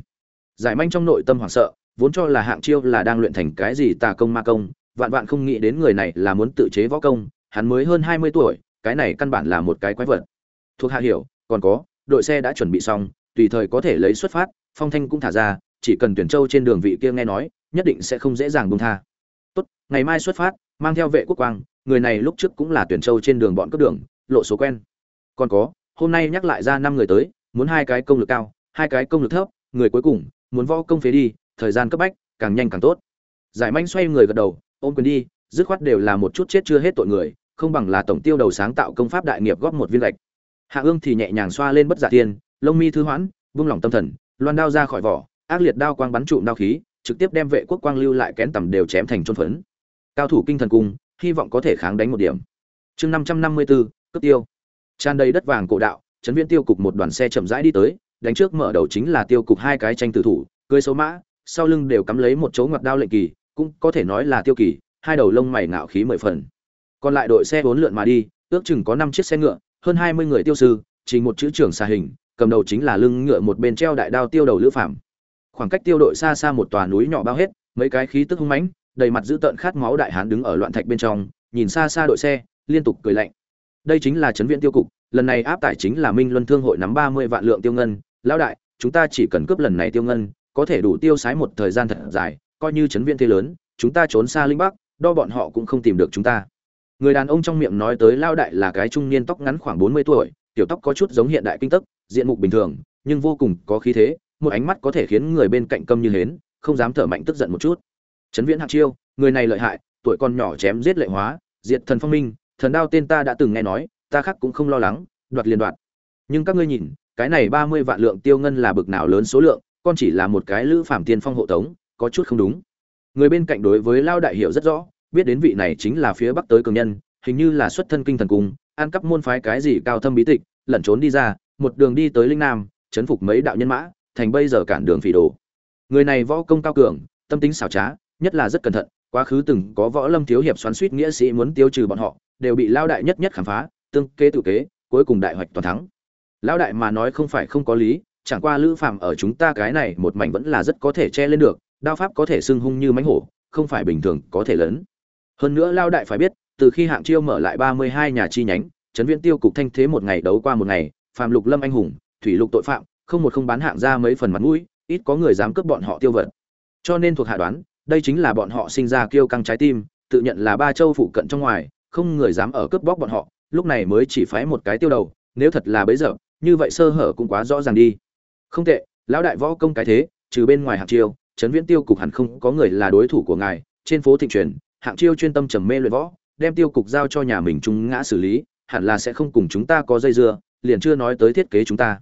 Giải manh trong nội tâm hoảng sợ, vốn cho là hạng chiêu là đang luyện thành cái gì tà công ma công, vạn vạn không nghĩ đến người này là muốn tự chế võ công hắn mới hơn hai mươi tuổi, cái này căn bản là một cái quái vật. Thuộc hạ hiểu, còn có, đội xe đã chuẩn bị xong, tùy thời có thể lấy xuất phát, phong thanh cũng thả ra, chỉ cần tuyển châu trên đường vị kia nghe nói, nhất định sẽ không dễ dàng buông tha. Tốt, ngày mai xuất phát, mang theo vệ quốc quang, người này lúc trước cũng là tuyển châu trên đường bọn cấp đường, lộ số quen. Còn có, hôm nay nhắc lại ra năm người tới, muốn hai cái công lực cao, hai cái công lực thấp, người cuối cùng, muốn võ công phế đi, thời gian cấp bách, càng nhanh càng tốt. Giải manh xoay người gật đầu, ôm quyền đi dứt khoát đều là một chút chết chưa hết tội người, không bằng là tổng tiêu đầu sáng tạo công pháp đại nghiệp góp một viên lệch hạ ương thì nhẹ nhàng xoa lên bất giả tiên, lông mi thư hoãn buông lỏng tâm thần, loan đao ra khỏi vỏ, ác liệt đao quang bắn trụm đao khí, trực tiếp đem vệ quốc quang lưu lại kén tầm đều chém thành trôn phấn. Cao thủ kinh thần cung, hy vọng có thể kháng đánh một điểm. Chương năm trăm năm mươi bốn cướp tiêu. Tràn đầy đất vàng cổ đạo chấn viễn tiêu cục một đoàn xe chậm rãi đi tới, đánh trước mở đầu chính là tiêu cục hai cái tranh tử thủ, cưới số mã, sau lưng đều cắm lấy một chỗ ngoặt đao lệnh kỳ, cũng có thể nói là tiêu kỳ hai đầu lông mày ngạo khí mười phần. Còn lại đội xe bốn lượn mà đi, ước chừng có năm chiếc xe ngựa, hơn hai mươi người tiêu sư chỉ một chữ trưởng xà hình, cầm đầu chính là lưng ngựa một bên treo đại đao tiêu đầu lữ phạm. Khoảng cách tiêu đội xa xa một tòa núi nhỏ bao hết, mấy cái khí tức hung mãnh, đầy mặt dữ tợn khát máu đại hán đứng ở loạn thạch bên trong, nhìn xa xa đội xe, liên tục cười lạnh. Đây chính là chấn viện tiêu cục, lần này áp tải chính là minh luân thương hội nắm ba mươi vạn lượng tiêu ngân. Lão đại, chúng ta chỉ cần cướp lần này tiêu ngân, có thể đủ tiêu sái một thời gian thật dài, coi như chấn viện thế lớn, chúng ta trốn xa linh bắc đo bọn họ cũng không tìm được chúng ta. Người đàn ông trong miệng nói tới lao đại là cái trung niên tóc ngắn khoảng bốn mươi tuổi, tiểu tóc có chút giống hiện đại kinh tức diện mục bình thường, nhưng vô cùng có khí thế, một ánh mắt có thể khiến người bên cạnh câm như hến, không dám thở mạnh tức giận một chút. Trấn viễn hạc chiêu, người này lợi hại, tuổi còn nhỏ chém giết lệ hóa, diệt thần phong minh, thần đao tên ta đã từng nghe nói, ta khác cũng không lo lắng, đoạt liền đoạt. Nhưng các ngươi nhìn, cái này ba mươi vạn lượng tiêu ngân là bực nào lớn số lượng, con chỉ là một cái lữ phạm tiên phong hộ tống, có chút không đúng người bên cạnh đối với lao đại hiểu rất rõ, biết đến vị này chính là phía bắc tới cường nhân, hình như là xuất thân kinh thần cung, an cắp môn phái cái gì cao thâm bí tịch, lẩn trốn đi ra, một đường đi tới linh nam, chấn phục mấy đạo nhân mã, thành bây giờ cản đường phỉ đồ. Người này võ công cao cường, tâm tính xảo trá, nhất là rất cẩn thận, quá khứ từng có võ lâm thiếu hiệp xoắn suýt nghĩa sĩ muốn tiêu trừ bọn họ, đều bị lao đại nhất nhất khám phá, tương kế tự kế, cuối cùng đại hoạch toàn thắng. Lão đại mà nói không phải không có lý, chẳng qua lữ phạm ở chúng ta cái này một mảnh vẫn là rất có thể che lên được đao pháp có thể xưng hung như mánh hổ, không phải bình thường, có thể lớn. Hơn nữa lao đại phải biết, từ khi hạng chiêu mở lại ba mươi hai nhà chi nhánh, trấn viễn tiêu cục thanh thế một ngày đấu qua một ngày phàm lục lâm anh hùng, thủy lục tội phạm, không một không bán hạng ra mấy phần mặt mũi, ít có người dám cướp bọn họ tiêu vật. Cho nên thuộc hạ đoán, đây chính là bọn họ sinh ra kiêu căng trái tim, tự nhận là ba châu phụ cận trong ngoài, không người dám ở cướp bóc bọn họ, lúc này mới chỉ phái một cái tiêu đầu, nếu thật là bấy giờ, như vậy sơ hở cũng quá rõ ràng đi. Không tệ, lão đại võ công cái thế, trừ bên ngoài hạng chiêu trấn viễn tiêu cục hẳn không có người là đối thủ của ngài, trên phố thịnh truyền, hạng chiêu chuyên tâm trầm mê luyện võ, đem tiêu cục giao cho nhà mình trung ngã xử lý, hẳn là sẽ không cùng chúng ta có dây dưa, liền chưa nói tới thiết kế chúng ta.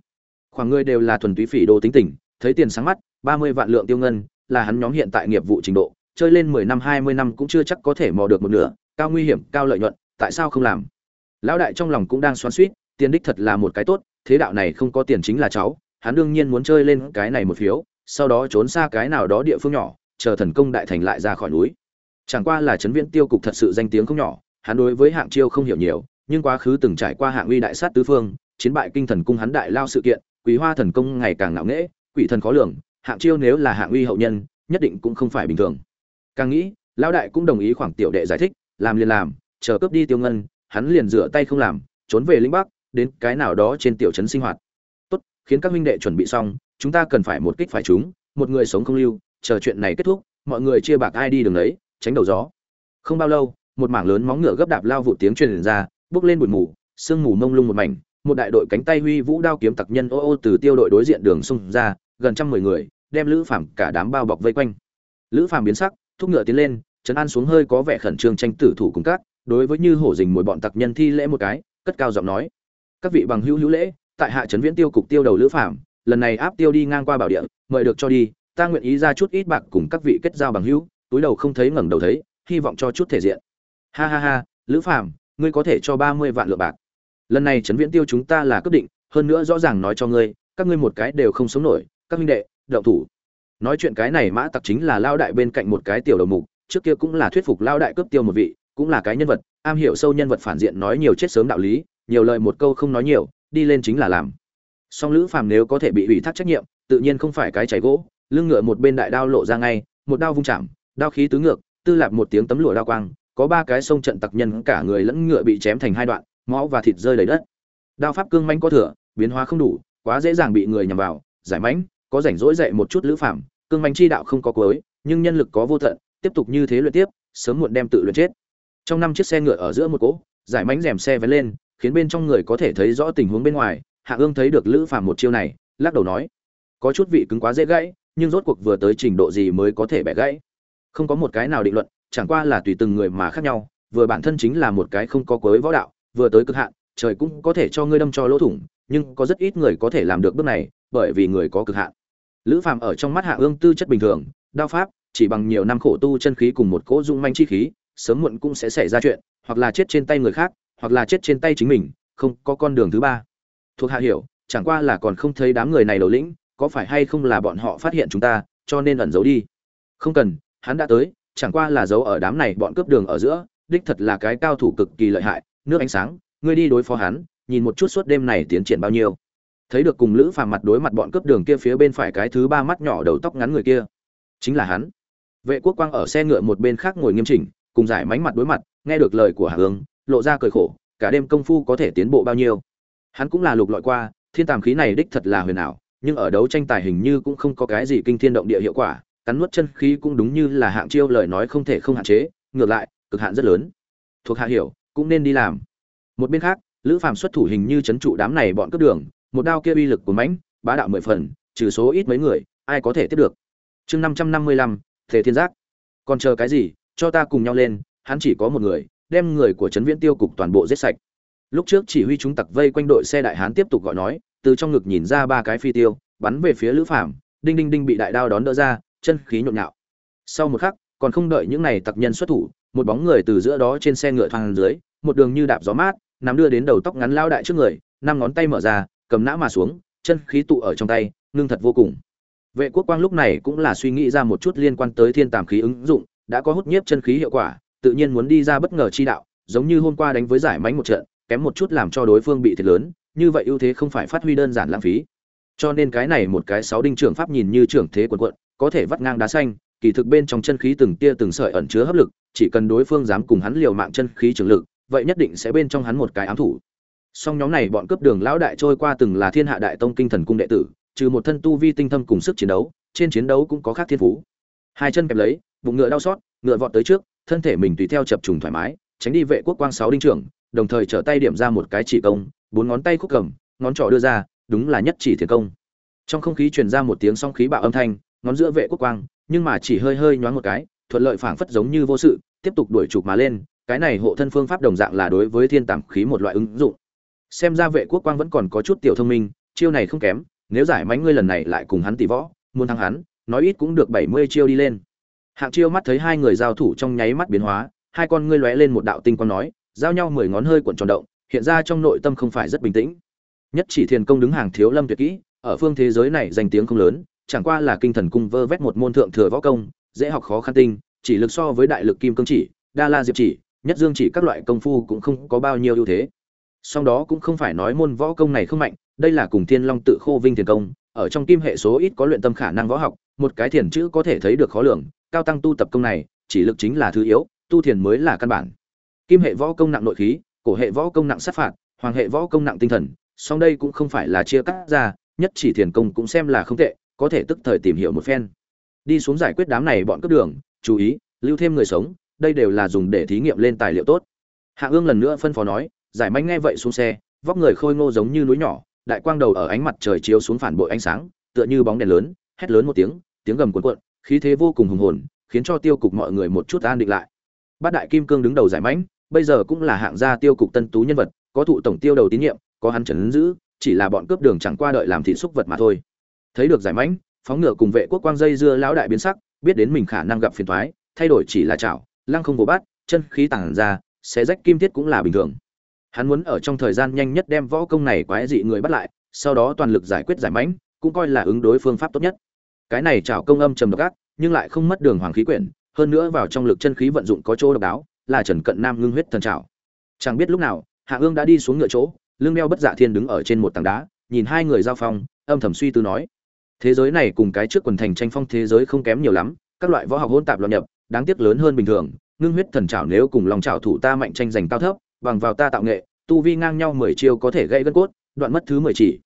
Khoảng người đều là thuần túy phỉ đồ tính tình, thấy tiền sáng mắt, ba mươi vạn lượng tiêu ngân, là hắn nhóm hiện tại nghiệp vụ trình độ, chơi lên mười năm, hai mươi năm cũng chưa chắc có thể mò được một nửa, cao nguy hiểm, cao lợi nhuận, tại sao không làm? Lão đại trong lòng cũng đang xoắn suýt tiền đích thật là một cái tốt, thế đạo này không có tiền chính là cháu, hắn đương nhiên muốn chơi lên cái này một phiếu sau đó trốn xa cái nào đó địa phương nhỏ, chờ thần công đại thành lại ra khỏi núi. Chẳng qua là chấn viễn tiêu cục thật sự danh tiếng không nhỏ, hắn đối với hạng chiêu không hiểu nhiều, nhưng quá khứ từng trải qua hạng uy đại sát tứ phương, chiến bại kinh thần cung hắn đại lao sự kiện quý hoa thần công ngày càng ngạo nghễ, quỷ thần khó lường, hạng chiêu nếu là hạng uy hậu nhân, nhất định cũng không phải bình thường. Càng nghĩ, lão đại cũng đồng ý khoảng tiểu đệ giải thích, làm liền làm, chờ cướp đi tiêu ngân, hắn liền rửa tay không làm, trốn về lĩnh bắc, đến cái nào đó trên tiểu trấn sinh hoạt. Tốt, khiến các huynh đệ chuẩn bị xong chúng ta cần phải một kích phải chúng, một người sống không lưu, chờ chuyện này kết thúc, mọi người chia bạc ai đi đường đấy, tránh đầu gió. Không bao lâu, một mảng lớn móng ngựa gấp đạp lao vụt tiếng truyền ra, bước lên bụi mù, sương mù mông lung một mảnh, một đại đội cánh tay huy vũ đao kiếm tặc nhân ô ô từ tiêu đội đối diện đường xung ra, gần trăm mười người, đem lữ phàm cả đám bao bọc vây quanh. Lữ phàm biến sắc, thúc ngựa tiến lên, trấn an xuống hơi có vẻ khẩn trương tranh tử thủ cùng các, đối với như hổ dình mồi bọn tặc nhân thi lễ một cái, cất cao giọng nói. Các vị bằng hữu hữu lễ, tại hạ trấn viễn tiêu cục tiêu đầu lữ phàm lần này áp tiêu đi ngang qua bảo địa, mời được cho đi, ta nguyện ý ra chút ít bạc cùng các vị kết giao bằng hữu, túi đầu không thấy ngẩng đầu thấy, hy vọng cho chút thể diện. Ha ha ha, lữ phàm, ngươi có thể cho ba mươi vạn lượng bạc. Lần này trấn viễn tiêu chúng ta là quyết định, hơn nữa rõ ràng nói cho ngươi, các ngươi một cái đều không sống nổi, các minh đệ đậu thủ. Nói chuyện cái này mã tặc chính là lao đại bên cạnh một cái tiểu đầu mục, trước kia cũng là thuyết phục lao đại cướp tiêu một vị, cũng là cái nhân vật, am hiểu sâu nhân vật phản diện nói nhiều chết sớm đạo lý, nhiều lời một câu không nói nhiều, đi lên chính là làm song lữ phàm nếu có thể bị ủy thác trách nhiệm, tự nhiên không phải cái cháy gỗ, lưng ngựa một bên đại đao lộ ra ngay, một đao vung chạm, đao khí tứ ngược, tư lạp một tiếng tấm lụa đao quang, có ba cái sông trận tặc nhân cả người lẫn ngựa bị chém thành hai đoạn, máu và thịt rơi đầy đất. Đao pháp cương manh có thừa, biến hóa không đủ, quá dễ dàng bị người nhằm vào, giải mãnh, có rảnh rỗi dậy một chút lữ phạm cương manh chi đạo không có cuối, nhưng nhân lực có vô tận, tiếp tục như thế luyện tiếp, sớm muộn đem tự luyện chết. Trong năm chiếc xe ngựa ở giữa một cỗ, giải mãnh rèm xe vén lên, khiến bên trong người có thể thấy rõ tình huống bên ngoài hạ ương thấy được lữ phàm một chiêu này, lắc đầu nói, có chút vị cứng quá dễ gãy, nhưng rốt cuộc vừa tới trình độ gì mới có thể bẻ gãy? Không có một cái nào định luận, chẳng qua là tùy từng người mà khác nhau, vừa bản thân chính là một cái không có cuối võ đạo, vừa tới cực hạn, trời cũng có thể cho ngươi đâm cho lỗ thủng, nhưng có rất ít người có thể làm được bước này, bởi vì người có cực hạn. Lữ phàm ở trong mắt hạ ương tư chất bình thường, đao pháp, chỉ bằng nhiều năm khổ tu chân khí cùng một cỗ dung manh chi khí, sớm muộn cũng sẽ xảy ra chuyện, hoặc là chết trên tay người khác, hoặc là chết trên tay chính mình, không có con đường thứ ba thuộc hạ hiểu, chẳng qua là còn không thấy đám người này đầu lĩnh, có phải hay không là bọn họ phát hiện chúng ta, cho nên ẩn giấu đi. Không cần, hắn đã tới, chẳng qua là giấu ở đám này bọn cướp đường ở giữa, đích thật là cái cao thủ cực kỳ lợi hại, nước ánh sáng, ngươi đi đối phó hắn, nhìn một chút suốt đêm này tiến triển bao nhiêu. Thấy được cùng lữ phàm mặt đối mặt bọn cướp đường kia phía bên phải cái thứ ba mắt nhỏ đầu tóc ngắn người kia, chính là hắn. Vệ quốc quang ở xe ngựa một bên khác ngồi nghiêm chỉnh, cùng giải mánh mặt đối mặt, nghe được lời của hạ hướng lộ ra cười khổ, cả đêm công phu có thể tiến bộ bao nhiêu hắn cũng là lục lọi qua, thiên tàm khí này đích thật là huyền ảo, nhưng ở đấu tranh tài hình như cũng không có cái gì kinh thiên động địa hiệu quả, cắn nuốt chân khí cũng đúng như là hạng chiêu lời nói không thể không hạn chế, ngược lại, cực hạn rất lớn. Thuộc hạ hiểu, cũng nên đi làm. Một bên khác, lữ phàm xuất thủ hình như chấn trụ đám này bọn cướp đường, một đao kia uy lực của mãnh, bá đạo mười phần, trừ số ít mấy người, ai có thể tiếp được? Chương năm trăm năm mươi lăm, thể thiên giác. Còn chờ cái gì? Cho ta cùng nhau lên, hắn chỉ có một người, đem người của trấn viễn tiêu cục toàn bộ giết sạch lúc trước chỉ huy chúng tặc vây quanh đội xe đại hán tiếp tục gọi nói, từ trong ngực nhìn ra ba cái phi tiêu, bắn về phía lữ phạm đinh đinh đinh bị đại đao đón đỡ ra, chân khí nhộn nhạo. Sau một khắc, còn không đợi những này tặc nhân xuất thủ, một bóng người từ giữa đó trên xe ngựa thang dưới, một đường như đạp gió mát, nắm đưa đến đầu tóc ngắn lao đại trước người, năm ngón tay mở ra, cầm nã mà xuống, chân khí tụ ở trong tay, ngưng thật vô cùng. Vệ quốc quang lúc này cũng là suy nghĩ ra một chút liên quan tới thiên tàm khí ứng dụng, đã có hút nhiếp chân khí hiệu quả, tự nhiên muốn đi ra bất ngờ chi đạo, giống như hôm qua đánh với giải mánh một trận kém một chút làm cho đối phương bị thiệt lớn, như vậy ưu thế không phải phát huy đơn giản lãng phí. Cho nên cái này một cái sáu đinh trưởng pháp nhìn như trưởng thế quần quận, có thể vắt ngang đá xanh, kỳ thực bên trong chân khí từng tia từng sợi ẩn chứa hấp lực, chỉ cần đối phương dám cùng hắn liều mạng chân khí trường lực, vậy nhất định sẽ bên trong hắn một cái ám thủ. Song nhóm này bọn cướp đường lão đại trôi qua từng là thiên hạ đại tông kinh thần cung đệ tử, trừ một thân tu vi tinh thâm cùng sức chiến đấu, trên chiến đấu cũng có khác thiên phú. Hai chân kẹp lấy, bụng ngựa đau xót, ngựa vọt tới trước, thân thể mình tùy theo chập trùng thoải mái, tránh đi vệ quốc quang sáu đinh trưởng đồng thời trở tay điểm ra một cái chỉ công, bốn ngón tay khúc cầm, ngón trỏ đưa ra, đúng là nhất chỉ thiền công. Trong không khí truyền ra một tiếng song khí bạo âm thanh, ngón giữa vệ quốc quang, nhưng mà chỉ hơi hơi nhoáng một cái, thuận lợi phảng phất giống như vô sự, tiếp tục đuổi chụp mà lên, cái này hộ thân phương pháp đồng dạng là đối với thiên tảm khí một loại ứng dụng. Xem ra vệ quốc quang vẫn còn có chút tiểu thông minh, chiêu này không kém, nếu giải mánh ngươi lần này lại cùng hắn tỷ võ, muốn thắng hắn, nói ít cũng được bảy mươi chiêu đi lên. Hạng chiêu mắt thấy hai người giao thủ trong nháy mắt biến hóa, hai con ngươi lóe lên một đạo tinh quang nói giao nhau mười ngón hơi cuộn tròn động, hiện ra trong nội tâm không phải rất bình tĩnh. Nhất chỉ thiền công đứng hàng thiếu lâm tuyệt kỹ, ở phương thế giới này danh tiếng không lớn, chẳng qua là kinh thần cung vơ vét một môn thượng thừa võ công, dễ học khó khăn tinh, chỉ lực so với đại lực kim cương chỉ, đa la diệp chỉ, nhất dương chỉ các loại công phu cũng không có bao nhiêu ưu thế. Song đó cũng không phải nói môn võ công này không mạnh, đây là cùng thiên long tự khô vinh thiền công, ở trong kim hệ số ít có luyện tâm khả năng võ học, một cái thiền chữ có thể thấy được khó lường, cao tăng tu tập công này, chỉ lực chính là thứ yếu, tu thiền mới là căn bản kim hệ võ công nặng nội khí, cổ hệ võ công nặng sát phạt, hoàng hệ võ công nặng tinh thần, song đây cũng không phải là chia cắt ra, nhất chỉ thiền công cũng xem là không tệ, có thể tức thời tìm hiểu một phen. Đi xuống giải quyết đám này bọn cướp đường, chú ý, lưu thêm người sống, đây đều là dùng để thí nghiệm lên tài liệu tốt. Hạ ương lần nữa phân phó nói, giải manh nghe vậy xuống xe, vóc người khôi ngô giống như núi nhỏ, đại quang đầu ở ánh mặt trời chiếu xuống phản bội ánh sáng, tựa như bóng đèn lớn, hét lớn một tiếng tiếng gầm cuộn cuộn, khí thế vô cùng hùng hồn, khiến cho tiêu cục mọi người một chút an định lại. Bát đại kim cương đứng đầu giải mãnh bây giờ cũng là hạng gia tiêu cục tân tú nhân vật, có thụ tổng tiêu đầu tín nhiệm, có hắn trấn giữ, chỉ là bọn cướp đường chẳng qua đợi làm thị xúc vật mà thôi. Thấy được giải mãnh, phóng ngựa cùng vệ quốc quang dây dưa lão đại biến sắc, biết đến mình khả năng gặp phiền toái, thay đổi chỉ là chảo, lăng không vô bát, chân khí tản ra sẽ rách kim thiết cũng là bình thường. Hắn muốn ở trong thời gian nhanh nhất đem võ công này quái dị người bắt lại, sau đó toàn lực giải quyết giải mãnh, cũng coi là ứng đối phương pháp tốt nhất. Cái này chảo công âm trầm độc ác, nhưng lại không mất đường hoàng khí quyển, hơn nữa vào trong lực chân khí vận dụng có chỗ độc đáo là trần cận nam ngưng huyết thần chảo chẳng biết lúc nào, hạ ương đã đi xuống ngựa chỗ, lưng đeo bất dạ thiên đứng ở trên một tảng đá, nhìn hai người giao phong, âm thầm suy tư nói, thế giới này cùng cái trước quần thành tranh phong thế giới không kém nhiều lắm, các loại võ học hỗn tạp loạn nhập, đáng tiếc lớn hơn bình thường, ngưng huyết thần trảo nếu cùng lòng trảo thủ ta mạnh tranh giành cao thấp, bằng vào ta tạo nghệ, tu vi ngang nhau mười chiêu có thể gãy gân cốt, đoạn mất thứ mười chỉ.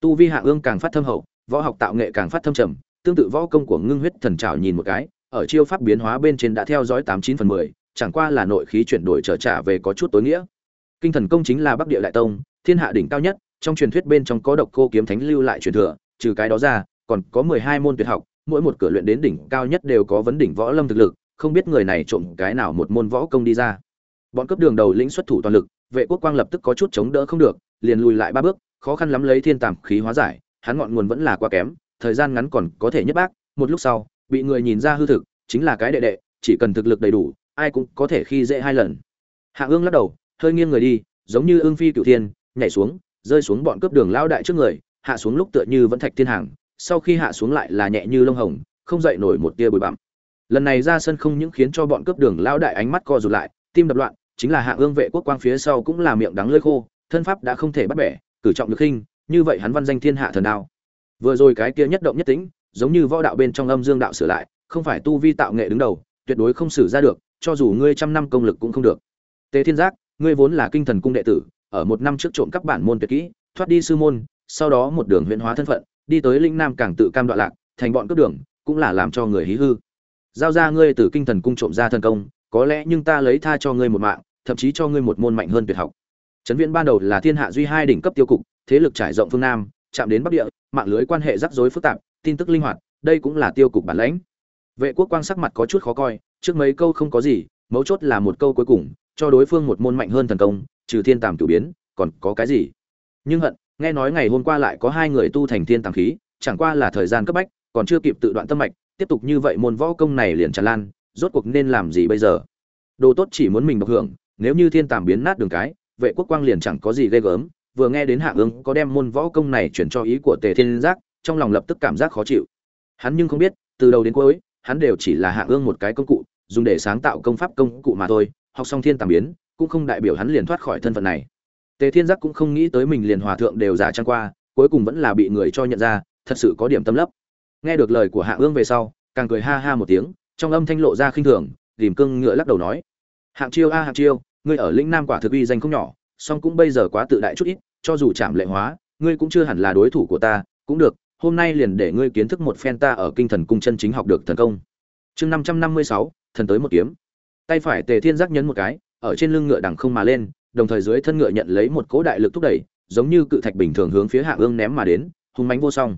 Tu vi hạ ương càng phát thâm hậu, võ học tạo nghệ càng phát thâm trầm, tương tự võ công của ngưng huyết thần trảo nhìn một cái, ở chiêu pháp biến hóa bên trên đã theo dõi tám chín phần mười chẳng qua là nội khí chuyển đổi trở trả về có chút tối nghĩa. Kinh thần công chính là bắc địa đại tông, thiên hạ đỉnh cao nhất, trong truyền thuyết bên trong có độc cô kiếm thánh lưu lại truyền thừa, trừ cái đó ra, còn có mười hai môn tuyệt học, mỗi một cửa luyện đến đỉnh cao nhất đều có vấn đỉnh võ lâm thực lực, không biết người này trộm cái nào một môn võ công đi ra. Bọn cấp đường đầu lĩnh xuất thủ toàn lực, vệ quốc quang lập tức có chút chống đỡ không được, liền lùi lại ba bước, khó khăn lắm lấy thiên tàm khí hóa giải, hắn ngọn nguồn vẫn là quá kém, thời gian ngắn còn có thể nhất bác, một lúc sau, bị người nhìn ra hư thực, chính là cái đệ đệ, chỉ cần thực lực đầy đủ ai cũng có thể khi dễ hai lần. Hạ ương lắc đầu, hơi nghiêng người đi, giống như ương phi cửu thiên, nhảy xuống, rơi xuống bọn cướp đường lao đại trước người, hạ xuống lúc tựa như vẫn thạch thiên hàng, sau khi hạ xuống lại là nhẹ như lông hồng, không dậy nổi một tia bụi bặm. Lần này ra sân không những khiến cho bọn cướp đường lao đại ánh mắt co rụt lại, tim đập loạn, chính là hạ ương vệ quốc quang phía sau cũng là miệng đắng lơi khô, thân pháp đã không thể bắt bẻ, cử trọng được khinh, như vậy hắn văn danh thiên hạ thần đao. Vừa rồi cái kia nhất động nhất tĩnh, giống như võ đạo bên trong âm dương đạo sửa lại, không phải tu vi tạo nghệ đứng đầu, tuyệt đối không xử ra được cho dù ngươi trăm năm công lực cũng không được. Tề thiên giác, ngươi vốn là kinh thần cung đệ tử, ở một năm trước trộm các bản môn tuyệt kỹ, thoát đi sư môn, sau đó một đường huyện hóa thân phận, đi tới linh nam càng tự cam đoạn lạc, thành bọn cướp đường, cũng là làm cho người hí hư. Giao ra ngươi từ kinh thần cung trộm ra thần công, có lẽ nhưng ta lấy tha cho ngươi một mạng, thậm chí cho ngươi một môn mạnh hơn tuyệt học. Trấn viễn ban đầu là thiên hạ duy hai đỉnh cấp tiêu cục, thế lực trải rộng phương nam, chạm đến bắc địa, mạng lưới quan hệ rắc rối phức tạp, tin tức linh hoạt, đây cũng là tiêu cục bản lãnh vệ quốc quang sắc mặt có chút khó coi, trước mấy câu không có gì, mấu chốt là một câu cuối cùng, cho đối phương một môn mạnh hơn thần công, trừ thiên tàm cửu biến, còn có cái gì? Nhưng hận, nghe nói ngày hôm qua lại có hai người tu thành thiên tàm khí, chẳng qua là thời gian cấp bách, còn chưa kịp tự đoạn tâm mạch, tiếp tục như vậy môn võ công này liền tràn lan, rốt cuộc nên làm gì bây giờ? Đồ tốt chỉ muốn mình độc hưởng, nếu như thiên tàm biến nát đường cái, vệ quốc quang liền chẳng có gì ghê gớm, vừa nghe đến hạ ương có đem môn võ công này chuyển cho ý của tề thiên giác, trong lòng lập tức cảm giác khó chịu. Hắn nhưng không biết, từ đầu đến cuối hắn đều chỉ là hạ ương một cái công cụ, dùng để sáng tạo công pháp công cụ mà thôi, học xong thiên tàm biến, cũng không đại biểu hắn liền thoát khỏi thân phận này. Tề thiên giác cũng không nghĩ tới mình liền hòa thượng đều giả trang qua, cuối cùng vẫn là bị người cho nhận ra, thật sự có điểm tâm lấp. Nghe được lời của hạ ương về sau, càng cười ha ha một tiếng, trong âm thanh lộ ra khinh thường tìm cưng ngựa lắc đầu nói, hạng chiêu a, hạng chiêu, ngươi ở lĩnh nam quả thực uy danh không nhỏ, song cũng bây giờ quá tự đại chút ít, cho dù chạm lệ hóa, ngươi cũng chưa hẳn là đối thủ của ta, cũng được hôm nay liền để ngươi kiến thức một phen ta ở kinh thần cung chân chính học được thần công. Chương năm trăm năm mươi sáu, thần tới một kiếm. Tay phải tề thiên giác nhấn một cái, ở trên lưng ngựa đằng không mà lên, đồng thời dưới thân ngựa nhận lấy một cỗ đại lực thúc đẩy, giống như cự thạch bình thường hướng phía hạ ương ném mà đến, hung mánh vô song.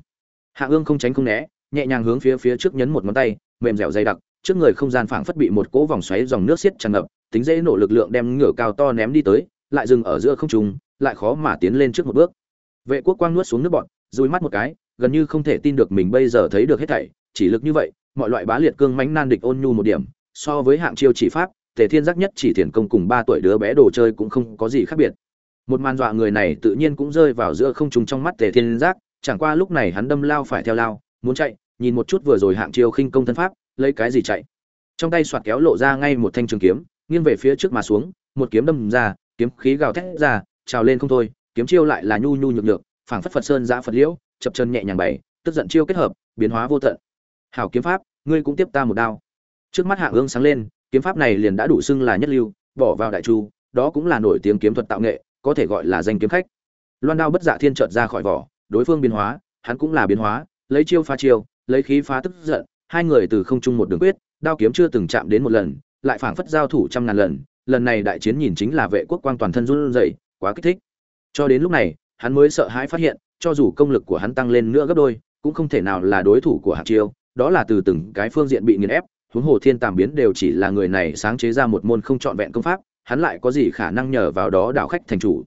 Hạ ương không tránh không né, nhẹ nhàng hướng phía phía trước nhấn một ngón tay, mềm dẻo dày đặc, trước người không gian phảng phất bị một cỗ vòng xoáy dòng nước xiết tràn ngập, tính dễ nổ lực lượng đem ngựa cao to ném đi tới, lại dừng ở giữa không trung, lại khó mà tiến lên trước một bước. Vệ quốc quang nuốt xuống nước bọt dùi mắt một cái gần như không thể tin được mình bây giờ thấy được hết thảy, chỉ lực như vậy, mọi loại bá liệt cương mãnh nan địch ôn nhu một điểm, so với hạng chiêu chỉ pháp, tề thiên giác nhất chỉ thiền công cùng ba tuổi đứa bé đồ chơi cũng không có gì khác biệt. Một màn dọa người này tự nhiên cũng rơi vào giữa không trung trong mắt tề thiên giác, chẳng qua lúc này hắn đâm lao phải theo lao, muốn chạy, nhìn một chút vừa rồi hạng chiêu khinh công thân pháp, lấy cái gì chạy. Trong tay xoạt kéo lộ ra ngay một thanh trường kiếm, nghiêng về phía trước mà xuống, một kiếm đâm ra, kiếm khí gào thét ra, trào lên không thôi, kiếm chiêu lại là nhu nhu nhược nhược, phảng phất phật sơn giã phật liễu chập chân nhẹ nhàng bày, tức giận chiêu kết hợp, biến hóa vô tận. Hảo kiếm pháp, ngươi cũng tiếp ta một đao. Trước mắt hạ ương sáng lên, kiếm pháp này liền đã đủ xưng là nhất lưu, bỏ vào đại chu, đó cũng là nổi tiếng kiếm thuật tạo nghệ, có thể gọi là danh kiếm khách. Loan đao bất dạ thiên trợt ra khỏi vỏ, đối phương biến hóa, hắn cũng là biến hóa, lấy chiêu phá chiêu, lấy khí phá tức giận, hai người từ không chung một đường quyết, đao kiếm chưa từng chạm đến một lần, lại phảng phất giao thủ trăm ngàn lần lần này đại chiến nhìn chính là vệ quốc quang toàn thân run rẩy, quá kích thích. Cho đến lúc này, hắn mới sợ hãi phát hiện cho dù công lực của hắn tăng lên nữa gấp đôi, cũng không thể nào là đối thủ của Hạc chiêu, đó là từ từng cái phương diện bị nghiền ép, huống hồ thiên tàm biến đều chỉ là người này sáng chế ra một môn không trọn vẹn công pháp, hắn lại có gì khả năng nhờ vào đó đảo khách thành chủ.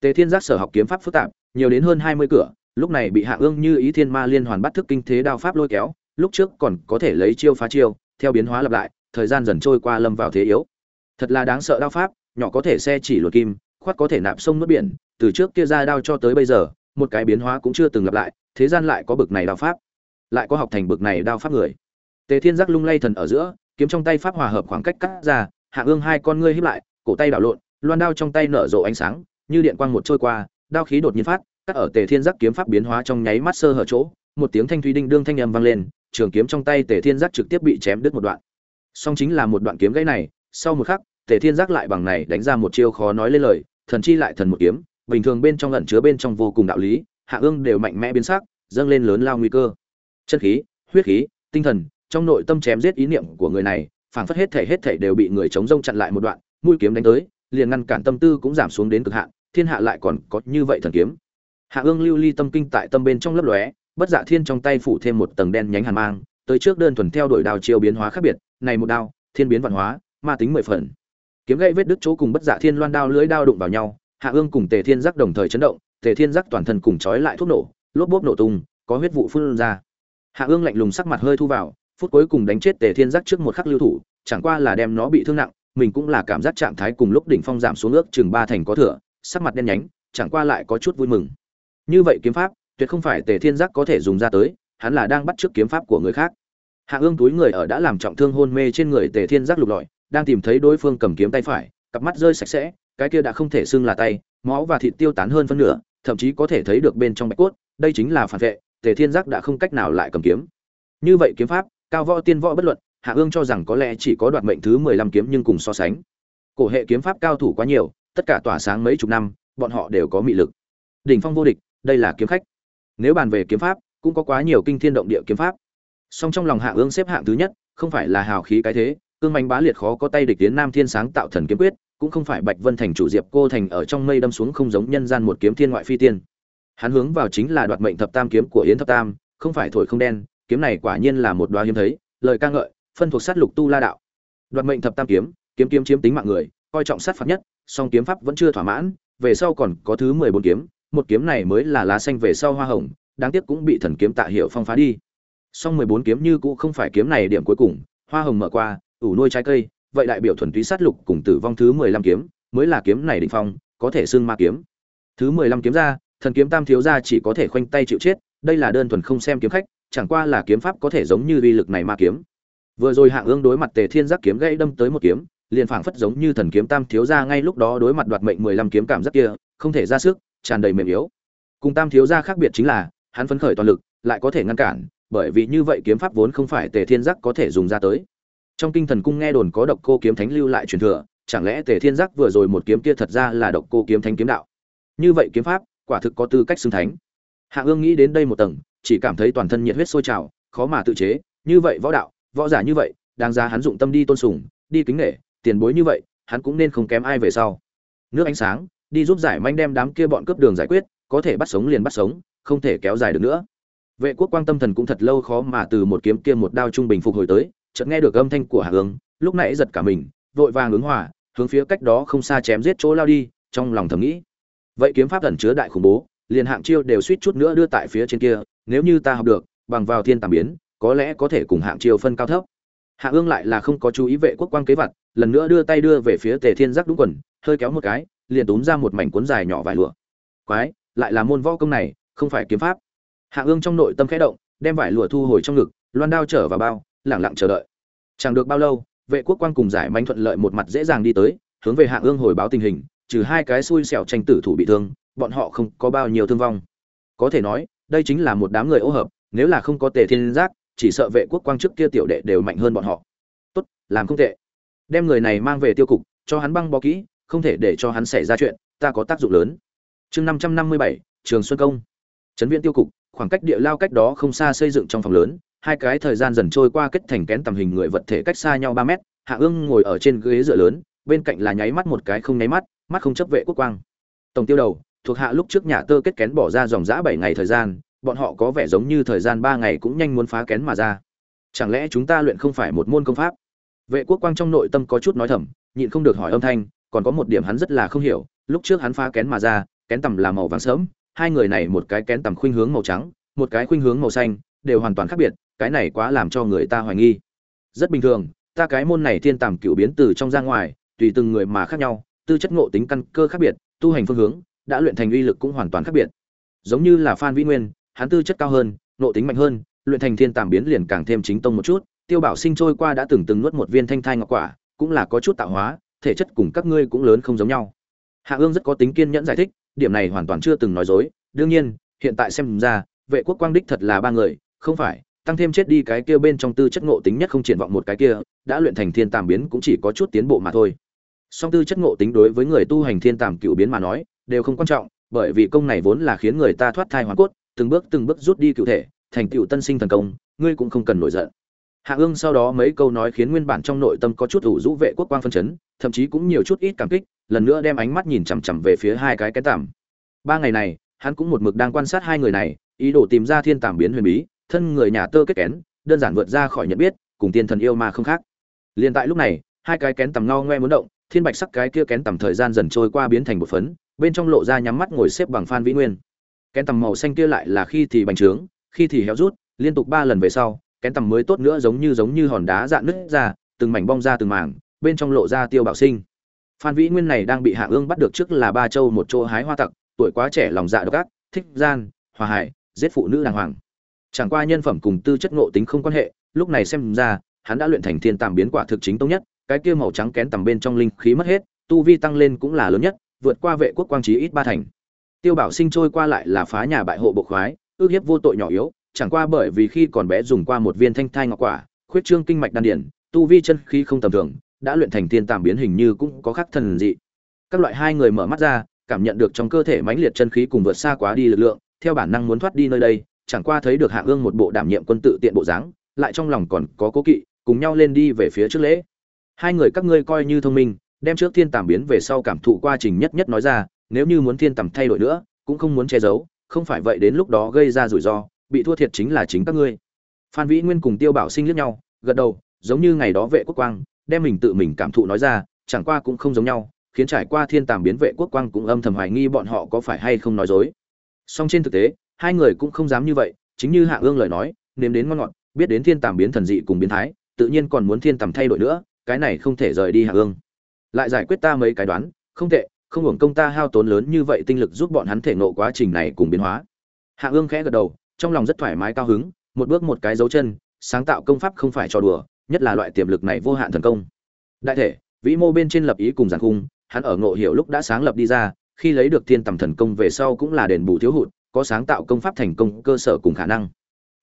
Tề thiên giác sở học kiếm pháp phức tạp, nhiều đến hơn hai mươi cửa, lúc này bị hạ ương như ý thiên ma liên hoàn bắt thức kinh thế đao pháp lôi kéo, lúc trước còn có thể lấy chiêu phá chiêu, theo biến hóa lặp lại, thời gian dần trôi qua lâm vào thế yếu. Thật là đáng sợ đao pháp, nhỏ có thể xe chỉ luật kim, khoát có thể nạp sông nước biển, từ trước kia ra đao cho tới bây giờ một cái biến hóa cũng chưa từng lặp lại, thế gian lại có bực này đao pháp, lại có học thành bực này đao pháp người. Tề thiên giác lung lay thần ở giữa, kiếm trong tay pháp hòa hợp khoảng cách cắt ra, hạ ương hai con ngươi híp lại, cổ tay đảo lộn, loan đao trong tay nở rộ ánh sáng, như điện quang một trôi qua, đao khí đột nhiên phát, cắt ở tề thiên giác kiếm pháp biến hóa trong nháy mắt sơ hở chỗ, một tiếng thanh thúy đinh đương thanh âm vang lên, trường kiếm trong tay tề thiên giác trực tiếp bị chém đứt một đoạn. Song chính là một đoạn kiếm gãy này, sau một khắc, tề thiên giác lại bằng này đánh ra một chiêu khó nói lên lời, thần chi lại thần một kiếm bình thường bên trong ẩn chứa bên trong vô cùng đạo lý, hạ ương đều mạnh mẽ biến sắc, dâng lên lớn lao nguy cơ. Chân khí, huyết khí, tinh thần, trong nội tâm chém giết ý niệm của người này, phảng phất hết thể hết thể đều bị người chống rông chặn lại một đoạn, mũi kiếm đánh tới, liền ngăn cản tâm tư cũng giảm xuống đến cực hạn, thiên hạ lại còn có như vậy thần kiếm. Hạ ương lưu ly tâm kinh tại tâm bên trong lấp lóe, bất dạ thiên trong tay phủ thêm một tầng đen nhánh hàn mang, tới trước đơn thuần theo đuổi đào chiêu biến hóa khác biệt, này một đao, thiên biến vạn hóa, ma tính mười phần. Kiếm gãy vết đứt chỗ cùng bất dạ thiên loan đao lưỡi đao đụng vào nhau hạ ương cùng tề thiên giác đồng thời chấn động, tề thiên giác toàn thân cùng trói lại thuốc nổ, lốp bốp nổ tung, có huyết vụ phun ra. Hạ ương lạnh lùng sắc mặt hơi thu vào, phút cuối cùng đánh chết tề thiên giác trước một khắc lưu thủ, chẳng qua là đem nó bị thương nặng, mình cũng là cảm giác trạng thái cùng lúc đỉnh phong giảm xuống ước chừng ba thành có thừa, sắc mặt đen nhánh, chẳng qua lại có chút vui mừng. Như vậy kiếm pháp, tuyệt không phải tề thiên giác có thể dùng ra tới, hắn là đang bắt trước kiếm pháp của người khác. Hạ ương túi người ở đã làm trọng thương hôn mê trên người tề thiên giác lục lọi, đang tìm thấy đối phương cầm kiếm tay phải, cặp mắt rơi sạch sẽ cái kia đã không thể xưng là tay, máu và thịt tiêu tán hơn phân nửa, thậm chí có thể thấy được bên trong bạch cốt, đây chính là phản vệ, tề thiên giác đã không cách nào lại cầm kiếm. Như vậy kiếm pháp, cao võ tiên võ bất luận, hạ ương cho rằng có lẽ chỉ có đoạt mệnh thứ mười lăm kiếm nhưng cùng so sánh. Cổ hệ kiếm pháp cao thủ quá nhiều, tất cả tỏa sáng mấy chục năm, bọn họ đều có mị lực. Đỉnh phong vô địch, đây là kiếm khách. Nếu bàn về kiếm pháp, cũng có quá nhiều kinh thiên động địa kiếm pháp. Song trong lòng hạ ương xếp hạng thứ nhất, không phải là hào khí cái thế, cương manh bá liệt khó có tay địch tiến nam thiên sáng tạo thần kiếm quyết cũng không phải bạch vân thành chủ diệp cô thành ở trong mây đâm xuống không giống nhân gian một kiếm thiên ngoại phi tiên. Hắn hướng vào chính là đoạt mệnh thập tam kiếm của yến thập tam, không phải thổi không đen, kiếm này quả nhiên là một đoá hiếm thấy, lời ca ngợi, phân thuộc sát lục tu la đạo. Đoạt mệnh thập tam kiếm kiếm kiếm chiếm tính mạng người, coi trọng sát phạt nhất, song kiếm pháp vẫn chưa thỏa mãn, về sau còn có thứ mười bốn kiếm, một kiếm này mới là lá xanh về sau hoa hồng, đáng tiếc cũng bị thần kiếm tạ hiệu phong phá đi. Song mười bốn kiếm như cũ không phải kiếm này điểm cuối cùng, hoa hồng mở qua, ủ nuôi trái cây vậy đại biểu thuần túy sát lục cùng tử vong thứ mười lăm kiếm mới là kiếm này đỉnh phong, có thể xưng ma kiếm. Thứ mười lăm kiếm ra, thần kiếm tam thiếu gia chỉ có thể khoanh tay chịu chết, đây là đơn thuần không xem kiếm khách, chẳng qua là kiếm pháp có thể giống như uy lực này ma kiếm. Vừa rồi hạng ương đối mặt tề thiên giác kiếm gãy đâm tới một kiếm, liền phảng phất giống như thần kiếm tam thiếu gia ngay lúc đó đối mặt đoạt mệnh mười lăm kiếm cảm giác kia, không thể ra sức, tràn đầy mềm yếu. Cùng tam thiếu gia khác biệt chính là, hắn phấn khởi toàn lực, lại có thể ngăn cản, bởi vì như vậy kiếm pháp vốn không phải tề thiên giác có thể dùng ra tới trong kinh thần cung nghe đồn có độc cô kiếm thánh lưu lại truyền thừa, chẳng lẽ tề thiên giác vừa rồi một kiếm kia thật ra là độc cô kiếm thánh kiếm đạo? Như vậy kiếm pháp, quả thực có tư cách xưng thánh. Hạ ương nghĩ đến đây một tầng, chỉ cảm thấy toàn thân nhiệt huyết sôi trào, khó mà tự chế. Như vậy võ đạo, võ giả như vậy, đáng ra hắn dụng tâm đi tôn sùng, đi kính nghệ tiền bối như vậy, hắn cũng nên không kém ai về sau. Nước ánh sáng, đi giúp giải manh đem đám kia bọn cướp đường giải quyết, có thể bắt sống liền bắt sống, không thể kéo dài được nữa. Vệ quốc quang tâm thần cũng thật lâu khó mà từ một kiếm kia một đao trung bình phục hồi tới chợt nghe được âm thanh của hạ ương lúc nãy giật cả mình, vội vàng ứng hỏa hướng phía cách đó không xa chém giết chỗ lao đi, trong lòng thầm nghĩ, vậy kiếm pháp ẩn chứa đại khủng bố, liền hạng chiêu đều suýt chút nữa đưa tại phía trên kia, nếu như ta học được, bằng vào thiên tàm biến, có lẽ có thể cùng hạng chiêu phân cao thấp. Hạ ương lại là không có chú ý vệ quốc quang kế vật lần nữa đưa tay đưa về phía tề thiên giác đúng quần, hơi kéo một cái, liền túm ra một mảnh cuốn dài nhỏ vải lụa. Quái, lại là môn võ công này, không phải kiếm pháp. Hạ ương trong nội tâm khẽ động, đem vải lụa thu hồi trong ngực, loan đao trở vào bao lẳng lặng chờ đợi. Chẳng được bao lâu, vệ quốc quang cùng giải manh thuận lợi một mặt dễ dàng đi tới, hướng về hạ ương hồi báo tình hình, trừ hai cái xui xẻo tranh tử thủ bị thương, bọn họ không có bao nhiêu thương vong. Có thể nói, đây chính là một đám người ô hợp, nếu là không có tề thiên giác, chỉ sợ vệ quốc quang trước kia tiểu đệ đều mạnh hơn bọn họ. Tốt, làm không tệ. Đem người này mang về tiêu cục, cho hắn băng bó kỹ, không thể để cho hắn xảy ra chuyện, ta có tác dụng lớn. Chương năm trăm năm mươi bảy, trường xuân công. Trấn viện tiêu cục, khoảng cách địa lao cách đó không xa xây dựng trong phòng lớn hai cái thời gian dần trôi qua kết thành kén tầm hình người vật thể cách xa nhau ba mét, hạ ương ngồi ở trên ghế dựa lớn, bên cạnh là nháy mắt một cái không nháy mắt mắt không chấp vệ quốc quang. Tổng tiêu đầu, thuộc hạ lúc trước nhà tơ kết kén bỏ ra dòng giã bảy ngày thời gian, bọn họ có vẻ giống như thời gian ba ngày cũng nhanh muốn phá kén mà ra. Chẳng lẽ chúng ta luyện không phải một môn công pháp? Vệ quốc quang trong nội tâm có chút nói thầm, nhịn không được hỏi âm thanh, còn có một điểm hắn rất là không hiểu, lúc trước hắn phá kén mà ra, kén tầm là màu vàng sớm hai người này một cái kén tầm khuynh hướng màu trắng, một cái khuynh hướng màu xanh, đều hoàn toàn khác biệt cái này quá làm cho người ta hoài nghi. Rất bình thường, ta cái môn này thiên tàm cựu biến từ trong ra ngoài, tùy từng người mà khác nhau, tư chất ngộ tính căn cơ khác biệt, tu hành phương hướng, đã luyện thành uy lực cũng hoàn toàn khác biệt. Giống như là phan vĩ nguyên, hắn tư chất cao hơn, ngộ tính mạnh hơn, luyện thành thiên tàm biến liền càng thêm chính tông một chút, tiêu bảo sinh trôi qua đã từng từng nuốt một viên thanh thai ngọc quả, cũng là có chút tạo hóa, thể chất cùng các ngươi cũng lớn không giống nhau. Hạ ương rất có tính kiên nhẫn giải thích, điểm này hoàn toàn chưa từng nói dối, đương nhiên, hiện tại xem ra, vệ quốc quang đích thật là ba người, không phải tăng thêm chết đi cái kia bên trong tư chất ngộ tính nhất không triển vọng một cái kia, đã luyện thành thiên tàm biến cũng chỉ có chút tiến bộ mà thôi. Song tư chất ngộ tính đối với người tu hành thiên tàm cựu biến mà nói, đều không quan trọng, bởi vì công này vốn là khiến người ta thoát thai hoàn cốt, từng bước từng bước rút đi cựu thể, thành tựu tân sinh thần công, ngươi cũng không cần nổi giận. Hạ ương sau đó mấy câu nói khiến nguyên bản trong nội tâm có chút ủ rũ vệ quốc quang phân chấn, thậm chí cũng nhiều chút ít cảm kích, lần nữa đem ánh mắt nhìn chằm chằm về phía hai cái cái tạm ba ngày này, hắn cũng một mực đang quan sát hai người này, ý đồ tìm ra thiên tàm biến huyền bí thân người nhà tơ kết kén, đơn giản vượt ra khỏi nhận biết, cùng tiên thần yêu mà không khác. Liền tại lúc này, hai cái kén tầm ngao ngoe muốn động, thiên bạch sắc cái kia kén tầm thời gian dần trôi qua biến thành một phấn, bên trong lộ ra nhắm mắt ngồi xếp bằng phan vĩ nguyên. Kén tầm màu xanh kia lại là khi thì bành trướng, khi thì héo rút, liên tục ba lần về sau, kén tầm mới tốt nữa giống như giống như hòn đá dạn nứt ra, từng mảnh bong ra từng mảng, bên trong lộ ra tiêu bảo sinh. Phan vĩ nguyên này đang bị hạ ương bắt được trước là ba châu một chỗ hái hoa tặc, tuổi quá trẻ, lòng dạ độc ác, thích gian, hòa hải giết phụ nữ đàng hoàng chẳng qua nhân phẩm cùng tư chất ngộ tính không quan hệ, lúc này xem ra, hắn đã luyện thành thiên tàm biến quả thực chính tông nhất, cái kia màu trắng kén tầm bên trong linh khí mất hết, tu vi tăng lên cũng là lớn nhất, vượt qua vệ quốc quang trí ít ba thành. Tiêu bảo sinh trôi qua lại là phá nhà bại hộ bộ khoái, ước hiếp vô tội nhỏ yếu, chẳng qua bởi vì khi còn bé dùng qua một viên thanh thai ngọc quả, khuyết trương kinh mạch đan điển, tu vi chân khí không tầm thường, đã luyện thành thiên tàm biến hình như cũng có khắc thần dị. Các loại hai người mở mắt ra, cảm nhận được trong cơ thể mãnh liệt chân khí cùng vượt xa quá đi lực lượng, theo bản năng muốn thoát đi nơi đây chẳng qua thấy được hạ ương một bộ đảm nhiệm quân tự tiện bộ dáng, lại trong lòng còn có cố kỵ, cùng nhau lên đi về phía trước lễ. Hai người các ngươi coi như thông minh, đem trước thiên tàm biến về sau cảm thụ quá trình nhất nhất nói ra, nếu như muốn thiên tầm thay đổi nữa, cũng không muốn che giấu, không phải vậy đến lúc đó gây ra rủi ro, bị thua thiệt chính là chính các ngươi. Phan vĩ nguyên cùng tiêu bảo sinh liếc nhau, gật đầu, giống như ngày đó vệ quốc quang, đem mình tự mình cảm thụ nói ra, chẳng qua cũng không giống nhau, khiến trải qua thiên tàm biến vệ quốc quang cũng âm thầm hoài nghi bọn họ có phải hay không nói dối. Song trên thực tế hai người cũng không dám như vậy, chính như hạ ương lời nói, nếm đến ngon ngọt, biết đến thiên tàm biến thần dị cùng biến thái, tự nhiên còn muốn thiên tầm thay đổi nữa, cái này không thể rời đi hạ ương. Lại giải quyết ta mấy cái đoán, không tệ, không hưởng công ta hao tốn lớn như vậy tinh lực giúp bọn hắn thể nộ quá trình này cùng biến hóa. Hạ ương khẽ gật đầu, trong lòng rất thoải mái cao hứng, một bước một cái dấu chân, sáng tạo công pháp không phải trò đùa, nhất là loại tiềm lực này vô hạn thần công. Đại thể, vĩ mô bên trên lập ý cùng giàn khung, hắn ở ngộ hiểu lúc đã sáng lập đi ra, khi lấy được thiên tầm thần công về sau cũng là đền bù thiếu hụt có sáng tạo công pháp thành công cơ sở cùng khả năng.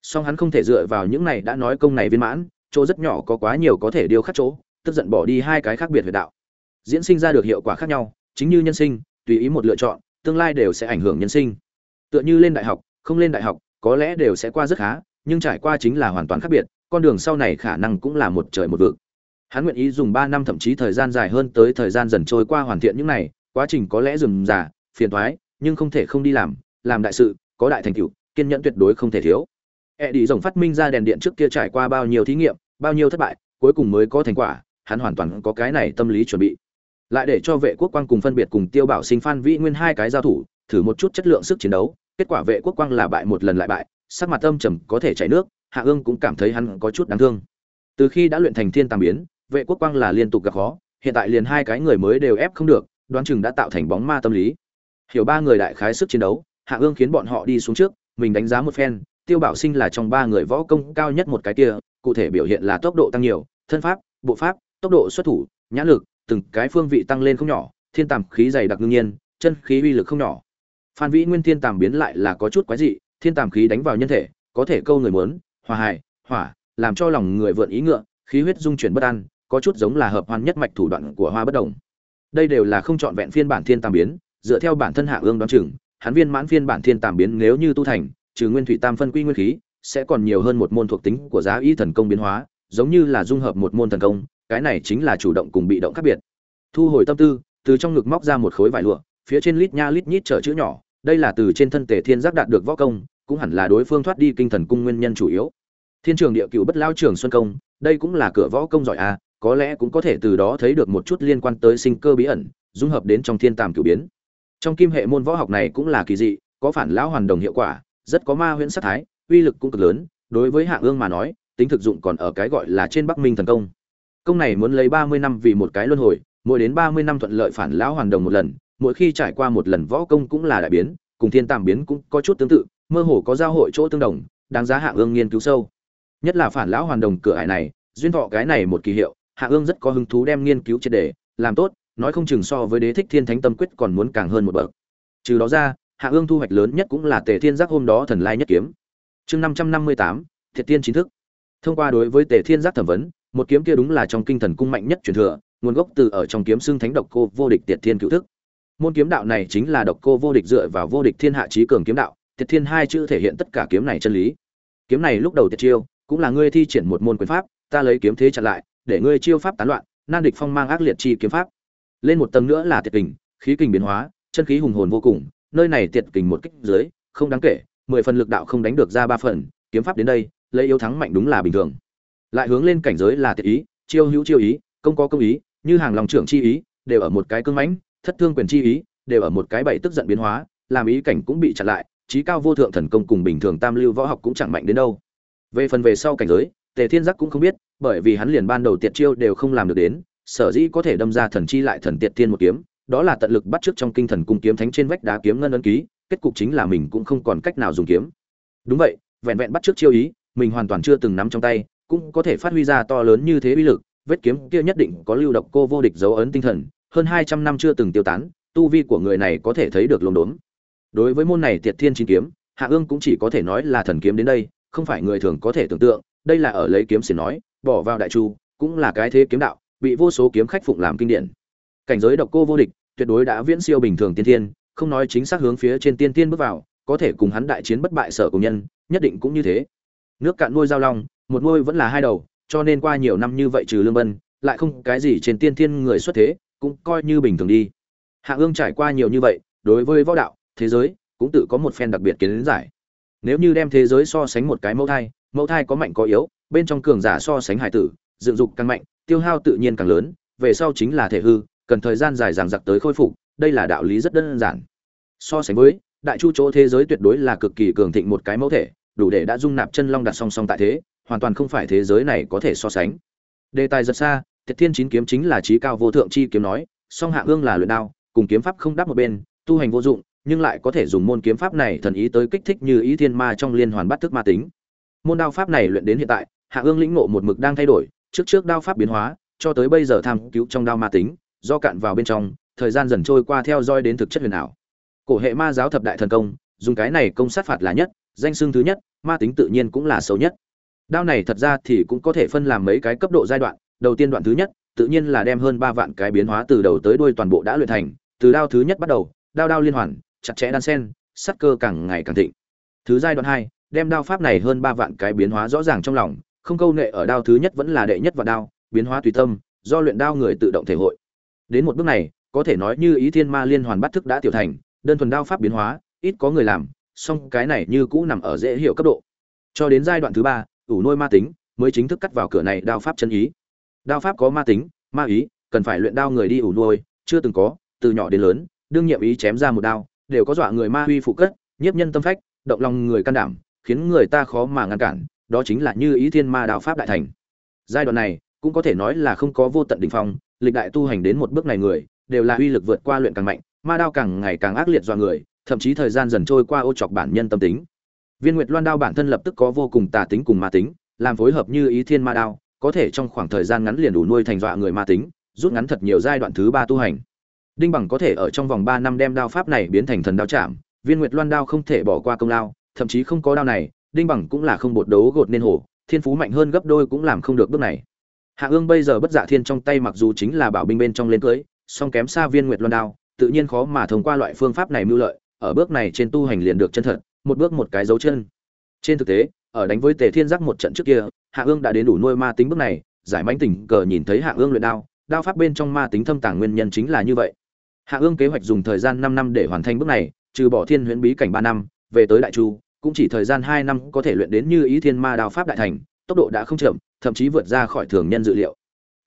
Song hắn không thể dựa vào những này đã nói công này viên mãn, chỗ rất nhỏ có quá nhiều có thể điêu khắc chỗ, tức giận bỏ đi hai cái khác biệt về đạo. Diễn sinh ra được hiệu quả khác nhau, chính như nhân sinh, tùy ý một lựa chọn, tương lai đều sẽ ảnh hưởng nhân sinh. Tựa như lên đại học, không lên đại học, có lẽ đều sẽ qua rất khá, nhưng trải qua chính là hoàn toàn khác biệt, con đường sau này khả năng cũng là một trời một vực. Hắn nguyện ý dùng ba năm thậm chí thời gian dài hơn tới thời gian dần trôi qua hoàn thiện những này, quá trình có lẽ dừng già, phiền thoái nhưng không thể không đi làm làm đại sự, có đại thành tựu, kiên nhẫn tuyệt đối không thể thiếu. E đi rồng phát minh ra đèn điện trước kia trải qua bao nhiêu thí nghiệm, bao nhiêu thất bại, cuối cùng mới có thành quả, hắn hoàn toàn có cái này tâm lý chuẩn bị. Lại để cho vệ quốc quang cùng phân biệt cùng tiêu bảo sinh, phan vĩ nguyên hai cái giao thủ, thử một chút chất lượng sức chiến đấu, kết quả vệ quốc quang là bại một lần lại bại, sắc mặt âm trầm có thể chảy nước, hạ ương cũng cảm thấy hắn có chút đáng thương. Từ khi đã luyện thành thiên tàm biến, vệ quốc quang là liên tục gặp khó, hiện tại liền hai cái người mới đều ép không được, đoán chừng đã tạo thành bóng ma tâm lý. Hiểu ba người đại khái sức chiến đấu hạ ương khiến bọn họ đi xuống trước, mình đánh giá một phen, tiêu bảo sinh là trong ba người võ công cao nhất một cái kia, cụ thể biểu hiện là tốc độ tăng nhiều, thân pháp, bộ pháp, tốc độ xuất thủ nhã lực, từng cái phương vị tăng lên không nhỏ, thiên tàm khí dày đặc ngưng nhiên, chân khí uy lực không nhỏ. Phan vĩ nguyên thiên tàm biến lại là có chút quái dị, thiên tàm khí đánh vào nhân thể, có thể câu người muốn, hòa hài, hỏa, làm cho lòng người vượn ý ngựa, khí huyết dung chuyển bất an, có chút giống là hợp hoàn nhất mạch thủ đoạn của hoa bất đồng. Đây đều là không chọn vẹn phiên bản thiên tàm biến, dựa theo bản thân hạ ương đoán chừng hắn viên mãn phiên bản thiên tàm biến nếu như tu thành, trừ nguyên thủy tam phân quy nguyên khí, sẽ còn nhiều hơn một môn thuộc tính của giá y thần công biến hóa, giống như là dung hợp một môn thần công, cái này chính là chủ động cùng bị động khác biệt. Thu hồi tâm tư, từ trong ngực móc ra một khối vải lụa, phía trên lít nha lít nhít trở chữ nhỏ, đây là từ trên thân tề thiên giác đạt được võ công, cũng hẳn là đối phương thoát đi kinh thần cung nguyên nhân chủ yếu. Thiên trường địa cựu bất lao trường xuân công, đây cũng là cửa võ công giỏi a, có lẽ cũng có thể từ đó thấy được một chút liên quan tới sinh cơ bí ẩn, dung hợp đến trong thiên tàm cửu biến trong kim hệ môn võ học này cũng là kỳ dị, có phản lão hoàn đồng hiệu quả, rất có ma huyễn sát thái, uy lực cũng cực lớn, đối với hạng ương mà nói, tính thực dụng còn ở cái gọi là trên bắc minh thần công. Công này muốn lấy ba mươi năm vì một cái luân hồi, mỗi đến ba mươi năm thuận lợi phản lão hoàn đồng một lần, mỗi khi trải qua một lần võ công cũng là đại biến, cùng thiên tàm biến cũng có chút tương tự, mơ hồ có giao hội chỗ tương đồng, đáng giá hạng ương nghiên cứu sâu. Nhất là phản lão hoàn đồng cửa ải này, duyên thọ cái này một kỳ hiệu hạ ương rất có hứng thú đem nghiên cứu triệt đề làm tốt nói không chừng so với đế thích thiên thánh tâm quyết còn muốn càng hơn một bậc. Trừ đó ra, hạ ương thu hoạch lớn nhất cũng là tề thiên giác hôm đó thần lai nhất kiếm. Chương năm trăm năm mươi tám, thiệt tiên chính thức. Thông qua đối với tề thiên giác thẩm vấn, một kiếm kia đúng là trong kinh thần cung mạnh nhất truyền thừa, nguồn gốc từ ở trong kiếm xương thánh độc cô vô địch tiệt thiên cựu thức. Môn kiếm đạo này chính là độc cô vô địch dựa vào vô địch thiên hạ trí cường kiếm đạo tiệt thiên hai chữ thể hiện tất cả kiếm này chân lý. Kiếm này lúc đầu tiệt chiêu, cũng là ngươi thi triển một môn quyền pháp, ta lấy kiếm thế chặn lại, để ngươi chiêu pháp tán loạn, nan địch phong mang ác liệt chi kiếm pháp lên một tầng nữa là tiệt kình, khí kình biến hóa, chân khí hùng hồn vô cùng, nơi này tiệt kình một kích dưới, không đáng kể, mười phần lực đạo không đánh được ra ba phần, kiếm pháp đến đây, lấy yếu thắng mạnh đúng là bình thường. Lại hướng lên cảnh giới là tiệt ý, chiêu hữu chiêu ý, công có công ý, như hàng lòng trưởng chi ý, đều ở một cái cương mãnh, thất thương quyền chi ý, đều ở một cái bảy tức giận biến hóa, làm ý cảnh cũng bị chặn lại trí cao vô thượng thần công cùng bình thường tam lưu võ học cũng chẳng mạnh đến đâu. Về phần về sau cảnh giới, tề thiên giác cũng không biết, bởi vì hắn liền ban đầu tiệt chiêu đều không làm được đến sở dĩ có thể đâm ra thần chi lại thần tiệt thiên một kiếm, đó là tận lực bắt trước trong kinh thần cung kiếm thánh trên vách đá kiếm ngân ấn ký, kết cục chính là mình cũng không còn cách nào dùng kiếm. Đúng vậy, vẹn vẹn bắt trước chiêu ý, mình hoàn toàn chưa từng nắm trong tay, cũng có thể phát huy ra to lớn như thế uy lực, vết kiếm kia nhất định có lưu độc cô vô địch dấu ấn tinh thần, hơn hai trăm năm chưa từng tiêu tán, tu vi của người này có thể thấy được lồn đốn đối với môn này tiệt thiên chín kiếm, hạ ương cũng chỉ có thể nói là thần kiếm đến đây, không phải người thường có thể tưởng tượng, đây là ở lấy kiếm xiển nói, bỏ vào đại chu, cũng là cái thế kiếm đạo bị vô số kiếm khách phụng làm kinh điển. Cảnh giới độc cô vô địch, tuyệt đối đã viễn siêu bình thường tiên thiên, không nói chính xác hướng phía trên tiên tiên bước vào, có thể cùng hắn đại chiến bất bại sở cùng nhân, nhất định cũng như thế. Nước cạn nuôi giao long, một nuôi vẫn là hai đầu, cho nên qua nhiều năm như vậy trừ lương bân, lại không cái gì trên tiên thiên người xuất thế, cũng coi như bình thường đi. Hạ ương trải qua nhiều như vậy, đối với võ đạo, thế giới, cũng tự có một phen đặc biệt kiến giải. Nếu như đem thế giới so sánh một cái mẫu thai mẫu thai có mạnh có yếu, bên trong cường giả so sánh hải tử, dựng dục càng mạnh tiêu hao tự nhiên càng lớn, về sau chính là thể hư, cần thời gian dài dằng dặc tới khôi phục, đây là đạo lý rất đơn giản. So sánh với, đại chu chỗ thế giới tuyệt đối là cực kỳ cường thịnh một cái mẫu thể, đủ để đã dung nạp chân long đặt song song tại thế, hoàn toàn không phải thế giới này có thể so sánh. Đề tài rất xa, thiệt thiên chín kiếm chính là trí cao vô thượng chi kiếm nói, song hạ ương là luyện đao, cùng kiếm pháp không đáp một bên, tu hành vô dụng, nhưng lại có thể dùng môn kiếm pháp này thần ý tới kích thích như ý thiên ma trong liên hoàn bắt thức ma tính. Môn đao pháp này luyện đến hiện tại, hạ ương lĩnh ngộ một mực đang thay đổi trước trước đao pháp biến hóa, cho tới bây giờ tham cứu trong đao ma tính, do cạn vào bên trong, thời gian dần trôi qua theo dõi đến thực chất huyền ảo. Cổ hệ ma giáo thập đại thần công, dùng cái này công sát phạt là nhất, danh xưng thứ nhất, ma tính tự nhiên cũng là xấu nhất. Đao này thật ra thì cũng có thể phân làm mấy cái cấp độ giai đoạn, đầu tiên đoạn thứ nhất, tự nhiên là đem hơn ba vạn cái biến hóa từ đầu tới đuôi toàn bộ đã luyện thành, từ đao thứ nhất bắt đầu, đao đao liên hoàn, chặt chẽ đan sen sắt cơ càng ngày càng thịnh. Thứ giai đoạn hai, đem đao pháp này hơn ba vạn cái biến hóa rõ ràng trong lòng không câu nệ ở đao thứ nhất vẫn là đệ nhất và đao, biến hóa tùy tâm, do luyện đao người tự động thể hội. Đến một bước này, có thể nói như ý thiên ma liên hoàn bắt thức đã tiểu thành, đơn thuần đao pháp biến hóa, ít có người làm, song cái này như cũ nằm ở dễ hiểu cấp độ. Cho đến giai đoạn thứ ba, ủ nuôi ma tính, mới chính thức cắt vào cửa này đao pháp chân ý. Đao pháp có ma tính, ma ý, cần phải luyện đao người đi ủ nuôi, chưa từng có, từ nhỏ đến lớn, đương nhiệm ý chém ra một đao, đều có dọa người ma huy phụ cất, nhiếp nhân tâm phách, động lòng người can đảm, khiến người ta khó mà ngăn cản đó chính là như ý thiên ma đạo pháp đại thành. Giai đoạn này, cũng có thể nói là không có vô tận đỉnh phong, lịch đại tu hành đến một bước này người, đều là uy lực vượt qua luyện càng mạnh, ma đao càng ngày càng ác liệt do người, thậm chí thời gian dần trôi qua ô chọc bản nhân tâm tính. Viên nguyệt loan đao bản thân lập tức có vô cùng tà tính cùng ma tính, làm phối hợp như ý thiên ma đao, có thể trong khoảng thời gian ngắn liền đủ nuôi thành dọa người ma tính, rút ngắn thật nhiều giai đoạn thứ ba tu hành. Đinh bằng có thể ở trong vòng ba năm đem đao pháp này biến thành thần đao chạm, viên nguyệt loan đao không thể bỏ qua công lao, thậm chí không có đao này đinh bằng cũng là không bột đấu gột nên hổ thiên phú mạnh hơn gấp đôi cũng làm không được bước này. Hạ ương bây giờ bất dạ thiên trong tay mặc dù chính là bảo binh bên trong lên cưới, song kém xa viên nguyệt loan đao, tự nhiên khó mà thông qua loại phương pháp này mưu lợi, ở bước này trên tu hành liền được chân thật, một bước một cái dấu chân. Trên thực tế, ở đánh với tề thiên giác một trận trước kia, hạ ương đã đến đủ nuôi ma tính bước này, giải mánh tình cờ nhìn thấy hạ ương luyện đao đao pháp bên trong ma tính thâm tàng nguyên nhân chính là như vậy. Hạ ương kế hoạch dùng thời gian năm năm để hoàn thành bước này, trừ bỏ thiên huyễn bí cảnh ba năm, về tới đại chu cũng chỉ thời gian hai năm có thể luyện đến như ý thiên ma đao pháp đại thành, tốc độ đã không chậm, thậm chí vượt ra khỏi thường nhân dự liệu.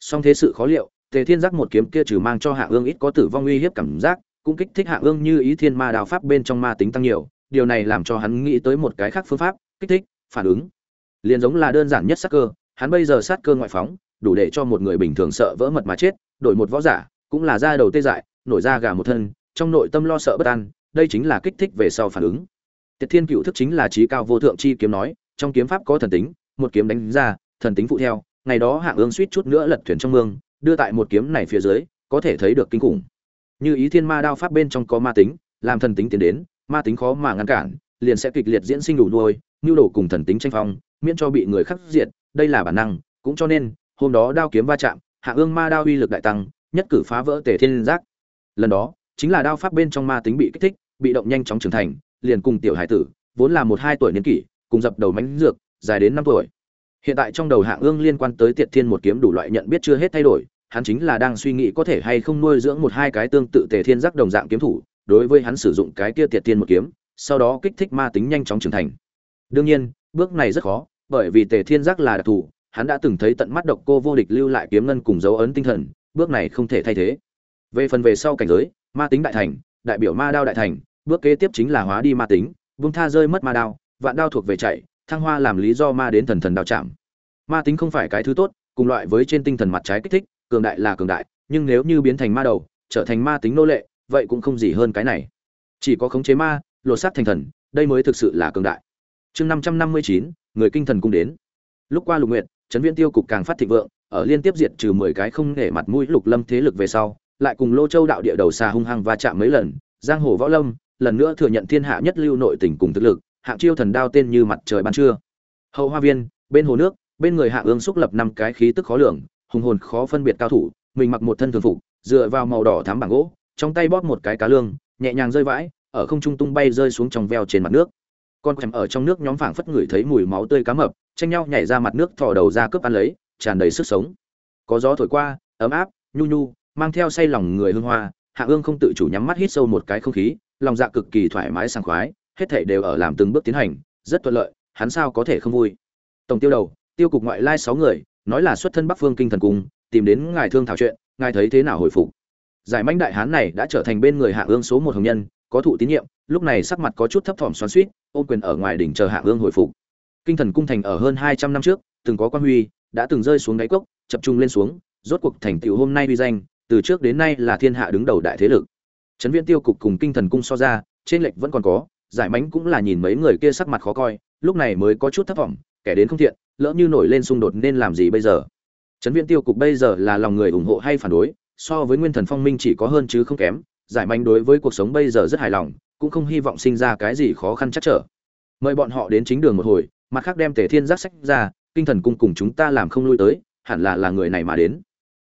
Song thế sự khó liệu, tề thiên giác một kiếm kia trừ mang cho hạ ương ít có tử vong uy hiếp cảm giác, cũng kích thích hạ ương như ý thiên ma đao pháp bên trong ma tính tăng nhiều, điều này làm cho hắn nghĩ tới một cái khác phương pháp, kích thích, phản ứng. Liền giống là đơn giản nhất sát cơ, hắn bây giờ sát cơ ngoại phóng, đủ để cho một người bình thường sợ vỡ mật mà chết, đổi một võ giả, cũng là ra đầu tê dại, nổi ra gà một thân, trong nội tâm lo sợ bất an, đây chính là kích thích về sau phản ứng tiệt thiên cựu thức chính là trí cao vô thượng chi kiếm nói, trong kiếm pháp có thần tính, một kiếm đánh ra, thần tính phụ theo, ngày đó hạng ương suýt chút nữa lật thuyền trong mương, đưa tại một kiếm này phía dưới, có thể thấy được kinh khủng. Như ý thiên ma đao pháp bên trong có ma tính, làm thần tính tiến đến, ma tính khó mà ngăn cản, liền sẽ kịch liệt diễn sinh đủ nuôi, nhu đổ cùng thần tính tranh phong, miễn cho bị người khắc diệt, đây là bản năng, cũng cho nên, hôm đó đao kiếm va chạm hạ ương ma đao uy lực đại tăng, nhất cử phá vỡ tề thiên giác. Lần đó, chính là đao pháp bên trong ma tính bị kích thích, bị động nhanh chóng trưởng thành liền cùng tiểu hải tử, vốn là một hai tuổi niên kỷ, cùng dập đầu mánh dược, dài đến năm tuổi. Hiện tại trong đầu hạ ương liên quan tới tiệt thiên một kiếm đủ loại nhận biết chưa hết thay đổi, hắn chính là đang suy nghĩ có thể hay không nuôi dưỡng một hai cái tương tự tề thiên giác đồng dạng kiếm thủ, đối với hắn sử dụng cái kia tiệt thiên một kiếm, sau đó kích thích ma tính nhanh chóng trưởng thành. Đương nhiên, bước này rất khó, bởi vì tề thiên giác là đặc thù, hắn đã từng thấy tận mắt độc cô vô địch lưu lại kiếm ngân cùng dấu ấn tinh thần, bước này không thể thay thế. Về phần về sau cảnh giới, ma tính đại thành, đại biểu ma đao đại thành bước kế tiếp chính là hóa đi ma tính vung tha rơi mất ma đao, vạn đao thuộc về chạy, thăng hoa làm lý do ma đến thần thần đao chạm. Ma tính không phải cái thứ tốt, cùng loại với trên tinh thần mặt trái kích thích, cường đại là cường đại, nhưng nếu như biến thành ma đầu, trở thành ma tính nô lệ, vậy cũng không gì hơn cái này. Chỉ có khống chế ma, lột xác thành thần, đây mới thực sự là cường đại. Chương năm trăm năm mươi chín, người kinh thần cung đến. Lúc qua lục nguyện trấn viên tiêu cục càng phát thịnh vượng, ở liên tiếp diệt trừ mười cái không để mặt mũi lục lâm thế lực về sau, lại cùng lô châu đạo địa đầu xa hung hăng va chạm mấy lần, giang hồ võ lâm lần nữa thừa nhận thiên hạ nhất lưu nội tình cùng thực lực, hạng chiêu thần đao tên như mặt trời ban trưa. Hậu hoa viên, bên hồ nước, bên người hạ ương xúc lập năm cái khí tức khó lường, hùng hồn khó phân biệt cao thủ, mình mặc một thân thường phục, dựa vào màu đỏ thắm bảng gỗ, trong tay bóp một cái cá lương, nhẹ nhàng rơi vãi, ở không trung tung bay rơi xuống trong veo trên mặt nước. Con quèm ở trong nước nhóm phảng phất người thấy mùi máu tươi cá mập, tranh nhau nhảy ra mặt nước thò đầu ra cướp ăn lấy, tràn đầy sức sống. Có gió thổi qua, ấm áp, nhu nhu, mang theo say lòng người hương hoa, hạ ương không tự chủ nhắm mắt hít sâu một cái không khí lòng dạ cực kỳ thoải mái sảng khoái hết thảy đều ở làm từng bước tiến hành rất thuận lợi hắn sao có thể không vui? Tổng tiêu đầu tiêu cục ngoại lai sáu người nói là xuất thân bắc phương kinh thần cung tìm đến ngài thương thảo chuyện ngài thấy thế nào hồi phục? Giải manh đại hán này đã trở thành bên người hạ ương số một hồng nhân có thụ tín nhiệm lúc này sắc mặt có chút thấp thỏm xoắn xuýt, ôn quyền ở ngoài đỉnh chờ hạ ương hồi phục. Kinh thần cung thành ở hơn hai trăm năm trước từng có quan huy đã từng rơi xuống đáy cốc chập trung lên xuống rốt cuộc thành tựu hôm nay uy danh từ trước đến nay là thiên hạ đứng đầu đại thế lực trấn Viễn tiêu cục cùng kinh thần cung so ra, trên lệch vẫn còn có, giải mánh cũng là nhìn mấy người kia sắc mặt khó coi, lúc này mới có chút thất vọng, kẻ đến không thiện, lỡ như nổi lên xung đột nên làm gì bây giờ? Trấn Viễn tiêu cục bây giờ là lòng người ủng hộ hay phản đối? So với nguyên thần phong minh chỉ có hơn chứ không kém, giải mánh đối với cuộc sống bây giờ rất hài lòng, cũng không hy vọng sinh ra cái gì khó khăn chắc trở. Mời bọn họ đến chính đường một hồi, mặt khác đem tề thiên giác sách ra, kinh thần cung cùng chúng ta làm không lui tới, hẳn là là người này mà đến.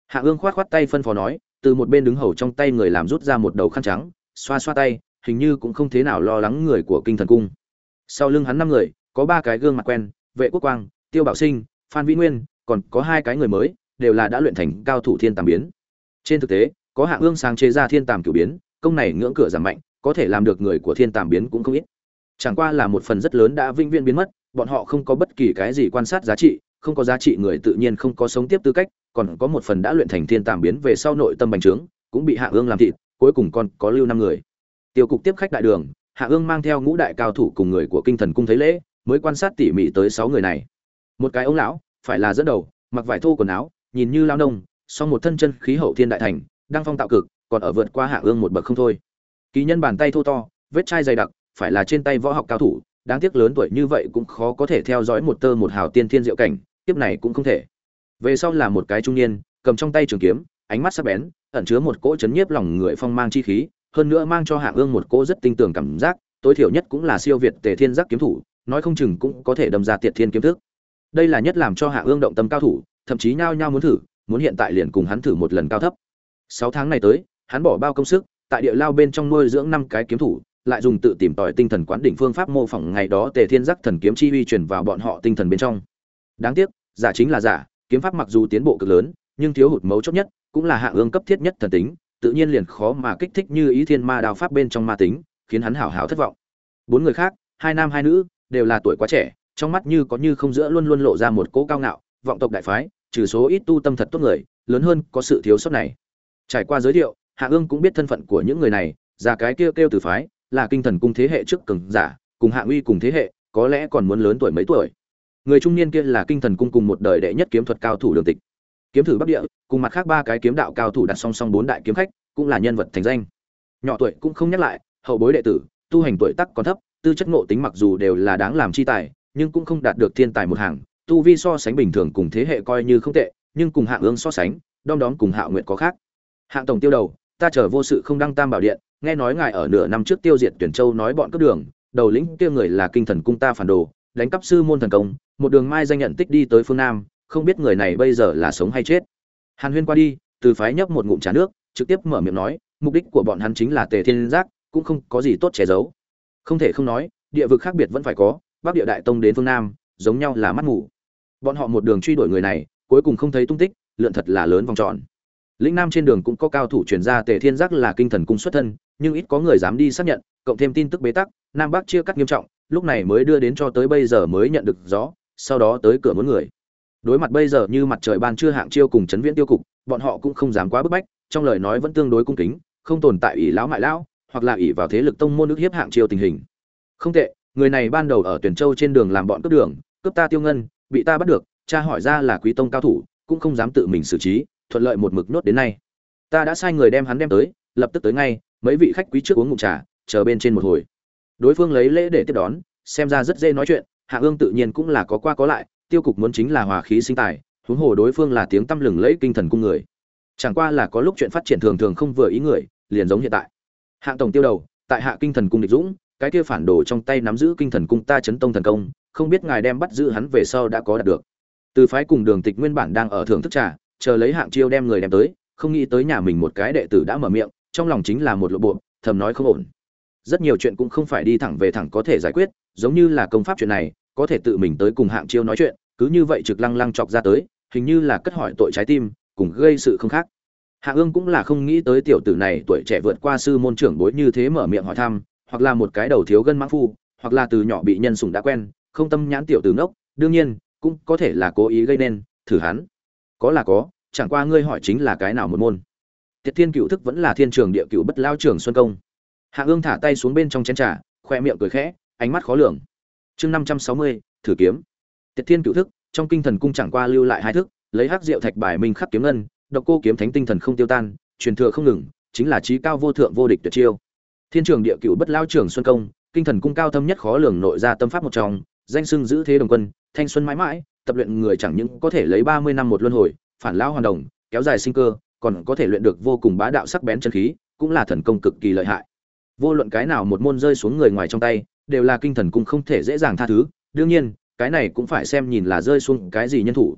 Hạ ương khoát khoát tay phân phó nói từ một bên đứng hầu trong tay người làm rút ra một đầu khăn trắng, xoa xoa tay, hình như cũng không thế nào lo lắng người của kinh thần cung. Sau lưng hắn năm người, có ba cái gương mặt quen, vệ quốc quang, tiêu bảo sinh, phan vĩ nguyên, còn có hai cái người mới, đều là đã luyện thành cao thủ thiên tàm biến. Trên thực tế, có hạng ương sáng chế ra thiên tàm cửu biến, công này ngưỡng cửa giảm mạnh, có thể làm được người của thiên tàm biến cũng không ít. Chẳng qua là một phần rất lớn đã vĩnh viễn biến mất, bọn họ không có bất kỳ cái gì quan sát giá trị không có giá trị người tự nhiên không có sống tiếp tư cách, còn có một phần đã luyện thành thiên tàm biến về sau nội tâm bành trướng, cũng bị hạ ương làm thịt, cuối cùng còn có lưu năm người. Tiêu cục tiếp khách đại đường, hạ ương mang theo ngũ đại cao thủ cùng người của kinh thần cung thấy lễ, mới quan sát tỉ mỉ tới sáu người này. Một cái ông lão, phải là dẫn đầu, mặc vải thô quần áo, nhìn như lao nông, song một thân chân khí hậu thiên đại thành, đang phong tạo cực, còn ở vượt qua hạ ương một bậc không thôi. Ký nhân bàn tay thô to, vết chai dày đặc, phải là trên tay võ học cao thủ, đáng tiếc lớn tuổi như vậy cũng khó có thể theo dõi một tơ một hào tiên thiên diệu cảnh tiếp này cũng không thể. Về sau là một cái trung niên, cầm trong tay trường kiếm, ánh mắt sắc bén, ẩn chứa một cỗ chấn nhiếp lòng người phong mang chi khí, hơn nữa mang cho hạ ương một cỗ rất tinh tường cảm giác, tối thiểu nhất cũng là siêu việt tề thiên giác kiếm thủ, nói không chừng cũng có thể đâm ra tiệt thiên kiếm thức. Đây là nhất làm cho hạ ương động tâm cao thủ, thậm chí nhao nhao muốn thử, muốn hiện tại liền cùng hắn thử một lần cao thấp. Sáu tháng này tới, hắn bỏ bao công sức, tại địa lao bên trong nuôi dưỡng năm cái kiếm thủ, lại dùng tự tìm tòi tinh thần quán đỉnh phương pháp mô phỏng ngày đó tề thiên giác thần kiếm chi uy truyền vào bọn họ tinh thần bên trong đáng tiếc, giả chính là giả, kiếm pháp mặc dù tiến bộ cực lớn, nhưng thiếu hụt mấu chốt nhất cũng là hạ ương cấp thiết nhất thần tính, tự nhiên liền khó mà kích thích như ý thiên ma đao pháp bên trong ma tính, khiến hắn hảo hảo thất vọng. Bốn người khác, hai nam hai nữ, đều là tuổi quá trẻ, trong mắt như có như không giữa luôn luôn lộ ra một cỗ cao ngạo, vọng tộc đại phái, trừ số ít tu tâm thật tốt người, lớn hơn có sự thiếu sót này. Trải qua giới thiệu, hạ ương cũng biết thân phận của những người này ra cái kêu kêu từ phái, là kinh thần cung thế hệ trước cường giả, cùng hạ uy cùng thế hệ, có lẽ còn muốn lớn tuổi mấy tuổi người trung niên kia là kinh thần cung cùng một đời đệ nhất kiếm thuật cao thủ đường tịch. Kiếm thử bắc địa, cùng mặt khác ba cái kiếm đạo cao thủ đặt song song bốn đại kiếm khách, cũng là nhân vật thành danh. Nhỏ tuổi cũng không nhắc lại, hậu bối đệ tử, tu hành tuổi tắc còn thấp, tư chất ngộ tính mặc dù đều là đáng làm chi tài, nhưng cũng không đạt được thiên tài một hàng, tu vi so sánh bình thường cùng thế hệ coi như không tệ, nhưng cùng hạng ương so sánh, đom đóm cùng hạo nguyện có khác. Hạng tổng tiêu đầu, ta chờ vô sự không đăng tam bảo điện, nghe nói ngài ở nửa năm trước tiêu diệt tuyển châu nói bọn cướp đường, đầu lĩnh kia người là kinh thần cung ta phản đồ, đánh cắp sư môn thần công một đường mai danh nhận tích đi tới phương nam, không biết người này bây giờ là sống hay chết. Hàn huyên qua đi, từ phái nhấp một ngụm trà nước, trực tiếp mở miệng nói, mục đích của bọn hắn chính là tề thiên giác, cũng không có gì tốt che giấu. Không thể không nói, địa vực khác biệt vẫn phải có, bắc địa đại tông đến phương nam, giống nhau là mắt ngủ bọn họ một đường truy đuổi người này, cuối cùng không thấy tung tích, lượn thật là lớn vòng tròn. Lĩnh nam trên đường cũng có cao thủ truyền ra tề thiên giác là kinh thần cung xuất thân, nhưng ít có người dám đi xác nhận, cộng thêm tin tức bế tắc, nam bắc chia cắt nghiêm trọng, lúc này mới đưa đến cho tới bây giờ mới nhận được rõ sau đó tới cửa muốn người. Đối mặt bây giờ như mặt trời ban chưa hạng chiêu cùng chấn viễn tiêu cục, bọn họ cũng không dám quá bức bách, trong lời nói vẫn tương đối cung kính, không tồn tại ỷ lão mại lão, hoặc là ỷ vào thế lực tông môn nước hiếp hạng chiêu tình hình. Không tệ, người này ban đầu ở tuyển châu trên đường làm bọn cướp đường, cướp ta tiêu ngân, bị ta bắt được, cha hỏi ra là quý tông cao thủ, cũng không dám tự mình xử trí, thuận lợi một mực nốt đến nay. Ta đã sai người đem hắn đem tới, lập tức tới ngay, mấy vị khách quý trước uống ngụm trà, chờ bên trên một hồi. Đối phương lấy lễ để tiếp đón, xem ra rất dễ nói chuyện hạ ương tự nhiên cũng là có qua có lại, tiêu cục muốn chính là hòa khí sinh tài, huống hồ đối phương là tiếng tăm lừng lẫy kinh thần cung người. Chẳng qua là có lúc chuyện phát triển thường thường không vừa ý người, liền giống hiện tại. Hạng tổng tiêu đầu, tại hạ kinh thần cung địch dũng, cái kia phản đồ trong tay nắm giữ kinh thần cung ta chấn tông thần công, không biết ngài đem bắt giữ hắn về sau đã có đạt được. Từ phái cùng đường tịch nguyên bản đang ở thưởng thức trà, chờ lấy hạng chiêu đem người đem tới, không nghĩ tới nhà mình một cái đệ tử đã mở miệng, trong lòng chính là một lộ bộ, thầm nói không ổn rất nhiều chuyện cũng không phải đi thẳng về thẳng có thể giải quyết, giống như là công pháp chuyện này, có thể tự mình tới cùng hạng chiêu nói chuyện, cứ như vậy trực lăng lăng chọc ra tới, hình như là cất hỏi tội trái tim, cùng gây sự không khác. Hạ ương cũng là không nghĩ tới tiểu tử này tuổi trẻ vượt qua sư môn trưởng bối như thế mở miệng hỏi thăm, hoặc là một cái đầu thiếu gân mãng phu, hoặc là từ nhỏ bị nhân sủng đã quen, không tâm nhãn tiểu tử ngốc, đương nhiên, cũng có thể là cố ý gây nên, thử hắn. Có là có, chẳng qua ngươi hỏi chính là cái nào một môn. Tiết thiên cựu thức vẫn là thiên trường địa cựu bất lao trường xuân công hạ ương thả tay xuống bên trong chén trà, khoe miệng cười khẽ, ánh mắt khó lường. Chương năm trăm sáu mươi, thử kiếm. Tiết thiên cựu thức, trong kinh thần cung chẳng qua lưu lại hai thức, lấy hắc diệu thạch bài minh khắc kiếm ngân, độc cô kiếm thánh tinh thần không tiêu tan, truyền thừa không ngừng, chính là trí cao vô thượng vô địch tuyệt chiêu. Thiên trường địa cựu bất lao trường xuân công, kinh thần cung cao thâm nhất khó lường nội ra tâm pháp một trong, danh sưng giữ thế đồng quân, thanh xuân mãi mãi, tập luyện người chẳng những có thể lấy ba mươi năm một luân hồi, phản lao hoàn đồng, kéo dài sinh cơ, còn có thể luyện được vô cùng bá đạo sắc bén chân khí, cũng là thần công cực kỳ lợi hại vô luận cái nào một môn rơi xuống người ngoài trong tay, đều là kinh thần cung không thể dễ dàng tha thứ. Đương nhiên, cái này cũng phải xem nhìn là rơi xuống cái gì nhân thủ.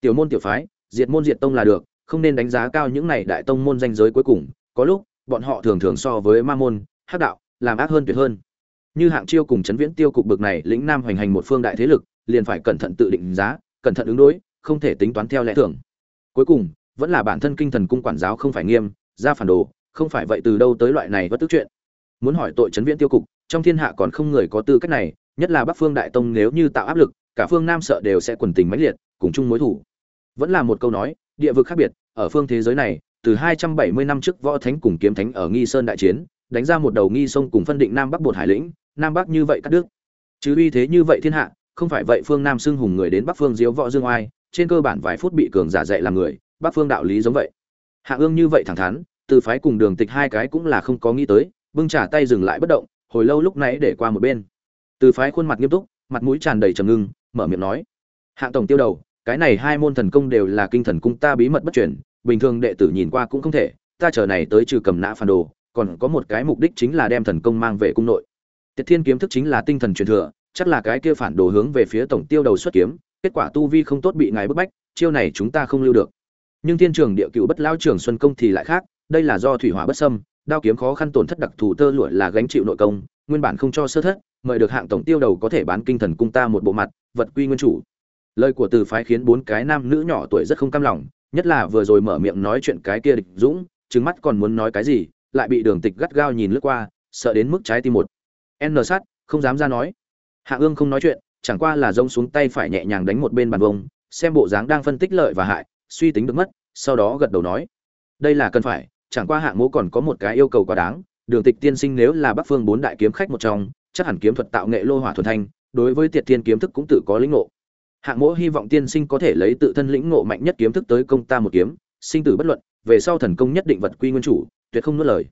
Tiểu môn tiểu phái, diệt môn diệt tông là được, không nên đánh giá cao những này đại tông môn danh giới cuối cùng. Có lúc, bọn họ thường thường so với ma môn, hắc đạo, làm ác hơn tuyệt hơn. Như hạng chiêu cùng chấn viễn tiêu cục bực này, lĩnh nam hoành hành một phương đại thế lực, liền phải cẩn thận tự định giá, cẩn thận ứng đối, không thể tính toán theo lẽ thường. Cuối cùng, vẫn là bản thân kinh thần cung quản giáo không phải nghiêm, ra phản đồ, không phải vậy từ đâu tới loại này bất tức chuyện muốn hỏi tội chấn viễn tiêu cục, trong thiên hạ còn không người có tư cách này, nhất là bắc phương đại tông nếu như tạo áp lực, cả phương nam sợ đều sẽ quần tình mãnh liệt, cùng chung mối thủ. Vẫn là một câu nói, địa vực khác biệt, ở phương thế giới này, từ 270 năm trước võ thánh cùng kiếm thánh ở nghi sơn đại chiến, đánh ra một đầu nghi sông cùng phân định nam bắc bột hải lĩnh, nam bắc như vậy cắt đứt. Chứ uy thế như vậy thiên hạ, không phải vậy phương nam xưng hùng người đến bắc phương diếu võ dương oai, trên cơ bản vài phút bị cường giả dạy làm người, bắc phương đạo lý giống vậy. Hạ ương như vậy thẳng thắn, từ phái cùng đường tịch hai cái cũng là không có nghĩ tới bưng trả tay dừng lại bất động, hồi lâu lúc nãy để qua một bên. Từ phái khuôn mặt nghiêm túc, mặt mũi tràn đầy trầm ngưng, mở miệng nói. Hạng tổng tiêu đầu, cái này hai môn thần công đều là kinh thần cung ta bí mật bất truyền, bình thường đệ tử nhìn qua cũng không thể, ta chờ này tới trừ cầm nã phản đồ, còn có một cái mục đích chính là đem thần công mang về cung nội. Tiệt thiên kiếm thức chính là tinh thần truyền thừa, chắc là cái kia phản đồ hướng về phía tổng tiêu đầu xuất kiếm, kết quả tu vi không tốt bị ngài bức bách, chiêu này chúng ta không lưu được. Nhưng thiên trường địa cựu bất lao trường xuân công thì lại khác, đây là do thủy hỏa bất sâm đao kiếm khó khăn tổn thất đặc thù tơ lụa là gánh chịu nội công, nguyên bản không cho sơ thất, mời được hạng tổng tiêu đầu có thể bán kinh thần cung ta một bộ mặt, vật quy nguyên chủ. Lời của từ phái khiến bốn cái nam nữ nhỏ tuổi rất không cam lòng, nhất là vừa rồi mở miệng nói chuyện cái kia địch dũng trứng mắt còn muốn nói cái gì, lại bị đường tịch gắt gao nhìn lướt qua, sợ đến mức trái tim một. N sát, không dám ra nói. Hạ ương không nói chuyện, chẳng qua là rông xuống tay phải nhẹ nhàng đánh một bên bàn vông, xem bộ dáng đang phân tích lợi và hại, suy tính được mất, sau đó gật đầu nói. Đây là cần phải chẳng qua hạng mỗ còn có một cái yêu cầu quá đáng, đường tịch tiên sinh nếu là bắc phương bốn đại kiếm khách một trong, chắc hẳn kiếm thuật tạo nghệ lô hỏa thuần thanh, đối với tiệt thiên kiếm thức cũng tự có lĩnh ngộ. Hạng mỗ hy vọng tiên sinh có thể lấy tự thân lĩnh ngộ mạnh nhất kiếm thức tới công ta một kiếm, sinh tử bất luận, về sau thần công nhất định vật quy nguyên chủ, tuyệt không nuốt lời.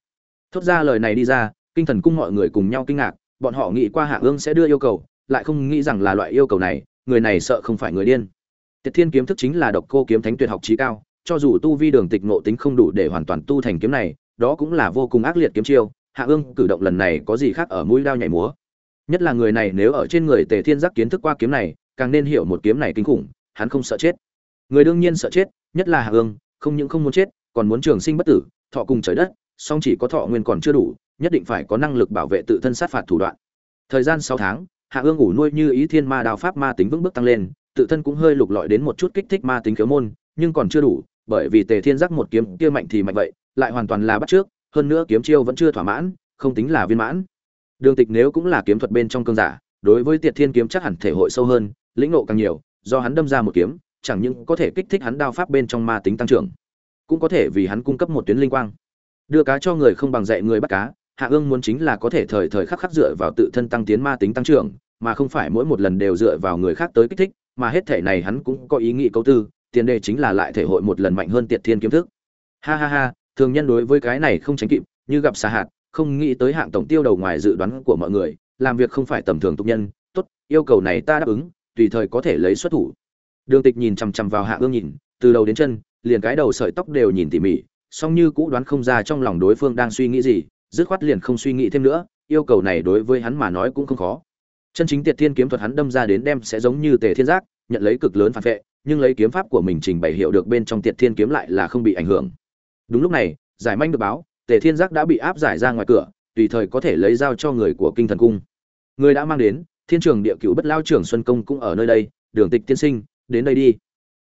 Thốt ra lời này đi ra, kinh thần cung mọi người cùng nhau kinh ngạc, bọn họ nghĩ qua hạ ương sẽ đưa yêu cầu, lại không nghĩ rằng là loại yêu cầu này, người này sợ không phải người điên. Tiệt thiên kiếm thức chính là độc cô kiếm thánh tuyệt học trí cao cho dù tu vi đường tịch ngộ tính không đủ để hoàn toàn tu thành kiếm này, đó cũng là vô cùng ác liệt kiếm chiêu, hạ ương cử động lần này có gì khác ở mũi đao nhảy múa. Nhất là người này nếu ở trên người tề thiên giác kiến thức qua kiếm này, càng nên hiểu một kiếm này kinh khủng, hắn không sợ chết. Người đương nhiên sợ chết, nhất là hạ ương, không những không muốn chết, còn muốn trường sinh bất tử, thọ cùng trời đất, song chỉ có thọ nguyên còn chưa đủ, nhất định phải có năng lực bảo vệ tự thân sát phạt thủ đoạn. Thời gian sáu tháng, hạ ương ngủ nuôi như ý thiên ma đao pháp ma tính vững bước tăng lên, tự thân cũng hơi lục lọi đến một chút kích thích ma tính khiếu môn, nhưng còn chưa đủ bởi vì tề thiên giác một kiếm kia mạnh thì mạnh vậy, lại hoàn toàn là bắt trước, hơn nữa kiếm chiêu vẫn chưa thỏa mãn, không tính là viên mãn. Đường tịch nếu cũng là kiếm thuật bên trong cương giả, đối với tiệt thiên kiếm chắc hẳn thể hội sâu hơn, lĩnh ngộ càng nhiều, do hắn đâm ra một kiếm, chẳng những có thể kích thích hắn đao pháp bên trong ma tính tăng trưởng, cũng có thể vì hắn cung cấp một tuyến linh quang. Đưa cá cho người không bằng dạy người bắt cá, hạ ương muốn chính là có thể thời thời khắc khắc dựa vào tự thân tăng tiến ma tính tăng trưởng, mà không phải mỗi một lần đều dựa vào người khác tới kích thích, mà hết thể này hắn cũng có ý nghĩ cấu tư tiền đề chính là lại thể hội một lần mạnh hơn tiệt thiên kiếm thức. Ha ha ha, thường nhân đối với cái này không tránh kịp, như gặp xà hạt, không nghĩ tới hạng tổng tiêu đầu ngoài dự đoán của mọi người, làm việc không phải tầm thường tục nhân, tốt, yêu cầu này ta đáp ứng, tùy thời có thể lấy xuất thủ. Đường tịch nhìn chằm chằm vào hạ ương nhìn, từ đầu đến chân, liền cái đầu sợi tóc đều nhìn tỉ mỉ, song như cũ đoán không ra trong lòng đối phương đang suy nghĩ gì, dứt khoát liền không suy nghĩ thêm nữa, yêu cầu này đối với hắn mà nói cũng không khó. Chân chính tiệt thiên kiếm thuật hắn đâm ra đến đem sẽ giống như tề thiên giác, nhận lấy cực lớn phản vệ nhưng lấy kiếm pháp của mình trình bày hiệu được bên trong tiệt thiên kiếm lại là không bị ảnh hưởng. Đúng lúc này, giải manh được báo, tề thiên giác đã bị áp giải ra ngoài cửa, tùy thời có thể lấy giao cho người của kinh thần cung. Người đã mang đến, thiên trường địa cựu bất lao trưởng xuân công cũng ở nơi đây, đường tịch tiên sinh, đến đây đi.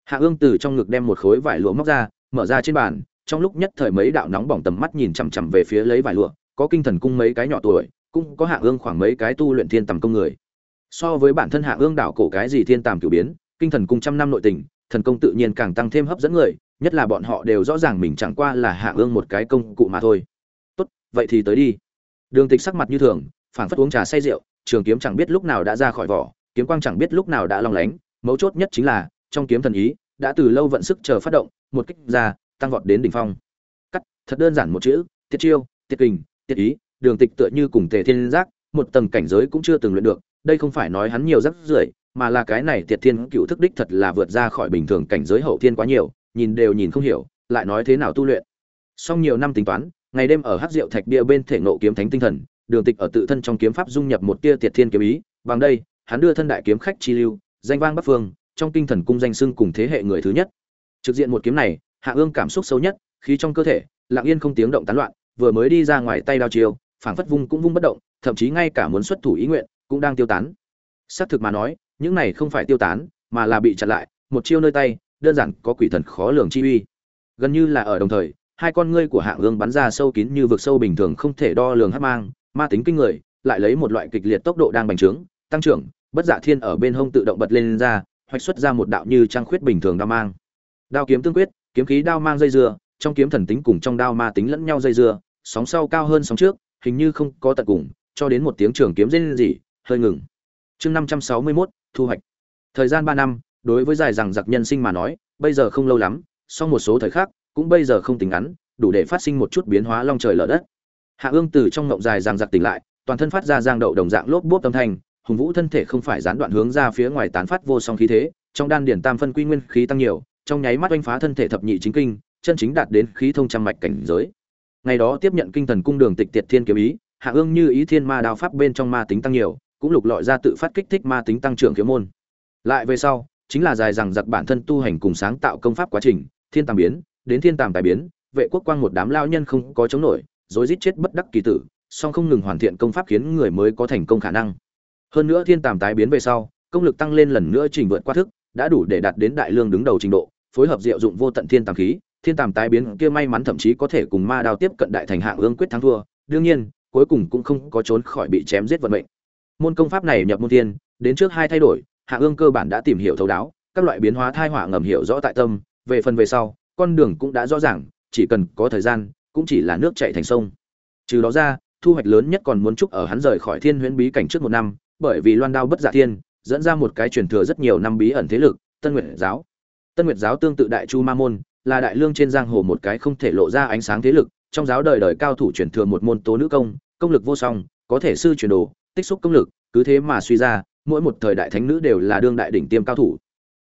Hạ ương từ trong ngực đem một khối vải lụa móc ra, mở ra trên bàn, trong lúc nhất thời mấy đạo nóng bỏng tầm mắt nhìn chằm chằm về phía lấy vải lụa, có kinh thần cung mấy cái nhỏ tuổi, cũng có hạ ương khoảng mấy cái tu luyện thiên tầm công người. So với bản thân hạ ương đảo cổ cái gì thiên tàm cửu biến kinh thần cung trăm năm nội tình, thần công tự nhiên càng tăng thêm hấp dẫn người, nhất là bọn họ đều rõ ràng mình chẳng qua là hạ ương một cái công cụ mà thôi. Tốt, vậy thì tới đi. Đường tịch sắc mặt như thường, phảng phất uống trà say rượu, trường kiếm chẳng biết lúc nào đã ra khỏi vỏ, kiếm quang chẳng biết lúc nào đã long lánh, mấu chốt nhất chính là, trong kiếm thần ý, đã từ lâu vận sức chờ phát động, một kích ra, tăng vọt đến đỉnh phong. Cắt, thật đơn giản một chữ, tiết chiêu, tiết kình, tiết ý, đường tịch tựa như cùng tề thiên giác, một tầng cảnh giới cũng chưa từng luyện được, đây không phải nói hắn nhiều rắc rưởi mà là cái này tiệt thiên cựu thức đích thật là vượt ra khỏi bình thường cảnh giới hậu thiên quá nhiều, nhìn đều nhìn không hiểu, lại nói thế nào tu luyện. Song nhiều năm tính toán, ngày đêm ở hát rượu thạch bia bên thể nộ kiếm thánh tinh thần, đường tịch ở tự thân trong kiếm pháp dung nhập một tia tiệt thiên kiếm ý, bằng đây, hắn đưa thân đại kiếm khách chi lưu, danh vang bắc phương, trong kinh thần cung danh xưng cùng thế hệ người thứ nhất. Trực diện một kiếm này, hạ ương cảm xúc xấu nhất, khí trong cơ thể, lặng yên không tiếng động tán loạn, vừa mới đi ra ngoài tay đao chiêu, phảng phất vung cũng vung bất động, thậm chí ngay cả muốn xuất thủ ý nguyện, cũng đang tiêu tán. Xác thực mà nói những này không phải tiêu tán mà là bị chặn lại một chiêu nơi tay đơn giản có quỷ thần khó lường chi uy. Gần như là ở đồng thời hai con ngươi của hạng ương bắn ra sâu kín như vực sâu bình thường không thể đo lường hấp mang ma tính kinh người lại lấy một loại kịch liệt tốc độ đang bành trướng tăng trưởng bất giả thiên ở bên hông tự động bật lên ra hoạch xuất ra một đạo như trang khuyết bình thường đao mang. Đao kiếm tương quyết kiếm khí đao mang dây dưa trong kiếm thần tính cùng trong đao ma tính lẫn nhau dây dưa sóng sau cao hơn sóng trước hình như không có tận cùng cho đến một tiếng trường kiếm rên rỉ hơi ngừng. Chương năm trăm sáu mươi 561, thu hoạch. Thời gian ba năm, đối với dài rằng giặc nhân sinh mà nói, bây giờ không lâu lắm, sau một số thời khắc, cũng bây giờ không tính ngắn, đủ để phát sinh một chút biến hóa long trời lở đất. Hạ ương từ trong ngộng dài rằng giặc tỉnh lại, toàn thân phát ra giang đậu đồng dạng lốp bốp âm thanh, hùng vũ thân thể không phải gián đoạn hướng ra phía ngoài tán phát vô song khí thế, trong đan điển tam phân quy nguyên khí tăng nhiều, trong nháy mắt oanh phá thân thể thập nhị chính kinh, chân chính đạt đến khí thông trăm mạch cảnh giới. Ngày đó tiếp nhận kinh thần cung đường tịch tiệt thiên kiếm ý, hạ ương như ý thiên ma đao pháp bên trong ma tính tăng nhiều cũng lục lọi ra tự phát kích thích ma tính tăng trưởng kiếm môn. Lại về sau, chính là dài rằng giặc bản thân tu hành cùng sáng tạo công pháp quá trình, thiên tàm biến, đến thiên tàm tài biến, vệ quốc quang một đám lao nhân không có chống nổi rồi giết chết bất đắc kỳ tử, song không ngừng hoàn thiện công pháp khiến người mới có thành công khả năng. Hơn nữa thiên tàm tái biến về sau, công lực tăng lên lần nữa trình vượt qua thức, đã đủ để đạt đến đại lương đứng đầu trình độ, phối hợp diệu dụng vô tận thiên tàm khí, thiên tàm tái biến kia may mắn thậm chí có thể cùng ma đao tiếp cận đại thành hạng ương quyết thắng thua, đương nhiên, cuối cùng cũng không có trốn khỏi bị chém giết vận mệnh môn công pháp này nhập môn thiên đến trước hai thay đổi, hạ ương cơ bản đã tìm hiểu thấu đáo, các loại biến hóa thai họa ngầm hiểu rõ tại tâm, về phần về sau, con đường cũng đã rõ ràng, chỉ cần có thời gian, cũng chỉ là nước chảy thành sông. Trừ đó ra, thu hoạch lớn nhất còn muốn chúc ở hắn rời khỏi thiên huyễn bí cảnh trước một năm, bởi vì loan đao bất giả thiên, dẫn ra một cái truyền thừa rất nhiều năm bí ẩn thế lực, tân nguyệt giáo. Tân nguyệt giáo tương tự đại chu ma môn, là đại lương trên giang hồ một cái không thể lộ ra ánh sáng thế lực, trong giáo đời đời cao thủ truyền thừa một môn tố nữ công công lực vô song, có thể sư truyền đồ tích xúc công lực, cứ thế mà suy ra, mỗi một thời đại thánh nữ đều là đương đại đỉnh tiêm cao thủ.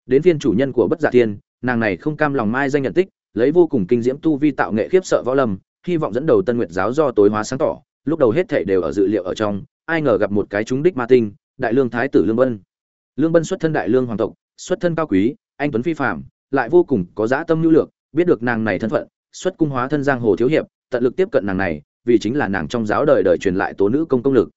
Đến viên chủ nhân của bất giả thiên, nàng này không cam lòng mai danh nhận tích, lấy vô cùng kinh diễm tu vi tạo nghệ khiếp sợ võ lâm, hy vọng dẫn đầu tân nguyệt giáo do tối hóa sáng tỏ, lúc đầu hết thảy đều ở dự liệu ở trong, ai ngờ gặp một cái trúng đích ma tinh, đại lương thái tử lương bân. Lương bân xuất thân đại lương hoàng tộc, xuất thân cao quý, anh tuấn phi phàm, lại vô cùng có dã tâm nhu lược, biết được nàng này thân phận, xuất cung hóa thân giang hồ thiếu hiệp, tận lực tiếp cận nàng này, vì chính là nàng trong giáo đời đời truyền lại tố nữ công công lực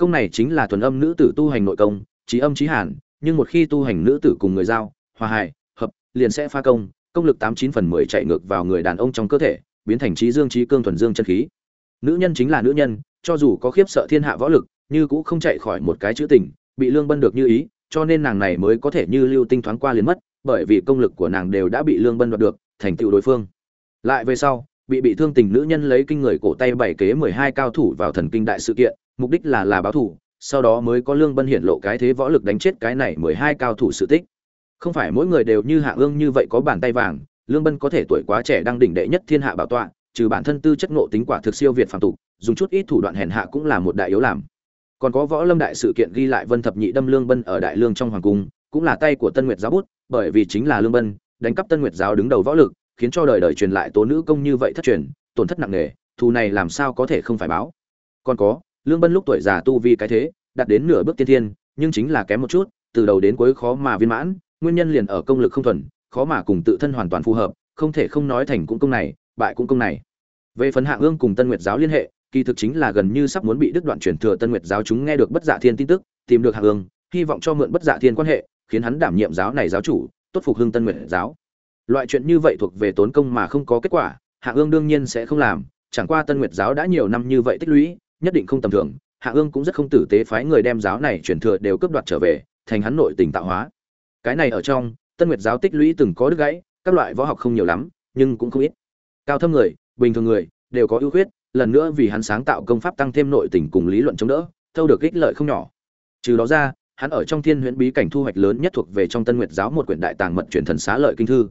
công này chính là thuần âm nữ tử tu hành nội công, trí âm trí hàn, nhưng một khi tu hành nữ tử cùng người giao, hòa hài, hợp, liền sẽ pha công công lực tám chín phần mười chạy ngược vào người đàn ông trong cơ thể, biến thành trí dương trí cương thuần dương chân khí. Nữ nhân chính là nữ nhân, cho dù có khiếp sợ thiên hạ võ lực, như cũng không chạy khỏi một cái chữ tình, bị lương bân được như ý, cho nên nàng này mới có thể như lưu tinh thoáng qua liền mất, bởi vì công lực của nàng đều đã bị lương bân đoạt được, thành tựu đối phương. Lại về sau bị bị thương tình nữ nhân lấy kinh người cổ tay bảy kế mười hai cao thủ vào thần kinh đại sự kiện, mục đích là là báo thủ sau đó mới có lương bân hiển lộ cái thế võ lực đánh chết cái này mười hai cao thủ sự tích. Không phải mỗi người đều như hạ ương như vậy có bàn tay vàng, lương bân có thể tuổi quá trẻ đang đỉnh đệ nhất thiên hạ bảo tọa, trừ bản thân tư chất ngộ tính quả thực siêu việt phàm tục, dùng chút ít thủ đoạn hèn hạ cũng là một đại yếu làm. Còn có võ lâm đại sự kiện ghi lại vân thập nhị đâm lương bân ở đại lương trong hoàng cung, cũng là tay của tân nguyệt giáo bút, bởi vì chính là lương bân, đánh cắp tân nguyệt giáo đứng đầu võ lực khiến cho đời đời truyền lại tố nữ công như vậy thất truyền, tổn thất nặng nề, thù này làm sao có thể không phải báo? Còn có, lương bân lúc tuổi già tu vi cái thế, đạt đến nửa bước tiên thiên, nhưng chính là kém một chút, từ đầu đến cuối khó mà viên mãn, nguyên nhân liền ở công lực không thuần, khó mà cùng tự thân hoàn toàn phù hợp, không thể không nói thành cũng công này, bại cũng công này. Về phần hạng ương cùng tân nguyệt giáo liên hệ, kỳ thực chính là gần như sắp muốn bị đứt đoạn truyền thừa tân nguyệt giáo chúng nghe được bất dạ thiên tin tức, tìm được hạng ương, hy vọng cho mượn bất dạ thiên quan hệ, khiến hắn đảm nhiệm giáo này giáo chủ, tốt phục hưng tân nguyệt giáo loại chuyện như vậy thuộc về tốn công mà không có kết quả, Hạ ương đương nhiên sẽ không làm. Chẳng qua tân nguyệt giáo đã nhiều năm như vậy tích lũy, nhất định không tầm thường. Hạ ương cũng rất không tử tế phái người đem giáo này chuyển thừa đều cướp đoạt trở về, thành hắn nội tình tạo hóa. Cái này ở trong, tân nguyệt giáo tích lũy từng có đứt gãy, các loại võ học không nhiều lắm, nhưng cũng không ít. Cao thâm người, bình thường người, đều có ưu khuyết, lần nữa vì hắn sáng tạo công pháp tăng thêm nội tình cùng lý luận chống đỡ, thâu được ích lợi không nhỏ. Trừ đó ra, hắn ở trong thiên huyễn bí cảnh thu hoạch lớn nhất thuộc về trong tân nguyệt giáo một quyển đại tàng mật truyền thần xá lợi kinh thư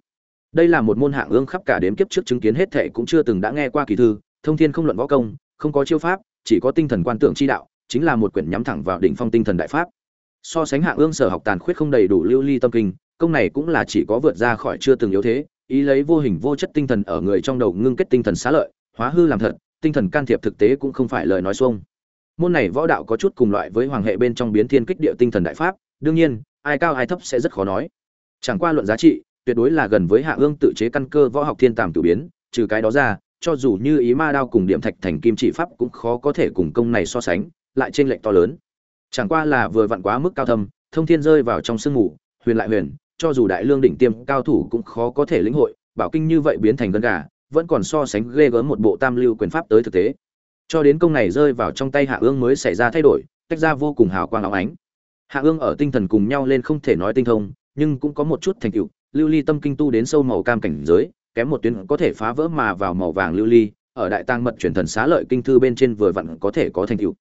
đây là một môn hạng ương khắp cả đếm kiếp trước chứng kiến hết thệ cũng chưa từng đã nghe qua kỳ thư, thông thiên không luận võ công, không có chiêu pháp, chỉ có tinh thần quan tưởng chi đạo, chính là một quyển nhắm thẳng vào đỉnh phong tinh thần đại pháp. So sánh hạng ương sở học tàn khuyết không đầy đủ lưu ly tâm kinh, công này cũng là chỉ có vượt ra khỏi chưa từng yếu thế, ý lấy vô hình vô chất tinh thần ở người trong đầu ngưng kết tinh thần xá lợi, hóa hư làm thật, tinh thần can thiệp thực tế cũng không phải lời nói xuông. Môn này võ đạo có chút cùng loại với hoàng hệ bên trong biến thiên kích địa tinh thần đại pháp, đương nhiên, ai cao ai thấp sẽ rất khó nói. Chẳng qua luận giá trị tuyệt đối là gần với hạ ương tự chế căn cơ võ học thiên tàm cử biến, trừ cái đó ra, cho dù như ý ma đao cùng điểm thạch thành kim chỉ pháp cũng khó có thể cùng công này so sánh, lại trên lệnh to lớn. Chẳng qua là vừa vặn quá mức cao thâm, thông thiên rơi vào trong sương mù, huyền lại huyền, cho dù đại lương đỉnh tiêm cao thủ cũng khó có thể lĩnh hội, bảo kinh như vậy biến thành gân gà, vẫn còn so sánh ghê gớm một bộ tam lưu quyền pháp tới thực tế. Cho đến công này rơi vào trong tay hạ ương mới xảy ra thay đổi, tách ra vô cùng hào quang áo ánh. Hạ ương ở tinh thần cùng nhau lên không thể nói tinh thông, nhưng cũng có một chút thành tựu lưu ly tâm kinh tu đến sâu màu cam cảnh giới, kém một tuyến có thể phá vỡ mà vào màu vàng lưu ly, ở đại tang mật truyền thần xá lợi kinh thư bên trên vừa vặn có thể có thành tựu.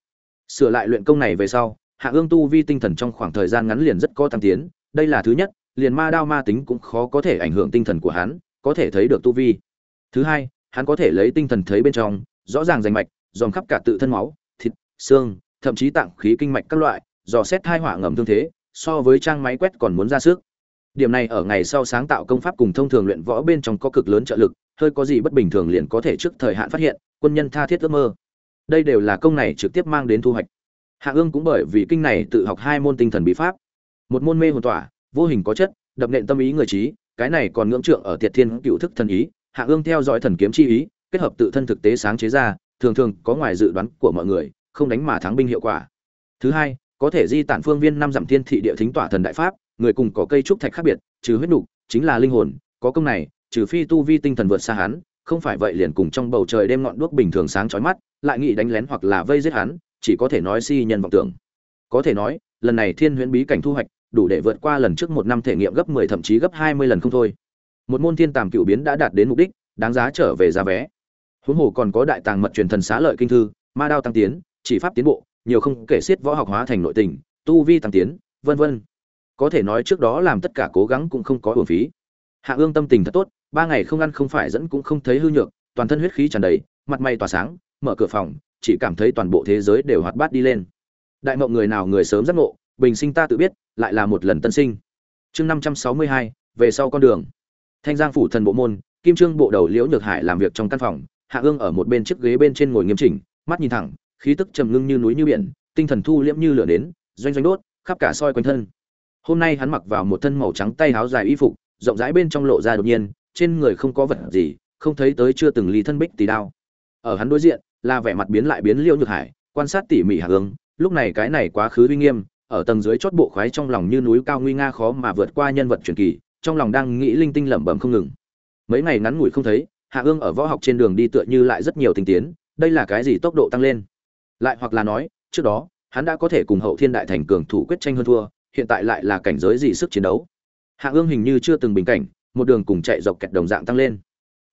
Sửa lại luyện công này về sau, hạ ương tu vi tinh thần trong khoảng thời gian ngắn liền rất có tăng tiến, đây là thứ nhất, liền ma đao ma tính cũng khó có thể ảnh hưởng tinh thần của hắn, có thể thấy được tu vi. Thứ hai, hắn có thể lấy tinh thần thấy bên trong, rõ ràng rành mạch, dòm khắp cả tự thân máu, thịt, xương, thậm chí tạng khí kinh mạch các loại, dò xét thai hỏa ngầm thương thế, so với trang máy quét còn muốn ra sức điểm này ở ngày sau sáng tạo công pháp cùng thông thường luyện võ bên trong có cực lớn trợ lực, hơi có gì bất bình thường liền có thể trước thời hạn phát hiện, quân nhân tha thiết ước mơ. Đây đều là công này trực tiếp mang đến thu hoạch. Hạ ương cũng bởi vì kinh này tự học hai môn tinh thần bí pháp. Một môn mê hồn tỏa, vô hình có chất, đập nện tâm ý người trí, cái này còn ngưỡng trượng ở tiệt thiên cựu thức thần ý, hạ ương theo dõi thần kiếm chi ý, kết hợp tự thân thực tế sáng chế ra, thường thường có ngoài dự đoán của mọi người, không đánh mà thắng binh hiệu quả. Thứ hai, có thể di tản phương viên năm dặm thiên thị địa thính tỏa thần đại pháp người cùng có cây trúc thạch khác biệt, trừ huyết nục, chính là linh hồn, có công này, trừ phi tu vi tinh thần vượt xa hắn, không phải vậy liền cùng trong bầu trời đêm ngọn đuốc bình thường sáng chói mắt, lại nghĩ đánh lén hoặc là vây giết hắn, chỉ có thể nói si nhân vọng tưởng. Có thể nói, lần này thiên huyễn bí cảnh thu hoạch, đủ để vượt qua lần trước một năm thể nghiệm gấp 10 thậm chí gấp 20 lần không thôi. Một môn thiên tàm cựu biến đã đạt đến mục đích, đáng giá trở về giá vé. Huống hồ còn có đại tàng mật truyền thần xá lợi kinh thư, ma đao tăng tiến, chỉ pháp tiến bộ, nhiều không kể xiết võ học hóa thành nội tình, tu vi tăng tiến, vân vân có thể nói trước đó làm tất cả cố gắng cũng không có uổng phí. Hạ ương tâm tình thật tốt, ba ngày không ăn không phải dẫn cũng không thấy hư nhược, toàn thân huyết khí tràn đầy, mặt mày tỏa sáng, mở cửa phòng, chỉ cảm thấy toàn bộ thế giới đều hoạt bát đi lên. Đại mộng người nào người sớm giác ngộ, bình sinh ta tự biết, lại là một lần tân sinh. Chương năm trăm sáu mươi hai, về sau con đường. Thanh giang phủ thần bộ môn, kim trương bộ đầu liễu nhược hải làm việc trong căn phòng, hạ ương ở một bên chiếc ghế bên trên ngồi nghiêm chỉnh, mắt nhìn thẳng, khí tức trầm ngưng như núi như biển, tinh thần thu liễm như lửa đến, doanh doanh đốt, khắp cả soi quanh thân hôm nay hắn mặc vào một thân màu trắng tay áo dài y phục, rộng rãi bên trong lộ ra đột nhiên, trên người không có vật gì, không thấy tới chưa từng lý thân bích tỷ đao. Ở hắn đối diện, là vẻ mặt biến lại biến liêu nhược hải, quan sát tỉ mỉ hạ hướng lúc này cái này quá khứ uy nghiêm, ở tầng dưới chót bộ khoái trong lòng như núi cao nguy nga khó mà vượt qua nhân vật truyền kỳ, trong lòng đang nghĩ linh tinh lẩm bẩm không ngừng. Mấy ngày ngắn ngủi không thấy, hạ ương ở võ học trên đường đi tựa như lại rất nhiều tình tiến, đây là cái gì tốc độ tăng lên? Lại hoặc là nói, trước đó, hắn đã có thể cùng hậu thiên đại thành cường thủ quyết tranh hơn thua hiện tại lại là cảnh giới gì sức chiến đấu? Hạ ương hình như chưa từng bình cảnh, một đường cùng chạy dọc kẹt đồng dạng tăng lên.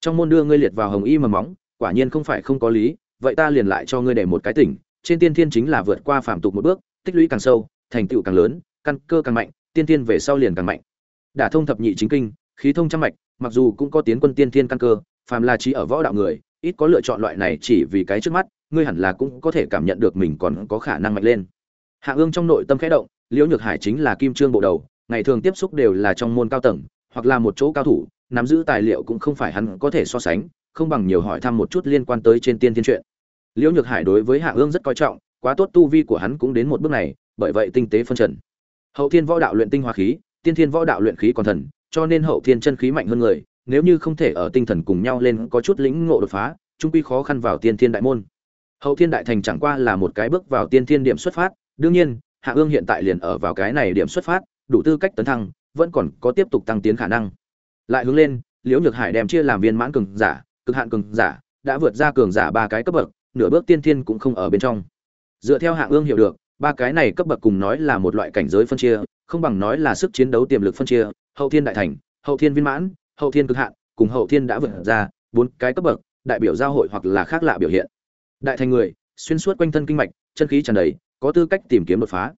Trong môn đưa ngươi liệt vào hồng y mà móng, quả nhiên không phải không có lý, vậy ta liền lại cho ngươi để một cái tỉnh, trên tiên thiên chính là vượt qua phàm tục một bước, tích lũy càng sâu, thành tựu càng lớn, căn cơ càng mạnh, tiên thiên về sau liền càng mạnh. Đả thông thập nhị chính kinh, khí thông trăm mạch, mặc dù cũng có tiến quân tiên thiên căn cơ, phàm là trí ở võ đạo người, ít có lựa chọn loại này chỉ vì cái trước mắt, ngươi hẳn là cũng có thể cảm nhận được mình còn có khả năng mạnh lên. Hạ ương trong nội tâm khẽ động liễu nhược hải chính là kim trương bộ đầu, ngày thường tiếp xúc đều là trong môn cao tầng, hoặc là một chỗ cao thủ, nắm giữ tài liệu cũng không phải hắn có thể so sánh, không bằng nhiều hỏi thăm một chút liên quan tới trên tiên thiên truyện. liễu nhược hải đối với hạ ương rất coi trọng, quá tốt tu vi của hắn cũng đến một bước này, bởi vậy tinh tế phân trần hậu thiên võ đạo luyện tinh hoa khí, tiên thiên võ đạo luyện khí còn thần, cho nên hậu thiên chân khí mạnh hơn người, nếu như không thể ở tinh thần cùng nhau lên có chút lĩnh ngộ đột phá, trung quy khó khăn vào tiên thiên đại môn hậu thiên đại thành chẳng qua là một cái bước vào tiên thiên điểm xuất phát, đương nhiên hạ ương hiện tại liền ở vào cái này điểm xuất phát, đủ tư cách tấn thăng, vẫn còn có tiếp tục tăng tiến khả năng. Lại hướng lên, liễu nhược hải đem chia làm viên mãn cường giả, cực hạn cường giả, đã vượt ra cường giả ba cái cấp bậc, nửa bước tiên thiên cũng không ở bên trong. Dựa theo hạ ương hiểu được, ba cái này cấp bậc cùng nói là một loại cảnh giới phân chia, không bằng nói là sức chiến đấu tiềm lực phân chia, hậu thiên đại thành, hậu thiên viên mãn, hậu thiên cực hạn, cùng hậu thiên đã vượt ra, bốn cái cấp bậc, đại biểu giao hội hoặc là khác lạ biểu hiện. Đại thành người, xuyên suốt quanh thân kinh mạch, chân khí tràn đầy có tư cách tìm kiếm đột phá.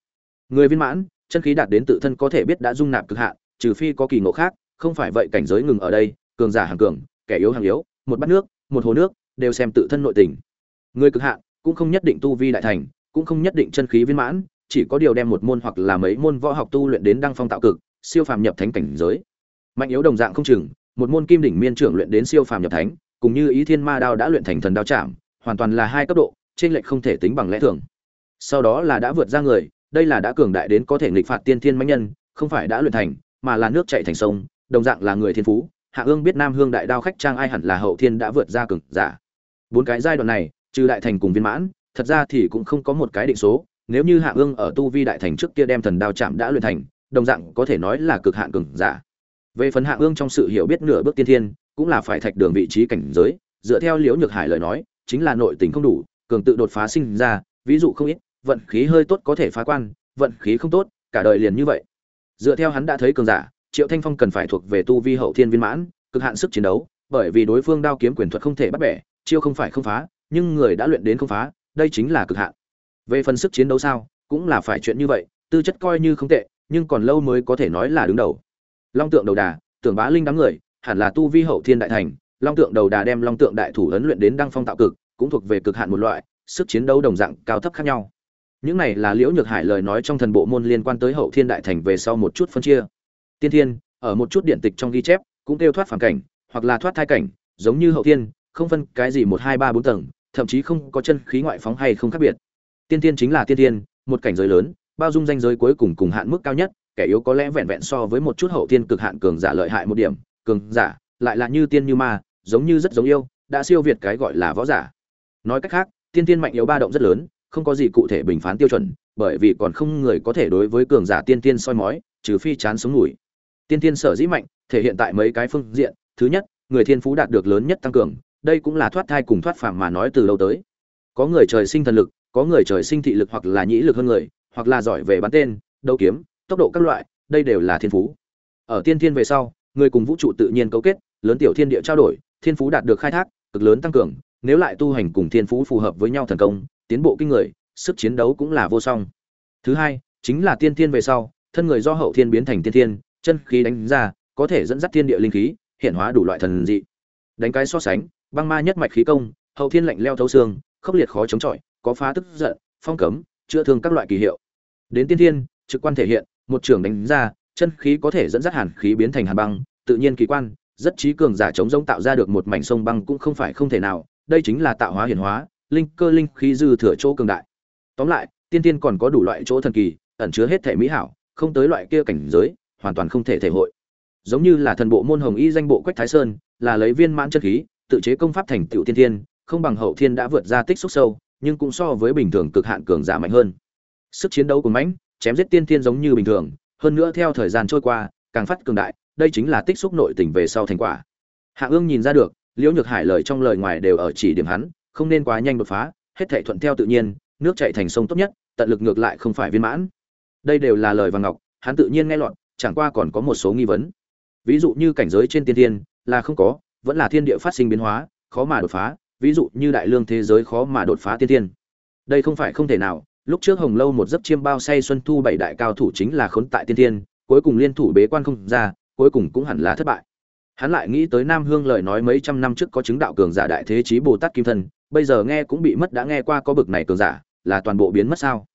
Người viên mãn, chân khí đạt đến tự thân có thể biết đã dung nạp cực hạn, trừ phi có kỳ ngộ khác, không phải vậy cảnh giới ngừng ở đây, cường giả hàng cường, kẻ yếu hàng yếu, một bát nước, một hồ nước, đều xem tự thân nội tình. Người cực hạn, cũng không nhất định tu vi đại thành, cũng không nhất định chân khí viên mãn, chỉ có điều đem một môn hoặc là mấy môn võ học tu luyện đến đăng phong tạo cực, siêu phàm nhập thánh cảnh giới. Mạnh yếu đồng dạng không chừng, một môn kim đỉnh miên trưởng luyện đến siêu phàm nhập thánh, cùng như ý thiên ma đao đã luyện thành thần đao chạm, hoàn toàn là hai cấp độ, trên lệch không thể tính bằng lẽ thường sau đó là đã vượt ra người, đây là đã cường đại đến có thể nghịch phạt tiên thiên mãnh nhân, không phải đã luyện thành, mà là nước chảy thành sông, đồng dạng là người thiên phú, hạ ương biết nam hương đại đao khách trang ai hẳn là hậu thiên đã vượt ra cường giả. Bốn cái giai đoạn này, trừ đại thành cùng viên mãn, thật ra thì cũng không có một cái định số, nếu như hạ ương ở tu vi đại thành trước kia đem thần đao chạm đã luyện thành, đồng dạng có thể nói là cực hạn cường giả. Về phần hạ ương trong sự hiểu biết nửa bước tiên thiên, cũng là phải thạch đường vị trí cảnh giới, dựa theo liễu nhược hải lời nói, chính là nội tình không đủ, cường tự đột phá sinh ra, ví dụ không ít vận khí hơi tốt có thể phá quan, vận khí không tốt, cả đời liền như vậy. Dựa theo hắn đã thấy cường giả, triệu thanh phong cần phải thuộc về tu vi hậu thiên viên mãn, cực hạn sức chiến đấu, bởi vì đối phương đao kiếm quyền thuật không thể bắt bẻ, chiêu không phải không phá, nhưng người đã luyện đến không phá, đây chính là cực hạn. Về phần sức chiến đấu sao, cũng là phải chuyện như vậy, tư chất coi như không tệ, nhưng còn lâu mới có thể nói là đứng đầu. Long tượng đầu đà, tưởng bá linh đám người, hẳn là tu vi hậu thiên đại thành, long tượng đầu đà đem long tượng đại thủ ấn luyện đến đăng phong tạo cực, cũng thuộc về cực hạn một loại, sức chiến đấu đồng dạng cao thấp khác nhau những này là liễu nhược hải lời nói trong thần bộ môn liên quan tới hậu thiên đại thành về sau một chút phân chia. Tiên thiên, ở một chút điện tịch trong ghi chép, cũng kêu thoát phản cảnh, hoặc là thoát thai cảnh, giống như hậu thiên, không phân cái gì một, hai, ba, bốn tầng, thậm chí không có chân khí ngoại phóng hay không khác biệt. Tiên thiên chính là tiên thiên, một cảnh giới lớn, bao dung danh giới cuối cùng cùng hạn mức cao nhất, kẻ yếu có lẽ vẹn vẹn so với một chút hậu thiên cực hạn cường giả lợi hại một điểm, cường giả, lại là như tiên như ma, giống như rất giống yêu, đã siêu việt cái gọi là võ giả. Nói cách khác, tiên thiên mạnh yếu ba động rất lớn không có gì cụ thể bình phán tiêu chuẩn, bởi vì còn không người có thể đối với cường giả tiên tiên soi mói, trừ phi chán sống ngủi. Tiên tiên sở dĩ mạnh, thể hiện tại mấy cái phương diện. Thứ nhất, người thiên phú đạt được lớn nhất tăng cường, đây cũng là thoát thai cùng thoát phàm mà nói từ lâu tới. Có người trời sinh thần lực, có người trời sinh thị lực hoặc là nhĩ lực hơn người, hoặc là giỏi về bắn tên, đấu kiếm, tốc độ các loại, đây đều là thiên phú. Ở tiên thiên về sau, người cùng vũ trụ tự nhiên cấu kết, lớn tiểu thiên địa trao đổi, thiên phú đạt được khai thác, cực lớn tăng cường, nếu lại tu hành cùng thiên phú phù hợp với nhau thần công tiến bộ kinh người, sức chiến đấu cũng là vô song. Thứ hai, chính là tiên thiên về sau, thân người do hậu thiên biến thành tiên thiên, chân khí đánh ra, có thể dẫn dắt thiên địa linh khí, hiện hóa đủ loại thần dị. Đánh cái so sánh, băng ma nhất mạch khí công, hậu thiên lạnh leo thấu xương, khốc liệt khó chống chọi, có phá tức giận, phong cấm, chữa thương các loại kỳ hiệu. Đến tiên thiên, trực quan thể hiện, một trường đánh ra, chân khí có thể dẫn dắt hàn khí biến thành hàn băng, tự nhiên kỳ quan, rất trí cường giả chống giống tạo ra được một mảnh sông băng cũng không phải không thể nào, đây chính là tạo hóa hiển hóa linh cơ linh khí dư thừa chỗ cường đại. Tóm lại, tiên tiên còn có đủ loại chỗ thần kỳ, ẩn chứa hết thể mỹ hảo, không tới loại kia cảnh giới, hoàn toàn không thể thể hội. Giống như là thần bộ môn hồng y danh bộ quách thái sơn, là lấy viên mãn chân khí, tự chế công pháp thành tựu tiên tiên, không bằng hậu thiên đã vượt ra tích xúc sâu, nhưng cũng so với bình thường cực hạn cường giả mạnh hơn. Sức chiến đấu của mãnh, chém giết tiên tiên giống như bình thường, hơn nữa theo thời gian trôi qua, càng phát cường đại, đây chính là tích xúc nội tình về sau thành quả. Hạ ương nhìn ra được, liễu nhược hải lời trong lời ngoài đều ở chỉ điểm hắn không nên quá nhanh đột phá hết thảy thuận theo tự nhiên nước chảy thành sông tốt nhất tận lực ngược lại không phải viên mãn. Đây đều là lời vàng ngọc hắn tự nhiên nghe lọt chẳng qua còn có một số nghi vấn. Ví dụ như cảnh giới trên tiên thiên là không có vẫn là thiên địa phát sinh biến hóa khó mà đột phá ví dụ như đại lương thế giới khó mà đột phá tiên thiên, đây không phải không thể nào lúc trước hồng lâu một giấc chiêm bao say xuân thu bảy đại cao thủ chính là khốn tại tiên thiên, cuối cùng liên thủ bế quan không ra cuối cùng cũng hẳn là thất bại. Hắn lại nghĩ tới nam hương lời nói mấy trăm năm trước có chứng đạo cường giả đại thế chí bồ tát kim thân bây giờ nghe cũng bị mất đã nghe qua có bực này cường giả, là toàn bộ biến mất sao?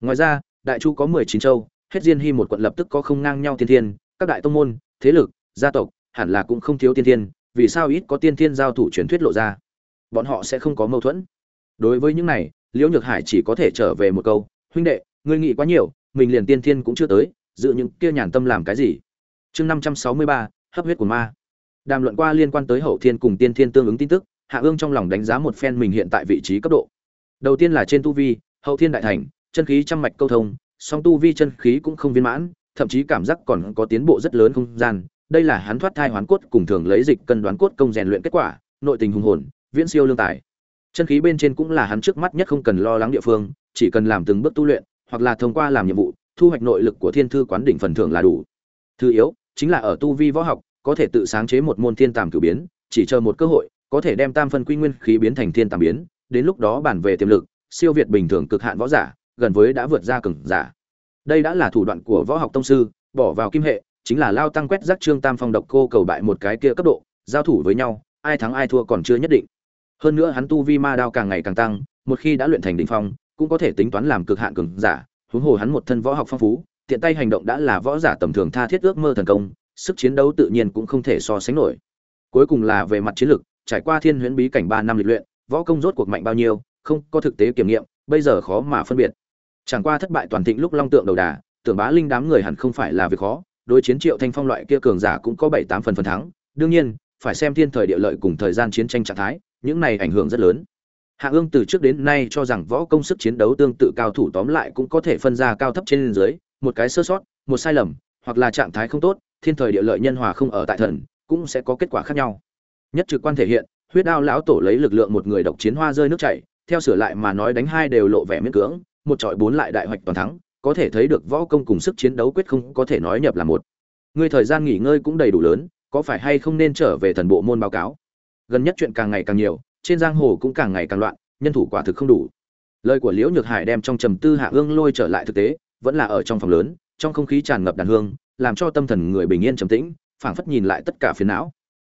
Ngoài ra, đại chu có mười chín châu, hết diên hy một quận lập tức có không ngang nhau tiên thiên, các đại tông môn, thế lực, gia tộc, hẳn là cũng không thiếu tiên thiên, vì sao ít có tiên thiên giao thủ truyền thuyết lộ ra? Bọn họ sẽ không có mâu thuẫn. Đối với những này, liễu nhược hải chỉ có thể trở về một câu, huynh đệ, ngươi nghĩ quá nhiều, mình liền tiên thiên cũng chưa tới, dự những kia nhàn tâm làm cái gì? Chương năm trăm sáu mươi ba, hấp huyết của ma. Đàm luận qua liên quan tới hậu thiên cùng tiên thiên tương ứng tin tức hạ ương trong lòng đánh giá một phen mình hiện tại vị trí cấp độ. Đầu tiên là trên tu vi, hậu thiên đại thành, chân khí trăm mạch câu thông, song tu vi chân khí cũng không viên mãn, thậm chí cảm giác còn có tiến bộ rất lớn không gian. Đây là hắn thoát thai hoán cốt cùng thường lấy dịch cân đoán cốt công rèn luyện kết quả, nội tình hùng hồn, viễn siêu lương tài. Chân khí bên trên cũng là hắn trước mắt nhất không cần lo lắng địa phương, chỉ cần làm từng bước tu luyện, hoặc là thông qua làm nhiệm vụ, thu hoạch nội lực của thiên thư quán đỉnh phần thưởng là đủ. Thứ yếu, chính là ở tu vi võ học, có thể tự sáng chế một môn thiên tàm cử biến, chỉ chờ một cơ hội có thể đem tam phân quy nguyên khí biến thành thiên tam biến, đến lúc đó bản về tiềm lực, siêu việt bình thường cực hạn võ giả, gần với đã vượt ra cường giả. Đây đã là thủ đoạn của võ học tông sư, bỏ vào kim hệ, chính là lao tăng quét rác trương tam phong độc cô cầu bại một cái kia cấp độ, giao thủ với nhau, ai thắng ai thua còn chưa nhất định. Hơn nữa hắn tu vi ma đao càng ngày càng tăng, một khi đã luyện thành đỉnh phong, cũng có thể tính toán làm cực hạn cường giả, huống hồ hắn một thân võ học phong phú, tiện tay hành động đã là võ giả tầm thường tha thiết ước mơ thần công, sức chiến đấu tự nhiên cũng không thể so sánh nổi. Cuối cùng là về mặt chiến lược trải qua thiên huyễn bí cảnh ba năm lịch luyện, võ công rốt cuộc mạnh bao nhiêu, không có thực tế kiểm nghiệm, bây giờ khó mà phân biệt. Chẳng qua thất bại toàn thịnh lúc long tượng đầu đà, tưởng bá linh đám người hẳn không phải là việc khó, đối chiến triệu thanh phong loại kia cường giả cũng có bảy tám phần phần thắng. Đương nhiên, phải xem thiên thời địa lợi cùng thời gian chiến tranh trạng thái, những này ảnh hưởng rất lớn. Hạ ương từ trước đến nay cho rằng võ công sức chiến đấu tương tự cao thủ tóm lại cũng có thể phân ra cao thấp trên dưới, một cái sơ sót, một sai lầm, hoặc là trạng thái không tốt, thiên thời địa lợi nhân hòa không ở tại thần, cũng sẽ có kết quả khác nhau nhất trực quan thể hiện, huyết đao lão tổ lấy lực lượng một người độc chiến hoa rơi nước chảy, theo sửa lại mà nói đánh hai đều lộ vẻ miễn cưỡng, một trọi bốn lại đại hoạch toàn thắng, có thể thấy được võ công cùng sức chiến đấu quyết không có thể nói nhập là một. Người thời gian nghỉ ngơi cũng đầy đủ lớn, có phải hay không nên trở về thần bộ môn báo cáo? Gần nhất chuyện càng ngày càng nhiều, trên giang hồ cũng càng ngày càng loạn, nhân thủ quả thực không đủ. Lời của liễu nhược hải đem trong trầm tư hạ ương lôi trở lại thực tế, vẫn là ở trong phòng lớn, trong không khí tràn ngập đàn hương, làm cho tâm thần người bình yên trầm tĩnh, phảng phất nhìn lại tất cả phiền não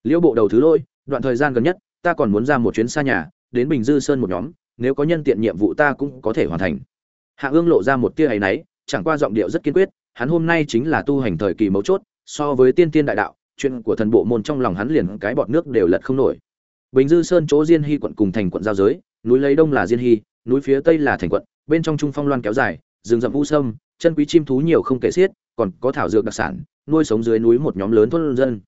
liễu bộ đầu thứ lỗi. đoạn thời gian gần nhất, ta còn muốn ra một chuyến xa nhà, đến bình dư sơn một nhóm, nếu có nhân tiện nhiệm vụ ta cũng có thể hoàn thành hạ ương lộ ra một tia áy náy, chẳng qua giọng điệu rất kiên quyết, hắn hôm nay chính là tu hành thời kỳ mấu chốt, so với tiên tiên đại đạo, chuyện của thần bộ môn trong lòng hắn liền cái bọt nước đều lật không nổi bình dư sơn chỗ diên hy quận cùng thành quận giao giới, núi lấy đông là diên hy, núi phía tây là thành quận, bên trong trung phong loan kéo dài, rừng rậm u sâm, chân quý chim thú nhiều không kể xiết, còn có thảo dược đặc sản, nuôi sống dưới núi một nhóm lớn thôn dân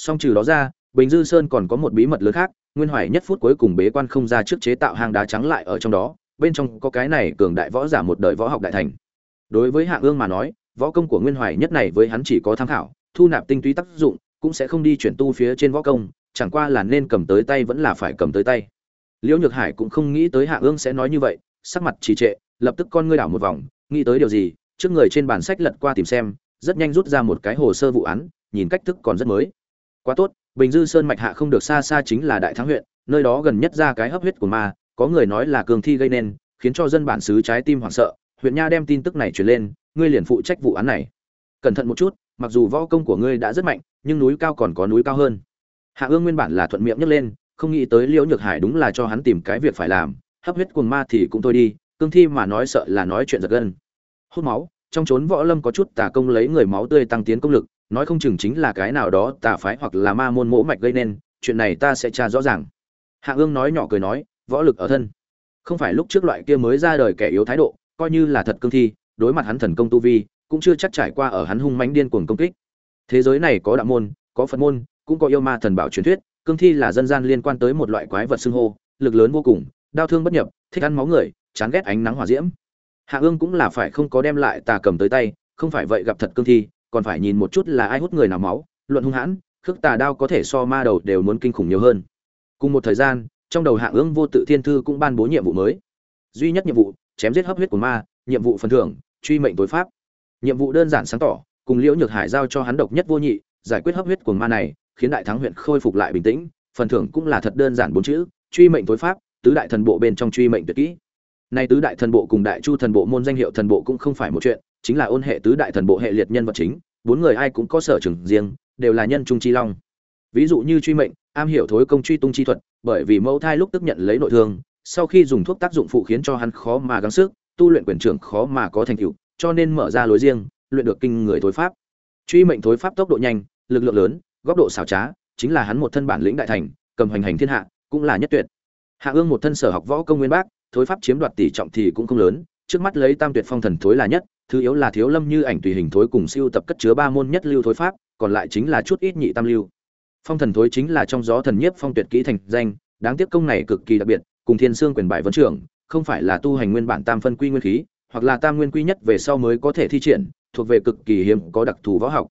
song trừ đó ra, bình dư sơn còn có một bí mật lớn khác, nguyên hoài nhất phút cuối cùng bế quan không ra trước chế tạo hang đá trắng lại ở trong đó, bên trong có cái này cường đại võ giả một đời võ học đại thành. Đối với hạ ương mà nói, võ công của nguyên hoài nhất này với hắn chỉ có tham khảo, thu nạp tinh túy tác dụng, cũng sẽ không đi chuyển tu phía trên võ công, chẳng qua là nên cầm tới tay vẫn là phải cầm tới tay. Liễu nhược hải cũng không nghĩ tới hạ ương sẽ nói như vậy, sắc mặt trì trệ, lập tức con ngươi đảo một vòng, nghĩ tới điều gì, trước người trên bản sách lật qua tìm xem, rất nhanh rút ra một cái hồ sơ vụ án, nhìn cách thức còn rất mới quá tốt, bình dư sơn mạch hạ không được xa xa chính là đại thắng huyện, nơi đó gần nhất ra cái hấp huyết của ma, có người nói là cường thi gây nên, khiến cho dân bản xứ trái tim hoảng sợ. Huyện nha đem tin tức này truyền lên, ngươi liền phụ trách vụ án này. Cẩn thận một chút, mặc dù võ công của ngươi đã rất mạnh, nhưng núi cao còn có núi cao hơn. Hạ ương nguyên bản là thuận miệng nhấc lên, không nghĩ tới liễu nhược hải đúng là cho hắn tìm cái việc phải làm, hấp huyết cuồng ma thì cũng thôi đi, cương thi mà nói sợ là nói chuyện giật gân. Hút máu, trong chốn võ lâm có chút tà công lấy người máu tươi tăng tiến công lực nói không chừng chính là cái nào đó tà phái hoặc là ma môn mỗ mạch gây nên, chuyện này ta sẽ tra rõ ràng. Hạ ương nói nhỏ cười nói, võ lực ở thân. Không phải lúc trước loại kia mới ra đời kẻ yếu thái độ, coi như là thật cương thi, đối mặt hắn thần công tu vi, cũng chưa chắc trải qua ở hắn hung mãnh điên cuồng công kích. Thế giới này có đạo môn, có phật môn, cũng có yêu ma thần bảo truyền thuyết, cương thi là dân gian liên quan tới một loại quái vật xưng hô, lực lớn vô cùng, đau thương bất nhập, thích ăn máu người, chán ghét ánh nắng hỏa diễm. Hạ ương cũng là phải không có đem lại tà cầm tới tay, không phải vậy gặp thật cương thi còn phải nhìn một chút là ai hút người nào máu, luận hung hãn, khước tà đao có thể so ma đầu đều muốn kinh khủng nhiều hơn. Cùng một thời gian, trong đầu hạ ương vô tự thiên thư cũng ban bố nhiệm vụ mới. Duy nhất nhiệm vụ, chém giết hấp huyết của ma, nhiệm vụ phần thưởng, truy mệnh tối pháp. Nhiệm vụ đơn giản sáng tỏ, cùng liễu nhược hải giao cho hắn độc nhất vô nhị, giải quyết hấp huyết của ma này, khiến đại thắng huyện khôi phục lại bình tĩnh, phần thưởng cũng là thật đơn giản bốn chữ, truy mệnh tối pháp, tứ đại thần bộ bên trong truy mệnh tuyệt kỹ. Nay tứ đại thần bộ cùng đại chu thần bộ môn danh hiệu thần bộ cũng không phải một chuyện chính là ôn hệ tứ đại thần bộ hệ liệt nhân vật chính, bốn người ai cũng có sở trường riêng, đều là nhân trung chi long. Ví dụ như truy mệnh, am hiểu thối công truy tung chi thuật, bởi vì mẫu thai lúc tức nhận lấy nội thương, sau khi dùng thuốc tác dụng phụ khiến cho hắn khó mà gắng sức, tu luyện quyền trưởng khó mà có thành tựu, cho nên mở ra lối riêng, luyện được kinh người thối pháp. Truy mệnh thối pháp tốc độ nhanh, lực lượng lớn, góc độ xảo trá, chính là hắn một thân bản lĩnh đại thành, cầm hành hành thiên hạ, cũng là nhất tuyệt. Hạ ương một thân sở học võ công nguyên bác, thối pháp chiếm đoạt tỷ trọng thì cũng không lớn, trước mắt lấy tam tuyệt phong thần thối là nhất thứ yếu là thiếu lâm như ảnh tùy hình thối cùng siêu tập cất chứa ba môn nhất lưu thối pháp, còn lại chính là chút ít nhị tam lưu. Phong thần thối chính là trong gió thần nhiếp phong tuyệt kỹ thành danh, đáng tiếc công này cực kỳ đặc biệt, cùng thiên sương quyền bại vấn trưởng, không phải là tu hành nguyên bản tam phân quy nguyên khí, hoặc là tam nguyên quy nhất về sau mới có thể thi triển, thuộc về cực kỳ hiếm có đặc thù võ học.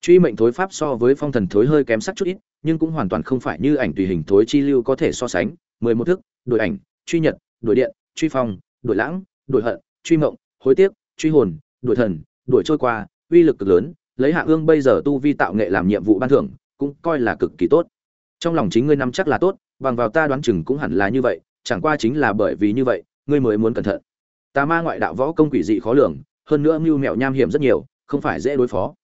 Truy mệnh thối pháp so với phong thần thối hơi kém sắc chút ít, nhưng cũng hoàn toàn không phải như ảnh tùy hình thối chi lưu có thể so sánh, mười một thức, đổi ảnh, truy nhật, đổi điện, truy phong, đổi lãng, đổi hận, truy mộng, hối tiếc truy hồn, đuổi thần, đuổi trôi qua, uy lực cực lớn, lấy hạ ương bây giờ tu vi tạo nghệ làm nhiệm vụ ban thưởng, cũng coi là cực kỳ tốt. Trong lòng chính ngươi nắm chắc là tốt, bằng vào ta đoán chừng cũng hẳn là như vậy, chẳng qua chính là bởi vì như vậy, ngươi mới muốn cẩn thận. Tà ma ngoại đạo võ công quỷ dị khó lường, hơn nữa mưu mẹo nham hiểm rất nhiều, không phải dễ đối phó.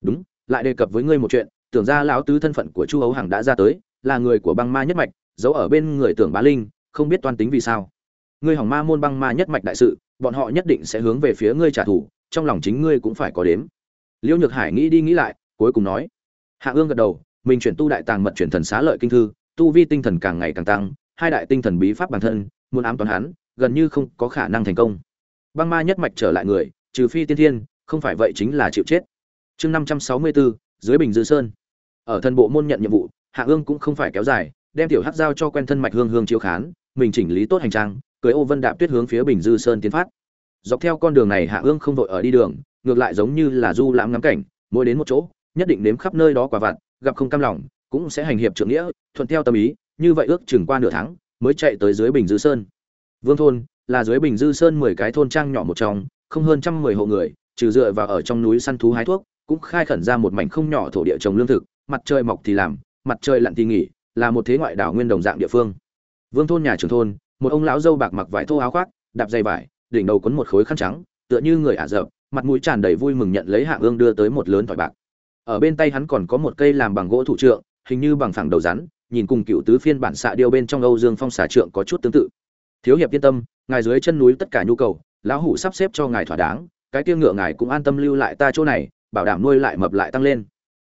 Đúng, lại đề cập với ngươi một chuyện, tưởng ra lão tứ thân phận của chu hấu hằng đã ra tới, là người của băng ma nhất mạch, giấu ở bên người tưởng bá linh, không biết toan tính vì sao. Ngươi hỏng ma môn băng ma nhất mạch đại sự bọn họ nhất định sẽ hướng về phía ngươi trả thù, trong lòng chính ngươi cũng phải có đếm. Liễu nhược hải nghĩ đi nghĩ lại, cuối cùng nói. Hạ ương gật đầu, mình chuyển tu đại tàng mật chuyển thần xá lợi kinh thư, tu vi tinh thần càng ngày càng tăng, hai đại tinh thần bí pháp bản thân, muốn ám toán hắn, gần như không có khả năng thành công. Băng ma nhất mạch trở lại người, trừ phi tiên thiên, không phải vậy chính là chịu chết. Chương năm trăm sáu mươi bốn dưới bình dư sơn. Ở thần bộ môn nhận nhiệm vụ, hạ ương cũng không phải kéo dài, đem tiểu hát giao cho quen thân mạch hương hương chiếu khán, mình chỉnh lý tốt hành trang cưới ô vân đạp tuyết hướng phía bình dư sơn tiến phát. Dọc theo con đường này hạ ương không vội ở đi đường, ngược lại giống như là du lãm ngắm cảnh, mỗi đến một chỗ, nhất định nếm khắp nơi đó quả vặt, gặp không cam lòng, cũng sẽ hành hiệp trượng nghĩa, thuận theo tâm ý, như vậy ước chừng qua nửa tháng, mới chạy tới dưới bình dư sơn. Vương thôn, là dưới bình dư sơn mười cái thôn trang nhỏ một trong, không hơn trăm mười hộ người, trừ dựa vào ở trong núi săn thú hái thuốc, cũng khai khẩn ra một mảnh không nhỏ thổ địa trồng lương thực, mặt trời mọc thì làm, mặt trời lặn thì nghỉ, là một thế ngoại đảo nguyên đồng dạng địa phương. Vương thôn nhà trưởng thôn một ông lão dâu bạc mặc vải thô áo khoác, đạp dây vải, đỉnh đầu quấn một khối khăn trắng, tựa như người ả rợp mặt mũi tràn đầy vui mừng nhận lấy hạ ương đưa tới một lớn thỏi bạc. Ở bên tay hắn còn có một cây làm bằng gỗ thủ trượng, hình như bằng phẳng đầu rắn, nhìn cùng cựu tứ phiên bản xạ điêu bên trong âu dương phong xả trượng có chút tương tự. Thiếu hiệp yên tâm, ngài dưới chân núi tất cả nhu cầu, lão hủ sắp xếp cho ngài thỏa đáng, cái kia ngựa ngài cũng an tâm lưu lại ta chỗ này, bảo đảm nuôi lại mập lại tăng lên.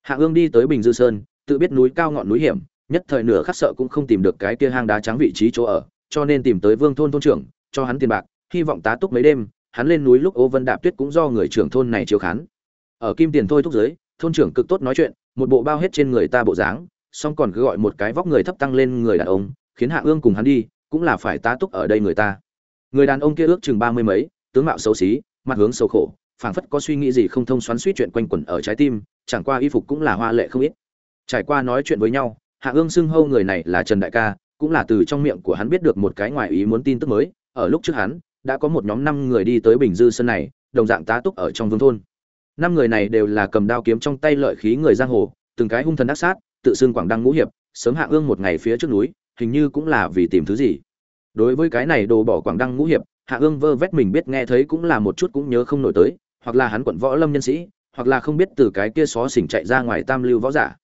Hạ ương đi tới bình dư sơn, tự biết núi cao ngọn núi hiểm, nhất thời nửa khắc sợ cũng không tìm được cái kia hang đá trắng vị trí chỗ ở cho nên tìm tới vương thôn thôn trưởng, cho hắn tiền bạc, hy vọng tá túc mấy đêm, hắn lên núi lúc ô vân đạp tuyết cũng do người trưởng thôn này chiếu khán. Ở kim tiền thôi thúc giới, thôn trưởng cực tốt nói chuyện, một bộ bao hết trên người ta bộ dáng, song còn cứ gọi một cái vóc người thấp tăng lên người đàn ông, khiến hạ ương cùng hắn đi, cũng là phải tá túc ở đây người ta. Người đàn ông kia ước chừng ba mươi mấy, tướng mạo xấu xí, mặt hướng sầu khổ, phảng phất có suy nghĩ gì không thông xoắn suýt chuyện quanh quẩn ở trái tim, chẳng qua y phục cũng là hoa lệ không ít. Trải qua nói chuyện với nhau, hạ ương xưng hâu người này là trần đại ca cũng là từ trong miệng của hắn biết được một cái ngoài ý muốn tin tức mới, ở lúc trước hắn, đã có một nhóm năm người đi tới bình dư sân này, đồng dạng tá túc ở trong vương thôn. Năm người này đều là cầm đao kiếm trong tay lợi khí người giang hồ, từng cái hung thần đắc sát, tự xưng quảng đăng ngũ hiệp, sớm hạ ương một ngày phía trước núi, hình như cũng là vì tìm thứ gì. Đối với cái này đồ bỏ quảng đăng ngũ hiệp, hạ ương vơ vét mình biết nghe thấy cũng là một chút cũng nhớ không nổi tới, hoặc là hắn quận võ lâm nhân sĩ, hoặc là không biết từ cái kia xó xỉnh chạy ra ngoài tam lưu võ giả.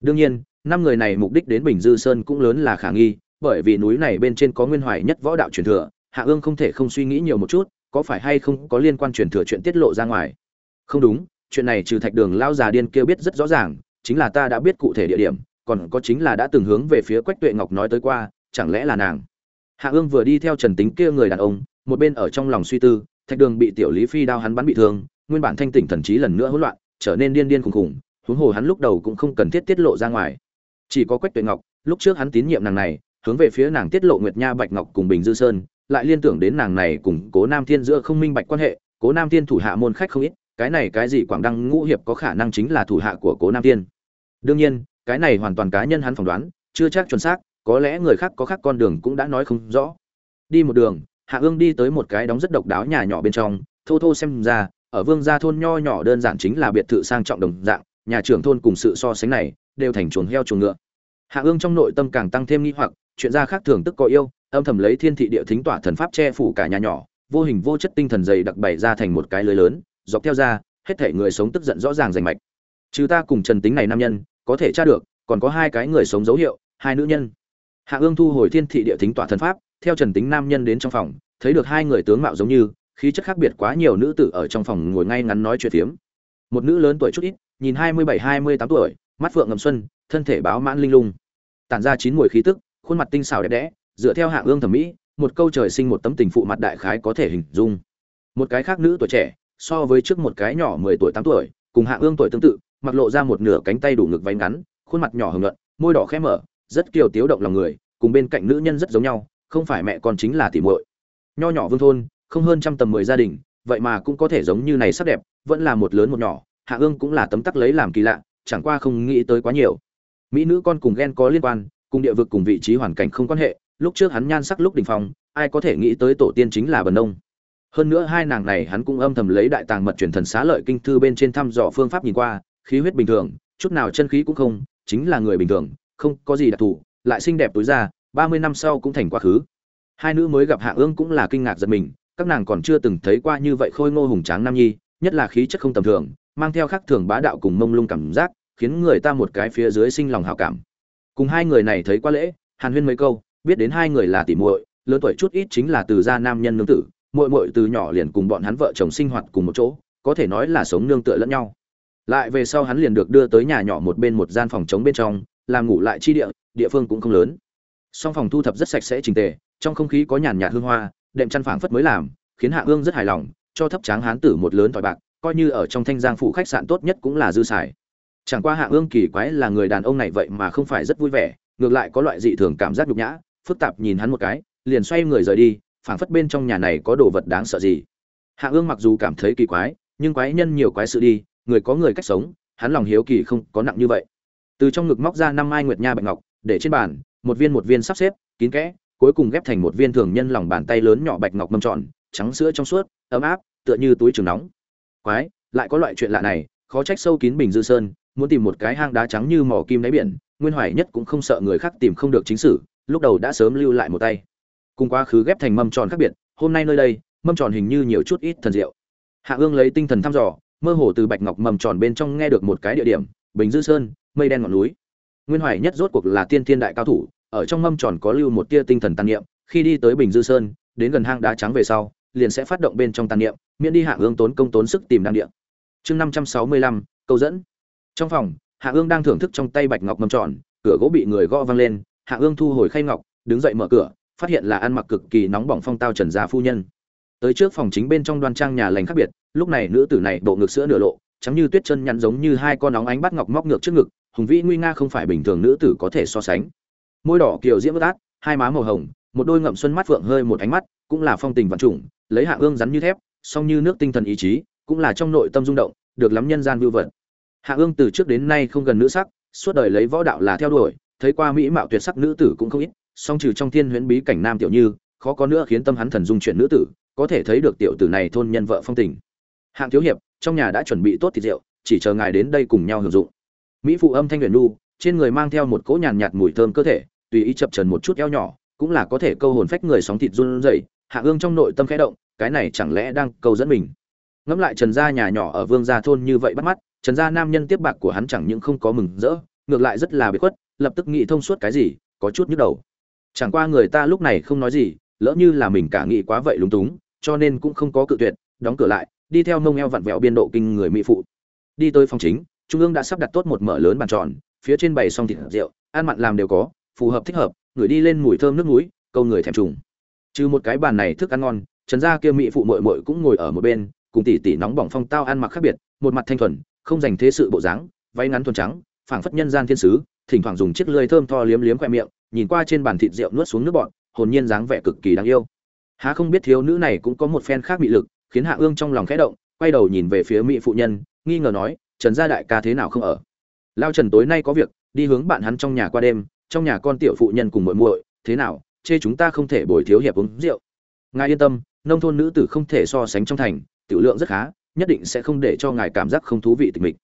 Đương nhiên năm người này mục đích đến bình dư sơn cũng lớn là khả nghi, bởi vì núi này bên trên có nguyên hoài nhất võ đạo truyền thừa, hạ ương không thể không suy nghĩ nhiều một chút, có phải hay không có liên quan truyền thừa chuyện tiết lộ ra ngoài? Không đúng, chuyện này trừ thạch đường lao già điên kêu biết rất rõ ràng, chính là ta đã biết cụ thể địa điểm, còn có chính là đã từng hướng về phía quách tuệ ngọc nói tới qua, chẳng lẽ là nàng? Hạ ương vừa đi theo trần tính kia người đàn ông, một bên ở trong lòng suy tư, thạch đường bị tiểu lý phi đao hắn bắn bị thương, nguyên bản thanh tỉnh thần trí lần nữa hỗn loạn, trở nên điên điên khùng khùng huống hồ hắn lúc đầu cũng không cần thiết tiết lộ ra ngoài chỉ có quách tuệ ngọc, lúc trước hắn tín nhiệm nàng này, hướng về phía nàng tiết lộ nguyệt nha, bạch ngọc cùng bình dư sơn, lại liên tưởng đến nàng này cùng cố nam thiên giữa không minh bạch quan hệ. Cố nam thiên thủ hạ môn khách không ít, cái này cái gì quảng đăng ngũ hiệp có khả năng chính là thủ hạ của cố nam thiên? Đương nhiên, cái này hoàn toàn cá nhân hắn phỏng đoán, chưa chắc chuẩn xác, có lẽ người khác có khác con đường cũng đã nói không rõ. Đi một đường, hạ ương đi tới một cái đóng rất độc đáo nhà nhỏ bên trong, thô thô xem ra, ở vương gia thôn nho nhỏ đơn giản chính là biệt thự sang trọng đồng dạng, nhà trưởng thôn cùng sự so sánh này đều thành chuồng heo chuồng ngựa. Hạ ương trong nội tâm càng tăng thêm nghi hoặc, chuyện gia khác thường tức có yêu, âm thầm lấy thiên thị địa thính tỏa thần pháp che phủ cả nhà nhỏ, vô hình vô chất tinh thần dày đặc bày ra thành một cái lưới lớn, dọc theo ra, hết thể người sống tức giận rõ ràng rành mạch. Trừ ta cùng trần tính này nam nhân, có thể tra được, còn có hai cái người sống dấu hiệu, hai nữ nhân. Hạ ương thu hồi thiên thị địa thính tỏa thần pháp, theo trần tính nam nhân đến trong phòng, thấy được hai người tướng mạo giống như, khí chất khác biệt quá nhiều nữ tử ở trong phòng ngồi ngay ngắn nói chuyện phiếm. Một nữ lớn tuổi chút ít, nhìn hai mươi bảy, hai mươi tám tuổi mắt phượng ngầm xuân thân thể báo mãn linh lung. Tản ra chín mùi khí tức khuôn mặt tinh xảo đẹp đẽ dựa theo hạ ương thẩm mỹ một câu trời sinh một tấm tình phụ mặt đại khái có thể hình dung. Một cái khác nữ tuổi trẻ so với trước một cái nhỏ mười tuổi tám tuổi cùng hạ ương tuổi tương tự mặc lộ ra một nửa cánh tay đủ ngực váy ngắn khuôn mặt nhỏ hồng luận, môi đỏ khẽ mở rất kiều tiếu động lòng người cùng bên cạnh nữ nhân rất giống nhau không phải mẹ con chính là tỉ muội. Nho nhỏ vương thôn không hơn trăm tầm mười gia đình vậy mà cũng có thể giống như này sắc đẹp vẫn là một lớn một nhỏ hạ ương cũng là tấm tắc lấy làm kỳ lạ chẳng qua không nghĩ tới quá nhiều. Mỹ nữ con cùng ghen có liên quan, cùng địa vực cùng vị trí hoàn cảnh không quan hệ, lúc trước hắn nhan sắc lúc đình phong, ai có thể nghĩ tới tổ tiên chính là bần nông hơn nữa hai nàng này hắn cũng âm thầm lấy đại tàng mật truyền thần xá lợi kinh thư bên trên thăm dò phương pháp nhìn qua, khí huyết bình thường, chút nào chân khí cũng không, chính là người bình thường, không có gì đặc thù, lại xinh đẹp tối ra, ba mươi năm sau cũng thành quá khứ. Hai nữ mới gặp hạ ương cũng là kinh ngạc giật mình, các nàng còn chưa từng thấy qua như vậy khôi ngô hùng tráng nam nhi, nhất là khí chất không tầm thường mang theo khắc thường bá đạo cùng mông lung cảm giác, khiến người ta một cái phía dưới sinh lòng hảo cảm. Cùng hai người này thấy qua lễ, hàn huyên mấy câu, biết đến hai người là tỷ muội, lớn tuổi chút ít chính là từ gia nam nhân nương tử, muội muội từ nhỏ liền cùng bọn hắn vợ chồng sinh hoạt cùng một chỗ, có thể nói là sống nương tựa lẫn nhau. Lại về sau hắn liền được đưa tới nhà nhỏ một bên một gian phòng trống bên trong, làm ngủ lại chi địa địa phương cũng không lớn. Song phòng thu thập rất sạch sẽ trình tề, trong không khí có nhàn nhạt hương hoa, đệm chăn phảng phất mới làm, khiến hạ ương rất hài lòng, cho thấp tráng hán tử một lớn tỏi bạc coi như ở trong thanh giang phủ khách sạn tốt nhất cũng là dư xài. Chẳng qua hạ ương kỳ quái là người đàn ông này vậy mà không phải rất vui vẻ, ngược lại có loại dị thường cảm giác nhục nhã, phức tạp nhìn hắn một cái, liền xoay người rời đi, phảng phất bên trong nhà này có đồ vật đáng sợ gì. Hạ ương mặc dù cảm thấy kỳ quái, nhưng quái nhân nhiều quái sự đi, người có người cách sống, hắn lòng hiếu kỳ không có nặng như vậy. Từ trong ngực móc ra năm mai nguyệt nha bạch ngọc, để trên bàn, một viên một viên sắp xếp, kín kẽ, cuối cùng ghép thành một viên thường nhân lòng bàn tay lớn nhỏ bạch ngọc mâm tròn, trắng sữa trong suốt, ấm áp, tựa như túi trường nóng quái, lại có loại chuyện lạ này, khó trách sâu kín bình dư sơn, muốn tìm một cái hang đá trắng như mỏ kim đáy biển, nguyên hoài nhất cũng không sợ người khác tìm không được chính sử, lúc đầu đã sớm lưu lại một tay. Cùng quá khứ ghép thành mâm tròn khác biệt, hôm nay nơi đây, mâm tròn hình như nhiều chút ít thần diệu. Hạ ương lấy tinh thần thăm dò, mơ hồ từ bạch ngọc mầm tròn bên trong nghe được một cái địa điểm, bình dư sơn, mây đen ngọn núi. Nguyên hoài nhất rốt cuộc là tiên thiên đại cao thủ, ở trong mâm tròn có lưu một tia tinh thần tàn niệm, khi đi tới bình dư sơn, đến gần hang đá trắng về sau, liền sẽ phát động bên trong tàn niệm miễn đi hạ ương tốn công tốn sức tìm đăng địa. Chương năm trăm sáu mươi lăm, câu dẫn. Trong phòng, hạ ương đang thưởng thức trong tay bạch ngọc mâm tròn, cửa gỗ bị người gõ văng lên, hạ ương thu hồi khay ngọc, đứng dậy mở cửa, phát hiện là ăn mặc cực kỳ nóng bỏng phong tao trần gia phu nhân. Tới trước phòng chính bên trong đoan trang nhà lành khác biệt, lúc này nữ tử này bộ ngực sữa nửa lộ, trắng như tuyết chân nhắn giống như hai con nóng ánh bắt ngọc móc ngược trước ngực, hùng vĩ nguy nga không phải bình thường nữ tử có thể so sánh. Môi đỏ kiều diễm bất át, hai má màu hồng, một đôi ngậm xuân mắt phượng hơi một ánh mắt, cũng là phong tình vạn trùng, lấy hạ ương rắn như thép song như nước tinh thần ý chí, cũng là trong nội tâm rung động, được lắm nhân gian vưu vật. Hạ ương từ trước đến nay không gần nữ sắc, suốt đời lấy võ đạo là theo đuổi, thấy qua mỹ mạo tuyệt sắc nữ tử cũng không ít, song trừ trong thiên huyễn bí cảnh nam tiểu như, khó có nữa khiến tâm hắn thần dung chuyển nữ tử, có thể thấy được tiểu tử này thôn nhân vợ phong tình. Hạng thiếu hiệp, trong nhà đã chuẩn bị tốt thịt rượu, chỉ chờ ngài đến đây cùng nhau hưởng dụng. Mỹ phụ âm thanh huyền nu, trên người mang theo một cỗ nhàn nhạt mùi thơm cơ thể, tùy ý chập trần một chút eo nhỏ, cũng là có thể câu hồn phách người sóng thịt run rẩy. Hạ ương trong nội tâm khẽ động cái này chẳng lẽ đang câu dẫn mình? Ngẫm lại trần gia nhà nhỏ ở vương gia thôn như vậy bắt mắt, trần gia nam nhân tiếp bạc của hắn chẳng những không có mừng rỡ, ngược lại rất là bị khuất, lập tức nghĩ thông suốt cái gì, có chút nhức đầu. Chẳng qua người ta lúc này không nói gì, lỡ như là mình cả nghĩ quá vậy lúng túng, cho nên cũng không có cự tuyệt, đóng cửa lại, đi theo mông eo vặn vẹo biên độ kinh người mỹ phụ. Đi tới phòng chính, trung ương đã sắp đặt tốt một mở lớn bàn tròn, phía trên bày xong thịt rượu, ăn mặn làm đều có, phù hợp thích hợp, người đi lên mùi thơm nước núi, câu người thèm trùng. Trừ một cái bàn này thức ăn ngon trần gia kia mỹ phụ muội muội cũng ngồi ở một bên, cùng tỷ tỷ nóng bỏng phong tao ăn mặc khác biệt, một mặt thanh thuần, không dành thế sự bộ dáng, váy ngắn thuần trắng, phảng phất nhân gian thiên sứ, thỉnh thoảng dùng chiếc lưỡi thơm tho liếm liếm khoe miệng, nhìn qua trên bàn thịt rượu nuốt xuống nước bọt, hồn nhiên dáng vẻ cực kỳ đáng yêu. Há không biết thiếu nữ này cũng có một phen khác bị lực, khiến hạ ương trong lòng khẽ động, quay đầu nhìn về phía mỹ phụ nhân, nghi ngờ nói, trần gia đại ca thế nào không ở? Lao trần tối nay có việc, đi hướng bạn hắn trong nhà qua đêm, trong nhà con tiểu phụ nhân cùng muội muội, thế nào, chê chúng ta không thể bồi thiếu hiệp uống rượu. Ngài yên tâm nông thôn nữ tử không thể so sánh trong thành, tiểu lượng rất khá, nhất định sẽ không để cho ngài cảm giác không thú vị tịch mịch.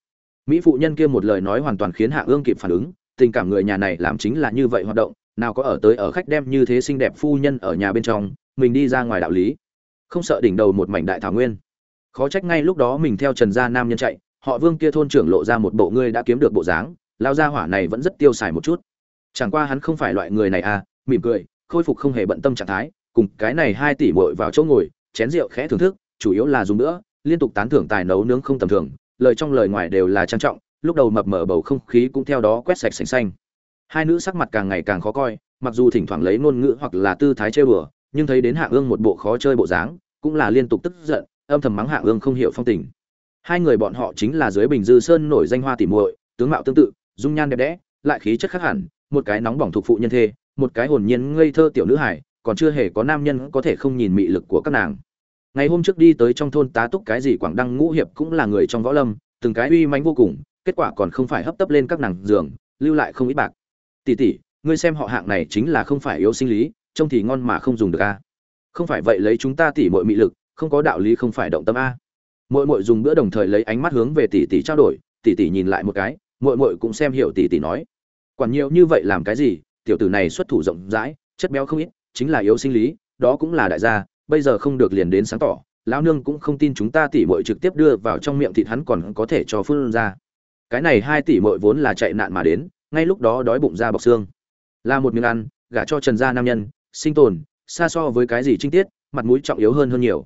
Mỹ phụ nhân kia một lời nói hoàn toàn khiến hạ ương kịp phản ứng, tình cảm người nhà này làm chính là như vậy hoạt động, nào có ở tới ở khách đem như thế xinh đẹp phu nhân ở nhà bên trong, mình đi ra ngoài đạo lý. Không sợ đỉnh đầu một mảnh đại thảo nguyên. Khó trách ngay lúc đó mình theo trần gia nam nhân chạy, họ vương kia thôn trưởng lộ ra một bộ ngươi đã kiếm được bộ dáng, lao gia hỏa này vẫn rất tiêu xài một chút. Chẳng qua hắn không phải loại người này à mỉm cười, khôi phục không hề bận tâm trạng thái cùng cái này hai tỷ muội vào chỗ ngồi, chén rượu khẽ thưởng thức, chủ yếu là dùng nữa, liên tục tán thưởng tài nấu nướng không tầm thường, lời trong lời ngoài đều là trang trọng, lúc đầu mập mờ bầu không khí cũng theo đó quét sạch sành xanh. Hai nữ sắc mặt càng ngày càng khó coi, mặc dù thỉnh thoảng lấy ngôn ngữ hoặc là tư thái chơi bừa, nhưng thấy đến hạ ương một bộ khó chơi bộ dáng, cũng là liên tục tức giận, âm thầm mắng hạ ương không hiểu phong tình. Hai người bọn họ chính là dưới bình dư sơn nổi danh hoa tỷ muội, tướng mạo tương tự, dung nhan đẹp đẽ, lại khí chất khác hẳn, một cái nóng bỏng thuộc phụ nhân thê, một cái hồn nhiên ngây thơ tiểu nữ hải còn chưa hề có nam nhân có thể không nhìn mị lực của các nàng. Ngày hôm trước đi tới trong thôn tá túc cái gì quảng đăng ngũ hiệp cũng là người trong võ lâm, từng cái uy mãnh vô cùng, kết quả còn không phải hấp tấp lên các nàng giường, lưu lại không ít bạc. Tỷ tỷ, ngươi xem họ hạng này chính là không phải yếu sinh lý, trông thì ngon mà không dùng được a. Không phải vậy lấy chúng ta tỷ muội mị lực, không có đạo lý không phải động tâm a. Muội muội dùng bữa đồng thời lấy ánh mắt hướng về tỷ tỷ trao đổi, tỷ tỷ nhìn lại một cái, muội muội cũng xem hiểu tỷ tỷ nói. Quản nhiều như vậy làm cái gì, tiểu tử này xuất thủ rộng rãi, chất béo không ít chính là yếu sinh lý, đó cũng là đại gia, bây giờ không được liền đến sáng tỏ, lão nương cũng không tin chúng ta tỷ muội trực tiếp đưa vào trong miệng thịt hắn còn có thể cho phun ra. Cái này hai tỷ muội vốn là chạy nạn mà đến, ngay lúc đó đói bụng ra bọc xương. Là một miếng ăn, gả cho trần gia nam nhân, sinh tồn, xa so với cái gì trinh tiết, mặt mũi trọng yếu hơn hơn nhiều.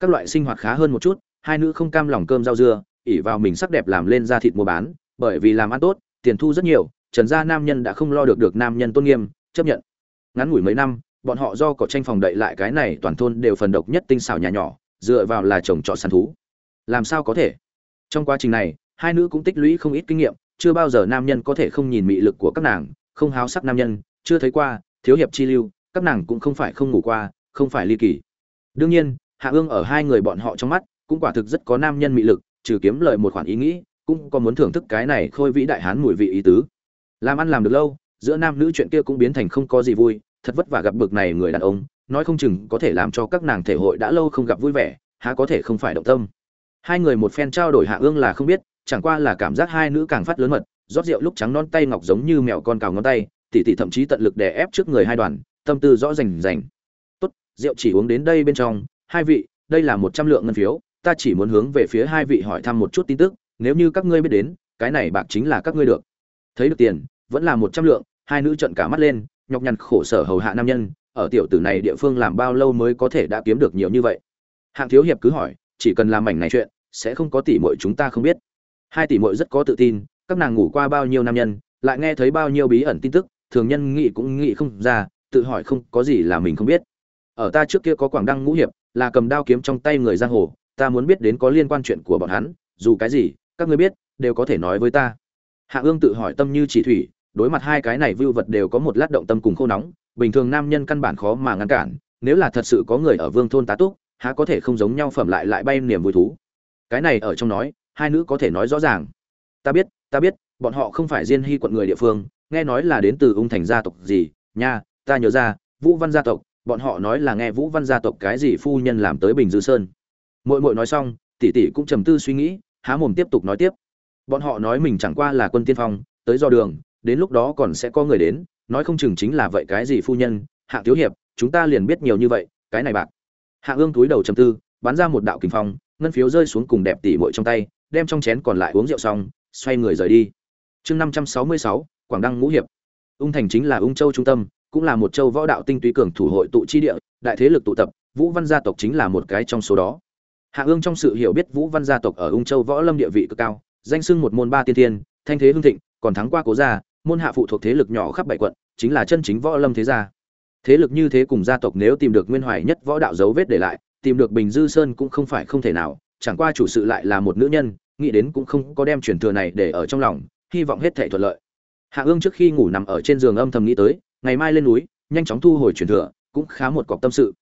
Các loại sinh hoạt khá hơn một chút, hai nữ không cam lòng cơm rau dưa, ỉ vào mình sắc đẹp làm lên ra thịt mua bán, bởi vì làm ăn tốt, tiền thu rất nhiều, trần gia nam nhân đã không lo được được nam nhân tôn nghiêm, chấp nhận. Ngắn ngủi mấy năm bọn họ do có tranh phòng đậy lại cái này toàn thôn đều phần độc nhất tinh xảo nhà nhỏ, dựa vào là trồng trọt săn thú. Làm sao có thể? Trong quá trình này, hai nữ cũng tích lũy không ít kinh nghiệm, chưa bao giờ nam nhân có thể không nhìn mị lực của các nàng, không háo sắc nam nhân, chưa thấy qua, thiếu hiệp chi lưu, các nàng cũng không phải không ngủ qua, không phải ly kỳ. Đương nhiên, hạ ương ở hai người bọn họ trong mắt, cũng quả thực rất có nam nhân mị lực, trừ kiếm lợi một khoản ý nghĩ, cũng có muốn thưởng thức cái này khôi vĩ đại hán mùi vị ý tứ. Làm ăn làm được lâu, giữa nam nữ chuyện kia cũng biến thành không có gì vui thật vất vả gặp bực này người đàn ông, nói không chừng có thể làm cho các nàng thể hội đã lâu không gặp vui vẻ, há có thể không phải động tâm. Hai người một phen trao đổi hạ ương là không biết, chẳng qua là cảm giác hai nữ càng phát lớn mật, rót rượu lúc trắng non tay ngọc giống như mèo con cào ngón tay, tỉ tỉ thậm chí tận lực đè ép trước người hai đoàn, tâm tư rõ rành rành. Tốt, rượu chỉ uống đến đây bên trong, hai vị, đây là một trăm lượng ngân phiếu, ta chỉ muốn hướng về phía hai vị hỏi thăm một chút tin tức, nếu như các ngươi biết đến, cái này bạc chính là các ngươi được. Thấy được tiền, vẫn là một trăm lượng. Hai nữ trận cả mắt lên nhọc nhằn khổ sở hầu hạ nam nhân, ở tiểu tử này địa phương làm bao lâu mới có thể đã kiếm được nhiều như vậy? Hạng thiếu hiệp cứ hỏi, chỉ cần làm mảnh này chuyện, sẽ không có tỷ muội chúng ta không biết. Hai tỷ muội rất có tự tin, các nàng ngủ qua bao nhiêu nam nhân, lại nghe thấy bao nhiêu bí ẩn tin tức, thường nhân nghĩ cũng nghĩ không ra, tự hỏi không có gì là mình không biết. Ở ta trước kia có quảng đăng ngũ hiệp, là cầm đao kiếm trong tay người giang hồ, ta muốn biết đến có liên quan chuyện của bọn hắn, dù cái gì, các ngươi biết, đều có thể nói với ta. Hạ ương tự hỏi tâm như chỉ thủy đối mặt hai cái này vưu vật đều có một lát động tâm cùng khô nóng, bình thường nam nhân căn bản khó mà ngăn cản, nếu là thật sự có người ở vương thôn tá túc, há có thể không giống nhau phẩm lại lại bay niềm vui thú. Cái này ở trong nói, hai nữ có thể nói rõ ràng. Ta biết ta biết, bọn họ không phải diên hy quận người địa phương, nghe nói là đến từ ung thành gia tộc gì, nha, ta nhớ ra, vũ văn gia tộc, bọn họ nói là nghe vũ văn gia tộc cái gì phu nhân làm tới bình dư sơn. Mội mội nói xong, tỷ tỷ cũng trầm tư suy nghĩ, há mồm tiếp tục nói tiếp. Bọn họ nói mình chẳng qua là quân tiên phong, tới do đường đến lúc đó còn sẽ có người đến, nói không chừng chính là vậy cái gì phu nhân hạ thiếu hiệp, chúng ta liền biết nhiều như vậy, cái này bạc. Hạ ương túi đầu trầm tư, bắn ra một đạo kinh phong, ngân phiếu rơi xuống cùng đẹp tỷ muội trong tay, đem trong chén còn lại uống rượu xong, xoay người rời đi. Chương năm trăm sáu mươi sáu, quảng đăng ngũ hiệp. Ung thành chính là ung châu trung tâm, cũng là một châu võ đạo tinh túy cường thủ hội tụ chi địa, đại thế lực tụ tập, vũ văn gia tộc chính là một cái trong số đó. Hạ ương trong sự hiểu biết vũ văn gia tộc ở ung châu võ lâm địa vị cực cao, danh sưng một môn ba tiên thiên, thanh thế hương thịnh, còn thắng qua cố gia môn hạ phụ thuộc thế lực nhỏ khắp bảy quận, chính là chân chính võ lâm thế gia. Thế lực như thế cùng gia tộc nếu tìm được nguyên hoài nhất võ đạo dấu vết để lại, tìm được bình dư sơn cũng không phải không thể nào, chẳng qua chủ sự lại là một nữ nhân, nghĩ đến cũng không có đem truyền thừa này để ở trong lòng, hy vọng hết thể thuận lợi. Hạ ương trước khi ngủ nằm ở trên giường âm thầm nghĩ tới, ngày mai lên núi, nhanh chóng thu hồi truyền thừa, cũng khá một cọc tâm sự.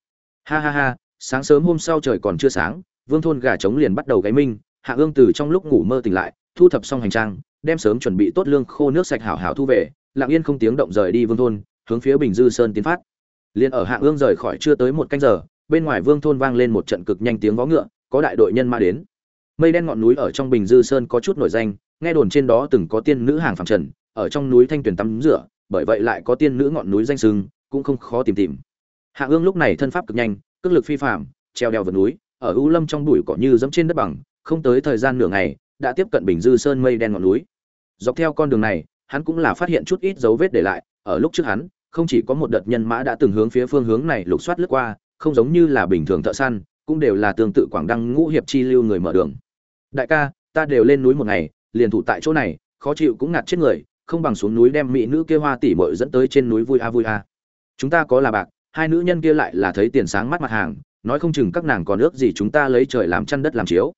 Ha ha ha, sáng sớm hôm sau trời còn chưa sáng, vương thôn gà trống liền bắt đầu gáy minh, hạ ương từ trong lúc ngủ mơ tỉnh lại, thu thập xong hành trang đem sớm chuẩn bị tốt lương khô nước sạch hảo hảo thu về, lặng yên không tiếng động rời đi vương thôn, hướng phía bình dư sơn tiến phát. Liền ở hạ ương rời khỏi chưa tới một canh giờ, bên ngoài vương thôn vang lên một trận cực nhanh tiếng vó ngựa, có đại đội nhân mã đến. Mây đen ngọn núi ở trong bình dư sơn có chút nổi danh, nghe đồn trên đó từng có tiên nữ hàng phẳng trần, ở trong núi thanh tuyền tắm rửa, bởi vậy lại có tiên nữ ngọn núi danh sưng, cũng không khó tìm tìm. Hạ ương lúc này thân pháp cực nhanh, cước lực phi phạm treo đèo vượt núi, ở u lâm trong bụi cỏ như dẫm trên đất bằng, không tới thời gian nửa ngày đã tiếp cận bình dư sơn mây đen ngọn núi. Dọc theo con đường này, hắn cũng là phát hiện chút ít dấu vết để lại. Ở lúc trước hắn, không chỉ có một đợt nhân mã đã từng hướng phía phương hướng này lục soát lướt qua, không giống như là bình thường thợ săn, cũng đều là tương tự quảng đăng ngũ hiệp chi lưu người mở đường. Đại ca, ta đều lên núi một ngày, liền thủ tại chỗ này, khó chịu cũng ngạt chết người, không bằng xuống núi đem mỹ nữ kia hoa tỷ mội dẫn tới trên núi vui a vui a. Chúng ta có là bạc, hai nữ nhân kia lại là thấy tiền sáng mắt mặt hàng, nói không chừng các nàng còn ước gì chúng ta lấy trời làm chăn đất làm chiếu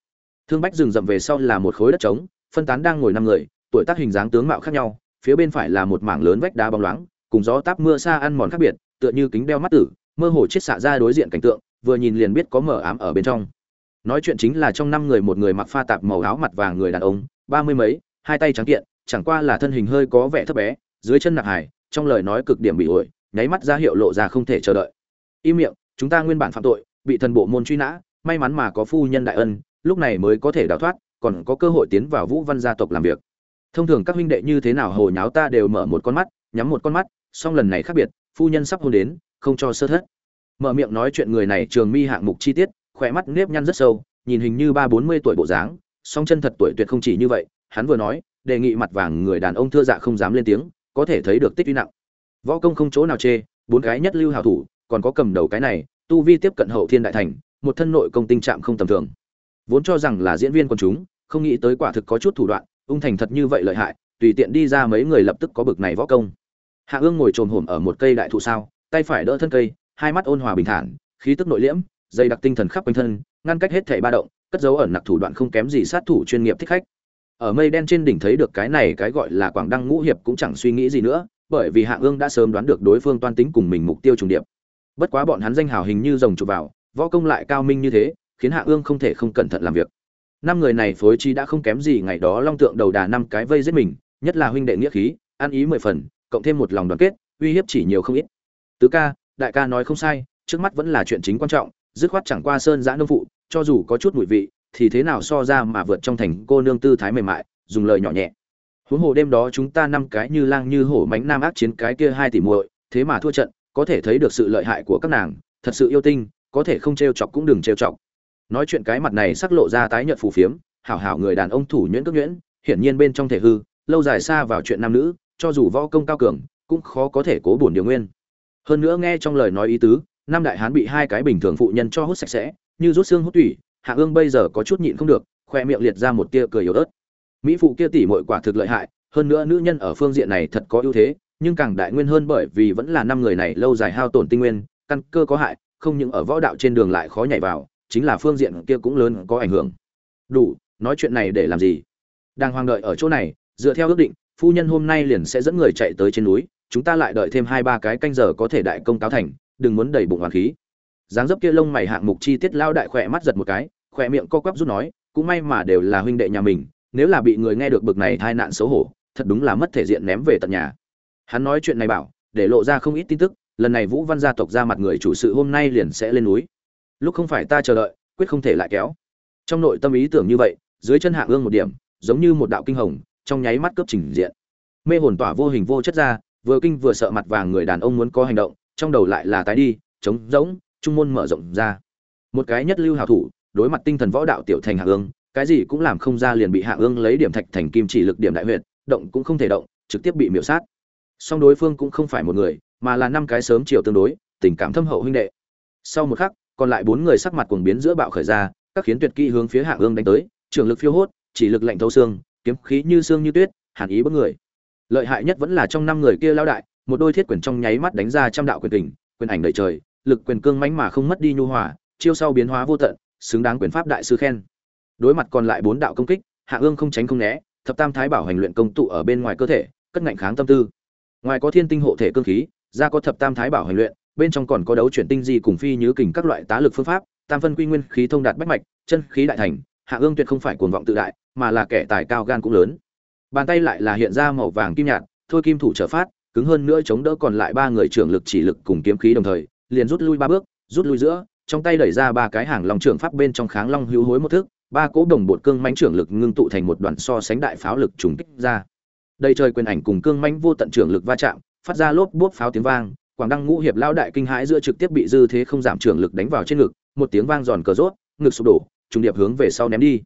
thương bách rừng rậm về sau là một khối đất trống, phân tán đang ngồi năm người, tuổi tác hình dáng tướng mạo khác nhau, phía bên phải là một mảng lớn vách đá bóng loáng, cùng gió táp mưa xa ăn mòn khác biệt, tựa như kính đeo mắt tử, mơ hồ chết xạ ra đối diện cảnh tượng, vừa nhìn liền biết có mở ám ở bên trong. Nói chuyện chính là trong năm người một người mặc pha tạp màu áo mặt vàng người đàn ông, ba mươi mấy, hai tay trắng kiện, chẳng qua là thân hình hơi có vẻ thấp bé, dưới chân nặng hải trong lời nói cực điểm bị ổi, nháy mắt ra hiệu lộ ra không thể chờ đợi. Im miệng, chúng ta nguyên bản phạm tội, bị thần bộ môn truy nã, may mắn mà có phu nhân đại ân lúc này mới có thể đào thoát, còn có cơ hội tiến vào vũ văn gia tộc làm việc. Thông thường các huynh đệ như thế nào hồ nháo ta đều mở một con mắt, nhắm một con mắt, song lần này khác biệt, phu nhân sắp hôn đến, không cho sơ thất. Mở miệng nói chuyện người này trường mi hạng mục chi tiết, khỏe mắt nếp nhăn rất sâu, nhìn hình như ba bốn mươi tuổi bộ dáng, song chân thật tuổi tuyệt không chỉ như vậy, hắn vừa nói, đề nghị mặt vàng người đàn ông thưa dạ không dám lên tiếng, có thể thấy được tích uy nặng. Võ công không chỗ nào chê, bốn cái nhất lưu hào thủ, còn có cầm đầu cái này, tu vi tiếp cận hậu thiên đại thành, một thân nội công tinh trạng không tầm thường vốn cho rằng là diễn viên quần chúng, không nghĩ tới quả thực có chút thủ đoạn, ung thành thật như vậy lợi hại, tùy tiện đi ra mấy người lập tức có bực này võ công. Hạ ương ngồi trồm hổm ở một cây đại thụ sao, tay phải đỡ thân cây, hai mắt ôn hòa bình thản, khí tức nội liễm, dày đặc tinh thần khắp quanh thân, ngăn cách hết thảy ba động, cất dấu ẩn nặc thủ đoạn không kém gì sát thủ chuyên nghiệp thích khách. Ở mây đen trên đỉnh thấy được cái này cái gọi là quảng đăng ngũ hiệp cũng chẳng suy nghĩ gì nữa, bởi vì hạ ương đã sớm đoán được đối phương toan tính cùng mình mục tiêu trùng điệp. Bất quá bọn hắn danh hào hình như rồng chụp vào, võ công lại cao minh như thế khiến hạ ương không thể không cẩn thận làm việc. Năm người này phối chi đã không kém gì ngày đó long tượng đầu đà năm cái vây giết mình, nhất là huynh đệ nghĩa khí, ăn ý mười phần, cộng thêm một lòng đoàn kết, uy hiếp chỉ nhiều không ít. Tứ ca, đại ca nói không sai, trước mắt vẫn là chuyện chính quan trọng, dứt khoát chẳng qua sơn giã nông phụ, cho dù có chút mùi vị, thì thế nào so ra mà vượt trong thành cô nương tư thái mềm mại, dùng lời nhỏ nhẹ. Huống hồ đêm đó chúng ta năm cái như lang như hổ mánh nam ác chiến cái kia hai tỷ muội, thế mà thua trận, có thể thấy được sự lợi hại của các nàng, thật sự yêu tinh, có thể không t chọc cũng đừng t chọc nói chuyện cái mặt này sắc lộ ra tái nhợt phù phiếm, hảo hảo người đàn ông thủ nhuyễn cước nhuyễn, hiển nhiên bên trong thể hư, lâu dài xa vào chuyện nam nữ, cho dù võ công cao cường, cũng khó có thể cố bổn điều nguyên. Hơn nữa nghe trong lời nói ý tứ, năm đại hán bị hai cái bình thường phụ nhân cho hút sạch sẽ, như rút xương hút tủy, hạ ương bây giờ có chút nhịn không được, khoe miệng liệt ra một tia cười yếu ớt. Mỹ phụ kia tỷ muội quả thực lợi hại, hơn nữa nữ nhân ở phương diện này thật có ưu thế, nhưng càng đại nguyên hơn bởi vì vẫn là năm người này lâu dài hao tổn tinh nguyên, căn cơ có hại, không những ở võ đạo trên đường lại khó nhảy vào chính là phương diện kia cũng lớn có ảnh hưởng. Đủ, nói chuyện này để làm gì? Đang hoang đợi ở chỗ này, dựa theo ước định, phu nhân hôm nay liền sẽ dẫn người chạy tới trên núi, chúng ta lại đợi thêm hai ba cái canh giờ có thể đại công cáo thành, đừng muốn đầy bụng hoàng khí. Dáng dấp kia lông mày hạng mục chi tiết lao đại khỏe mắt giật một cái, khỏe miệng co quắp rút nói, cũng may mà đều là huynh đệ nhà mình, nếu là bị người nghe được bực này tai nạn xấu hổ, thật đúng là mất thể diện ném về tận nhà. Hắn nói chuyện này bảo, để lộ ra không ít tin tức, lần này vũ văn gia tộc ra mặt người chủ sự hôm nay liền sẽ lên núi lúc không phải ta chờ đợi, quyết không thể lại kéo. Trong nội tâm ý tưởng như vậy, dưới chân hạ ương một điểm, giống như một đạo kinh hồng, trong nháy mắt cấp trình diện. Mê hồn tỏa vô hình vô chất ra, vừa kinh vừa sợ mặt vàng người đàn ông muốn có hành động, trong đầu lại là tái đi, trống rỗng, trung môn mở rộng ra. Một cái nhất lưu hào thủ, đối mặt tinh thần võ đạo tiểu thành hạ ương, cái gì cũng làm không ra liền bị hạ ương lấy điểm thạch thành kim chỉ lực điểm đại huyệt, động cũng không thể động, trực tiếp bị miễu sát. Song đối phương cũng không phải một người, mà là năm cái sớm chiều tương đối, tình cảm thâm hậu huynh đệ. Sau một khắc còn lại bốn người sắc mặt cuồng biến giữa bạo khởi ra, các khiến tuyệt kỹ hướng phía hạ ương đánh tới, trường lực phiêu hốt, chỉ lực lạnh thấu xương, kiếm khí như xương như tuyết, hàn ý bất người. Lợi hại nhất vẫn là trong năm người kia lao đại, một đôi thiết quyền trong nháy mắt đánh ra trăm đạo quyền kình, quyền ảnh đầy trời, lực quyền cương mãnh mà không mất đi nhu hòa, chiêu sau biến hóa vô tận, xứng đáng quyền pháp đại sư khen. Đối mặt còn lại bốn đạo công kích hạ ương không tránh không né, thập tam thái bảo hành luyện công tụ ở bên ngoài cơ thể, cất ngạnh kháng tâm tư. Ngoài có thiên tinh hộ thể cương khí, ra có thập tam thái bảo hành luyện bên trong còn có đấu chuyển tinh di cùng phi nhứ kình các loại tá lực phương pháp, tam phân quy nguyên khí thông đạt bách mạch, chân khí đại thành, hạ ương tuyệt không phải cuồng vọng tự đại, mà là kẻ tài cao gan cũng lớn. Bàn tay lại là hiện ra màu vàng kim nhạt, thôi kim thủ trở phát, cứng hơn nữa chống đỡ còn lại ba người trưởng lực chỉ lực cùng kiếm khí đồng thời, liền rút lui ba bước, rút lui giữa, trong tay đẩy ra ba cái hàng long trưởng pháp bên trong kháng long hữu hối một thước ba cỗ đồng bột cương mánh trưởng lực ngưng tụ thành một đoàn so sánh đại pháo lực trùng kích ra. Đây trời quyền ảnh cùng cương mánh vô tận trưởng lực va chạm, phát ra lốp bốp pháo tiếng vang quảng đăng ngũ hiệp lao đại kinh hãi giữa trực tiếp bị dư thế không giảm trưởng lực đánh vào trên ngực, một tiếng vang giòn cờ rốt, ngực sụp đổ, trùng điệp hướng về sau ném đi.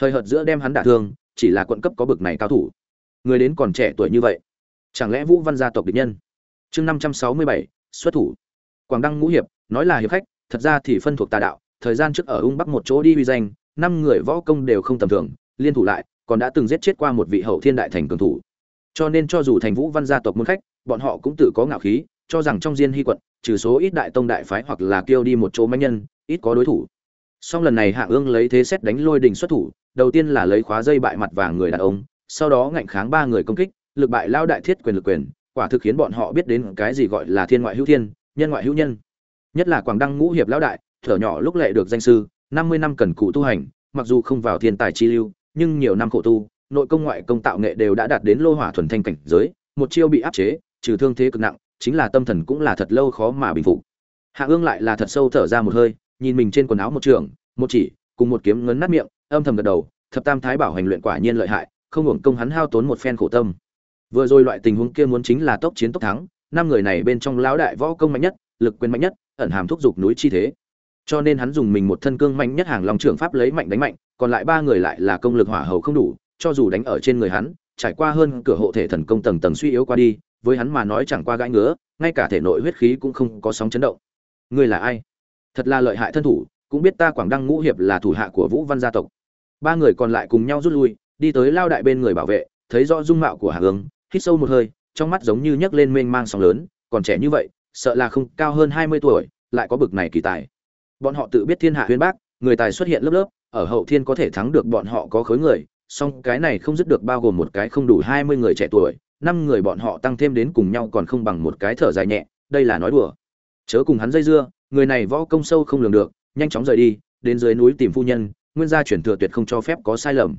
Hơi hợt giữa đem hắn đả thương, chỉ là quận cấp có bực này cao thủ. Người đến còn trẻ tuổi như vậy, chẳng lẽ vũ văn gia tộc địch nhân? Chương năm trăm sáu mươi bảy, xuất thủ. Quảng đăng ngũ hiệp, nói là hiệp khách, thật ra thì phân thuộc tà đạo, thời gian trước ở ung bắc một chỗ đi uy danh, năm người võ công đều không tầm thường, liên thủ lại, còn đã từng giết chết qua một vị hậu thiên đại thành cường thủ. Cho nên cho dù thành vũ văn gia tộc muốn khách, bọn họ cũng tự có ngạo khí cho rằng trong diên hy quận, trừ số ít đại tông đại phái hoặc là kêu đi một chỗ manh nhân, ít có đối thủ. Song lần này hạ ương lấy thế xét đánh lôi đình xuất thủ, đầu tiên là lấy khóa dây bại mặt và người đàn ông, sau đó ngạnh kháng ba người công kích, lực bại lao đại thiết quyền lực quyền, quả thực khiến bọn họ biết đến cái gì gọi là thiên ngoại hữu thiên, nhân ngoại hữu nhân. Nhất là quảng đăng ngũ hiệp lão đại, thở nhỏ lúc lệ được danh sư, năm mươi năm cần cụ tu hành, mặc dù không vào thiên tài chi lưu, nhưng nhiều năm khổ tu, nội công ngoại công tạo nghệ đều đã đạt đến lô hỏa thuần thanh cảnh giới, một chiêu bị áp chế, trừ thương thế cực nặng chính là tâm thần cũng là thật lâu khó mà bình phục. Hạ ương lại là thật sâu thở ra một hơi, nhìn mình trên quần áo một trường, một chỉ, cùng một kiếm ngấn nát miệng, âm thầm gật đầu, thập tam thái bảo hành luyện quả nhiên lợi hại, không hưởng công hắn hao tốn một phen khổ tâm. Vừa rồi loại tình huống kia muốn chính là tốc chiến tốc thắng, năm người này bên trong lão đại võ công mạnh nhất, lực quyền mạnh nhất, ẩn hàm thúc giục núi chi thế. Cho nên hắn dùng mình một thân cương mạnh nhất hàng long trưởng pháp lấy mạnh đánh mạnh, còn lại ba người lại là công lực hỏa hầu không đủ, cho dù đánh ở trên người hắn, trải qua hơn cửa hộ thể thần công tầng tầng suy yếu qua đi với hắn mà nói chẳng qua gãi ngứa, ngay cả thể nội huyết khí cũng không có sóng chấn động. Ngươi là ai? Thật là lợi hại thân thủ, cũng biết ta quảng đăng ngũ hiệp là thủ hạ của vũ văn gia tộc. Ba người còn lại cùng nhau rút lui, đi tới lao đại bên người bảo vệ, thấy rõ dung mạo của hạ hướng hít sâu một hơi, trong mắt giống như nhấc lên mênh mang sóng lớn, còn trẻ như vậy, sợ là không cao hơn hai mươi tuổi, lại có bực này kỳ tài. Bọn họ tự biết thiên hạ huyên bác, người tài xuất hiện lớp lớp, ở hậu thiên có thể thắng được bọn họ có khối người, song cái này không dứt được bao gồm một cái không đủ hai mươi người trẻ tuổi năm người bọn họ tăng thêm đến cùng nhau còn không bằng một cái thở dài nhẹ, đây là nói đùa. Chớ cùng hắn dây dưa, người này võ công sâu không lường được, nhanh chóng rời đi, đến dưới núi tìm phu nhân, nguyên gia chuyển thừa tuyệt không cho phép có sai lầm.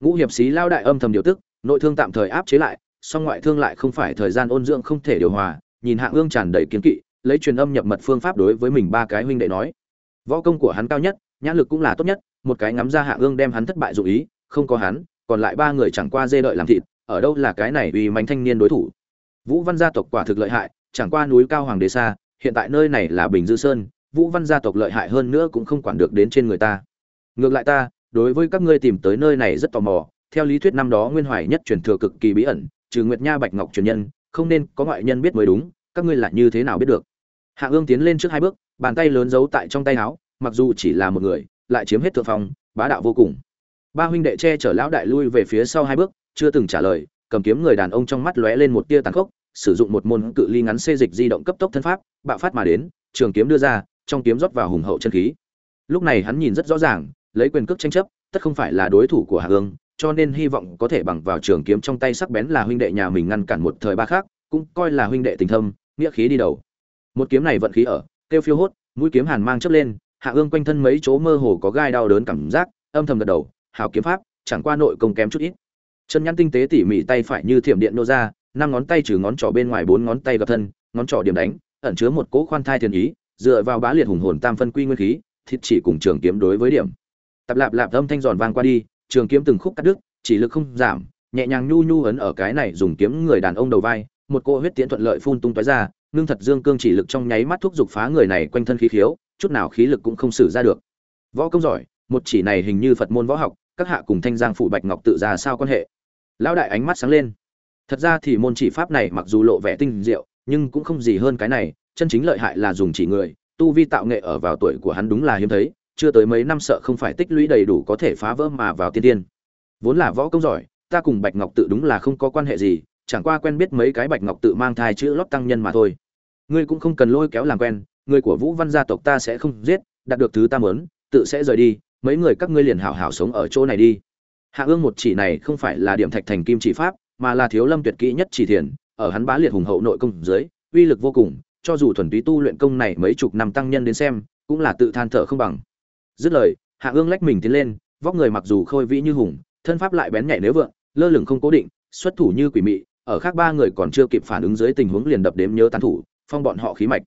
Ngũ hiệp sĩ lao đại âm thầm điều tức, nội thương tạm thời áp chế lại, song ngoại thương lại không phải thời gian ôn dưỡng không thể điều hòa, nhìn hạng ương tràn đầy kiến kỵ, lấy truyền âm nhập mật phương pháp đối với mình ba cái huynh đệ nói. Võ công của hắn cao nhất, nhãn lực cũng là tốt nhất, một cái ngắm ra hạng ương đem hắn thất bại dụ ý, không có hắn, còn lại ba người chẳng qua dê đợi làm thịt ở đâu là cái này uy mánh thanh niên đối thủ? Vũ văn gia tộc quả thực lợi hại, chẳng qua núi cao hoàng đế xa, hiện tại nơi này là bình dư sơn, vũ văn gia tộc lợi hại hơn nữa cũng không quản được đến trên người ta. Ngược lại ta, đối với các ngươi tìm tới nơi này rất tò mò, theo lý thuyết năm đó nguyên hoài nhất truyền thừa cực kỳ bí ẩn, trừ nguyệt nha bạch ngọc truyền nhân, không nên có ngoại nhân biết mới đúng, các ngươi là như thế nào biết được? Hạ ương tiến lên trước hai bước, bàn tay lớn giấu tại trong tay áo, mặc dù chỉ là một người, lại chiếm hết thượng phong, bá đạo vô cùng. Ba huynh đệ che chở lão đại lui về phía sau hai bước chưa từng trả lời, cầm kiếm người đàn ông trong mắt lóe lên một tia tàn khốc, sử dụng một môn cự ly ngắn xê dịch di động cấp tốc thân pháp, bạo phát mà đến, trường kiếm đưa ra, trong kiếm rót vào hùng hậu chân khí. Lúc này hắn nhìn rất rõ ràng, lấy quyền cước tranh chấp, tất không phải là đối thủ của hạ ương cho nên hy vọng có thể bằng vào trường kiếm trong tay sắc bén là huynh đệ nhà mình ngăn cản một thời ba khác, cũng coi là huynh đệ tình thâm, nghĩa khí đi đầu. Một kiếm này vận khí ở, kêu phiêu hốt, mũi kiếm hàn mang chấp lên, hạ ương quanh thân mấy chỗ mơ hồ có gai đau đớn cảm giác, âm thầm gật đầu hào kiếm pháp, chẳng qua nội công kém chút ít chân nhăn tinh tế tỉ mỉ tay phải như thiểm điện nô ra, năm ngón tay trừ ngón trỏ bên ngoài bốn ngón tay gặp thân, ngón trỏ điểm đánh, ẩn chứa một cỗ khoan thai thiền ý, dựa vào bá liệt hùng hồn tam phân quy nguyên khí, thịt chỉ cùng trường kiếm đối với điểm. Tập lạp lạp âm thanh giòn vang qua đi, trường kiếm từng khúc cắt đứt, chỉ lực không giảm, nhẹ nhàng nhu nhu ấn ở cái này dùng kiếm người đàn ông đầu vai, một cỗ huyết tiễn thuận lợi phun tung tóe ra ngưng thật dương cương chỉ lực trong nháy mắt thúc giục phá người này quanh thân khí khiếu, chút nào khí lực cũng không xử ra được. Võ công giỏi, một chỉ này hình như phật môn võ học, các hạ cùng thanh giang phủ bạch ngọc tự ra sao quan hệ? Lão đại ánh mắt sáng lên. Thật ra thì môn chỉ pháp này mặc dù lộ vẻ tinh diệu, nhưng cũng không gì hơn cái này, chân chính lợi hại là dùng chỉ người, tu vi tạo nghệ ở vào tuổi của hắn đúng là hiếm thấy, chưa tới mấy năm sợ không phải tích lũy đầy đủ có thể phá vỡ mà vào tiên tiên vốn là võ công giỏi, ta cùng bạch ngọc tự đúng là không có quan hệ gì, chẳng qua quen biết mấy cái bạch ngọc tự mang thai chữ lót tăng nhân mà thôi. Ngươi cũng không cần lôi kéo làm quen, người của vũ văn gia tộc ta sẽ không giết, đạt được thứ ta muốn, tự sẽ rời đi, mấy người các ngươi liền hảo hảo sống ở chỗ này đi hạ ương một chỉ này không phải là điểm thạch thành kim chỉ pháp, mà là thiếu lâm tuyệt kỹ nhất chỉ thiền, ở hắn bá liệt hùng hậu nội công dưới, uy lực vô cùng, cho dù thuần túy tu luyện công này mấy chục năm tăng nhân đến xem, cũng là tự than thở không bằng. Dứt lời, hạ ương lách mình tiến lên, vóc người mặc dù khôi vĩ như hùng, thân pháp lại bén nhạy nếu vượng, lơ lửng không cố định, xuất thủ như quỷ mị, ở khác ba người còn chưa kịp phản ứng dưới tình huống liền đập đếm nhớ tán thủ, phong bọn họ khí mạch.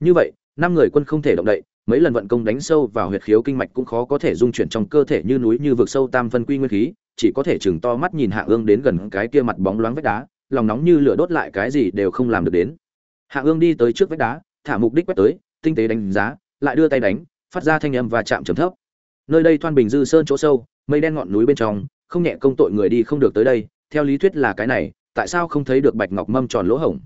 Như vậy, năm người quân không thể động đậy mấy lần vận công đánh sâu vào huyệt khiếu kinh mạch cũng khó có thể dung chuyển trong cơ thể như núi như vực sâu tam phân quy nguyên khí, chỉ có thể chừng to mắt nhìn hạ ương đến gần cái kia mặt bóng loáng vách đá, lòng nóng như lửa đốt lại cái gì đều không làm được đến. Hạ ương đi tới trước vách đá, thả mục đích quét tới, tinh tế đánh giá, lại đưa tay đánh, phát ra thanh âm và chạm trầm thấp. Nơi đây thoan bình dư sơn chỗ sâu, mây đen ngọn núi bên trong, không nhẹ công tội người đi không được tới đây, theo lý thuyết là cái này, tại sao không thấy được bạch ngọc mâm tròn lỗ hổng?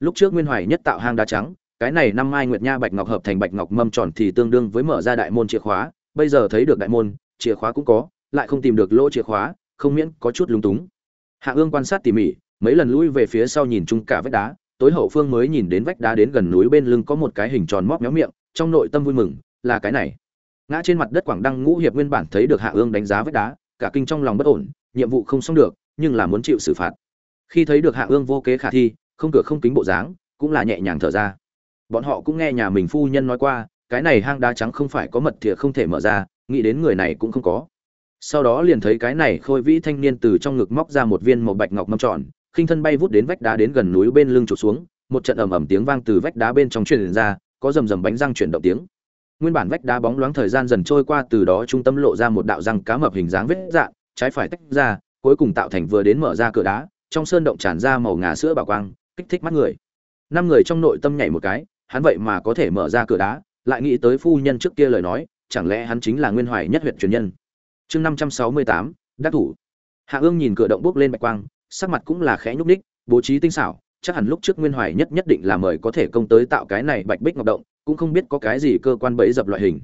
Lúc trước nguyên hoài nhất tạo hang đá trắng cái này năm mai nguyệt nha bạch ngọc hợp thành bạch ngọc mâm tròn thì tương đương với mở ra đại môn chìa khóa. Bây giờ thấy được đại môn, chìa khóa cũng có, lại không tìm được lỗ chìa khóa, không miễn có chút lúng túng. Hạ ương quan sát tỉ mỉ, mấy lần lui về phía sau nhìn chung cả vách đá, tối hậu phương mới nhìn đến vách đá đến gần núi bên lưng có một cái hình tròn móc méo miệng, trong nội tâm vui mừng, là cái này. Ngã trên mặt đất quảng đăng ngũ hiệp nguyên bản thấy được hạ ương đánh giá vách đá, cả kinh trong lòng bất ổn, nhiệm vụ không xong được, nhưng là muốn chịu xử phạt. Khi thấy được hạ ương vô kế khả thi, không cửa không kính bộ dáng, cũng là nhẹ nhàng thở ra bọn họ cũng nghe nhà mình phu nhân nói qua, cái này hang đá trắng không phải có mật thìa không thể mở ra, nghĩ đến người này cũng không có. Sau đó liền thấy cái này khôi vĩ thanh niên từ trong ngực móc ra một viên màu bạch ngọc mâm tròn, khinh thân bay vút đến vách đá đến gần núi bên lưng trục xuống, một trận ầm ầm tiếng vang từ vách đá bên trong truyền ra, có rầm rầm bánh răng chuyển động tiếng. Nguyên bản vách đá bóng loáng thời gian dần trôi qua, từ đó trung tâm lộ ra một đạo răng cá mập hình dáng vết dạng, trái phải tách ra, cuối cùng tạo thành vừa đến mở ra cửa đá, trong sơn động tràn ra màu ngà sữa bảo quang, kích thích mắt người. Năm người trong nội tâm nhảy một cái hắn vậy mà có thể mở ra cửa đá lại nghĩ tới phu nhân trước kia lời nói chẳng lẽ hắn chính là nguyên hoài nhất huyện truyền nhân? Chương năm trăm sáu mươi tám đắc thủ. Hạ ương nhìn cửa động bốc lên bạch quang sắc mặt cũng là khẽ nhúc nhích, bố trí tinh xảo chắc hẳn lúc trước nguyên hoài nhất nhất định là mời có thể công tới tạo cái này bạch bích ngọc động cũng không biết có cái gì cơ quan bẫy dập loại hình.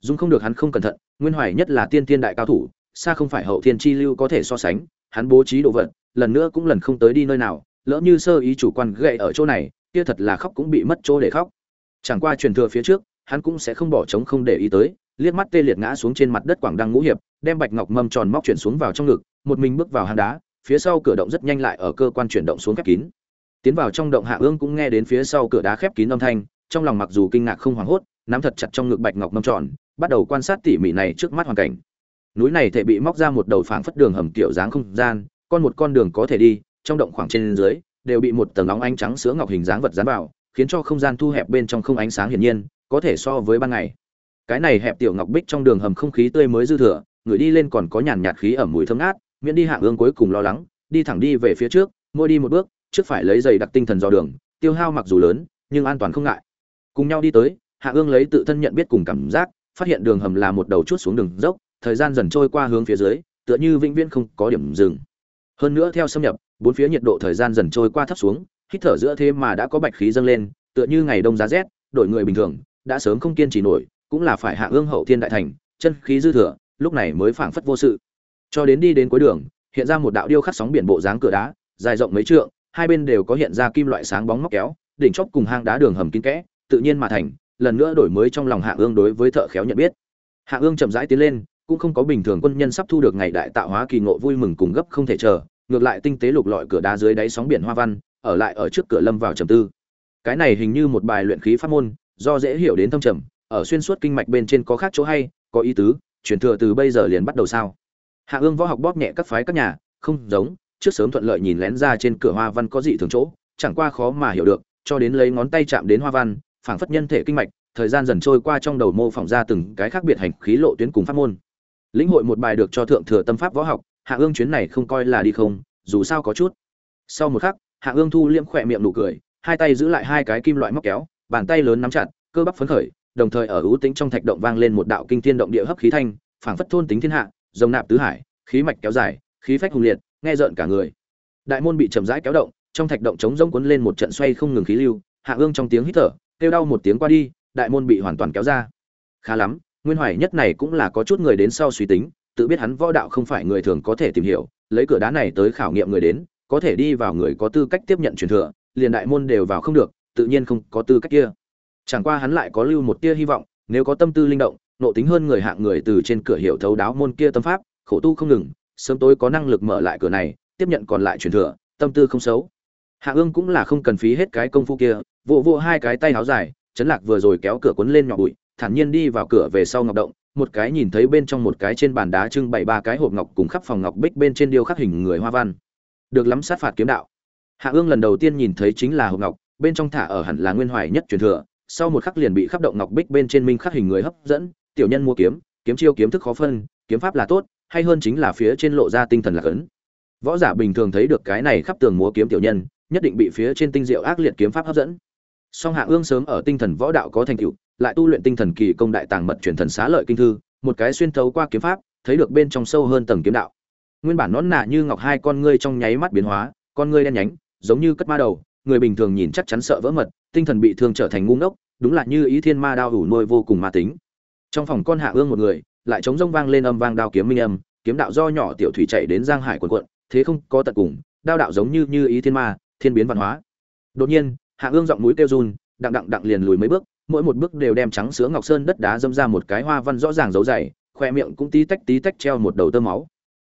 Dung không được hắn không cẩn thận nguyên hoài nhất là tiên tiên đại cao thủ xa không phải hậu thiên chi lưu có thể so sánh hắn bố trí đồ vật lần nữa cũng lần không tới đi nơi nào lỡ như sơ ý chủ quan gậy ở chỗ này kia thật là khóc cũng bị mất chỗ để khóc. Chẳng qua truyền thừa phía trước, hắn cũng sẽ không bỏ trống không để ý tới, liếc mắt tê liệt ngã xuống trên mặt đất quảng đăng ngũ hiệp, đem bạch ngọc mâm tròn móc chuyển xuống vào trong ngực, một mình bước vào hang đá, phía sau cửa động rất nhanh lại ở cơ quan chuyển động xuống khép kín. Tiến vào trong động hạ ương cũng nghe đến phía sau cửa đá khép kín âm thanh, trong lòng mặc dù kinh ngạc không hoảng hốt, nắm thật chặt trong ngực bạch ngọc mâm tròn, bắt đầu quan sát tỉ mỉ này trước mắt hoàn cảnh. Núi này thể bị móc ra một đầu phảng phất đường hầm kiểu dáng không gian, con một con đường có thể đi, trong động khoảng trên dưới đều bị một tầng óng ánh trắng sữa ngọc hình dáng vật dán vào, khiến cho không gian thu hẹp bên trong không ánh sáng hiển nhiên, có thể so với ban ngày. Cái này hẹp tiểu ngọc bích trong đường hầm không khí tươi mới dư thừa, người đi lên còn có nhàn nhạt khí ẩm mùi thơm ngát, miễn đi hạng ương cuối cùng lo lắng, đi thẳng đi về phía trước, mỗi đi một bước, trước phải lấy giày đặc tinh thần dò đường, tiêu hao mặc dù lớn, nhưng an toàn không ngại. Cùng nhau đi tới, hạ ương lấy tự thân nhận biết cùng cảm giác, phát hiện đường hầm là một đầu chút xuống đường dốc, thời gian dần trôi qua hướng phía dưới, tựa như vĩnh viễn không có điểm dừng. Hơn nữa theo xâm nhập bốn phía nhiệt độ thời gian dần trôi qua thấp xuống, hít thở giữa thế mà đã có bạch khí dâng lên, tựa như ngày đông giá rét, đổi người bình thường, đã sớm không kiên trì nổi, cũng là phải hạ ương hậu thiên đại thành, chân khí dư thừa, lúc này mới phảng phất vô sự. Cho đến đi đến cuối đường, hiện ra một đạo điêu khắc sóng biển bộ dáng cửa đá, dài rộng mấy trượng, hai bên đều có hiện ra kim loại sáng bóng móc kéo, đỉnh chóp cùng hang đá đường hầm kín kẽ, tự nhiên mà thành, lần nữa đổi mới trong lòng hạ ương đối với thợ khéo nhận biết. Hạ ương chậm rãi tiến lên, cũng không có bình thường quân nhân sắp thu được ngày đại tạo hóa kỳ ngộ vui mừng cùng gấp không thể chờ ngược lại tinh tế lục lọi cửa đá dưới đáy sóng biển hoa văn, ở lại ở trước cửa lâm vào trầm tư. Cái này hình như một bài luyện khí pháp môn, do dễ hiểu đến thâm trầm, ở xuyên suốt kinh mạch bên trên có khác chỗ hay, có ý tứ, truyền thừa từ bây giờ liền bắt đầu sao? Hạ ương võ học bóp nhẹ các phái các nhà, không giống, trước sớm thuận lợi nhìn lén ra trên cửa hoa văn có dị thường chỗ, chẳng qua khó mà hiểu được, cho đến lấy ngón tay chạm đến hoa văn, phảng phất nhân thể kinh mạch, thời gian dần trôi qua trong đầu mô phỏng ra từng cái khác biệt hành khí lộ tuyến cùng pháp môn. Lĩnh hội một bài được cho thượng thừa tâm pháp võ học hạ ương chuyến này không coi là đi không, dù sao có chút. Sau một khắc, hạ ương thu liễm khỏe miệng nụ cười, hai tay giữ lại hai cái kim loại móc kéo, bàn tay lớn nắm chặt, cơ bắp phấn khởi, đồng thời ở ưu tính trong thạch động vang lên một đạo kinh thiên động địa hấp khí thanh, phảng phất thôn tính thiên hạ dòng nạp tứ hải, khí mạch kéo dài, khí phách hùng liệt, nghe rợn cả người. Đại môn bị chậm rãi kéo động, trong thạch động chống rông cuốn lên một trận xoay không ngừng khí lưu, hạ ương trong tiếng hít thở, kêu đau một tiếng qua đi, đại môn bị hoàn toàn kéo ra. Khá lắm, nguyên hoài nhất này cũng là có chút người đến sau suy tính tự biết hắn võ đạo không phải người thường có thể tìm hiểu, lấy cửa đá này tới khảo nghiệm người đến, có thể đi vào người có tư cách tiếp nhận truyền thừa, liền đại môn đều vào không được, tự nhiên không có tư cách kia. Chẳng qua hắn lại có lưu một tia hy vọng, nếu có tâm tư linh động, nộ tính hơn người hạng người từ trên cửa hiệu thấu đáo môn kia tâm pháp, khổ tu không ngừng, sớm tối có năng lực mở lại cửa này, tiếp nhận còn lại truyền thừa, tâm tư không xấu. Hạ ương cũng là không cần phí hết cái công phu kia, vỗ vỗ hai cái tay áo dài chấn lạc vừa rồi kéo cửa cuốn lên nhỏ bụi, thản nhiên đi vào cửa về sau ngọc động một cái nhìn thấy bên trong một cái trên bàn đá trưng bày ba cái hộp ngọc cùng khắp phòng ngọc bích bên trên điêu khắc hình người hoa văn. Được lắm, sát phạt kiếm đạo. Hạ ương lần đầu tiên nhìn thấy chính là hộp ngọc, bên trong thả ở hẳn là nguyên hoài nhất truyền thừa, sau một khắc liền bị khắp động ngọc bích bên trên minh khắc hình người hấp dẫn, tiểu nhân mua kiếm kiếm chiêu kiếm thức khó phân, kiếm pháp là tốt, hay hơn chính là phía trên lộ ra tinh thần là ấn võ giả bình thường thấy được cái này khắp tường múa kiếm tiểu nhân, nhất định bị phía trên tinh diệu ác liệt kiếm pháp hấp dẫn. Song hạ ương sớm ở tinh thần võ đạo có thành tựu lại tu luyện tinh thần kỳ công đại tàng mật truyền thần xá lợi kinh thư, một cái xuyên thấu qua kiếm pháp, thấy được bên trong sâu hơn tầng kiếm đạo. Nguyên bản nón nà như ngọc hai con ngươi trong nháy mắt biến hóa, con ngươi đen nhánh, giống như cất ma đầu, người bình thường nhìn chắc chắn sợ vỡ mật, tinh thần bị thương trở thành ngu ngốc, đúng là như ý thiên ma đao hủ nuôi vô cùng ma tính. Trong phòng con hạ ương một người, lại chống rông vang lên âm vang đao kiếm minh âm, kiếm đạo do nhỏ tiểu thủy chạy đến giang hải quần quận, thế không có tận cùng, đao đạo giống như như ý thiên ma, thiên biến văn hóa. Đột nhiên, hạ ương giọng mũi kêu run, đặng đặng đặng liền lùi mấy bước mỗi một bước đều đem trắng sữa ngọc sơn đất đá dâm ra một cái hoa văn rõ ràng dấu dày, khoe miệng cũng tí tách tí tách treo một đầu tơ máu.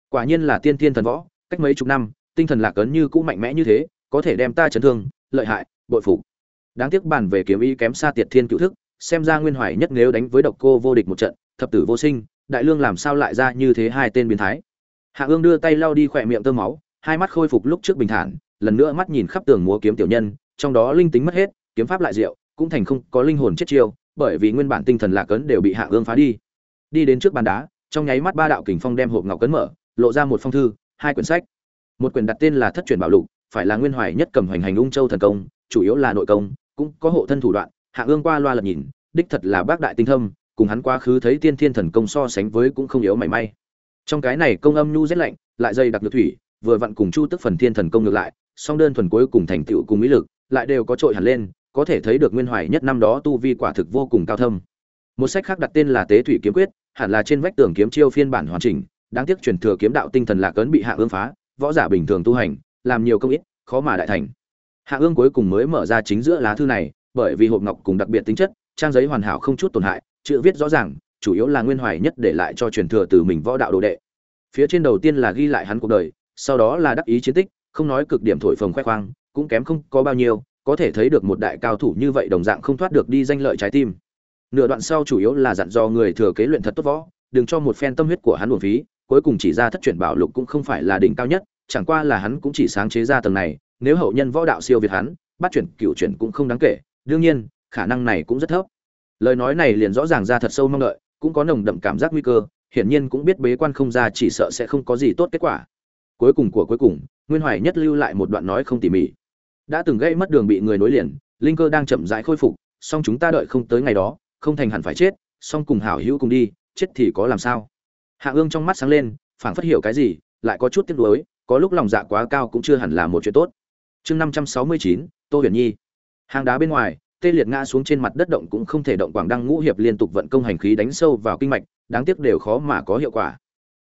Quả nhiên là tiên thiên thần võ, cách mấy chục năm, tinh thần lạc ấn như cũ mạnh mẽ như thế, có thể đem ta chấn thương, lợi hại, bội phục. Đáng tiếc bàn về kiếm ý kém xa tiệt thiên cựu thức, xem ra nguyên hoài nhất nếu đánh với độc cô vô địch một trận, thập tử vô sinh, đại lương làm sao lại ra như thế hai tên biến thái. Hạ ương đưa tay lau đi khỏe miệng tơ máu, hai mắt khôi phục lúc trước bình thản, lần nữa mắt nhìn khắp tường múa kiếm tiểu nhân, trong đó linh tính mất hết, kiếm pháp lại diệu cũng thành không có linh hồn chết chiêu, bởi vì nguyên bản tinh thần lạc cấn đều bị hạ ương phá đi. Đi đến trước bàn đá, trong nháy mắt ba đạo kình phong đem hộp ngọc cấn mở, lộ ra một phong thư, hai quyển sách. Một quyển đặt tên là thất truyền bảo lục, phải là nguyên hoài nhất cầm hoành hành ung châu thần công, chủ yếu là nội công, cũng có hộ thân thủ đoạn. Hạ ương qua loa lật nhìn, đích thật là bác đại tinh thâm, cùng hắn quá khứ thấy tiên thiên thần công so sánh với cũng không yếu mảy may. Trong cái này công âm nhu rét lạnh, lại dây đặc nhược thủy, vừa vặn cùng chu tức phần thiên thần công ngược lại, song đơn thuần cuối cùng thành tựu cùng mỹ lực, lại đều có trội hẳn lên có thể thấy được nguyên hoài nhất năm đó tu vi quả thực vô cùng cao thâm. Một sách khác đặt tên là tế thủy kiếm quyết, hẳn là trên vách tường kiếm chiêu phiên bản hoàn chỉnh, đáng tiếc truyền thừa kiếm đạo tinh thần lạc ấn bị hạ ương phá, võ giả bình thường tu hành, làm nhiều công ít, khó mà đại thành. Hạ ương cuối cùng mới mở ra chính giữa lá thư này, bởi vì hộp ngọc cùng đặc biệt tính chất, trang giấy hoàn hảo không chút tổn hại, chữ viết rõ ràng, chủ yếu là nguyên hoài nhất để lại cho truyền thừa từ mình võ đạo đồ đệ. Phía trên đầu tiên là ghi lại hắn cuộc đời, sau đó là đắc ý chiến tích, không nói cực điểm thổi phồng khoe khoang, cũng kém không có bao nhiêu có thể thấy được một đại cao thủ như vậy đồng dạng không thoát được đi danh lợi trái tim. Nửa đoạn sau chủ yếu là dặn dò người thừa kế luyện thật tốt võ, đừng cho một phen tâm huyết của hắn uổng phí, cuối cùng chỉ ra thất truyền bảo lục cũng không phải là đỉnh cao nhất, chẳng qua là hắn cũng chỉ sáng chế ra tầng này, nếu hậu nhân võ đạo siêu việt hắn, bắt chuyển, cựu chuyển cũng không đáng kể, đương nhiên, khả năng này cũng rất thấp. Lời nói này liền rõ ràng ra thật sâu mong đợi, cũng có nồng đậm cảm giác nguy cơ, hiển nhiên cũng biết bế quan không ra chỉ sợ sẽ không có gì tốt kết quả. Cuối cùng của cuối cùng, nguyên hoài nhất lưu lại một đoạn nói không tỉ mỉ đã từng gây mất đường bị người nối liền, linh cơ đang chậm rãi khôi phục, song chúng ta đợi không tới ngày đó, không thành hẳn phải chết, song cùng hảo hữu cùng đi, chết thì có làm sao? Hạ ương trong mắt sáng lên, phảng phất hiểu cái gì, lại có chút tiếc nuối, có lúc lòng dạ quá cao cũng chưa hẳn là một chuyện tốt. Chương năm trăm sáu mươi chín, tô huyền nhi. Hàng đá bên ngoài, tê liệt ngã xuống trên mặt đất động cũng không thể động quảng đăng ngũ hiệp liên tục vận công hành khí đánh sâu vào kinh mạch, đáng tiếc đều khó mà có hiệu quả.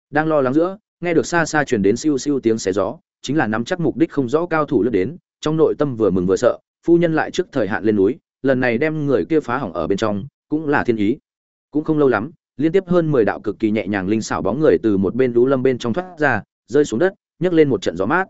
Đang lo lắng giữa, nghe được xa xa truyền đến siêu siêu tiếng xé gió, chính là nắm chắc mục đích không rõ cao thủ lướt đến trong nội tâm vừa mừng vừa sợ, phu nhân lại trước thời hạn lên núi, lần này đem người kia phá hỏng ở bên trong, cũng là thiên ý. Cũng không lâu lắm, liên tiếp hơn mười đạo cực kỳ nhẹ nhàng linh xảo bóng người từ một bên lũ lâm bên trong thoát ra, rơi xuống đất, nhấc lên một trận gió mát.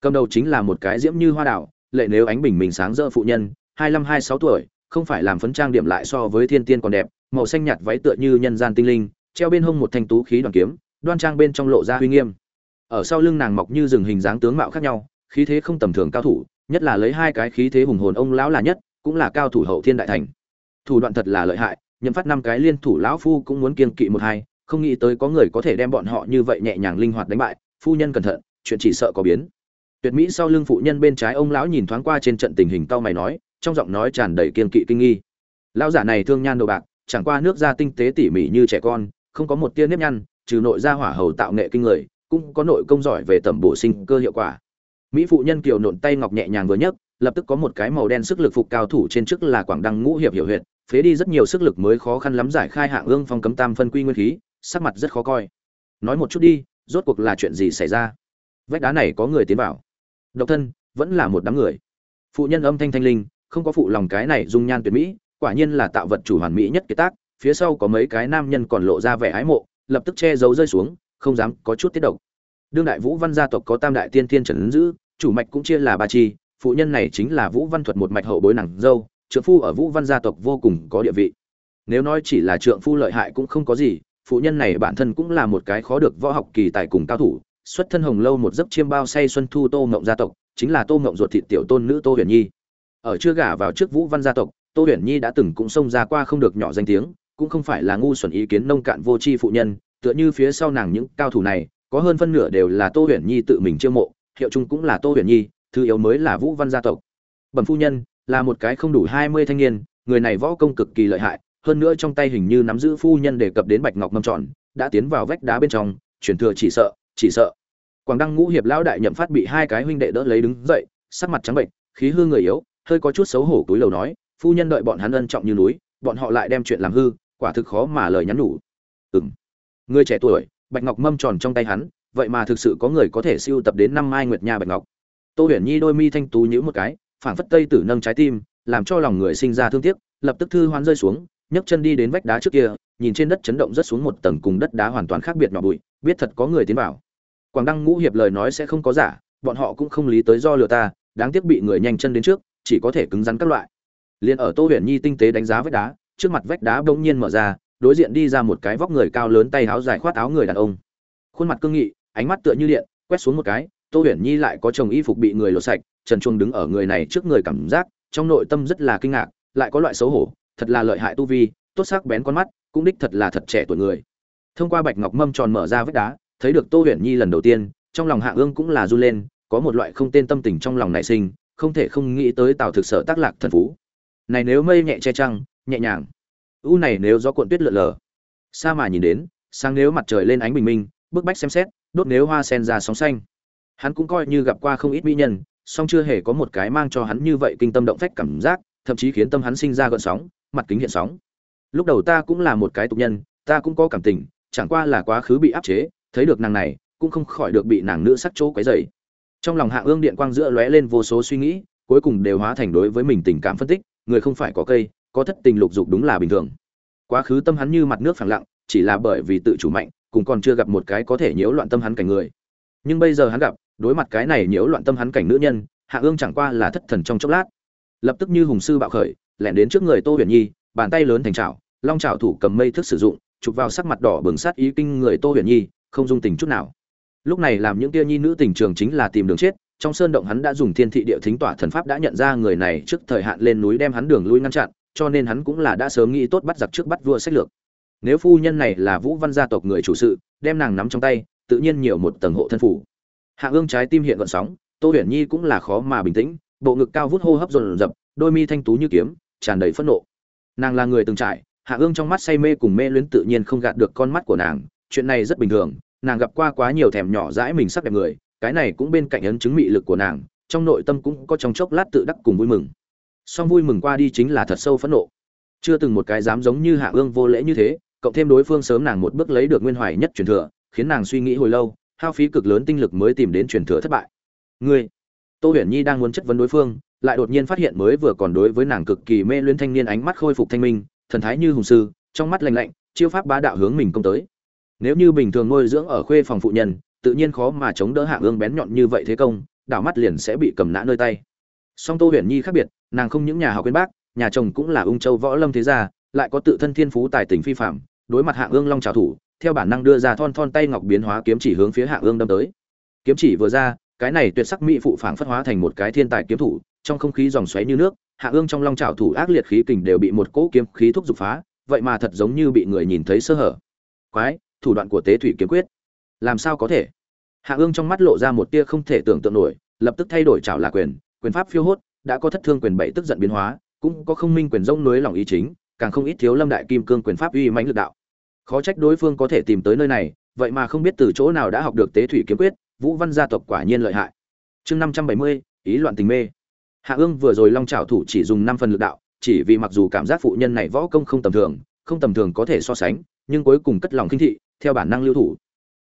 Cầm đầu chính là một cái diễm như hoa đảo lệ nếu ánh bình mình sáng rỡ phụ nhân, hai mươi hai sáu tuổi, không phải làm phấn trang điểm lại so với thiên tiên còn đẹp, màu xanh nhạt váy tựa như nhân gian tinh linh, treo bên hông một thanh tú khí đoàn kiếm, đoan trang bên trong lộ ra uy nghiêm. Ở sau lưng nàng mọc như rừng hình dáng tướng mạo khác nhau khí thế không tầm thường cao thủ, nhất là lấy hai cái khí thế hùng hồn ông lão là nhất, cũng là cao thủ hậu thiên đại thành. Thủ đoạn thật là lợi hại, nhậm phát năm cái liên thủ lão phu cũng muốn kiên kỵ một hai, không nghĩ tới có người có thể đem bọn họ như vậy nhẹ nhàng linh hoạt đánh bại, phu nhân cẩn thận, chuyện chỉ sợ có biến. Tuyệt mỹ sau lưng phụ nhân bên trái ông lão nhìn thoáng qua trên trận tình hình tao mày nói, trong giọng nói tràn đầy kiên kỵ kinh nghi. Lão giả này thương nhan đồ bạc, chẳng qua nước da tinh tế tỉ mỉ như trẻ con, không có một tia nếp nhăn, trừ nội gia hỏa hầu tạo nghệ kinh người, cũng có nội công giỏi về tầm bổ sinh cơ hiệu quả mỹ phụ nhân kiều nộn tay ngọc nhẹ nhàng vừa nhấc, lập tức có một cái màu đen sức lực phục cao thủ trên trước là quảng đăng ngũ hiệp hiểu huyện phế đi rất nhiều sức lực mới khó khăn lắm giải khai hạng ương phong cấm tam phân quy nguyên khí, sắc mặt rất khó coi. Nói một chút đi, rốt cuộc là chuyện gì xảy ra? Vách đá này có người tiến vào. Độc thân, vẫn là một đám người. Phụ nhân âm thanh thanh linh, không có phụ lòng cái này dung nhan tuyệt mỹ, quả nhiên là tạo vật chủ hoàn mỹ nhất kiệt tác, phía sau có mấy cái nam nhân còn lộ ra vẻ ái mộ, lập tức che giấu rơi xuống, không dám có chút tiết độc. Đương đại vũ văn gia tộc có tam đại tiên tiên trần ứng dữ chủ mạch cũng chia là ba chi, phụ nhân này chính là vũ văn thuật một mạch hậu bối nàng dâu, trượng phu ở vũ văn gia tộc vô cùng có địa vị. Nếu nói chỉ là trượng phu lợi hại cũng không có gì, phụ nhân này bản thân cũng là một cái khó được võ học kỳ tài cùng cao thủ, xuất thân hồng lâu một giấc chiêm bao say xuân thu tô ngộng gia tộc, chính là tô ngộng ruột thịt tiểu tôn nữ tô huyền nhi. Ở chưa gả vào trước vũ văn gia tộc, tô huyền nhi đã từng cũng xông ra qua không được nhỏ danh tiếng, cũng không phải là ngu xuẩn ý kiến nông cạn vô tri phụ nhân, tựa như phía sau nàng những cao thủ này, có hơn phân nửa đều là tô huyền nhi tự mình chiêu mộ hiệu trung cũng là tô huyền nhi, thứ yếu mới là vũ văn gia tộc. Bẩm phu nhân, là một cái không đủ hai mươi thanh niên, người này võ công cực kỳ lợi hại, hơn nữa trong tay hình như nắm giữ phu nhân đề cập đến bạch ngọc mâm tròn đã tiến vào vách đá bên trong truyền thừa chỉ sợ chỉ sợ. Quảng đăng ngũ hiệp lão đại nhậm phát bị hai cái huynh đệ đỡ lấy đứng dậy, sắc mặt trắng bệnh, khí hư người yếu, hơi có chút xấu hổ túi lầu nói, phu nhân đợi bọn hắn ân trọng như núi, bọn họ lại đem chuyện làm hư, quả thực khó mà lời nhắn nhủ. Ừng người trẻ tuổi, bạch ngọc mâm tròn trong tay hắn vậy mà thực sự có người có thể siêu tập đến năm mai nguyệt nha bạch ngọc. Tô huyền nhi đôi mi thanh tú nhữ một cái, phảng phất tây tử nâng trái tim, làm cho lòng người sinh ra thương tiếc, lập tức thư hoán rơi xuống, nhấc chân đi đến vách đá trước kia, nhìn trên đất chấn động rất xuống một tầng cùng đất đá hoàn toàn khác biệt nhỏ bụi, biết thật có người tiến vào. Quảng đăng ngũ hiệp lời nói sẽ không có giả, bọn họ cũng không lý tới do lừa ta, đáng tiếc bị người nhanh chân đến trước, chỉ có thể cứng rắn các loại. Liền ở tô huyền nhi tinh tế đánh giá vách đá, trước mặt vách đá bỗng nhiên mở ra, đối diện đi ra một cái vóc người cao lớn tay áo dài khoát áo người đàn ông. Khuôn mặt cương nghị ánh mắt tựa như điện, quét xuống một cái, tô huyền nhi lại có chồng y phục bị người lột sạch, trần chuông đứng ở người này trước người cảm giác, trong nội tâm rất là kinh ngạc, lại có loại xấu hổ, thật là lợi hại tu vi, tốt sắc bén con mắt, cũng đích thật là thật trẻ tuổi người. Thông qua bạch ngọc mâm tròn mở ra vách đá, thấy được tô huyền nhi lần đầu tiên, trong lòng hạ ương cũng là run lên, có một loại không tên tâm tình trong lòng nảy sinh, không thể không nghĩ tới tào thực sở tác lạc thần phú. Này nếu mây nhẹ che trăng, nhẹ nhàng. U này nếu do cuộn tuyết lượn lờ xa mà nhìn đến, sáng nếu mặt trời lên ánh bình minh, bức bách xem xét đốt nếu hoa sen ra sóng xanh. Hắn cũng coi như gặp qua không ít mỹ nhân, song chưa hề có một cái mang cho hắn như vậy kinh tâm động phách cảm giác, thậm chí khiến tâm hắn sinh ra gợn sóng, mặt kính hiện sóng. Lúc đầu ta cũng là một cái tục nhân, ta cũng có cảm tình, chẳng qua là quá khứ bị áp chế, thấy được nàng này, cũng không khỏi được bị nàng nữ sắc chỗ quấy dày trong lòng hạ ương điện quang giữa lóe lên vô số suy nghĩ, cuối cùng đều hóa thành đối với mình tình cảm phân tích, người không phải có cây, có thất tình lục dục đúng là bình thường. Quá khứ tâm hắn như mặt nước phẳng lặng, chỉ là bởi vì tự chủ mạnh cùng còn chưa gặp một cái có thể nhiễu loạn tâm hắn cảnh người. Nhưng bây giờ hắn gặp, đối mặt cái này nhiễu loạn tâm hắn cảnh nữ nhân, hạ ương chẳng qua là thất thần trong chốc lát. Lập tức như hùng sư bạo khởi, lẻn đến trước người tô huyền nhi, bàn tay lớn thành trào long trào thủ cầm mây thức sử dụng, chụp vào sắc mặt đỏ bừng sát ý kinh người tô huyền nhi, không dung tình chút nào. Lúc này làm những tia nhi nữ tình trường chính là tìm đường chết, trong sơn động hắn đã dùng thiên thị địa thính tỏa thần pháp đã nhận ra người này trước thời hạn lên núi đem hắn đường lui ngăn chặn, cho nên hắn cũng là đã sớm nghĩ tốt bắt giặc trước bắt vua sách lược nếu phu nhân này là vũ văn gia tộc người chủ sự, đem nàng nắm trong tay, tự nhiên nhiều một tầng hộ thân phủ. Hạ ương trái tim hiện gợn sóng, tô huyền nhi cũng là khó mà bình tĩnh, bộ ngực cao vút hô hấp dồn dập, đôi mi thanh tú như kiếm, tràn đầy phẫn nộ. Nàng là người từng trải, hạ ương trong mắt say mê cùng mê luyến tự nhiên không gạt được con mắt của nàng, chuyện này rất bình thường, nàng gặp qua quá nhiều thèm nhỏ dãi mình sắc đẹp người, cái này cũng bên cạnh ấn chứng mị lực của nàng, trong nội tâm cũng có trong chốc lát tự đắc cùng vui mừng. Song vui mừng qua đi chính là thật sâu phẫn nộ. Chưa từng một cái dám giống như hạ ương vô lễ như thế cộng thêm đối phương sớm nàng một bước lấy được nguyên hoài nhất truyền thừa, khiến nàng suy nghĩ hồi lâu, hao phí cực lớn tinh lực mới tìm đến truyền thừa thất bại. Ngươi, tô huyền nhi đang muốn chất vấn đối phương, lại đột nhiên phát hiện mới vừa còn đối với nàng cực kỳ mê luyến thanh niên ánh mắt khôi phục thanh minh, thần thái như hùng sư, trong mắt lạnh lạnh, chiêu pháp bá đạo hướng mình công tới. Nếu như bình thường nuôi dưỡng ở khuê phòng phụ nhân, tự nhiên khó mà chống đỡ hạ ương bén nhọn như vậy thế công, đảo mắt liền sẽ bị cầm nã nơi tay. Song tô huyền nhi khác biệt, nàng không những nhà học quyên bác nhà chồng cũng là ung châu võ lâm thế gia, lại có tự thân thiên phú tài tình phi phạm đối mặt hạ ương long trào thủ, theo bản năng đưa ra thon thon tay ngọc biến hóa kiếm chỉ hướng phía hạ ương đâm tới. Kiếm chỉ vừa ra, cái này tuyệt sắc mỹ phụ phảng phất hóa thành một cái thiên tài kiếm thủ, trong không khí dòng xoáy như nước, hạ ương trong long trào thủ ác liệt khí kình đều bị một cỗ kiếm khí thúc giục phá, vậy mà thật giống như bị người nhìn thấy sơ hở. Quái, thủ đoạn của tế thủy kiếm quyết. Làm sao có thể? Hạ ương trong mắt lộ ra một tia không thể tưởng tượng nổi, lập tức thay đổi trảo là quyền quyền pháp phiêu hốt, đã có thất thương quyền bảy tức giận biến hóa, cũng có không minh quyền rông núi lòng ý chính càng không ít thiếu lâm đại kim cương quyền pháp uy mãnh lực đạo. Khó trách đối phương có thể tìm tới nơi này, vậy mà không biết từ chỗ nào đã học được tế thủy kiếm quyết, vũ văn gia tộc quả nhiên lợi hại. Chương năm trăm bảy mươi, ý loạn tình mê. Hạ ương vừa rồi long trào thủ chỉ dùng năm phần lực đạo, chỉ vì mặc dù cảm giác phụ nhân này võ công không tầm thường, không tầm thường có thể so sánh, nhưng cuối cùng cất lòng kinh thị, theo bản năng lưu thủ.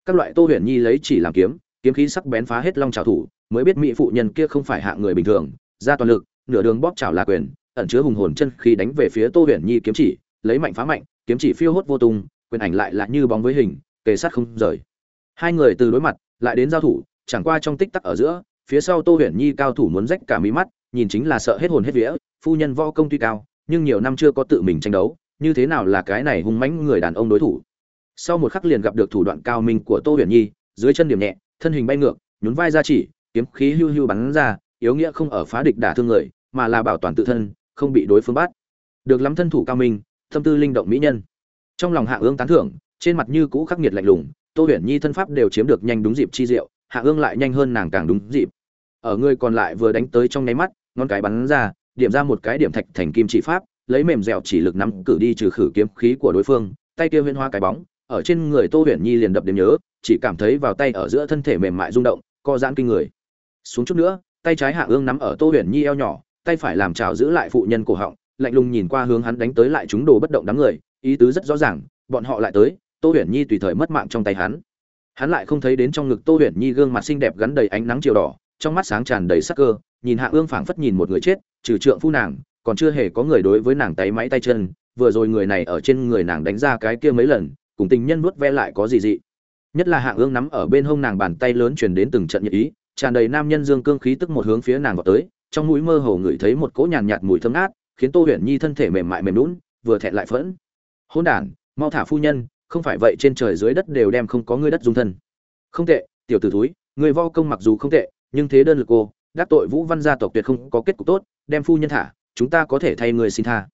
Các loại tô huyền nhi lấy chỉ làm kiếm kiếm khí sắc bén phá hết long trào thủ, mới biết mỹ phụ nhân kia không phải hạ người bình thường, ra toàn lực, nửa đường bóp chảo là quyền ẩn chứa hùng hồn chân khi đánh về phía tô huyền nhi kiếm chỉ, lấy mạnh phá mạnh, kiếm chỉ phiêu hốt vô tung, quyền ảnh lại là như bóng với hình, kề sát không rời. Hai người từ đối mặt, lại đến giao thủ, chẳng qua trong tích tắc ở giữa, phía sau tô huyền nhi cao thủ muốn rách cả mí mắt, nhìn chính là sợ hết hồn hết vía, phu nhân võ công tuy cao, nhưng nhiều năm chưa có tự mình tranh đấu, như thế nào là cái này hung mãnh người đàn ông đối thủ. Sau một khắc liền gặp được thủ đoạn cao minh của tô huyền nhi, dưới chân điểm nhẹ, thân hình bay ngược, nhún vai ra chỉ, kiếm khí hưu hưu bắn ra, yếu nghĩa không ở phá địch đả thương người, mà là bảo toàn tự thân không bị đối phương bắt. Được lắm thân thủ cao minh, tâm tư linh động mỹ nhân. Trong lòng hạ ương tán thưởng, trên mặt như cũ khắc nghiệt lạnh lùng, tô huyền nhi thân pháp đều chiếm được nhanh đúng dịp chi diệu, hạ ương lại nhanh hơn nàng càng đúng dịp. Ở người còn lại vừa đánh tới trong nháy mắt, ngón cái bắn ra, điểm ra một cái điểm thạch thành kim chỉ pháp, lấy mềm dẻo chỉ lực nắm cử đi trừ khử kiếm khí của đối phương, tay kia huyên hoa cái bóng, ở trên người tô huyền nhi liền đập điểm nhớ, chỉ cảm thấy vào tay ở giữa thân thể mềm mại rung động, co giãn kinh người. Xuống chút nữa, tay trái hạ ương nắm ở tô huyền nhi eo nhỏ tay phải làm trào giữ lại phụ nhân cổ họng, lạnh lùng nhìn qua hướng hắn đánh tới lại chúng đồ bất động đám người, ý tứ rất rõ ràng, bọn họ lại tới, tô huyền nhi tùy thời mất mạng trong tay hắn. Hắn lại không thấy đến trong ngực tô huyền nhi gương mặt xinh đẹp gắn đầy ánh nắng chiều đỏ, trong mắt sáng tràn đầy sắc cơ, nhìn hạ ương phảng phất nhìn một người chết, trừ trượng phu nàng, còn chưa hề có người đối với nàng tay máy tay chân, vừa rồi người này ở trên người nàng đánh ra cái kia mấy lần, cùng tình nhân nuốt ve lại có gì dị. Nhất là hạ ương nắm ở bên hông nàng bàn tay lớn truyền đến từng trận nhiệt ý, tràn đầy nam nhân dương cương khí tức một hướng phía nàng vào tới trong mũi mơ hồ ngửi thấy một cỗ nhàn nhạt, mùi thơm ngát khiến tô huyền nhi thân thể mềm mại mềm nhũn, vừa thẹn lại phẫn. Hỗn đản mau thả phu nhân không phải vậy trên trời dưới đất đều đem không có ngươi đất dung thân. Không tệ tiểu tử thúi người vo công mặc dù không tệ nhưng thế đơn lực cô đắc tội vũ văn gia tộc tuyệt không có kết cục tốt đem phu nhân thả chúng ta có thể thay người xin tha.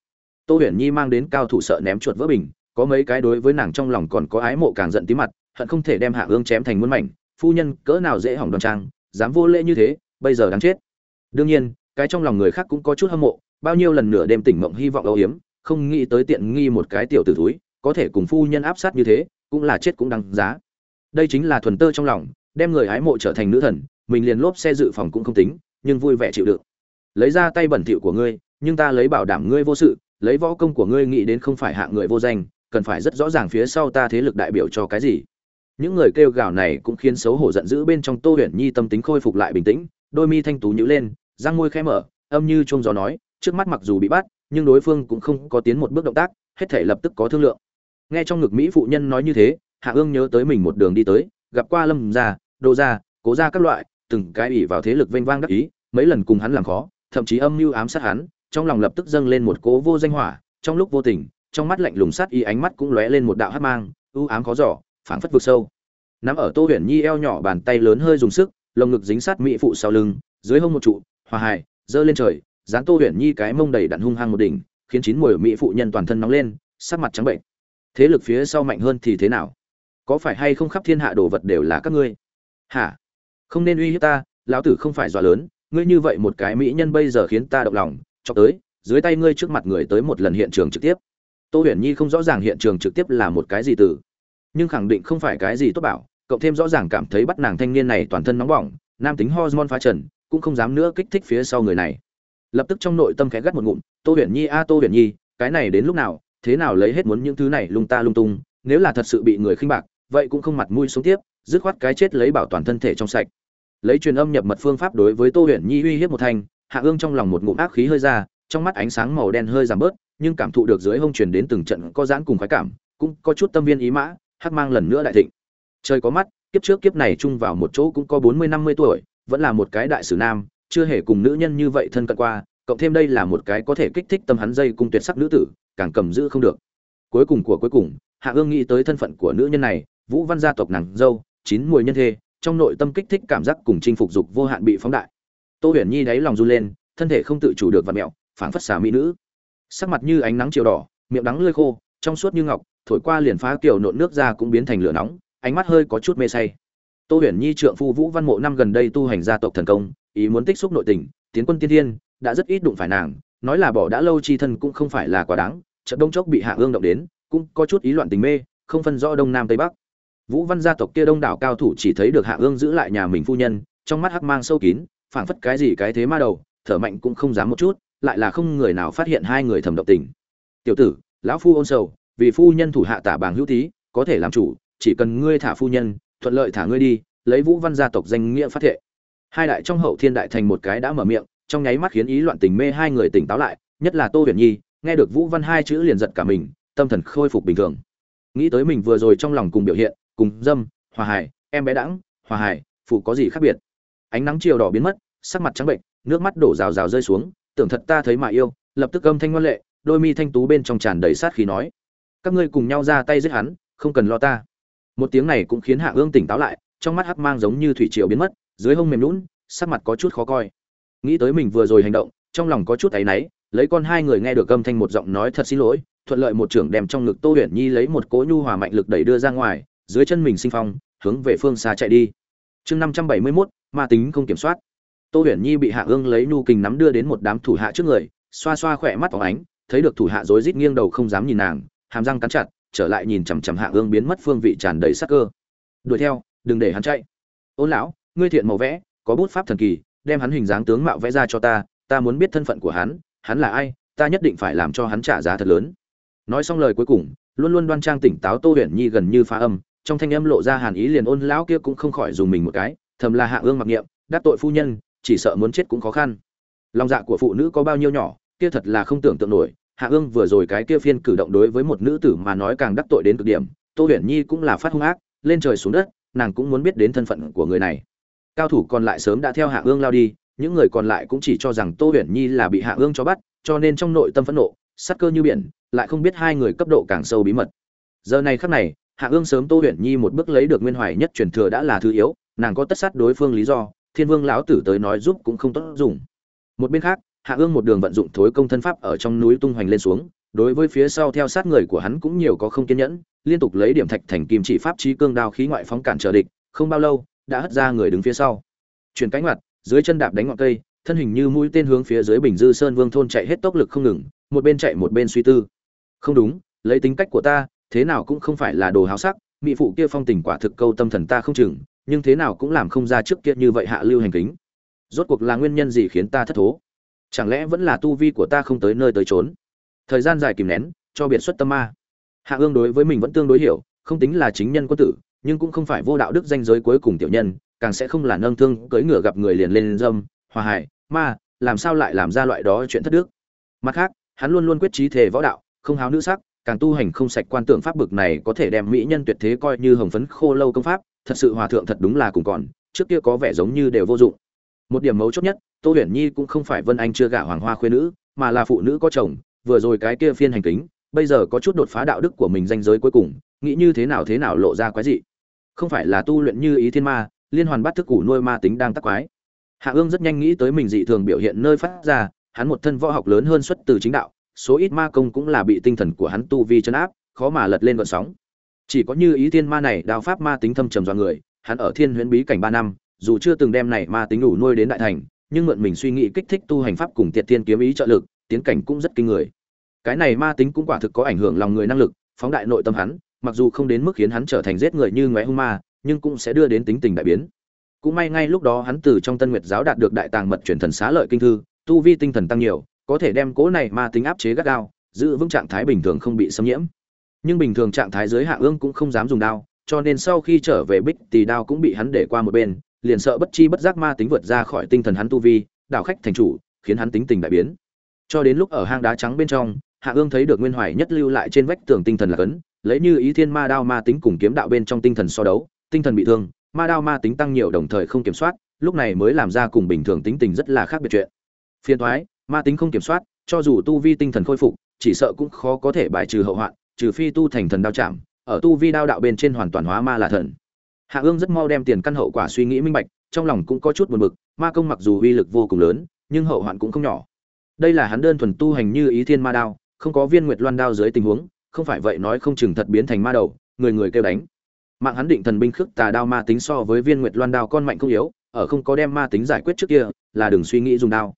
Tô huyền nhi mang đến cao thủ sợ ném chuột vỡ bình có mấy cái đối với nàng trong lòng còn có ái mộ càng giận tí mặt hận không thể đem hạ ương chém thành muôn mảnh phu nhân cỡ nào dễ hỏng đoan trang dám vô lễ như thế bây giờ đáng chết đương nhiên, cái trong lòng người khác cũng có chút hâm mộ, bao nhiêu lần nửa đêm tỉnh mộng hy vọng âu hiếm không nghĩ tới tiện nghi một cái tiểu tử túi có thể cùng phu nhân áp sát như thế, cũng là chết cũng đáng giá. Đây chính là thuần tơ trong lòng, đem người hái mộ trở thành nữ thần, mình liền lốp xe dự phòng cũng không tính, nhưng vui vẻ chịu đựng. Lấy ra tay bẩn thỉu của ngươi, nhưng ta lấy bảo đảm ngươi vô sự, lấy võ công của ngươi nghĩ đến không phải hạ người vô danh, cần phải rất rõ ràng phía sau ta thế lực đại biểu cho cái gì. Những người kêu gào này cũng khiến xấu hổ giận dữ bên trong tô huyền nhi tâm tính khôi phục lại bình tĩnh đôi mi thanh tú nhữ lên, răng môi khẽ mở, âm như chuông gió nói, trước mắt mặc dù bị bắt, nhưng đối phương cũng không có tiến một bước động tác, hết thể lập tức có thương lượng. Nghe trong ngực mỹ phụ nhân nói như thế, hạ ương nhớ tới mình một đường đi tới, gặp qua lâm gia đô gia, cố gia các loại, từng cái ủy vào thế lực vênh vang đắc ý, mấy lần cùng hắn làm khó, thậm chí âm mưu ám sát hắn, trong lòng lập tức dâng lên một cố vô danh hỏa, trong lúc vô tình, trong mắt lạnh lùng sát y ánh mắt cũng lóe lên một đạo hắc mang ưu ám khó giỏ phảng phất vực sâu. Nắm ở tô huyền nhi eo nhỏ bàn tay lớn hơi dùng sức lồng ngực dính sát mỹ phụ sau lưng, dưới hông một trụ, hòa hài giơ lên trời dán tô huyền nhi cái mông đầy đặn hung hăng một đỉnh, khiến chín mùi mỹ phụ nhân toàn thân nóng lên, sắc mặt trắng bệnh. Thế lực phía sau mạnh hơn thì thế nào? Có phải hay không khắp thiên hạ đồ vật đều là các ngươi? Hả? Không nên uy hiếp ta, lão tử không phải dọa lớn, ngươi như vậy một cái mỹ nhân bây giờ khiến ta động lòng cho tới, dưới tay ngươi trước mặt người tới một lần hiện trường trực tiếp. Tô huyền nhi không rõ ràng hiện trường trực tiếp là một cái gì từ, nhưng khẳng định không phải cái gì tốt bảo cộng thêm rõ ràng cảm thấy bắt nàng thanh niên này toàn thân nóng bỏng, nam tính hormone phá trần, cũng không dám nữa kích thích phía sau người này. Lập tức trong nội tâm khẽ gắt một ngụm, tô huyền nhi, a, tô huyền nhi, cái này đến lúc nào, thế nào lấy hết muốn những thứ này lung ta lung tung, nếu là thật sự bị người khinh bạc, vậy cũng không mặt mũi xuống tiếp, dứt khoát cái chết lấy bảo toàn thân thể trong sạch. Lấy truyền âm nhập mật phương pháp đối với tô huyền nhi uy hiếp một thanh, hạ ương trong lòng một ngụm ác khí hơi ra, trong mắt ánh sáng màu đen hơi giảm bớt, nhưng cảm thụ được dưới hông truyền đến từng trận có giãn cùng khoái cảm, cũng có chút tâm viên ý mã, hắc mang lần nữa đại thịnh trời có mắt, kiếp trước kiếp này chung vào một chỗ cũng có bốn mươi, năm mươi tuổi, vẫn là một cái đại sử nam, chưa hề cùng nữ nhân như vậy thân cận qua, cộng thêm đây là một cái có thể kích thích tâm hắn dây cung tuyệt sắc nữ tử, càng cầm giữ không được. Cuối cùng của cuối cùng, hạ ương nghĩ tới thân phận của nữ nhân này, vũ văn gia tộc nàng dâu, chín mùi nhân thê, trong nội tâm kích thích cảm giác cùng chinh phục dục vô hạn bị phóng đại. Tô huyền nhi đáy lòng run lên, thân thể không tự chủ được và mẹo, phảng phất xà mỹ nữ. Sắc mặt như ánh nắng chiều đỏ, miệng đắng lơi khô, trong suốt như ngọc, thổi qua liền phá kiểu nộn nước ra cũng biến thành lửa nóng ánh mắt hơi có chút mê say. Tô huyền nhi trượng phu vũ văn mộ năm gần đây tu hành gia tộc thần công, ý muốn tích xúc nội tình, tiến quân tiên thiên, đã rất ít đụng phải nàng, nói là bỏ đã lâu chi thân cũng không phải là quá đáng trận đông chốc bị hạ ương động đến, cũng có chút ý loạn tình mê, không phân rõ đông nam tây bắc. Vũ văn gia tộc kia đông đảo cao thủ chỉ thấy được hạ ương giữ lại nhà mình phu nhân, trong mắt hắc mang sâu kín, phảng phất cái gì cái thế ma đầu, thở mạnh cũng không dám một chút, lại là không người nào phát hiện hai người thầm động tình. Tiểu tử, lão phu ôn sầu, vì phu nhân thủ hạ tả bàng hữu tý có thể làm chủ chỉ cần ngươi thả phu nhân, thuận lợi thả ngươi đi, lấy vũ văn gia tộc danh nghĩa phát thệ. Hai đại trong hậu thiên đại thành một cái đã mở miệng, trong nháy mắt khiến ý loạn tình mê hai người tỉnh táo lại, nhất là tô huyền nhi, nghe được vũ văn hai chữ liền giật cả mình, tâm thần khôi phục bình thường. Nghĩ tới mình vừa rồi trong lòng cùng biểu hiện, cùng dâm, hòa hải em bé đãng, hòa hải phụ có gì khác biệt? Ánh nắng chiều đỏ biến mất, sắc mặt trắng bệnh, nước mắt đổ rào rào rơi xuống, tưởng thật ta thấy mà yêu, lập tức âm thanh ngoan lệ, đôi mi thanh tú bên trong tràn đầy sát khí nói, các ngươi cùng nhau ra tay giết hắn, không cần lo ta một tiếng này cũng khiến hạ ương tỉnh táo lại, trong mắt hắc mang giống như thủy triều biến mất, dưới hông mềm lún sắc mặt có chút khó coi. Nghĩ tới mình vừa rồi hành động, trong lòng có chút áy náy, lấy con hai người nghe được âm thanh một giọng nói thật xin lỗi, thuận lợi một trưởng đem trong ngực tô huyền nhi lấy một cỗ nhu hòa mạnh lực đẩy đưa ra ngoài, dưới chân mình sinh phong, hướng về phương xa chạy đi. Chương năm trăm bảy mươi mốt, ma tính không kiểm soát. Tô huyền nhi bị hạ ương lấy nhu kình nắm đưa đến một đám thủ hạ trước người, xoa xoa khỏe mắt phóng ánh, thấy được thủ hạ rối rít nghiêng đầu không dám nhìn nàng, hàm răng cắn chặt trở lại nhìn chằm chằm hạ ương biến mất phương vị tràn đầy sắc cơ. Đuổi theo, đừng để hắn chạy. Ôn lão, ngươi thiện màu vẽ, có bút pháp thần kỳ, đem hắn hình dáng tướng mạo vẽ ra cho ta ta muốn biết thân phận của hắn hắn là ai, ta nhất định phải làm cho hắn trả giá thật lớn. Nói xong lời cuối cùng, luôn luôn đoan trang tỉnh táo tô huyền nhi gần như phá âm, trong thanh âm lộ ra hàn ý liền ôn lão kia cũng không khỏi dùng mình một cái, thầm là hạ ương mặc niệm, đắc tội phu nhân, chỉ sợ muốn chết cũng khó khăn. Lòng dạ của phụ nữ có bao nhiêu nhỏ, kia thật là không tưởng tượng nổi hạ ương vừa rồi cái kia phiên cử động đối với một nữ tử mà nói càng đắc tội đến cực điểm, tô huyền nhi cũng là phát hung ác, lên trời xuống đất, nàng cũng muốn biết đến thân phận của người này. Cao thủ còn lại sớm đã theo hạ ương lao đi, những người còn lại cũng chỉ cho rằng tô huyền nhi là bị hạ ương cho bắt, cho nên trong nội tâm phẫn nộ, sắc cơ như biển, lại không biết hai người cấp độ càng sâu bí mật. Giờ này khắc này, hạ ương sớm tô huyền nhi một bước lấy được nguyên hoài nhất truyền thừa đã là thứ yếu, nàng có tất sát đối phương lý do, thiên vương lão tử tới nói giúp cũng không tốt dùng. Một bên khác hạ ương một đường vận dụng thối công thân pháp ở trong núi tung hoành lên xuống, đối với phía sau theo sát người của hắn cũng nhiều có không kiên nhẫn, liên tục lấy điểm thạch thành kim chỉ pháp trí cương đao khí ngoại phóng cản trở địch, không bao lâu, đã hất ra người đứng phía sau. Chuyển cánh mặt dưới chân đạp đánh ngọn cây, thân hình như mũi tên hướng phía dưới bình dư sơn vương thôn chạy hết tốc lực không ngừng, một bên chạy một bên suy tư. Không đúng, lấy tính cách của ta, thế nào cũng không phải là đồ háo sắc, mỹ phụ kia phong tình quả thực câu tâm thần ta không chừng, nhưng thế nào cũng làm không ra trước kia như vậy hạ lưu hành kính. Rốt cuộc là nguyên nhân gì khiến ta thất thố? Chẳng lẽ vẫn là tu vi của ta không tới nơi tới trốn thời gian dài kìm nén, cho biệt xuất tâm ma. Hạ ương đối với mình vẫn tương đối hiểu, không tính là chính nhân quân tử, nhưng cũng không phải vô đạo đức danh giới cuối cùng tiểu nhân, càng sẽ không là nâng thương, cưỡi ngựa gặp người liền lên dâm, hòa hải ma, làm sao lại làm ra loại đó chuyện thất đức? Mặt khác, hắn luôn luôn quyết trí thề võ đạo, không háo nữ sắc, càng tu hành không sạch quan tượng pháp bực này có thể đem mỹ nhân tuyệt thế coi như hồng phấn khô lâu công pháp, thật sự hòa thượng thật đúng là cùng còn, trước kia có vẻ giống như đều vô dụng. Một điểm mấu chốt nhất tô huyền nhi cũng không phải vân anh chưa gả hoàng hoa khuyên nữ, mà là phụ nữ có chồng, vừa rồi cái kia phiên hành kính, bây giờ có chút đột phá đạo đức của mình danh giới cuối cùng, nghĩ như thế nào thế nào lộ ra quái dị. Không phải là tu luyện như ý thiên ma, liên hoàn bắt thức củ nuôi ma tính đang tắc quái. Hạ ương rất nhanh nghĩ tới mình dị thường biểu hiện nơi phát ra, hắn một thân võ học lớn hơn xuất từ chính đạo, số ít ma công cũng là bị tinh thần của hắn tu vi chấn áp, khó mà lật lên vận sóng. Chỉ có như ý thiên ma này đao pháp ma tính thâm trầm do người, hắn ở thiên huyễn bí cảnh ba năm, dù chưa từng đem này ma tính đủ nuôi đến đại thành nhưng mượn mình suy nghĩ kích thích tu hành pháp cùng tiệt tiên kiếm ý trợ lực, tiến cảnh cũng rất kinh người. Cái này ma tính cũng quả thực có ảnh hưởng lòng người năng lực, phóng đại nội tâm hắn, mặc dù không đến mức khiến hắn trở thành giết người như ngoé hung ma, nhưng cũng sẽ đưa đến tính tình đại biến. Cũng may ngay lúc đó hắn từ trong tân nguyệt giáo đạt được đại tàng mật truyền thần xá lợi kinh thư, tu vi tinh thần tăng nhiều, có thể đem cố này ma tính áp chế gắt gao, giữ vững trạng thái bình thường không bị xâm nhiễm. Nhưng bình thường trạng thái dưới hạ ương cũng không dám dùng đao, cho nên sau khi trở về bích thì đao cũng bị hắn để qua một bên liền sợ bất chi bất giác ma tính vượt ra khỏi tinh thần hắn tu vi, đảo khách thành chủ, khiến hắn tính tình đại biến. Cho đến lúc ở hang đá trắng bên trong, hạ ương thấy được nguyên hoài nhất lưu lại trên vách tường tinh thần là cấn, lấy như ý thiên ma đao ma tính cùng kiếm đạo bên trong tinh thần so đấu, tinh thần bị thương, ma đao ma tính tăng nhiều đồng thời không kiểm soát, lúc này mới làm ra cùng bình thường tính tình rất là khác biệt chuyện. Phiền thoái ma tính không kiểm soát, cho dù tu vi tinh thần khôi phục, chỉ sợ cũng khó có thể bài trừ hậu hoạn, trừ phi tu thành thần đao chạm, ở tu vi đao đạo bên trên hoàn toàn hóa ma là thần hạ ương rất mau đem tiền căn hậu quả suy nghĩ minh bạch, trong lòng cũng có chút buồn bực, ma công mặc dù uy lực vô cùng lớn, nhưng hậu hoạn cũng không nhỏ. Đây là hắn đơn thuần tu hành như ý thiên ma đao, không có viên nguyệt loan đao dưới tình huống, không phải vậy nói không chừng thật biến thành ma đầu, người người kêu đánh. Mạng hắn định thần binh khước tà đao ma tính so với viên nguyệt loan đao con mạnh không yếu, ở không có đem ma tính giải quyết trước kia, là đừng suy nghĩ dùng đao.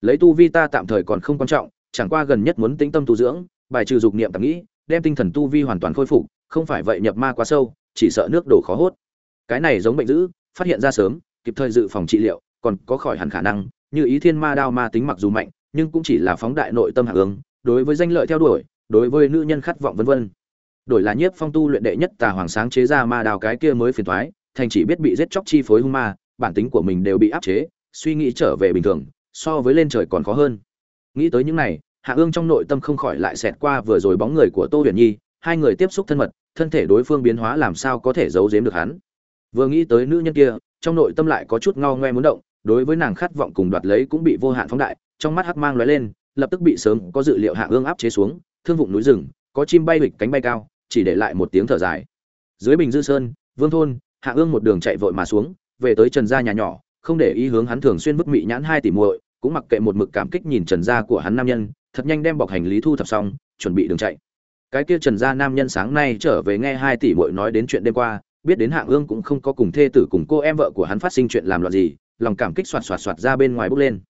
Lấy tu vi ta tạm thời còn không quan trọng, chẳng qua gần nhất muốn tĩnh tâm tu dưỡng, bài trừ dục niệm tạm nghĩ, đem tinh thần tu vi hoàn toàn khôi phục, không phải vậy nhập ma quá sâu, chỉ sợ nước đổ khó hốt cái này giống bệnh dữ, phát hiện ra sớm, kịp thời dự phòng trị liệu, còn có khỏi hẳn khả năng, như ý thiên ma đao ma tính mặc dù mạnh, nhưng cũng chỉ là phóng đại nội tâm hạ ứng đối với danh lợi theo đuổi, đối với nữ nhân khát vọng vân vân. Đổi là nhiếp phong tu luyện đệ nhất tà hoàng sáng chế ra ma đào cái kia mới phiền thoái, thành chỉ biết bị giết chóc chi phối hung ma, bản tính của mình đều bị áp chế, suy nghĩ trở về bình thường, so với lên trời còn khó hơn. Nghĩ tới những này hạ ương trong nội tâm không khỏi lại xẹt qua vừa rồi bóng người của tô huyền nhi, hai người tiếp xúc thân mật, thân thể đối phương biến hóa làm sao có thể giấu giếm được hắn vừa nghĩ tới nữ nhân kia, trong nội tâm lại có chút ngao ngoe muốn động, đối với nàng khát vọng cùng đoạt lấy cũng bị vô hạn phóng đại, trong mắt hắc mang lóe lên, lập tức bị sớm có dự liệu hạ ương áp chế xuống, thương vụng núi rừng, có chim bay hịch cánh bay cao, chỉ để lại một tiếng thở dài. Dưới bình dư sơn, vương thôn, hạ ương một đường chạy vội mà xuống, về tới trần gia nhà nhỏ, không để ý hướng hắn thường xuyên bức mị nhãn hai tỷ muội, cũng mặc kệ một mực cảm kích nhìn trần gia của hắn nam nhân, thật nhanh đem bọc hành lý thu thập xong, chuẩn bị đường chạy. Cái kia trần gia nam nhân sáng nay trở về nghe hai tỷ muội nói đến chuyện đêm qua biết đến hạng ương cũng không có cùng thê tử cùng cô em vợ của hắn phát sinh chuyện làm loạn gì, lòng cảm kích soạt soạt soạt ra bên ngoài bước lên.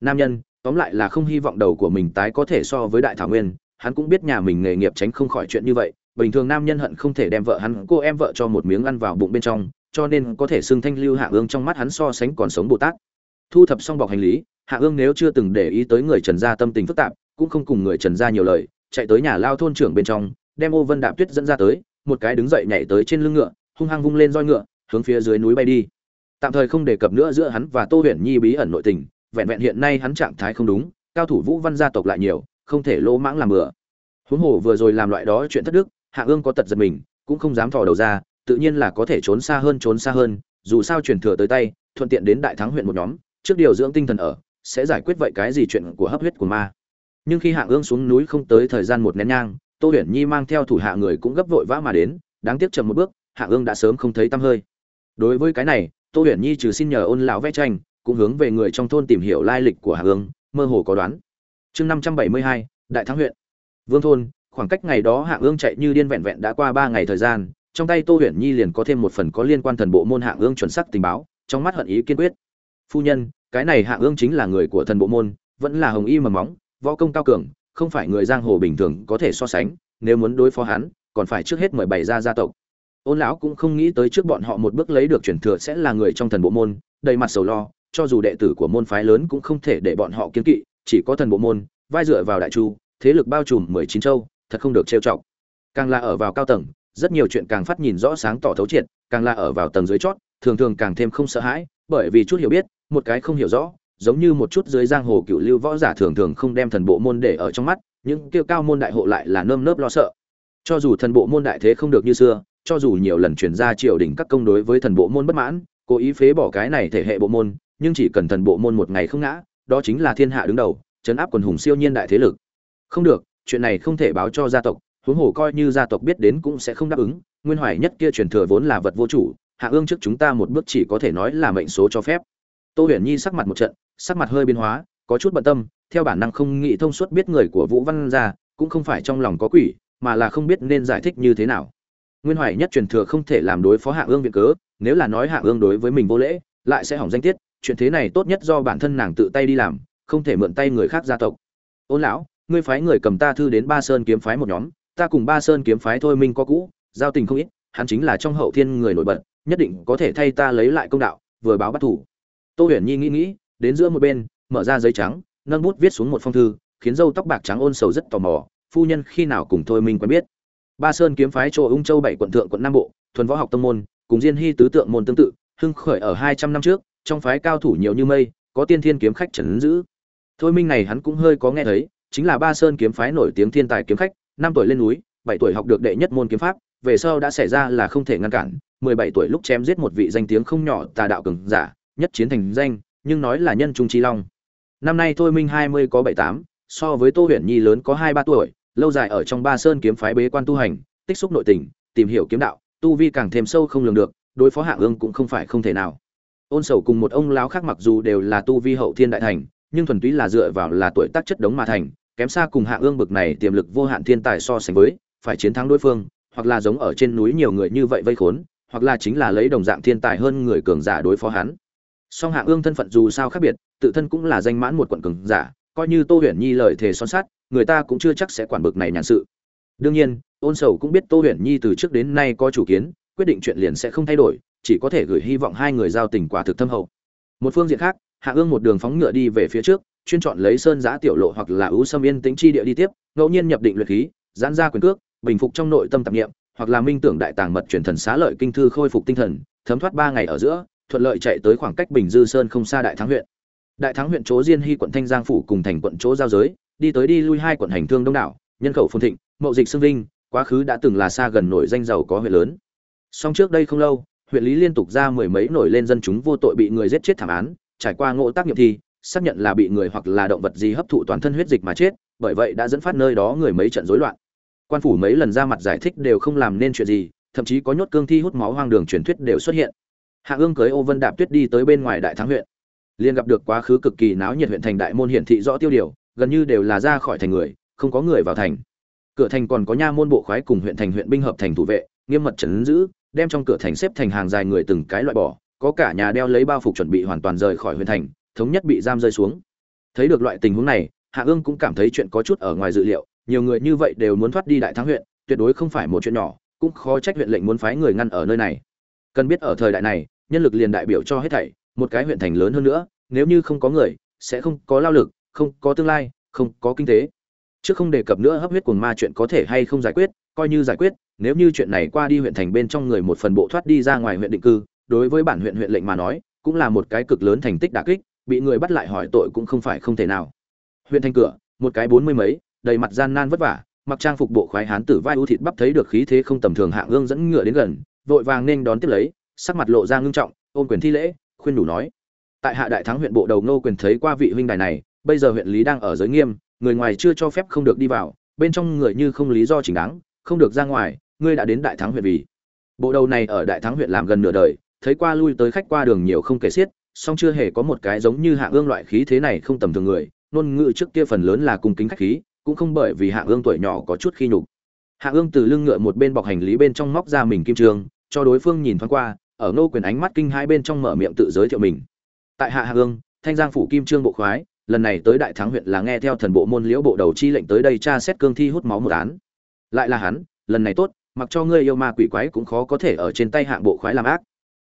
Nam nhân, tóm lại là không hy vọng đầu của mình tái có thể so với đại thảo nguyên, hắn cũng biết nhà mình nghề nghiệp tránh không khỏi chuyện như vậy, bình thường nam nhân hận không thể đem vợ hắn, cô em vợ cho một miếng ăn vào bụng bên trong, cho nên có thể xưng thanh lưu hạ ương trong mắt hắn so sánh còn sống bồ tát. Thu thập xong bọc hành lý hạ ương nếu chưa từng để ý tới người trần gia tâm tình phức tạp, cũng không cùng người trần gia nhiều lời, chạy tới nhà lao thôn trưởng bên trong, đem ô vân đạp tuyết dẫn ra tới, một cái đứng dậy nhảy tới trên lưng ngựa hung hăng vung lên roi ngựa, hướng phía dưới núi bay đi. Tạm thời không đề cập nữa giữa hắn và tô huyền nhi bí ẩn nội tình, vẹn vẹn hiện nay hắn trạng thái không đúng, cao thủ vũ văn gia tộc lại nhiều, không thể lỗ mãng làm bừa. Huống hồ vừa rồi làm loại đó chuyện thất đức, hạ ương có tật giật mình, cũng không dám thò đầu ra, tự nhiên là có thể trốn xa hơn trốn xa hơn, dù sao truyền thừa tới tay, thuận tiện đến đại thắng huyện một nhóm, trước điều dưỡng tinh thần ở, sẽ giải quyết vậy cái gì chuyện của hấp huyết của ma. Nhưng khi hạ ương xuống núi không tới thời gian một nén nhang, tô huyền nhi mang theo thủ hạ người cũng gấp vội vã mà đến, đáng tiếc chậm một bước hạ ương đã sớm không thấy tăm hơi. Đối với cái này, tô huyền nhi trừ xin nhờ ôn lão vẽ tranh, cũng hướng về người trong thôn tìm hiểu lai lịch của hạ ương mơ hồ có đoán. Chương năm trăm bảy mươi hai, đại thắng huyện. Vương thôn, khoảng cách ngày đó hạ ương chạy như điên vẹn vẹn đã qua ba ngày thời gian, trong tay tô huyền nhi liền có thêm một phần có liên quan thần bộ môn hạ ương chuẩn sắc tình báo, trong mắt hận ý kiên quyết. Phu nhân, cái này hạ ương chính là người của thần bộ môn, vẫn là hồng y mầm móng võ công cao cường, không phải người giang hồ bình thường có thể so sánh, nếu muốn đối phó hắn, còn phải trước hết mời bày ra gia tộc ôn lão cũng không nghĩ tới trước bọn họ một bước lấy được truyền thừa sẽ là người trong thần bộ môn, đầy mặt sầu lo, cho dù đệ tử của môn phái lớn cũng không thể để bọn họ kiên kỵ, chỉ có thần bộ môn, vai dựa vào đại chu, thế lực bao trùm mười chín châu, thật không được trêu chọc. Càng là ở vào cao tầng, rất nhiều chuyện càng phát nhìn rõ sáng tỏ thấu triệt, càng là ở vào tầng dưới chót, thường thường càng thêm không sợ hãi, bởi vì chút hiểu biết, một cái không hiểu rõ, giống như một chút dưới giang hồ cựu lưu võ giả thường thường không đem thần bộ môn để ở trong mắt, những kêu cao môn đại hộ lại là nơm nớp lo sợ cho dù thần bộ môn đại thế không được như xưa, cho dù nhiều lần chuyển ra triều đình các công đối với thần bộ môn bất mãn, cố ý phế bỏ cái này thể hệ bộ môn, nhưng chỉ cần thần bộ môn một ngày không ngã, đó chính là thiên hạ đứng đầu chấn áp quần hùng siêu nhiên đại thế lực. Không được, chuyện này không thể báo cho gia tộc, huống hồ coi như gia tộc biết đến cũng sẽ không đáp ứng, nguyên hoài nhất kia truyền thừa vốn là vật vô chủ, hạ ương trước chúng ta một bước chỉ có thể nói là mệnh số cho phép. Tô huyền nhi sắc mặt một trận, sắc mặt hơi biến hóa, có chút bận tâm, theo bản năng không nghĩ thông suốt biết người của vũ văn gia, cũng không phải trong lòng có quỷ mà là không biết nên giải thích như thế nào. Nguyên hoài nhất truyền thừa không thể làm đối phó hạ ương viện cớ, nếu là nói hạ ương đối với mình vô lễ, lại sẽ hỏng danh tiết, chuyện thế này tốt nhất do bản thân nàng tự tay đi làm, không thể mượn tay người khác gia tộc. Ôn lão, ngươi phái người cầm ta thư đến ba sơn kiếm phái một nhóm, ta cùng ba sơn kiếm phái thôi minh có cũ, giao tình không ít, hắn chính là trong hậu thiên người nổi bật, nhất định có thể thay ta lấy lại công đạo, vừa báo bắt thủ. Tô huyền nhi nghĩ nghĩ, đến giữa một bên, mở ra giấy trắng, nâng bút viết xuống một phong thư, khiến dâu tóc bạc trắng ôn sầu rất tò mò phu nhân khi nào cùng thôi minh quen biết. Ba sơn kiếm phái chỗ ung châu bảy quận thượng quận nam bộ, thuần võ học tông môn, cùng diên hy tứ tượng môn tương tự, hưng khởi ở hai trăm năm trước, trong phái cao thủ nhiều như mây, có tiên thiên kiếm khách trấn giữ. Thôi minh này hắn cũng hơi có nghe thấy, chính là ba sơn kiếm phái nổi tiếng thiên tài kiếm khách, năm tuổi lên núi, bảy tuổi học được đệ nhất môn kiếm pháp, về sau đã xảy ra là không thể ngăn cản, mười bảy tuổi lúc chém giết một vị danh tiếng không nhỏ tà đạo cường giả, nhất chiến thành danh, nhưng nói là nhân trung trí long. Năm nay thôi minh hai mươi có bảy tám, so với tô huyền nhi lớn có hai ba tuổi lâu dài ở trong ba sơn kiếm phái bế quan tu hành, tích xúc nội tình, tìm hiểu kiếm đạo, tu vi càng thêm sâu không lường được, đối phó hạ ương cũng không phải không thể nào. Ôn sầu cùng một ông lão khác mặc dù đều là tu vi hậu thiên đại thành, nhưng thuần túy là dựa vào là tuổi tác chất đống mà thành, kém xa cùng hạ ương bực này tiềm lực vô hạn thiên tài so sánh với, phải chiến thắng đối phương, hoặc là giống ở trên núi nhiều người như vậy vây khốn, hoặc là chính là lấy đồng dạng thiên tài hơn người cường giả đối phó hắn. Song hạ ương thân phận dù sao khác biệt, tự thân cũng là danh mãn một quận cường giả, coi như tô huyền nhi lời thề son sắt người ta cũng chưa chắc sẽ quản bực này nhàn sự. Đương nhiên, ôn sầu cũng biết tô huyền nhi từ trước đến nay có chủ kiến, quyết định chuyện liền sẽ không thay đổi, chỉ có thể gửi hy vọng hai người giao tình quả thực thâm hậu. Một phương diện khác, hạ ương một đường phóng ngựa đi về phía trước, chuyên chọn lấy sơn giã tiểu lộ hoặc là ưu sâm yên tính chi địa đi tiếp, ngẫu nhiên nhập định luyện khí, giãn ra quyền cước, bình phục trong nội tâm tạp nghiệm hoặc là minh tưởng đại tàng mật truyền thần xá lợi kinh thư khôi phục tinh thần, thấm thoát ba ngày ở giữa, thuận lợi chạy tới khoảng cách bình dư sơn không xa đại thắng huyện. Đại thắng huyện chỗ diên hy quận thanh giang phủ cùng thành quận chỗ giao giới đi tới đi lui hai quận hành thương đông đảo, nhân khẩu phồn thịnh, mậu dịch xương vinh, quá khứ đã từng là xa gần nổi danh giàu có huyện lớn. Song trước đây không lâu, huyện lý liên tục ra mười mấy nổi lên dân chúng vô tội bị người giết chết thảm án, trải qua ngộ tác nghiệm thi, xác nhận là bị người hoặc là động vật gì hấp thụ toàn thân huyết dịch mà chết, bởi vậy đã dẫn phát nơi đó người mấy trận rối loạn. Quan phủ mấy lần ra mặt giải thích đều không làm nên chuyện gì, thậm chí có nhốt cương thi hút máu hoang đường truyền thuyết đều xuất hiện. Hạ ương cưới ô vân đạp tuyết đi tới bên ngoài đại thắng huyện. Liền gặp được quá khứ cực kỳ náo nhiệt huyện thành đại môn hiển thị rõ tiêu điều gần như đều là ra khỏi thành người, không có người vào thành. Cửa thành còn có nha môn bộ khoái cùng huyện thành huyện binh hợp thành thủ vệ, nghiêm mật trấn giữ, đem trong cửa thành xếp thành hàng dài người từng cái loại bỏ, có cả nhà đeo lấy bao phục chuẩn bị hoàn toàn rời khỏi huyện thành, thống nhất bị giam rơi xuống. Thấy được loại tình huống này, hạ ương cũng cảm thấy chuyện có chút ở ngoài dự liệu, nhiều người như vậy đều muốn thoát đi đại thắng huyện, tuyệt đối không phải một chuyện nhỏ, cũng khó trách huyện lệnh muốn phái người ngăn ở nơi này. Cần biết ở thời đại này, nhân lực liền đại biểu cho hết thảy, một cái huyện thành lớn hơn nữa, nếu như không có người, sẽ không có lao lực không có tương lai, không có kinh tế. Trước không đề cập nữa hấp huyết cuồng ma chuyện có thể hay không giải quyết, coi như giải quyết, nếu như chuyện này qua đi huyện thành bên trong người một phần bộ thoát đi ra ngoài huyện định cư, đối với bản huyện huyện lệnh mà nói, cũng là một cái cực lớn thành tích đả kích, bị người bắt lại hỏi tội cũng không phải không thể nào. Huyện thành cửa, một cái bốn mươi mấy, đầy mặt gian nan vất vả, mặc trang phục bộ khoái hán tử vai ưu thịt bắp thấy được khí thế không tầm thường hạng ương dẫn ngựa đến gần, vội vàng nên đón tiếp lấy, sắc mặt lộ ra ngưng trọng ôn quyền thi lễ, khuyên đủ nói. Tại hạ đại thắng huyện bộ đầu nô quyền thấy qua vị huynh đài này bây giờ huyện lý đang ở giới nghiêm, người ngoài chưa cho phép không được đi vào, bên trong người như không lý do chính đáng, không được ra ngoài, ngươi đã đến đại thắng huyện vì. Bộ đầu này ở đại thắng huyện làm gần nửa đời, thấy qua lui tới khách qua đường nhiều không kể xiết, song chưa hề có một cái giống như hạ ương loại khí thế này không tầm thường người, ngôn ngữ trước kia phần lớn là cung kính khách khí, cũng không bởi vì hạ ương tuổi nhỏ có chút khi nhục. Hạ ương từ lưng ngựa một bên bọc hành lý bên trong móc ra mình kim trường, cho đối phương nhìn thoáng qua, ở nô quyền ánh mắt kinh hai bên trong mở miệng tự giới thiệu mình. Tại hạ hạ ương, thanh giang phủ kim trương bộ khoái lần này tới đại thắng huyện là nghe theo thần bộ môn liễu bộ đầu chi lệnh tới đây tra xét cương thi hút máu một án. Lại là hắn, lần này tốt, mặc cho ngươi yêu ma quỷ quái cũng khó có thể ở trên tay hạng bộ khoái làm ác.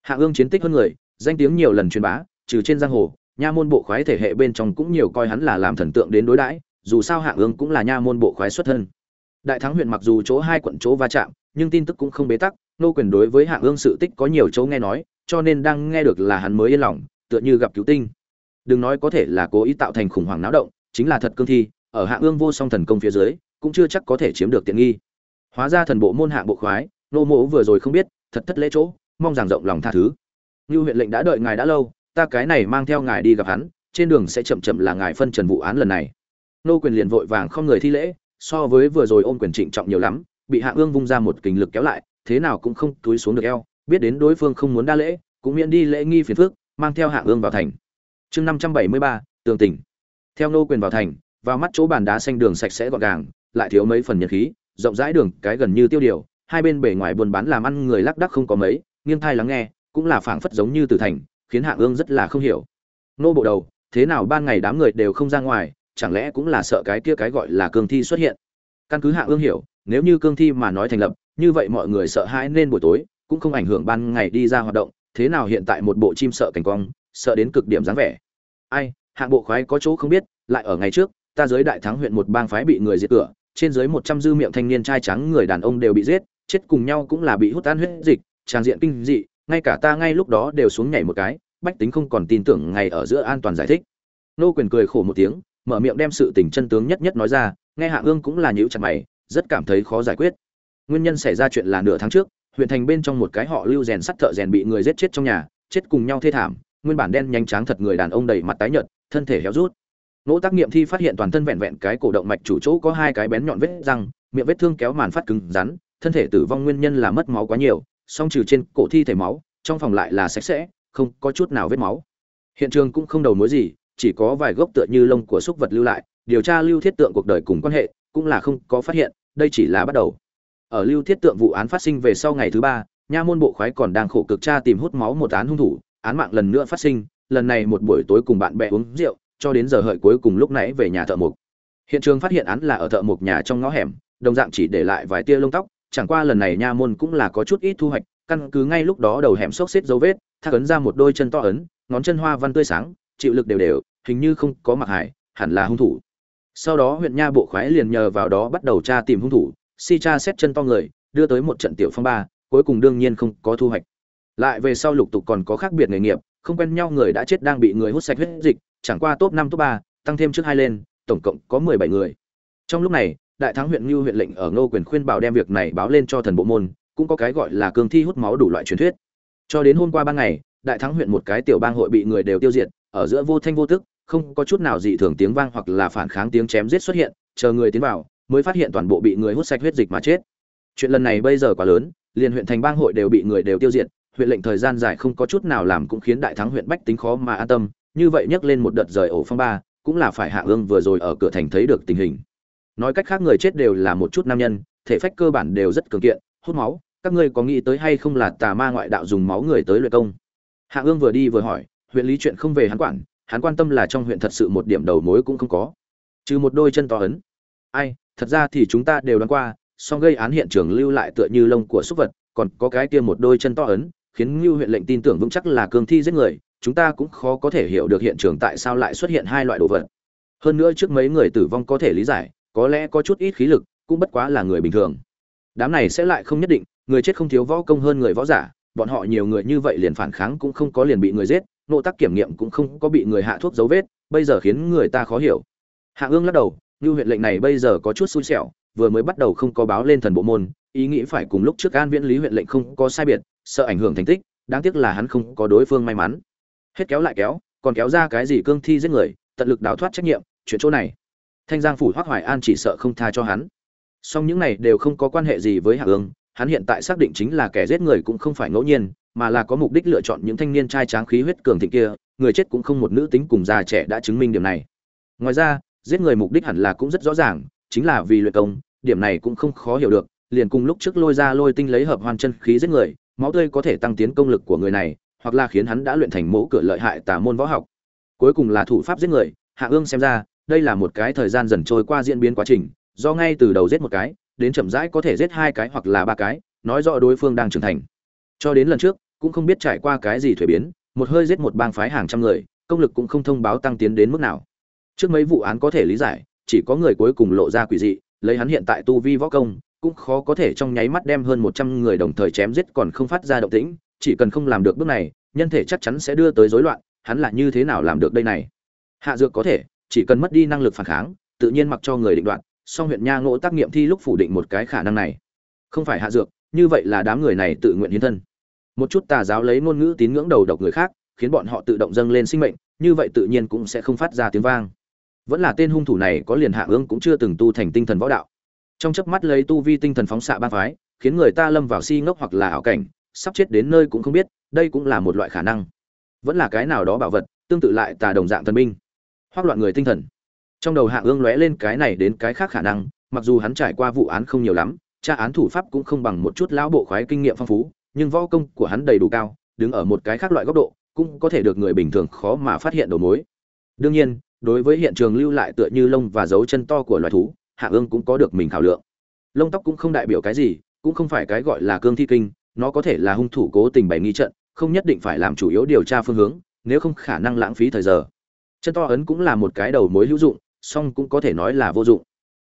Hạ ương chiến tích hơn người, danh tiếng nhiều lần truyền bá, trừ trên giang hồ, nha môn bộ khoái thể hệ bên trong cũng nhiều coi hắn là làm thần tượng đến đối đãi, dù sao hạ ương cũng là nha môn bộ khoái xuất thân. Đại thắng huyện mặc dù chỗ hai quận chỗ va chạm, nhưng tin tức cũng không bế tắc, nô quyền đối với hạ ương sự tích có nhiều chỗ nghe nói, cho nên đang nghe được là hắn mới yên lòng, tựa như gặp cứu tinh đừng nói có thể là cố ý tạo thành khủng hoảng náo động, chính là thật cương thi, ở hạ ương vô song thần công phía dưới, cũng chưa chắc có thể chiếm được tiện nghi. Hóa ra thần bộ môn hạng bộ khoái, nô mộ vừa rồi không biết, thật thất lễ chỗ, mong rằng rộng lòng tha thứ. Như huyện lệnh đã đợi ngài đã lâu, ta cái này mang theo ngài đi gặp hắn, trên đường sẽ chậm chậm là ngài phân trần vụ án lần này. Nô quyền liền vội vàng không người thi lễ, so với vừa rồi ôm quyền trịnh trọng nhiều lắm, bị hạ ương vung ra một kình lực kéo lại, thế nào cũng không túi xuống được eo, biết đến đối phương không muốn đa lễ, cũng miễn đi lễ nghi phiền phước mang theo hạ ương vào thành chương năm trăm bảy mươi ba, tường tỉnh. Theo nô quyền vào thành, vào mắt chỗ bàn đá xanh đường sạch sẽ gọn gàng, lại thiếu mấy phần nhật khí, rộng rãi đường, cái gần như tiêu điều, hai bên bể ngoài buôn bán làm ăn người lác đắc không có mấy, nghiêng thai lắng nghe, cũng là phảng phất giống như từ thành, khiến hạ ương rất là không hiểu. Nô bộ đầu, thế nào ban ngày đám người đều không ra ngoài, chẳng lẽ cũng là sợ cái kia cái gọi là cương thi xuất hiện? Căn cứ hạ ương hiểu, nếu như cương thi mà nói thành lập, như vậy mọi người sợ hãi nên buổi tối, cũng không ảnh hưởng ban ngày đi ra hoạt động, thế nào hiện tại một bộ chim sợ cảnh quang, sợ đến cực điểm dáng vẻ ai, hạng bộ khoái có chỗ không biết, lại ở ngày trước, ta giới đại thắng huyện một bang phái bị người diệt cửa trên dưới một trăm dư miệng thanh niên trai trắng người đàn ông đều bị giết, chết cùng nhau cũng là bị hút tan huyết dịch tràng diện kinh dị, ngay cả ta ngay lúc đó đều xuống nhảy một cái, bách tính không còn tin tưởng ngày ở giữa an toàn giải thích. Nô quyền cười khổ một tiếng, mở miệng đem sự tình chân tướng nhất nhất nói ra, nghe hạ ương cũng là nhíu chặt mày, rất cảm thấy khó giải quyết. Nguyên nhân xảy ra chuyện là nửa tháng trước, huyện thành bên trong một cái họ lưu rèn sắt thợ rèn bị người giết chết trong nhà, chết cùng nhau thê thảm nguyên bản đen nhanh tráng thật người đàn ông đầy mặt tái nhợt, thân thể héo rút. Nỗ tác nghiệm thi phát hiện toàn thân vẹn vẹn cái cổ động mạch chủ chỗ có hai cái bén nhọn vết răng, miệng vết thương kéo màn phát cứng rắn, thân thể tử vong nguyên nhân là mất máu quá nhiều, song trừ trên cổ thi thể máu, trong phòng lại là sạch sẽ, không có chút nào vết máu. Hiện trường cũng không đầu mối gì, chỉ có vài gốc tựa như lông của súc vật lưu lại, điều tra lưu thiết tượng cuộc đời cùng quan hệ, cũng là không có phát hiện, đây chỉ là bắt đầu. Ở lưu thiết tượng vụ án phát sinh về sau ngày thứ ba, nha môn bộ khoái còn đang khổ cực tra tìm hút máu một án hung thủ án mạng lần nữa phát sinh, lần này một buổi tối cùng bạn bè uống rượu, cho đến giờ hợi cuối cùng lúc nãy về nhà thợ mộc. Hiện trường phát hiện án là ở thợ mộc nhà trong ngõ hẻm, đồng dạng chỉ để lại vài tia lông tóc, chẳng qua lần này nha môn cũng là có chút ít thu hoạch, căn cứ ngay lúc đó đầu hẻm xốc xếp dấu vết, thác ấn ra một đôi chân to ấn, ngón chân hoa văn tươi sáng, chịu lực đều đều, hình như không có mặc hải hẳn là hung thủ. Sau đó huyện nha bộ khoái liền nhờ vào đó bắt đầu tra tìm hung thủ, si cha xét chân to người, đưa tới một trận tiểu phong ba, cuối cùng đương nhiên không có thu hoạch lại về sau lục tục còn có khác biệt nghề nghiệp, không quen nhau người đã chết đang bị người hút sạch huyết dịch, chẳng qua top năm, top ba, tăng thêm trước hai lên, tổng cộng có mười bảy người. Trong lúc này, đại thắng huyện như huyện lệnh ở ngô quyền khuyên bảo đem việc này báo lên cho thần bộ môn, cũng có cái gọi là cương thi hút máu đủ loại truyền thuyết. Cho đến hôm qua ban ngày, đại thắng huyện một cái tiểu bang hội bị người đều tiêu diệt, ở giữa vô thanh vô tức, không có chút nào dị thường tiếng vang hoặc là phản kháng tiếng chém giết xuất hiện, chờ người tiến vào, mới phát hiện toàn bộ bị người hút sạch huyết dịch mà chết. Chuyện lần này bây giờ quá lớn, liền huyện thành bang hội đều bị người đều tiêu diệt huyện lệnh thời gian dài không có chút nào làm cũng khiến đại thắng huyện bách tính khó mà an tâm, như vậy nhắc lên một đợt rời ổ phong ba, cũng là phải hạ ương vừa rồi ở cửa thành thấy được tình hình. Nói cách khác người chết đều là một chút nam nhân, thể phách cơ bản đều rất cường kiện, hút máu, các ngươi có nghĩ tới hay không là tà ma ngoại đạo dùng máu người tới luyện công? Hạ ương vừa đi vừa hỏi, huyện lý chuyện không về hắn quản, hắn quan tâm là trong huyện thật sự một điểm đầu mối cũng không có. Trừ một đôi chân to ấn. Ai, thật ra thì chúng ta đều đoán qua, song gây án hiện trường lưu lại tựa như lông của súc vật, còn có cái kia một đôi chân to ấn khiến Ngưu huyện lệnh tin tưởng vững chắc là cương thi giết người, chúng ta cũng khó có thể hiểu được hiện trường tại sao lại xuất hiện hai loại đồ vật. Hơn nữa trước mấy người tử vong có thể lý giải, có lẽ có chút ít khí lực, cũng bất quá là người bình thường. Đám này sẽ lại không nhất định, người chết không thiếu võ công hơn người võ giả, bọn họ nhiều người như vậy liền phản kháng cũng không có liền bị người giết, nộ tác kiểm nghiệm cũng không có bị người hạ thuốc dấu vết, bây giờ khiến người ta khó hiểu. Hạ Ương lắc đầu, Ngưu huyện lệnh này bây giờ có chút xui xẻo, vừa mới bắt đầu không có báo lên thần bộ môn, ý nghĩ phải cùng lúc trước An Viễn Lý huyện lệnh không có sai biệt, sợ ảnh hưởng thành tích đáng tiếc là hắn không có đối phương may mắn. Hết kéo lại kéo còn kéo ra cái gì cương thi giết người tận lực đào thoát trách nhiệm chuyện chỗ này. Thanh giang phủ hoác hoài an chỉ sợ không tha cho hắn. Song những này đều không có quan hệ gì với hạ ương hắn hiện tại xác định chính là kẻ giết người cũng không phải ngẫu nhiên mà là có mục đích lựa chọn những thanh niên trai tráng khí huyết cường thịnh kia người chết cũng không một nữ tính cùng già trẻ đã chứng minh điểm này. Ngoài ra giết người mục đích hẳn là cũng rất rõ ràng chính là vì luyện công điểm này cũng không khó hiểu được liền cùng lúc trước lôi ra lôi tinh lấy hợp hoàn chân khí giết người, máu tươi có thể tăng tiến công lực của người này, hoặc là khiến hắn đã luyện thành mẫu cửa lợi hại tà môn võ học. Cuối cùng là thủ pháp giết người, hạ ương xem ra, đây là một cái thời gian dần trôi qua diễn biến quá trình, do ngay từ đầu giết một cái, đến chậm rãi có thể giết hai cái hoặc là ba cái, nói rõ đối phương đang trưởng thành. Cho đến lần trước, cũng không biết trải qua cái gì thủy biến, một hơi giết một bang phái hàng trăm người, công lực cũng không thông báo tăng tiến đến mức nào. Trước mấy vụ án có thể lý giải, chỉ có người cuối cùng lộ ra quỷ dị, lấy hắn hiện tại tu vi võ công cũng khó có thể trong nháy mắt đem hơn một trăm người đồng thời chém giết còn không phát ra động tĩnh, chỉ cần không làm được bước này, nhân thể chắc chắn sẽ đưa tới rối loạn, hắn là như thế nào làm được đây này? Hạ dược có thể, chỉ cần mất đi năng lực phản kháng, tự nhiên mặc cho người định đoạt, song huyện nha ngộ tác nghiệm thi lúc phủ định một cái khả năng này. Không phải hạ dược, như vậy là đám người này tự nguyện hiến thân. Một chút tà giáo lấy ngôn ngữ tín ngưỡng đầu độc người khác, khiến bọn họ tự động dâng lên sinh mệnh, như vậy tự nhiên cũng sẽ không phát ra tiếng vang. Vẫn là tên hung thủ này có liền hạ ương cũng chưa từng tu thành tinh thần võ đạo trong chớp mắt lấy tu vi tinh thần phóng xạ ba phái, khiến người ta lâm vào si ngốc hoặc là ảo cảnh, sắp chết đến nơi cũng không biết, đây cũng là một loại khả năng. Vẫn là cái nào đó bảo vật, tương tự lại tà đồng dạng thần binh. Hoặc loạn người tinh thần. Trong đầu hạ ương lóe lên cái này đến cái khác khả năng, mặc dù hắn trải qua vụ án không nhiều lắm, tra án thủ pháp cũng không bằng một chút lão bộ khoái kinh nghiệm phong phú, nhưng võ công của hắn đầy đủ cao, đứng ở một cái khác loại góc độ, cũng có thể được người bình thường khó mà phát hiện đầu mối. Đương nhiên, đối với hiện trường lưu lại tựa như lông và dấu chân to của loài thú hạ ương cũng có được mình khảo lượng. Lông tóc cũng không đại biểu cái gì, cũng không phải cái gọi là cương thi kinh, nó có thể là hung thủ cố tình bày nghi trận, không nhất định phải làm chủ yếu điều tra phương hướng, nếu không khả năng lãng phí thời giờ. Chân to ấn cũng là một cái đầu mối hữu dụng, song cũng có thể nói là vô dụng.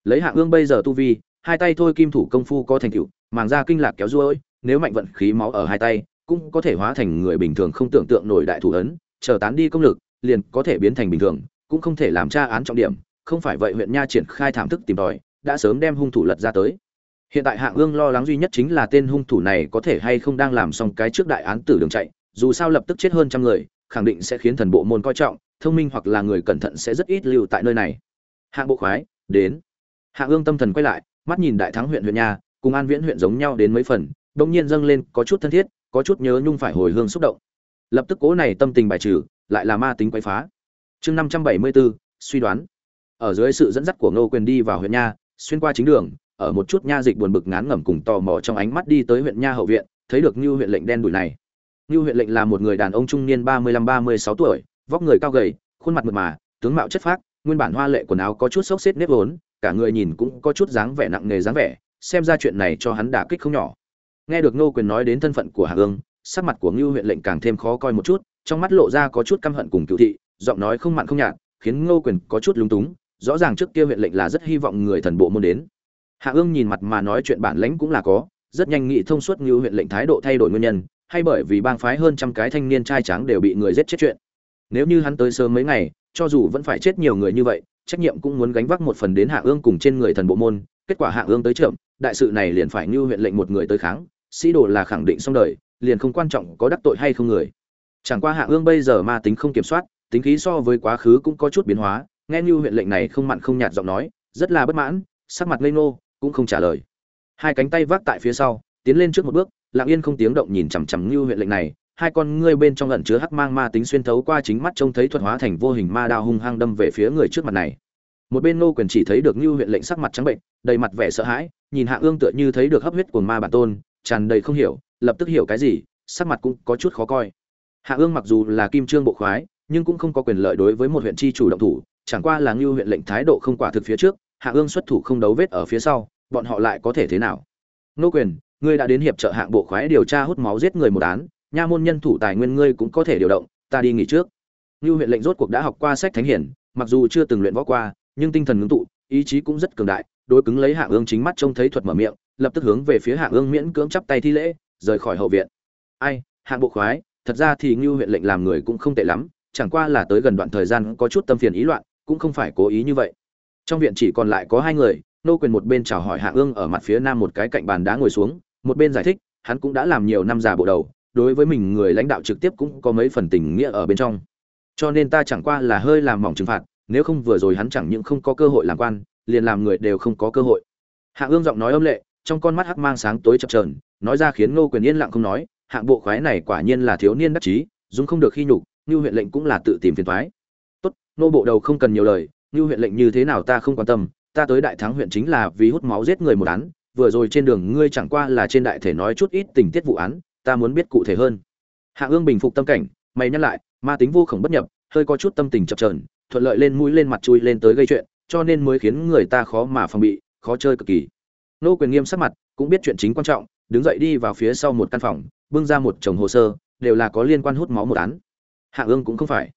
Lấy hạ ương bây giờ tu vi, hai tay thôi kim thủ công phu có thành tựu, màng ra kinh lạc kéo ruôi, nếu mạnh vận khí máu ở hai tay, cũng có thể hóa thành người bình thường không tưởng tượng nổi đại thủ ấn, chờ tán đi công lực, liền có thể biến thành bình thường, cũng không thể làm tra án trọng điểm không phải vậy huyện nha triển khai thảm thức tìm tòi, đã sớm đem hung thủ lật ra tới. Hiện tại hạng ương lo lắng duy nhất chính là tên hung thủ này có thể hay không đang làm xong cái trước đại án tử đường chạy, dù sao lập tức chết hơn trăm người, khẳng định sẽ khiến thần bộ môn coi trọng, thông minh hoặc là người cẩn thận sẽ rất ít lưu tại nơi này. Hạng bộ khoái, đến. Hạng ương tâm thần quay lại, mắt nhìn đại thắng huyện huyện nha, cùng an viễn huyện giống nhau đến mấy phần bỗng nhiên dâng lên, có chút thân thiết, có chút nhớ nhung phải hồi hương xúc động. Lập tức cố này tâm tình bài trừ, lại là ma tính quấy phá. Chương năm trăm bảy mươi bốn suy đoán ở dưới sự dẫn dắt của ngô quyền đi vào huyện nha, xuyên qua chính đường, ở một chút nha dịch buồn bực ngán ngẩm cùng tò mò trong ánh mắt đi tới huyện nha hậu viện, thấy được như huyện lệnh đen đùi này. Như huyện lệnh là một người đàn ông trung niên ba mươi lăm ba mươi sáu tuổi, vóc người cao gầy, khuôn mặt mượt mà, tướng mạo chất phác, nguyên bản hoa lệ quần áo có chút xốc xếp nếp vốn, cả người nhìn cũng có chút dáng vẻ nặng nề dáng vẻ, xem ra chuyện này cho hắn đả kích không nhỏ. Nghe được ngô quyền nói đến thân phận của hạ ương sắc mặt của ngưu huyện lệnh càng thêm khó coi một chút, trong mắt lộ ra có chút căm hận cùng cựu thị, giọng nói không mặn không nhạt, khiến ngô quyền có chút lúng túng rõ ràng trước kia huyện lệnh là rất hy vọng người thần bộ môn đến. Hạ ương nhìn mặt mà nói chuyện bản lãnh cũng là có, rất nhanh nghị thông suốt như huyện lệnh thái độ thay đổi nguyên nhân, hay bởi vì bang phái hơn trăm cái thanh niên trai trắng đều bị người giết chết chuyện. Nếu như hắn tới sớm mấy ngày, cho dù vẫn phải chết nhiều người như vậy, trách nhiệm cũng muốn gánh vác một phần đến hạ ương cùng trên người thần bộ môn, kết quả hạ ương tới chậm, đại sự này liền phải như huyện lệnh một người tới kháng, sĩ đồ là khẳng định xong đời, liền không quan trọng có đắc tội hay không người. Chẳng qua hạ ương bây giờ ma tính không kiểm soát, tính khí so với quá khứ cũng có chút biến hóa nghe như huyện lệnh này không mặn không nhạt giọng nói, rất là bất mãn, sắc mặt ngây ngô, cũng không trả lời. Hai cánh tay vác tại phía sau, tiến lên trước một bước, lặng yên không tiếng động nhìn chằm chằm như huyện lệnh này. Hai con ngươi bên trong lẩn chứa hắc mang ma tính xuyên thấu qua chính mắt trông thấy thuật hóa thành vô hình ma đao hung hăng đâm về phía người trước mặt này. Một bên nô quyền chỉ thấy được như huyện lệnh sắc mặt trắng bệnh, đầy mặt vẻ sợ hãi, nhìn hạ ương tựa như thấy được hấp huyết của ma bản tôn, tràn đầy không hiểu, lập tức hiểu cái gì, sắc mặt cũng có chút khó coi. Hạ ương mặc dù là kim trương bộ khoái, nhưng cũng không có quyền lợi đối với một huyện chi chủ động thủ chẳng qua là ngưu huyện lệnh thái độ không quả thực phía trước, hạ ương xuất thủ không đấu vết ở phía sau, bọn họ lại có thể thế nào? Nô quyền, ngươi đã đến hiệp trợ hạng bộ khoái điều tra hút máu giết người một án, nha môn nhân thủ tài nguyên ngươi cũng có thể điều động, ta đi nghỉ trước. Ngưu huyện lệnh rốt cuộc đã học qua sách thánh hiển, mặc dù chưa từng luyện võ qua, nhưng tinh thần ngưng tụ, ý chí cũng rất cường đại, đối cứng lấy hạ ương chính mắt trông thấy thuật mở miệng, lập tức hướng về phía hạ ương miễn cưỡng chắp tay thi lễ, rời khỏi hậu viện. Ai, hạng bộ khoái, thật ra thì ngưu huyện lệnh làm người cũng không tệ lắm, chẳng qua là tới gần đoạn thời gian có chút tâm phiền ý loạn cũng không phải cố ý như vậy. Trong viện chỉ còn lại có hai người, nô quyền một bên chào hỏi hạ ương ở mặt phía nam một cái cạnh bàn đá ngồi xuống, một bên giải thích, hắn cũng đã làm nhiều năm già bộ đầu, đối với mình người lãnh đạo trực tiếp cũng có mấy phần tình nghĩa ở bên trong. Cho nên ta chẳng qua là hơi làm mỏng trừng phạt, nếu không vừa rồi hắn chẳng những không có cơ hội làm quan, liền làm người đều không có cơ hội. Hạ ương giọng nói âm lệ, trong con mắt hắc mang sáng tối chập trờn nói ra khiến ngô quyền yên lặng không nói, hạng bộ khoái này quả nhiên là thiếu niên đắc chí dung không được khi nhục, như huyện lệnh cũng là tự tìm phiền toái tốt, nô bộ đầu không cần nhiều lời như huyện lệnh như thế nào ta không quan tâm, ta tới đại thắng huyện chính là vì hút máu giết người một án, vừa rồi trên đường ngươi chẳng qua là trên đại thể nói chút ít tình tiết vụ án, ta muốn biết cụ thể hơn. Hạ ương bình phục tâm cảnh, mày nhắc lại, ma tính vô khổng bất nhập, hơi có chút tâm tình chập trờn thuận lợi lên mũi lên mặt chui lên tới gây chuyện, cho nên mới khiến người ta khó mà phòng bị, khó chơi cực kỳ. Nô quyền nghiêm sắc mặt, cũng biết chuyện chính quan trọng, đứng dậy đi vào phía sau một căn phòng, bưng ra một chồng hồ sơ, đều là có liên quan hút máu một án. Hạ ương cũng không phải.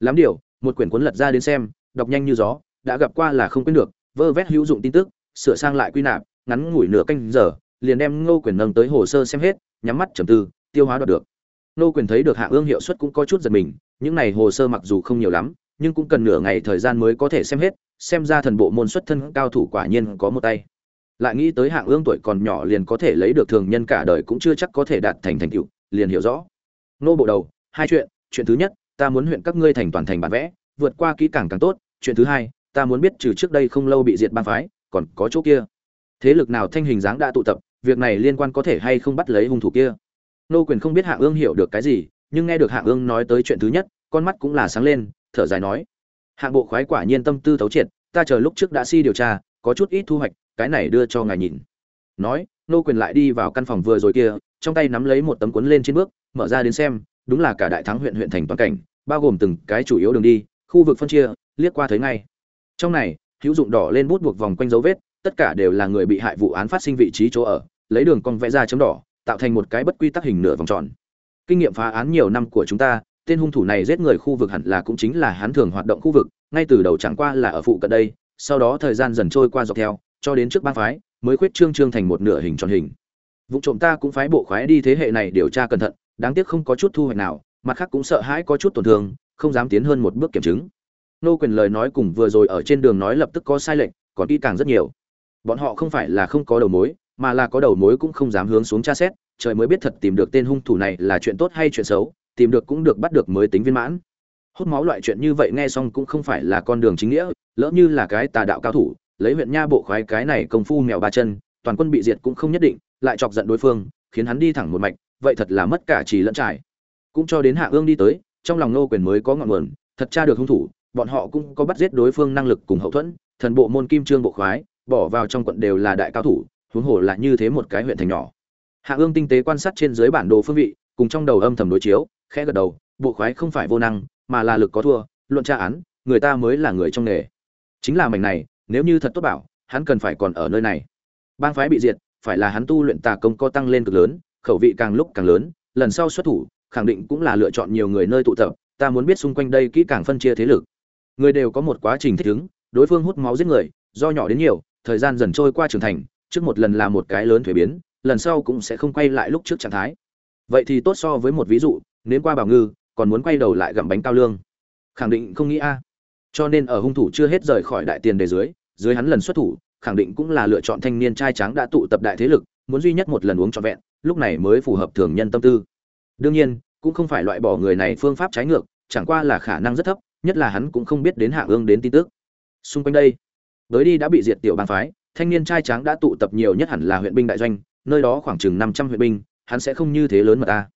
Lắm điều một quyển cuốn lật ra đến xem, đọc nhanh như gió, đã gặp qua là không quên được, vơ vét hữu dụng tin tức, sửa sang lại quy nạp, ngắn ngủi nửa canh giờ, liền đem ngô quyền nâng tới hồ sơ xem hết, nhắm mắt trầm tư, tiêu hóa đoạt được. Ngô quyền thấy được hạ ương hiệu suất cũng có chút giật mình, những này hồ sơ mặc dù không nhiều lắm, nhưng cũng cần nửa ngày thời gian mới có thể xem hết, xem ra thần bộ môn xuất thân cao thủ quả nhiên có một tay. Lại nghĩ tới hạng ương tuổi còn nhỏ liền có thể lấy được thường nhân cả đời cũng chưa chắc có thể đạt thành thành tựu, liền hiểu rõ. Nô bộ đầu, hai chuyện chuyện thứ nhất ta muốn huyện các ngươi thành toàn thành bản vẽ, vượt qua kỹ càng càng tốt, chuyện thứ hai, ta muốn biết trừ trước đây không lâu bị diệt bang phái, còn có chỗ kia. Thế lực nào thanh hình dáng đã tụ tập, việc này liên quan có thể hay không bắt lấy hung thủ kia? Nô quyền không biết hạ ương hiểu được cái gì, nhưng nghe được hạ ương nói tới chuyện thứ nhất, con mắt cũng là sáng lên, thở dài nói, hạng bộ khoái quả nhiên tâm tư thấu triệt, ta chờ lúc trước đã si điều tra, có chút ít thu hoạch, cái này đưa cho ngài nhìn. Nói, nô quyền lại đi vào căn phòng vừa rồi kia, trong tay nắm lấy một tấm cuốn lên trên bước, mở ra đến xem, đúng là cả đại thắng huyện huyện thành toàn cảnh bao gồm từng cái chủ yếu đường đi, khu vực phân chia, liếc qua thấy ngay. Trong này, hữu dụng đỏ lên bút buộc vòng quanh dấu vết, tất cả đều là người bị hại vụ án phát sinh vị trí chỗ ở, lấy đường cong vẽ ra chấm đỏ, tạo thành một cái bất quy tắc hình nửa vòng tròn. Kinh nghiệm phá án nhiều năm của chúng ta, tên hung thủ này giết người khu vực hẳn là cũng chính là hắn thường hoạt động khu vực, ngay từ đầu chẳng qua là ở phụ cận đây, sau đó thời gian dần trôi qua dọc theo, cho đến trước bang phái, mới khuyết trương trương thành một nửa hình tròn hình. Vụ trộm ta cũng phái bộ khoái đi thế hệ này điều tra cẩn thận, đáng tiếc không có chút thu hoạch nào mặt khác cũng sợ hãi có chút tổn thương, không dám tiến hơn một bước kiểm chứng. Nô quyền lời nói cùng vừa rồi ở trên đường nói lập tức có sai lệch, còn kỹ càng rất nhiều. Bọn họ không phải là không có đầu mối, mà là có đầu mối cũng không dám hướng xuống tra xét, trời mới biết thật tìm được tên hung thủ này là chuyện tốt hay chuyện xấu, tìm được cũng được bắt được mới tính viên mãn. Hút máu loại chuyện như vậy nghe xong cũng không phải là con đường chính nghĩa, lỡ như là cái tà đạo cao thủ, lấy huyện nha bộ khoái cái này công phu mèo ba chân, toàn quân bị diệt cũng không nhất định, lại chọc giận đối phương, khiến hắn đi thẳng một mạch, vậy thật là mất cả trì lẫn trải cũng cho đến hạ ương đi tới, trong lòng nô quyền mới có ngọn nguồn, thật tra được hung thủ, bọn họ cũng có bắt giết đối phương năng lực cùng hậu thuẫn, thần bộ môn kim trương bộ khoái, bỏ vào trong quận đều là đại cao thủ, huống hồ là như thế một cái huyện thành nhỏ. Hạ ương tinh tế quan sát trên dưới bản đồ phương vị, cùng trong đầu âm thầm đối chiếu, khẽ gật đầu, bộ khoái không phải vô năng, mà là lực có thua, luận tra án, người ta mới là người trong nghề. Chính là mảnh này, nếu như thật tốt bảo, hắn cần phải còn ở nơi này. Bang phái bị diệt, phải là hắn tu luyện tà công có tăng lên cực lớn, khẩu vị càng lúc càng lớn, lần sau xuất thủ khẳng định cũng là lựa chọn nhiều người nơi tụ tập, ta muốn biết xung quanh đây kỹ càng phân chia thế lực. Người đều có một quá trình thích ứng, đối phương hút máu giết người, do nhỏ đến nhiều, thời gian dần trôi qua trưởng thành, trước một lần là một cái lớn thuế biến, lần sau cũng sẽ không quay lại lúc trước trạng thái. Vậy thì tốt so với một ví dụ nếu qua bảo ngư, còn muốn quay đầu lại gặm bánh cao lương. Khẳng định không nghĩ a. Cho nên ở hung thủ chưa hết rời khỏi đại tiền đề dưới dưới hắn lần xuất thủ, khẳng định cũng là lựa chọn thanh niên trai tráng đã tụ tập đại thế lực, muốn duy nhất một lần uống trọn vẹn, lúc này mới phù hợp thường nhân tâm tư đương nhiên, cũng không phải loại bỏ người này phương pháp trái ngược, chẳng qua là khả năng rất thấp, nhất là hắn cũng không biết đến hạ ương đến tin tức. Xung quanh đây với đi đã bị diệt tiểu bang phái, thanh niên trai tráng đã tụ tập nhiều nhất hẳn là huyện binh đại doanh, nơi đó khoảng chừng năm trăm huyện binh, hắn sẽ không như thế lớn mà ta.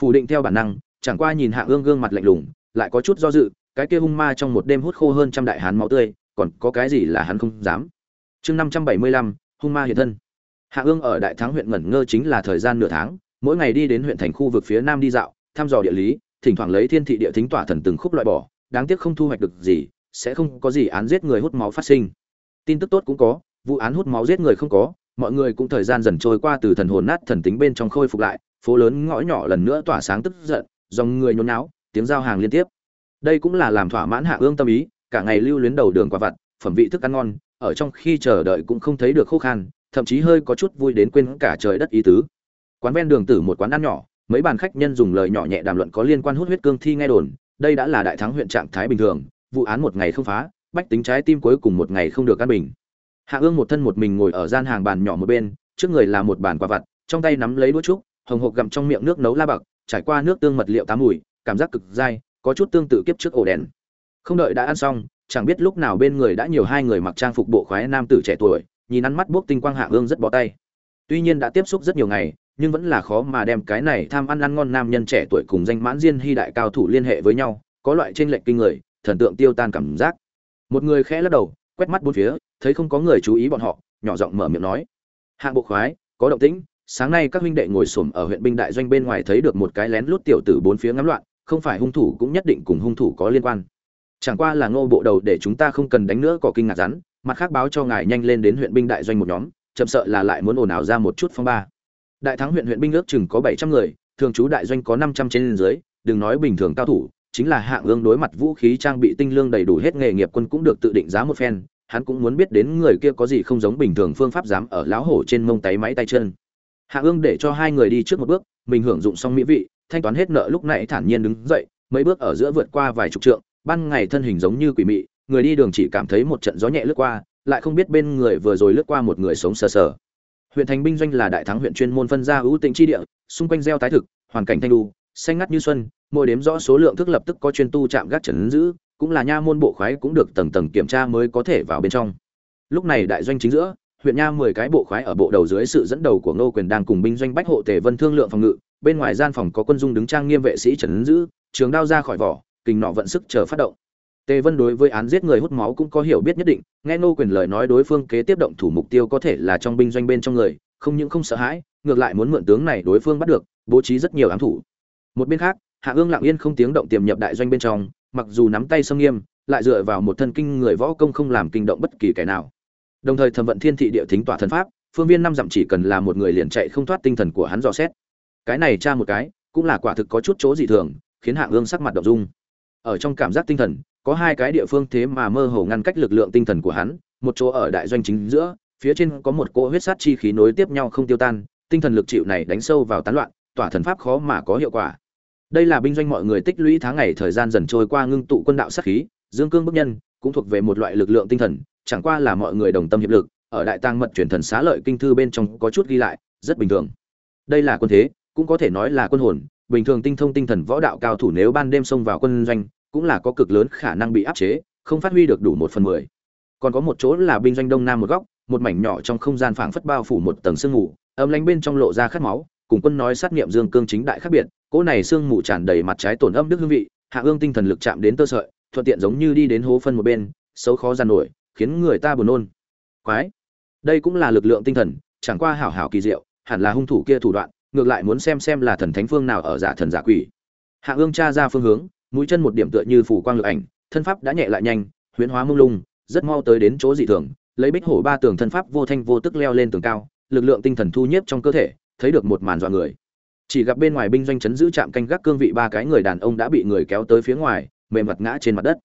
Phủ định theo bản năng, chẳng qua nhìn hạ ương gương mặt lạnh lùng, lại có chút do dự, cái kia hung ma trong một đêm hút khô hơn trăm đại hán máu tươi, còn có cái gì là hắn không dám? Chương năm trăm bảy mươi lăm, hung ma hiện thân. Hạ ương ở đại thắng huyện ngẩn ngơ chính là thời gian nửa tháng mỗi ngày đi đến huyện thành khu vực phía nam đi dạo, thăm dò địa lý, thỉnh thoảng lấy thiên thị địa thính tỏa thần từng khúc loại bỏ, đáng tiếc không thu hoạch được gì, sẽ không có gì án giết người hút máu phát sinh. Tin tức tốt cũng có, vụ án hút máu giết người không có, mọi người cũng thời gian dần trôi qua từ thần hồn nát thần tính bên trong khôi phục lại, phố lớn ngõ nhỏ lần nữa tỏa sáng tức giận, dòng người nhốn náo tiếng giao hàng liên tiếp. Đây cũng là làm thỏa mãn hạ ương tâm ý, cả ngày lưu luyến đầu đường quả vặt, phẩm vị thức ăn ngon, ở trong khi chờ đợi cũng không thấy được khô khan, thậm chí hơi có chút vui đến quên cả trời đất ý tứ quán ven đường tử một quán ăn nhỏ, mấy bàn khách nhân dùng lời nhỏ nhẹ đàm luận có liên quan hút huyết cương thi nghe đồn, đây đã là đại thắng huyện trạng thái bình thường, vụ án một ngày không phá, bách tính trái tim cuối cùng một ngày không được căn bình. Hạ ương một thân một mình ngồi ở gian hàng bàn nhỏ một bên, trước người là một bàn quả vặt, trong tay nắm lấy đũa trúc, hồng hộc gặm trong miệng nước nấu la bạc, trải qua nước tương mật liệu tám mùi, cảm giác cực dai, có chút tương tự kiếp trước ổ đèn. Không đợi đã ăn xong, chẳng biết lúc nào bên người đã nhiều hai người mặc trang phục bộ khoái nam tử trẻ tuổi, nhìn ăn mắt buốc tinh quang hạ ương rất bó tay. Tuy nhiên đã tiếp xúc rất nhiều ngày nhưng vẫn là khó mà đem cái này tham ăn ăn ngon nam nhân trẻ tuổi cùng danh mãn diên hy đại cao thủ liên hệ với nhau, có loại trên lệnh kinh người, thần tượng tiêu tan cảm giác. Một người khẽ lắc đầu, quét mắt bốn phía, thấy không có người chú ý bọn họ, nhỏ giọng mở miệng nói. Hạng bộ khoái, có động tĩnh, sáng nay các huynh đệ ngồi xổm ở huyện binh đại doanh bên ngoài thấy được một cái lén lút tiểu tử bốn phía ngắm loạn, không phải hung thủ cũng nhất định cùng hung thủ có liên quan. Chẳng qua là ngô bộ đầu để chúng ta không cần đánh nữa có kinh ngạc rắn, mặt khác báo cho ngài nhanh lên đến huyện binh đại doanh một nhóm, chậm sợ là lại muốn ồn ào ra một chút phong ba đại thắng huyện huyện binh ước chừng có bảy trăm người, thường trú đại doanh có năm trăm trên dưới, đừng nói bình thường cao thủ, chính là hạng ương đối mặt vũ khí trang bị tinh lương đầy đủ hết nghề nghiệp quân cũng được tự định giá một phen, hắn cũng muốn biết đến người kia có gì không giống bình thường phương pháp dám ở láo hổ trên mông tay máy tay chân. Hạ ương để cho hai người đi trước một bước, mình hưởng dụng xong mỹ vị, thanh toán hết nợ lúc nãy thản nhiên đứng dậy, mấy bước ở giữa vượt qua vài chục trượng, ban ngày thân hình giống như quỷ mị, người đi đường chỉ cảm thấy một trận gió nhẹ lướt qua, lại không biết bên người vừa rồi lướt qua một người sống sờ sờ huyện thành binh doanh là đại thắng huyện chuyên môn phân ra ưu tĩnh chi địa, xung quanh gieo tái thực, hoàn cảnh thanh đu, xanh ngắt như xuân, mỗi đếm rõ số lượng thức lập tức có chuyên tu chạm gác trần giữ, cũng là nha môn bộ khoái cũng được tầng tầng kiểm tra mới có thể vào bên trong. Lúc này đại doanh chính giữa, huyện nha mười cái bộ khoái ở bộ đầu dưới sự dẫn đầu của ngô quyền đang cùng binh doanh bách hộ tề vân thương lượng phòng ngự, bên ngoài gian phòng có quân dung đứng trang nghiêm vệ sĩ trần giữ, trường đao ra khỏi vỏ, kình nọ vận sức chờ phát động tề vân đối với án giết người hút máu cũng có hiểu biết nhất định, nghe ngô quyền lời nói đối phương kế tiếp động thủ mục tiêu có thể là trong binh doanh bên trong người, không những không sợ hãi, ngược lại muốn mượn tướng này đối phương bắt được, bố trí rất nhiều ám thủ. Một bên khác, hạ ương lặng yên không tiếng động tiềm nhập đại doanh bên trong, mặc dù nắm tay sông nghiêm, lại dựa vào một thân kinh người võ công không làm kinh động bất kỳ kẻ nào. Đồng thời thẩm vận thiên thị địa thính tỏa thần pháp, phương viên năm dặm chỉ cần là một người liền chạy không thoát tinh thần của hắn dò xét. Cái này tra một cái, cũng là quả thực có chút chỗ dị thường, khiến Hạ ương sắc mặt động dung ở trong cảm giác tinh thần có hai cái địa phương thế mà mơ hồ ngăn cách lực lượng tinh thần của hắn, một chỗ ở đại doanh chính giữa, phía trên có một cỗ huyết sát chi khí nối tiếp nhau không tiêu tan, tinh thần lực chịu này đánh sâu vào tán loạn, tỏa thần pháp khó mà có hiệu quả. Đây là binh doanh mọi người tích lũy tháng ngày thời gian dần trôi qua ngưng tụ quân đạo sát khí, dương cương bức nhân, cũng thuộc về một loại lực lượng tinh thần, chẳng qua là mọi người đồng tâm hiệp lực, ở đại tang mật truyền thần xá lợi kinh thư bên trong có chút ghi lại, rất bình thường. Đây là quân thế, cũng có thể nói là quân hồn, bình thường tinh thông tinh thần võ đạo cao thủ nếu ban đêm xông vào quân doanh cũng là có cực lớn khả năng bị áp chế, không phát huy được đủ một phần mười. Còn có một chỗ là binh doanh đông nam một góc, một mảnh nhỏ trong không gian phảng phất bao phủ một tầng sương mù ấm lánh bên trong lộ ra khát máu, cùng quân nói sát nghiệm dương cương chính đại khác biệt, cỗ này sương mù tràn đầy mặt trái tổn âm đức hương vị, hạ ương tinh thần lực chạm đến tơ sợi, thuận tiện giống như đi đến hố phân một bên, xấu khó gian nổi, khiến người ta buồn nôn. Quái! Đây cũng là lực lượng tinh thần, chẳng qua hảo hảo kỳ diệu, hẳn là hung thủ kia thủ đoạn, ngược lại muốn xem xem là thần thánh phương nào ở giả thần giả quỷ. Hạ ương tra ra phương hướng mũi chân một điểm tựa như phủ quang lực ảnh, thân pháp đã nhẹ lại nhanh, huyễn hóa mông lung, rất mau tới đến chỗ dị thường, lấy bích hổ ba tường thân pháp vô thanh vô tức leo lên tường cao, lực lượng tinh thần thu nhiếp trong cơ thể, thấy được một màn dọa người. Chỉ gặp bên ngoài binh doanh chấn giữ trạm canh gác cương vị ba cái người đàn ông đã bị người kéo tới phía ngoài, mềm mặt ngã trên mặt đất.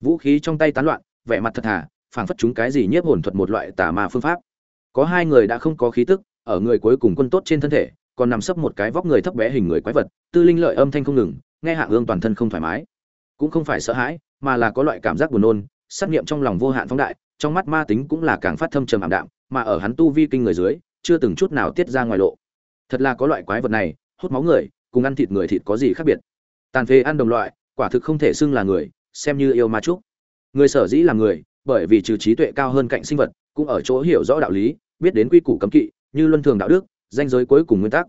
Vũ khí trong tay tán loạn, vẻ mặt thật thà, phảng phất chúng cái gì nhiếp hồn thuật một loại tà ma phương pháp. Có hai người đã không có khí tức, ở người cuối cùng quân tốt trên thân thể, còn nằm sấp một cái vóc người thấp bé hình người quái vật, tư linh lợi âm thanh không ngừng nghe hạ ương toàn thân không thoải mái. Cũng không phải sợ hãi, mà là có loại cảm giác buồn nôn, sát nghiệm trong lòng vô hạn phóng đại, trong mắt ma tính cũng là càng phát thâm trầm ảm đạm, mà ở hắn tu vi kinh người dưới, chưa từng chút nào tiết ra ngoài lộ. Thật là có loại quái vật này, hút máu người, cùng ăn thịt người thịt có gì khác biệt? Tàn phế ăn đồng loại, quả thực không thể xưng là người, xem như yêu ma trúc. Người sở dĩ là người, bởi vì trừ trí tuệ cao hơn cạnh sinh vật, cũng ở chỗ hiểu rõ đạo lý, biết đến quy củ cấm kỵ, như luân thường đạo đức, danh giới cuối cùng nguyên tắc.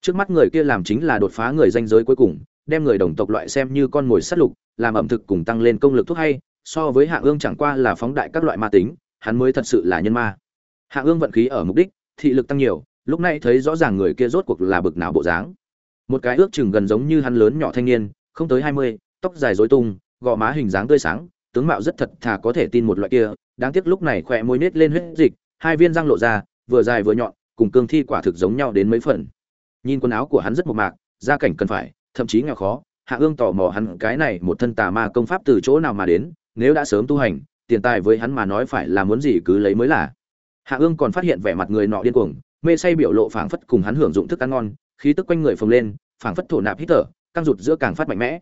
Trước mắt người kia làm chính là đột phá người danh giới cuối cùng đem người đồng tộc loại xem như con mồi sát lục, làm ẩm thực cùng tăng lên công lực thuốc hay, so với hạ ương chẳng qua là phóng đại các loại ma tính, hắn mới thật sự là nhân ma. Hạ ương vận khí ở mục đích, thị lực tăng nhiều, lúc này thấy rõ ràng người kia rốt cuộc là bực nào bộ dáng. Một cái ước chừng gần giống như hắn lớn nhỏ thanh niên, không tới hai mươi, tóc dài rối tung, gò má hình dáng tươi sáng, tướng mạo rất thật thà có thể tin một loại kia, đáng tiếc lúc này khỏe môi nết lên huyết dịch, hai viên răng lộ ra, vừa dài vừa nhọn, cùng cương thi quả thực giống nhau đến mấy phần. Nhìn quần áo của hắn rất mộc mạc, gia cảnh cần phải thậm chí nghèo khó, hạ ương tò mò hắn cái này một thân tà ma công pháp từ chỗ nào mà đến, nếu đã sớm tu hành, tiền tài với hắn mà nói phải là muốn gì cứ lấy mới là. Hạ ương còn phát hiện vẻ mặt người nọ điên cuồng, mê say biểu lộ phảng phất cùng hắn hưởng dụng thức ăn ngon, khí tức quanh người phồng lên, phảng phất thổ nạp hít thở, căng rụt giữa càng phát mạnh mẽ.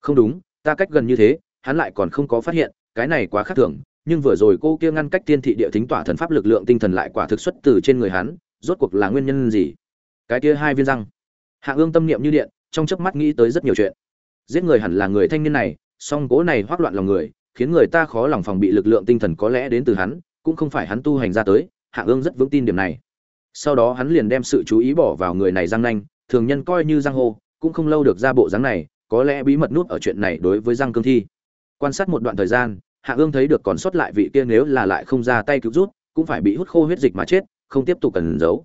Không đúng, ta cách gần như thế, hắn lại còn không có phát hiện, cái này quá khác thường, nhưng vừa rồi cô kia ngăn cách tiên thị địa thính tỏa thần pháp lực lượng tinh thần lại quả thực xuất từ trên người hắn, rốt cuộc là nguyên nhân gì? Cái kia hai viên răng. Hạ ương tâm niệm như điện trong chớp mắt nghĩ tới rất nhiều chuyện. Giết người hẳn là người thanh niên này, song cố này hoác loạn lòng người, khiến người ta khó lòng phòng bị lực lượng tinh thần có lẽ đến từ hắn, cũng không phải hắn tu hành ra tới, hạ ương rất vững tin điểm này. Sau đó hắn liền đem sự chú ý bỏ vào người này răng nanh, thường nhân coi như giang hô cũng không lâu được ra bộ dáng này, có lẽ bí mật nút ở chuyện này đối với giang cương thi. Quan sát một đoạn thời gian, hạ ương thấy được còn sót lại vị kia nếu là lại không ra tay cứu rút cũng phải bị hút khô huyết dịch mà chết, không tiếp tục cần giấu.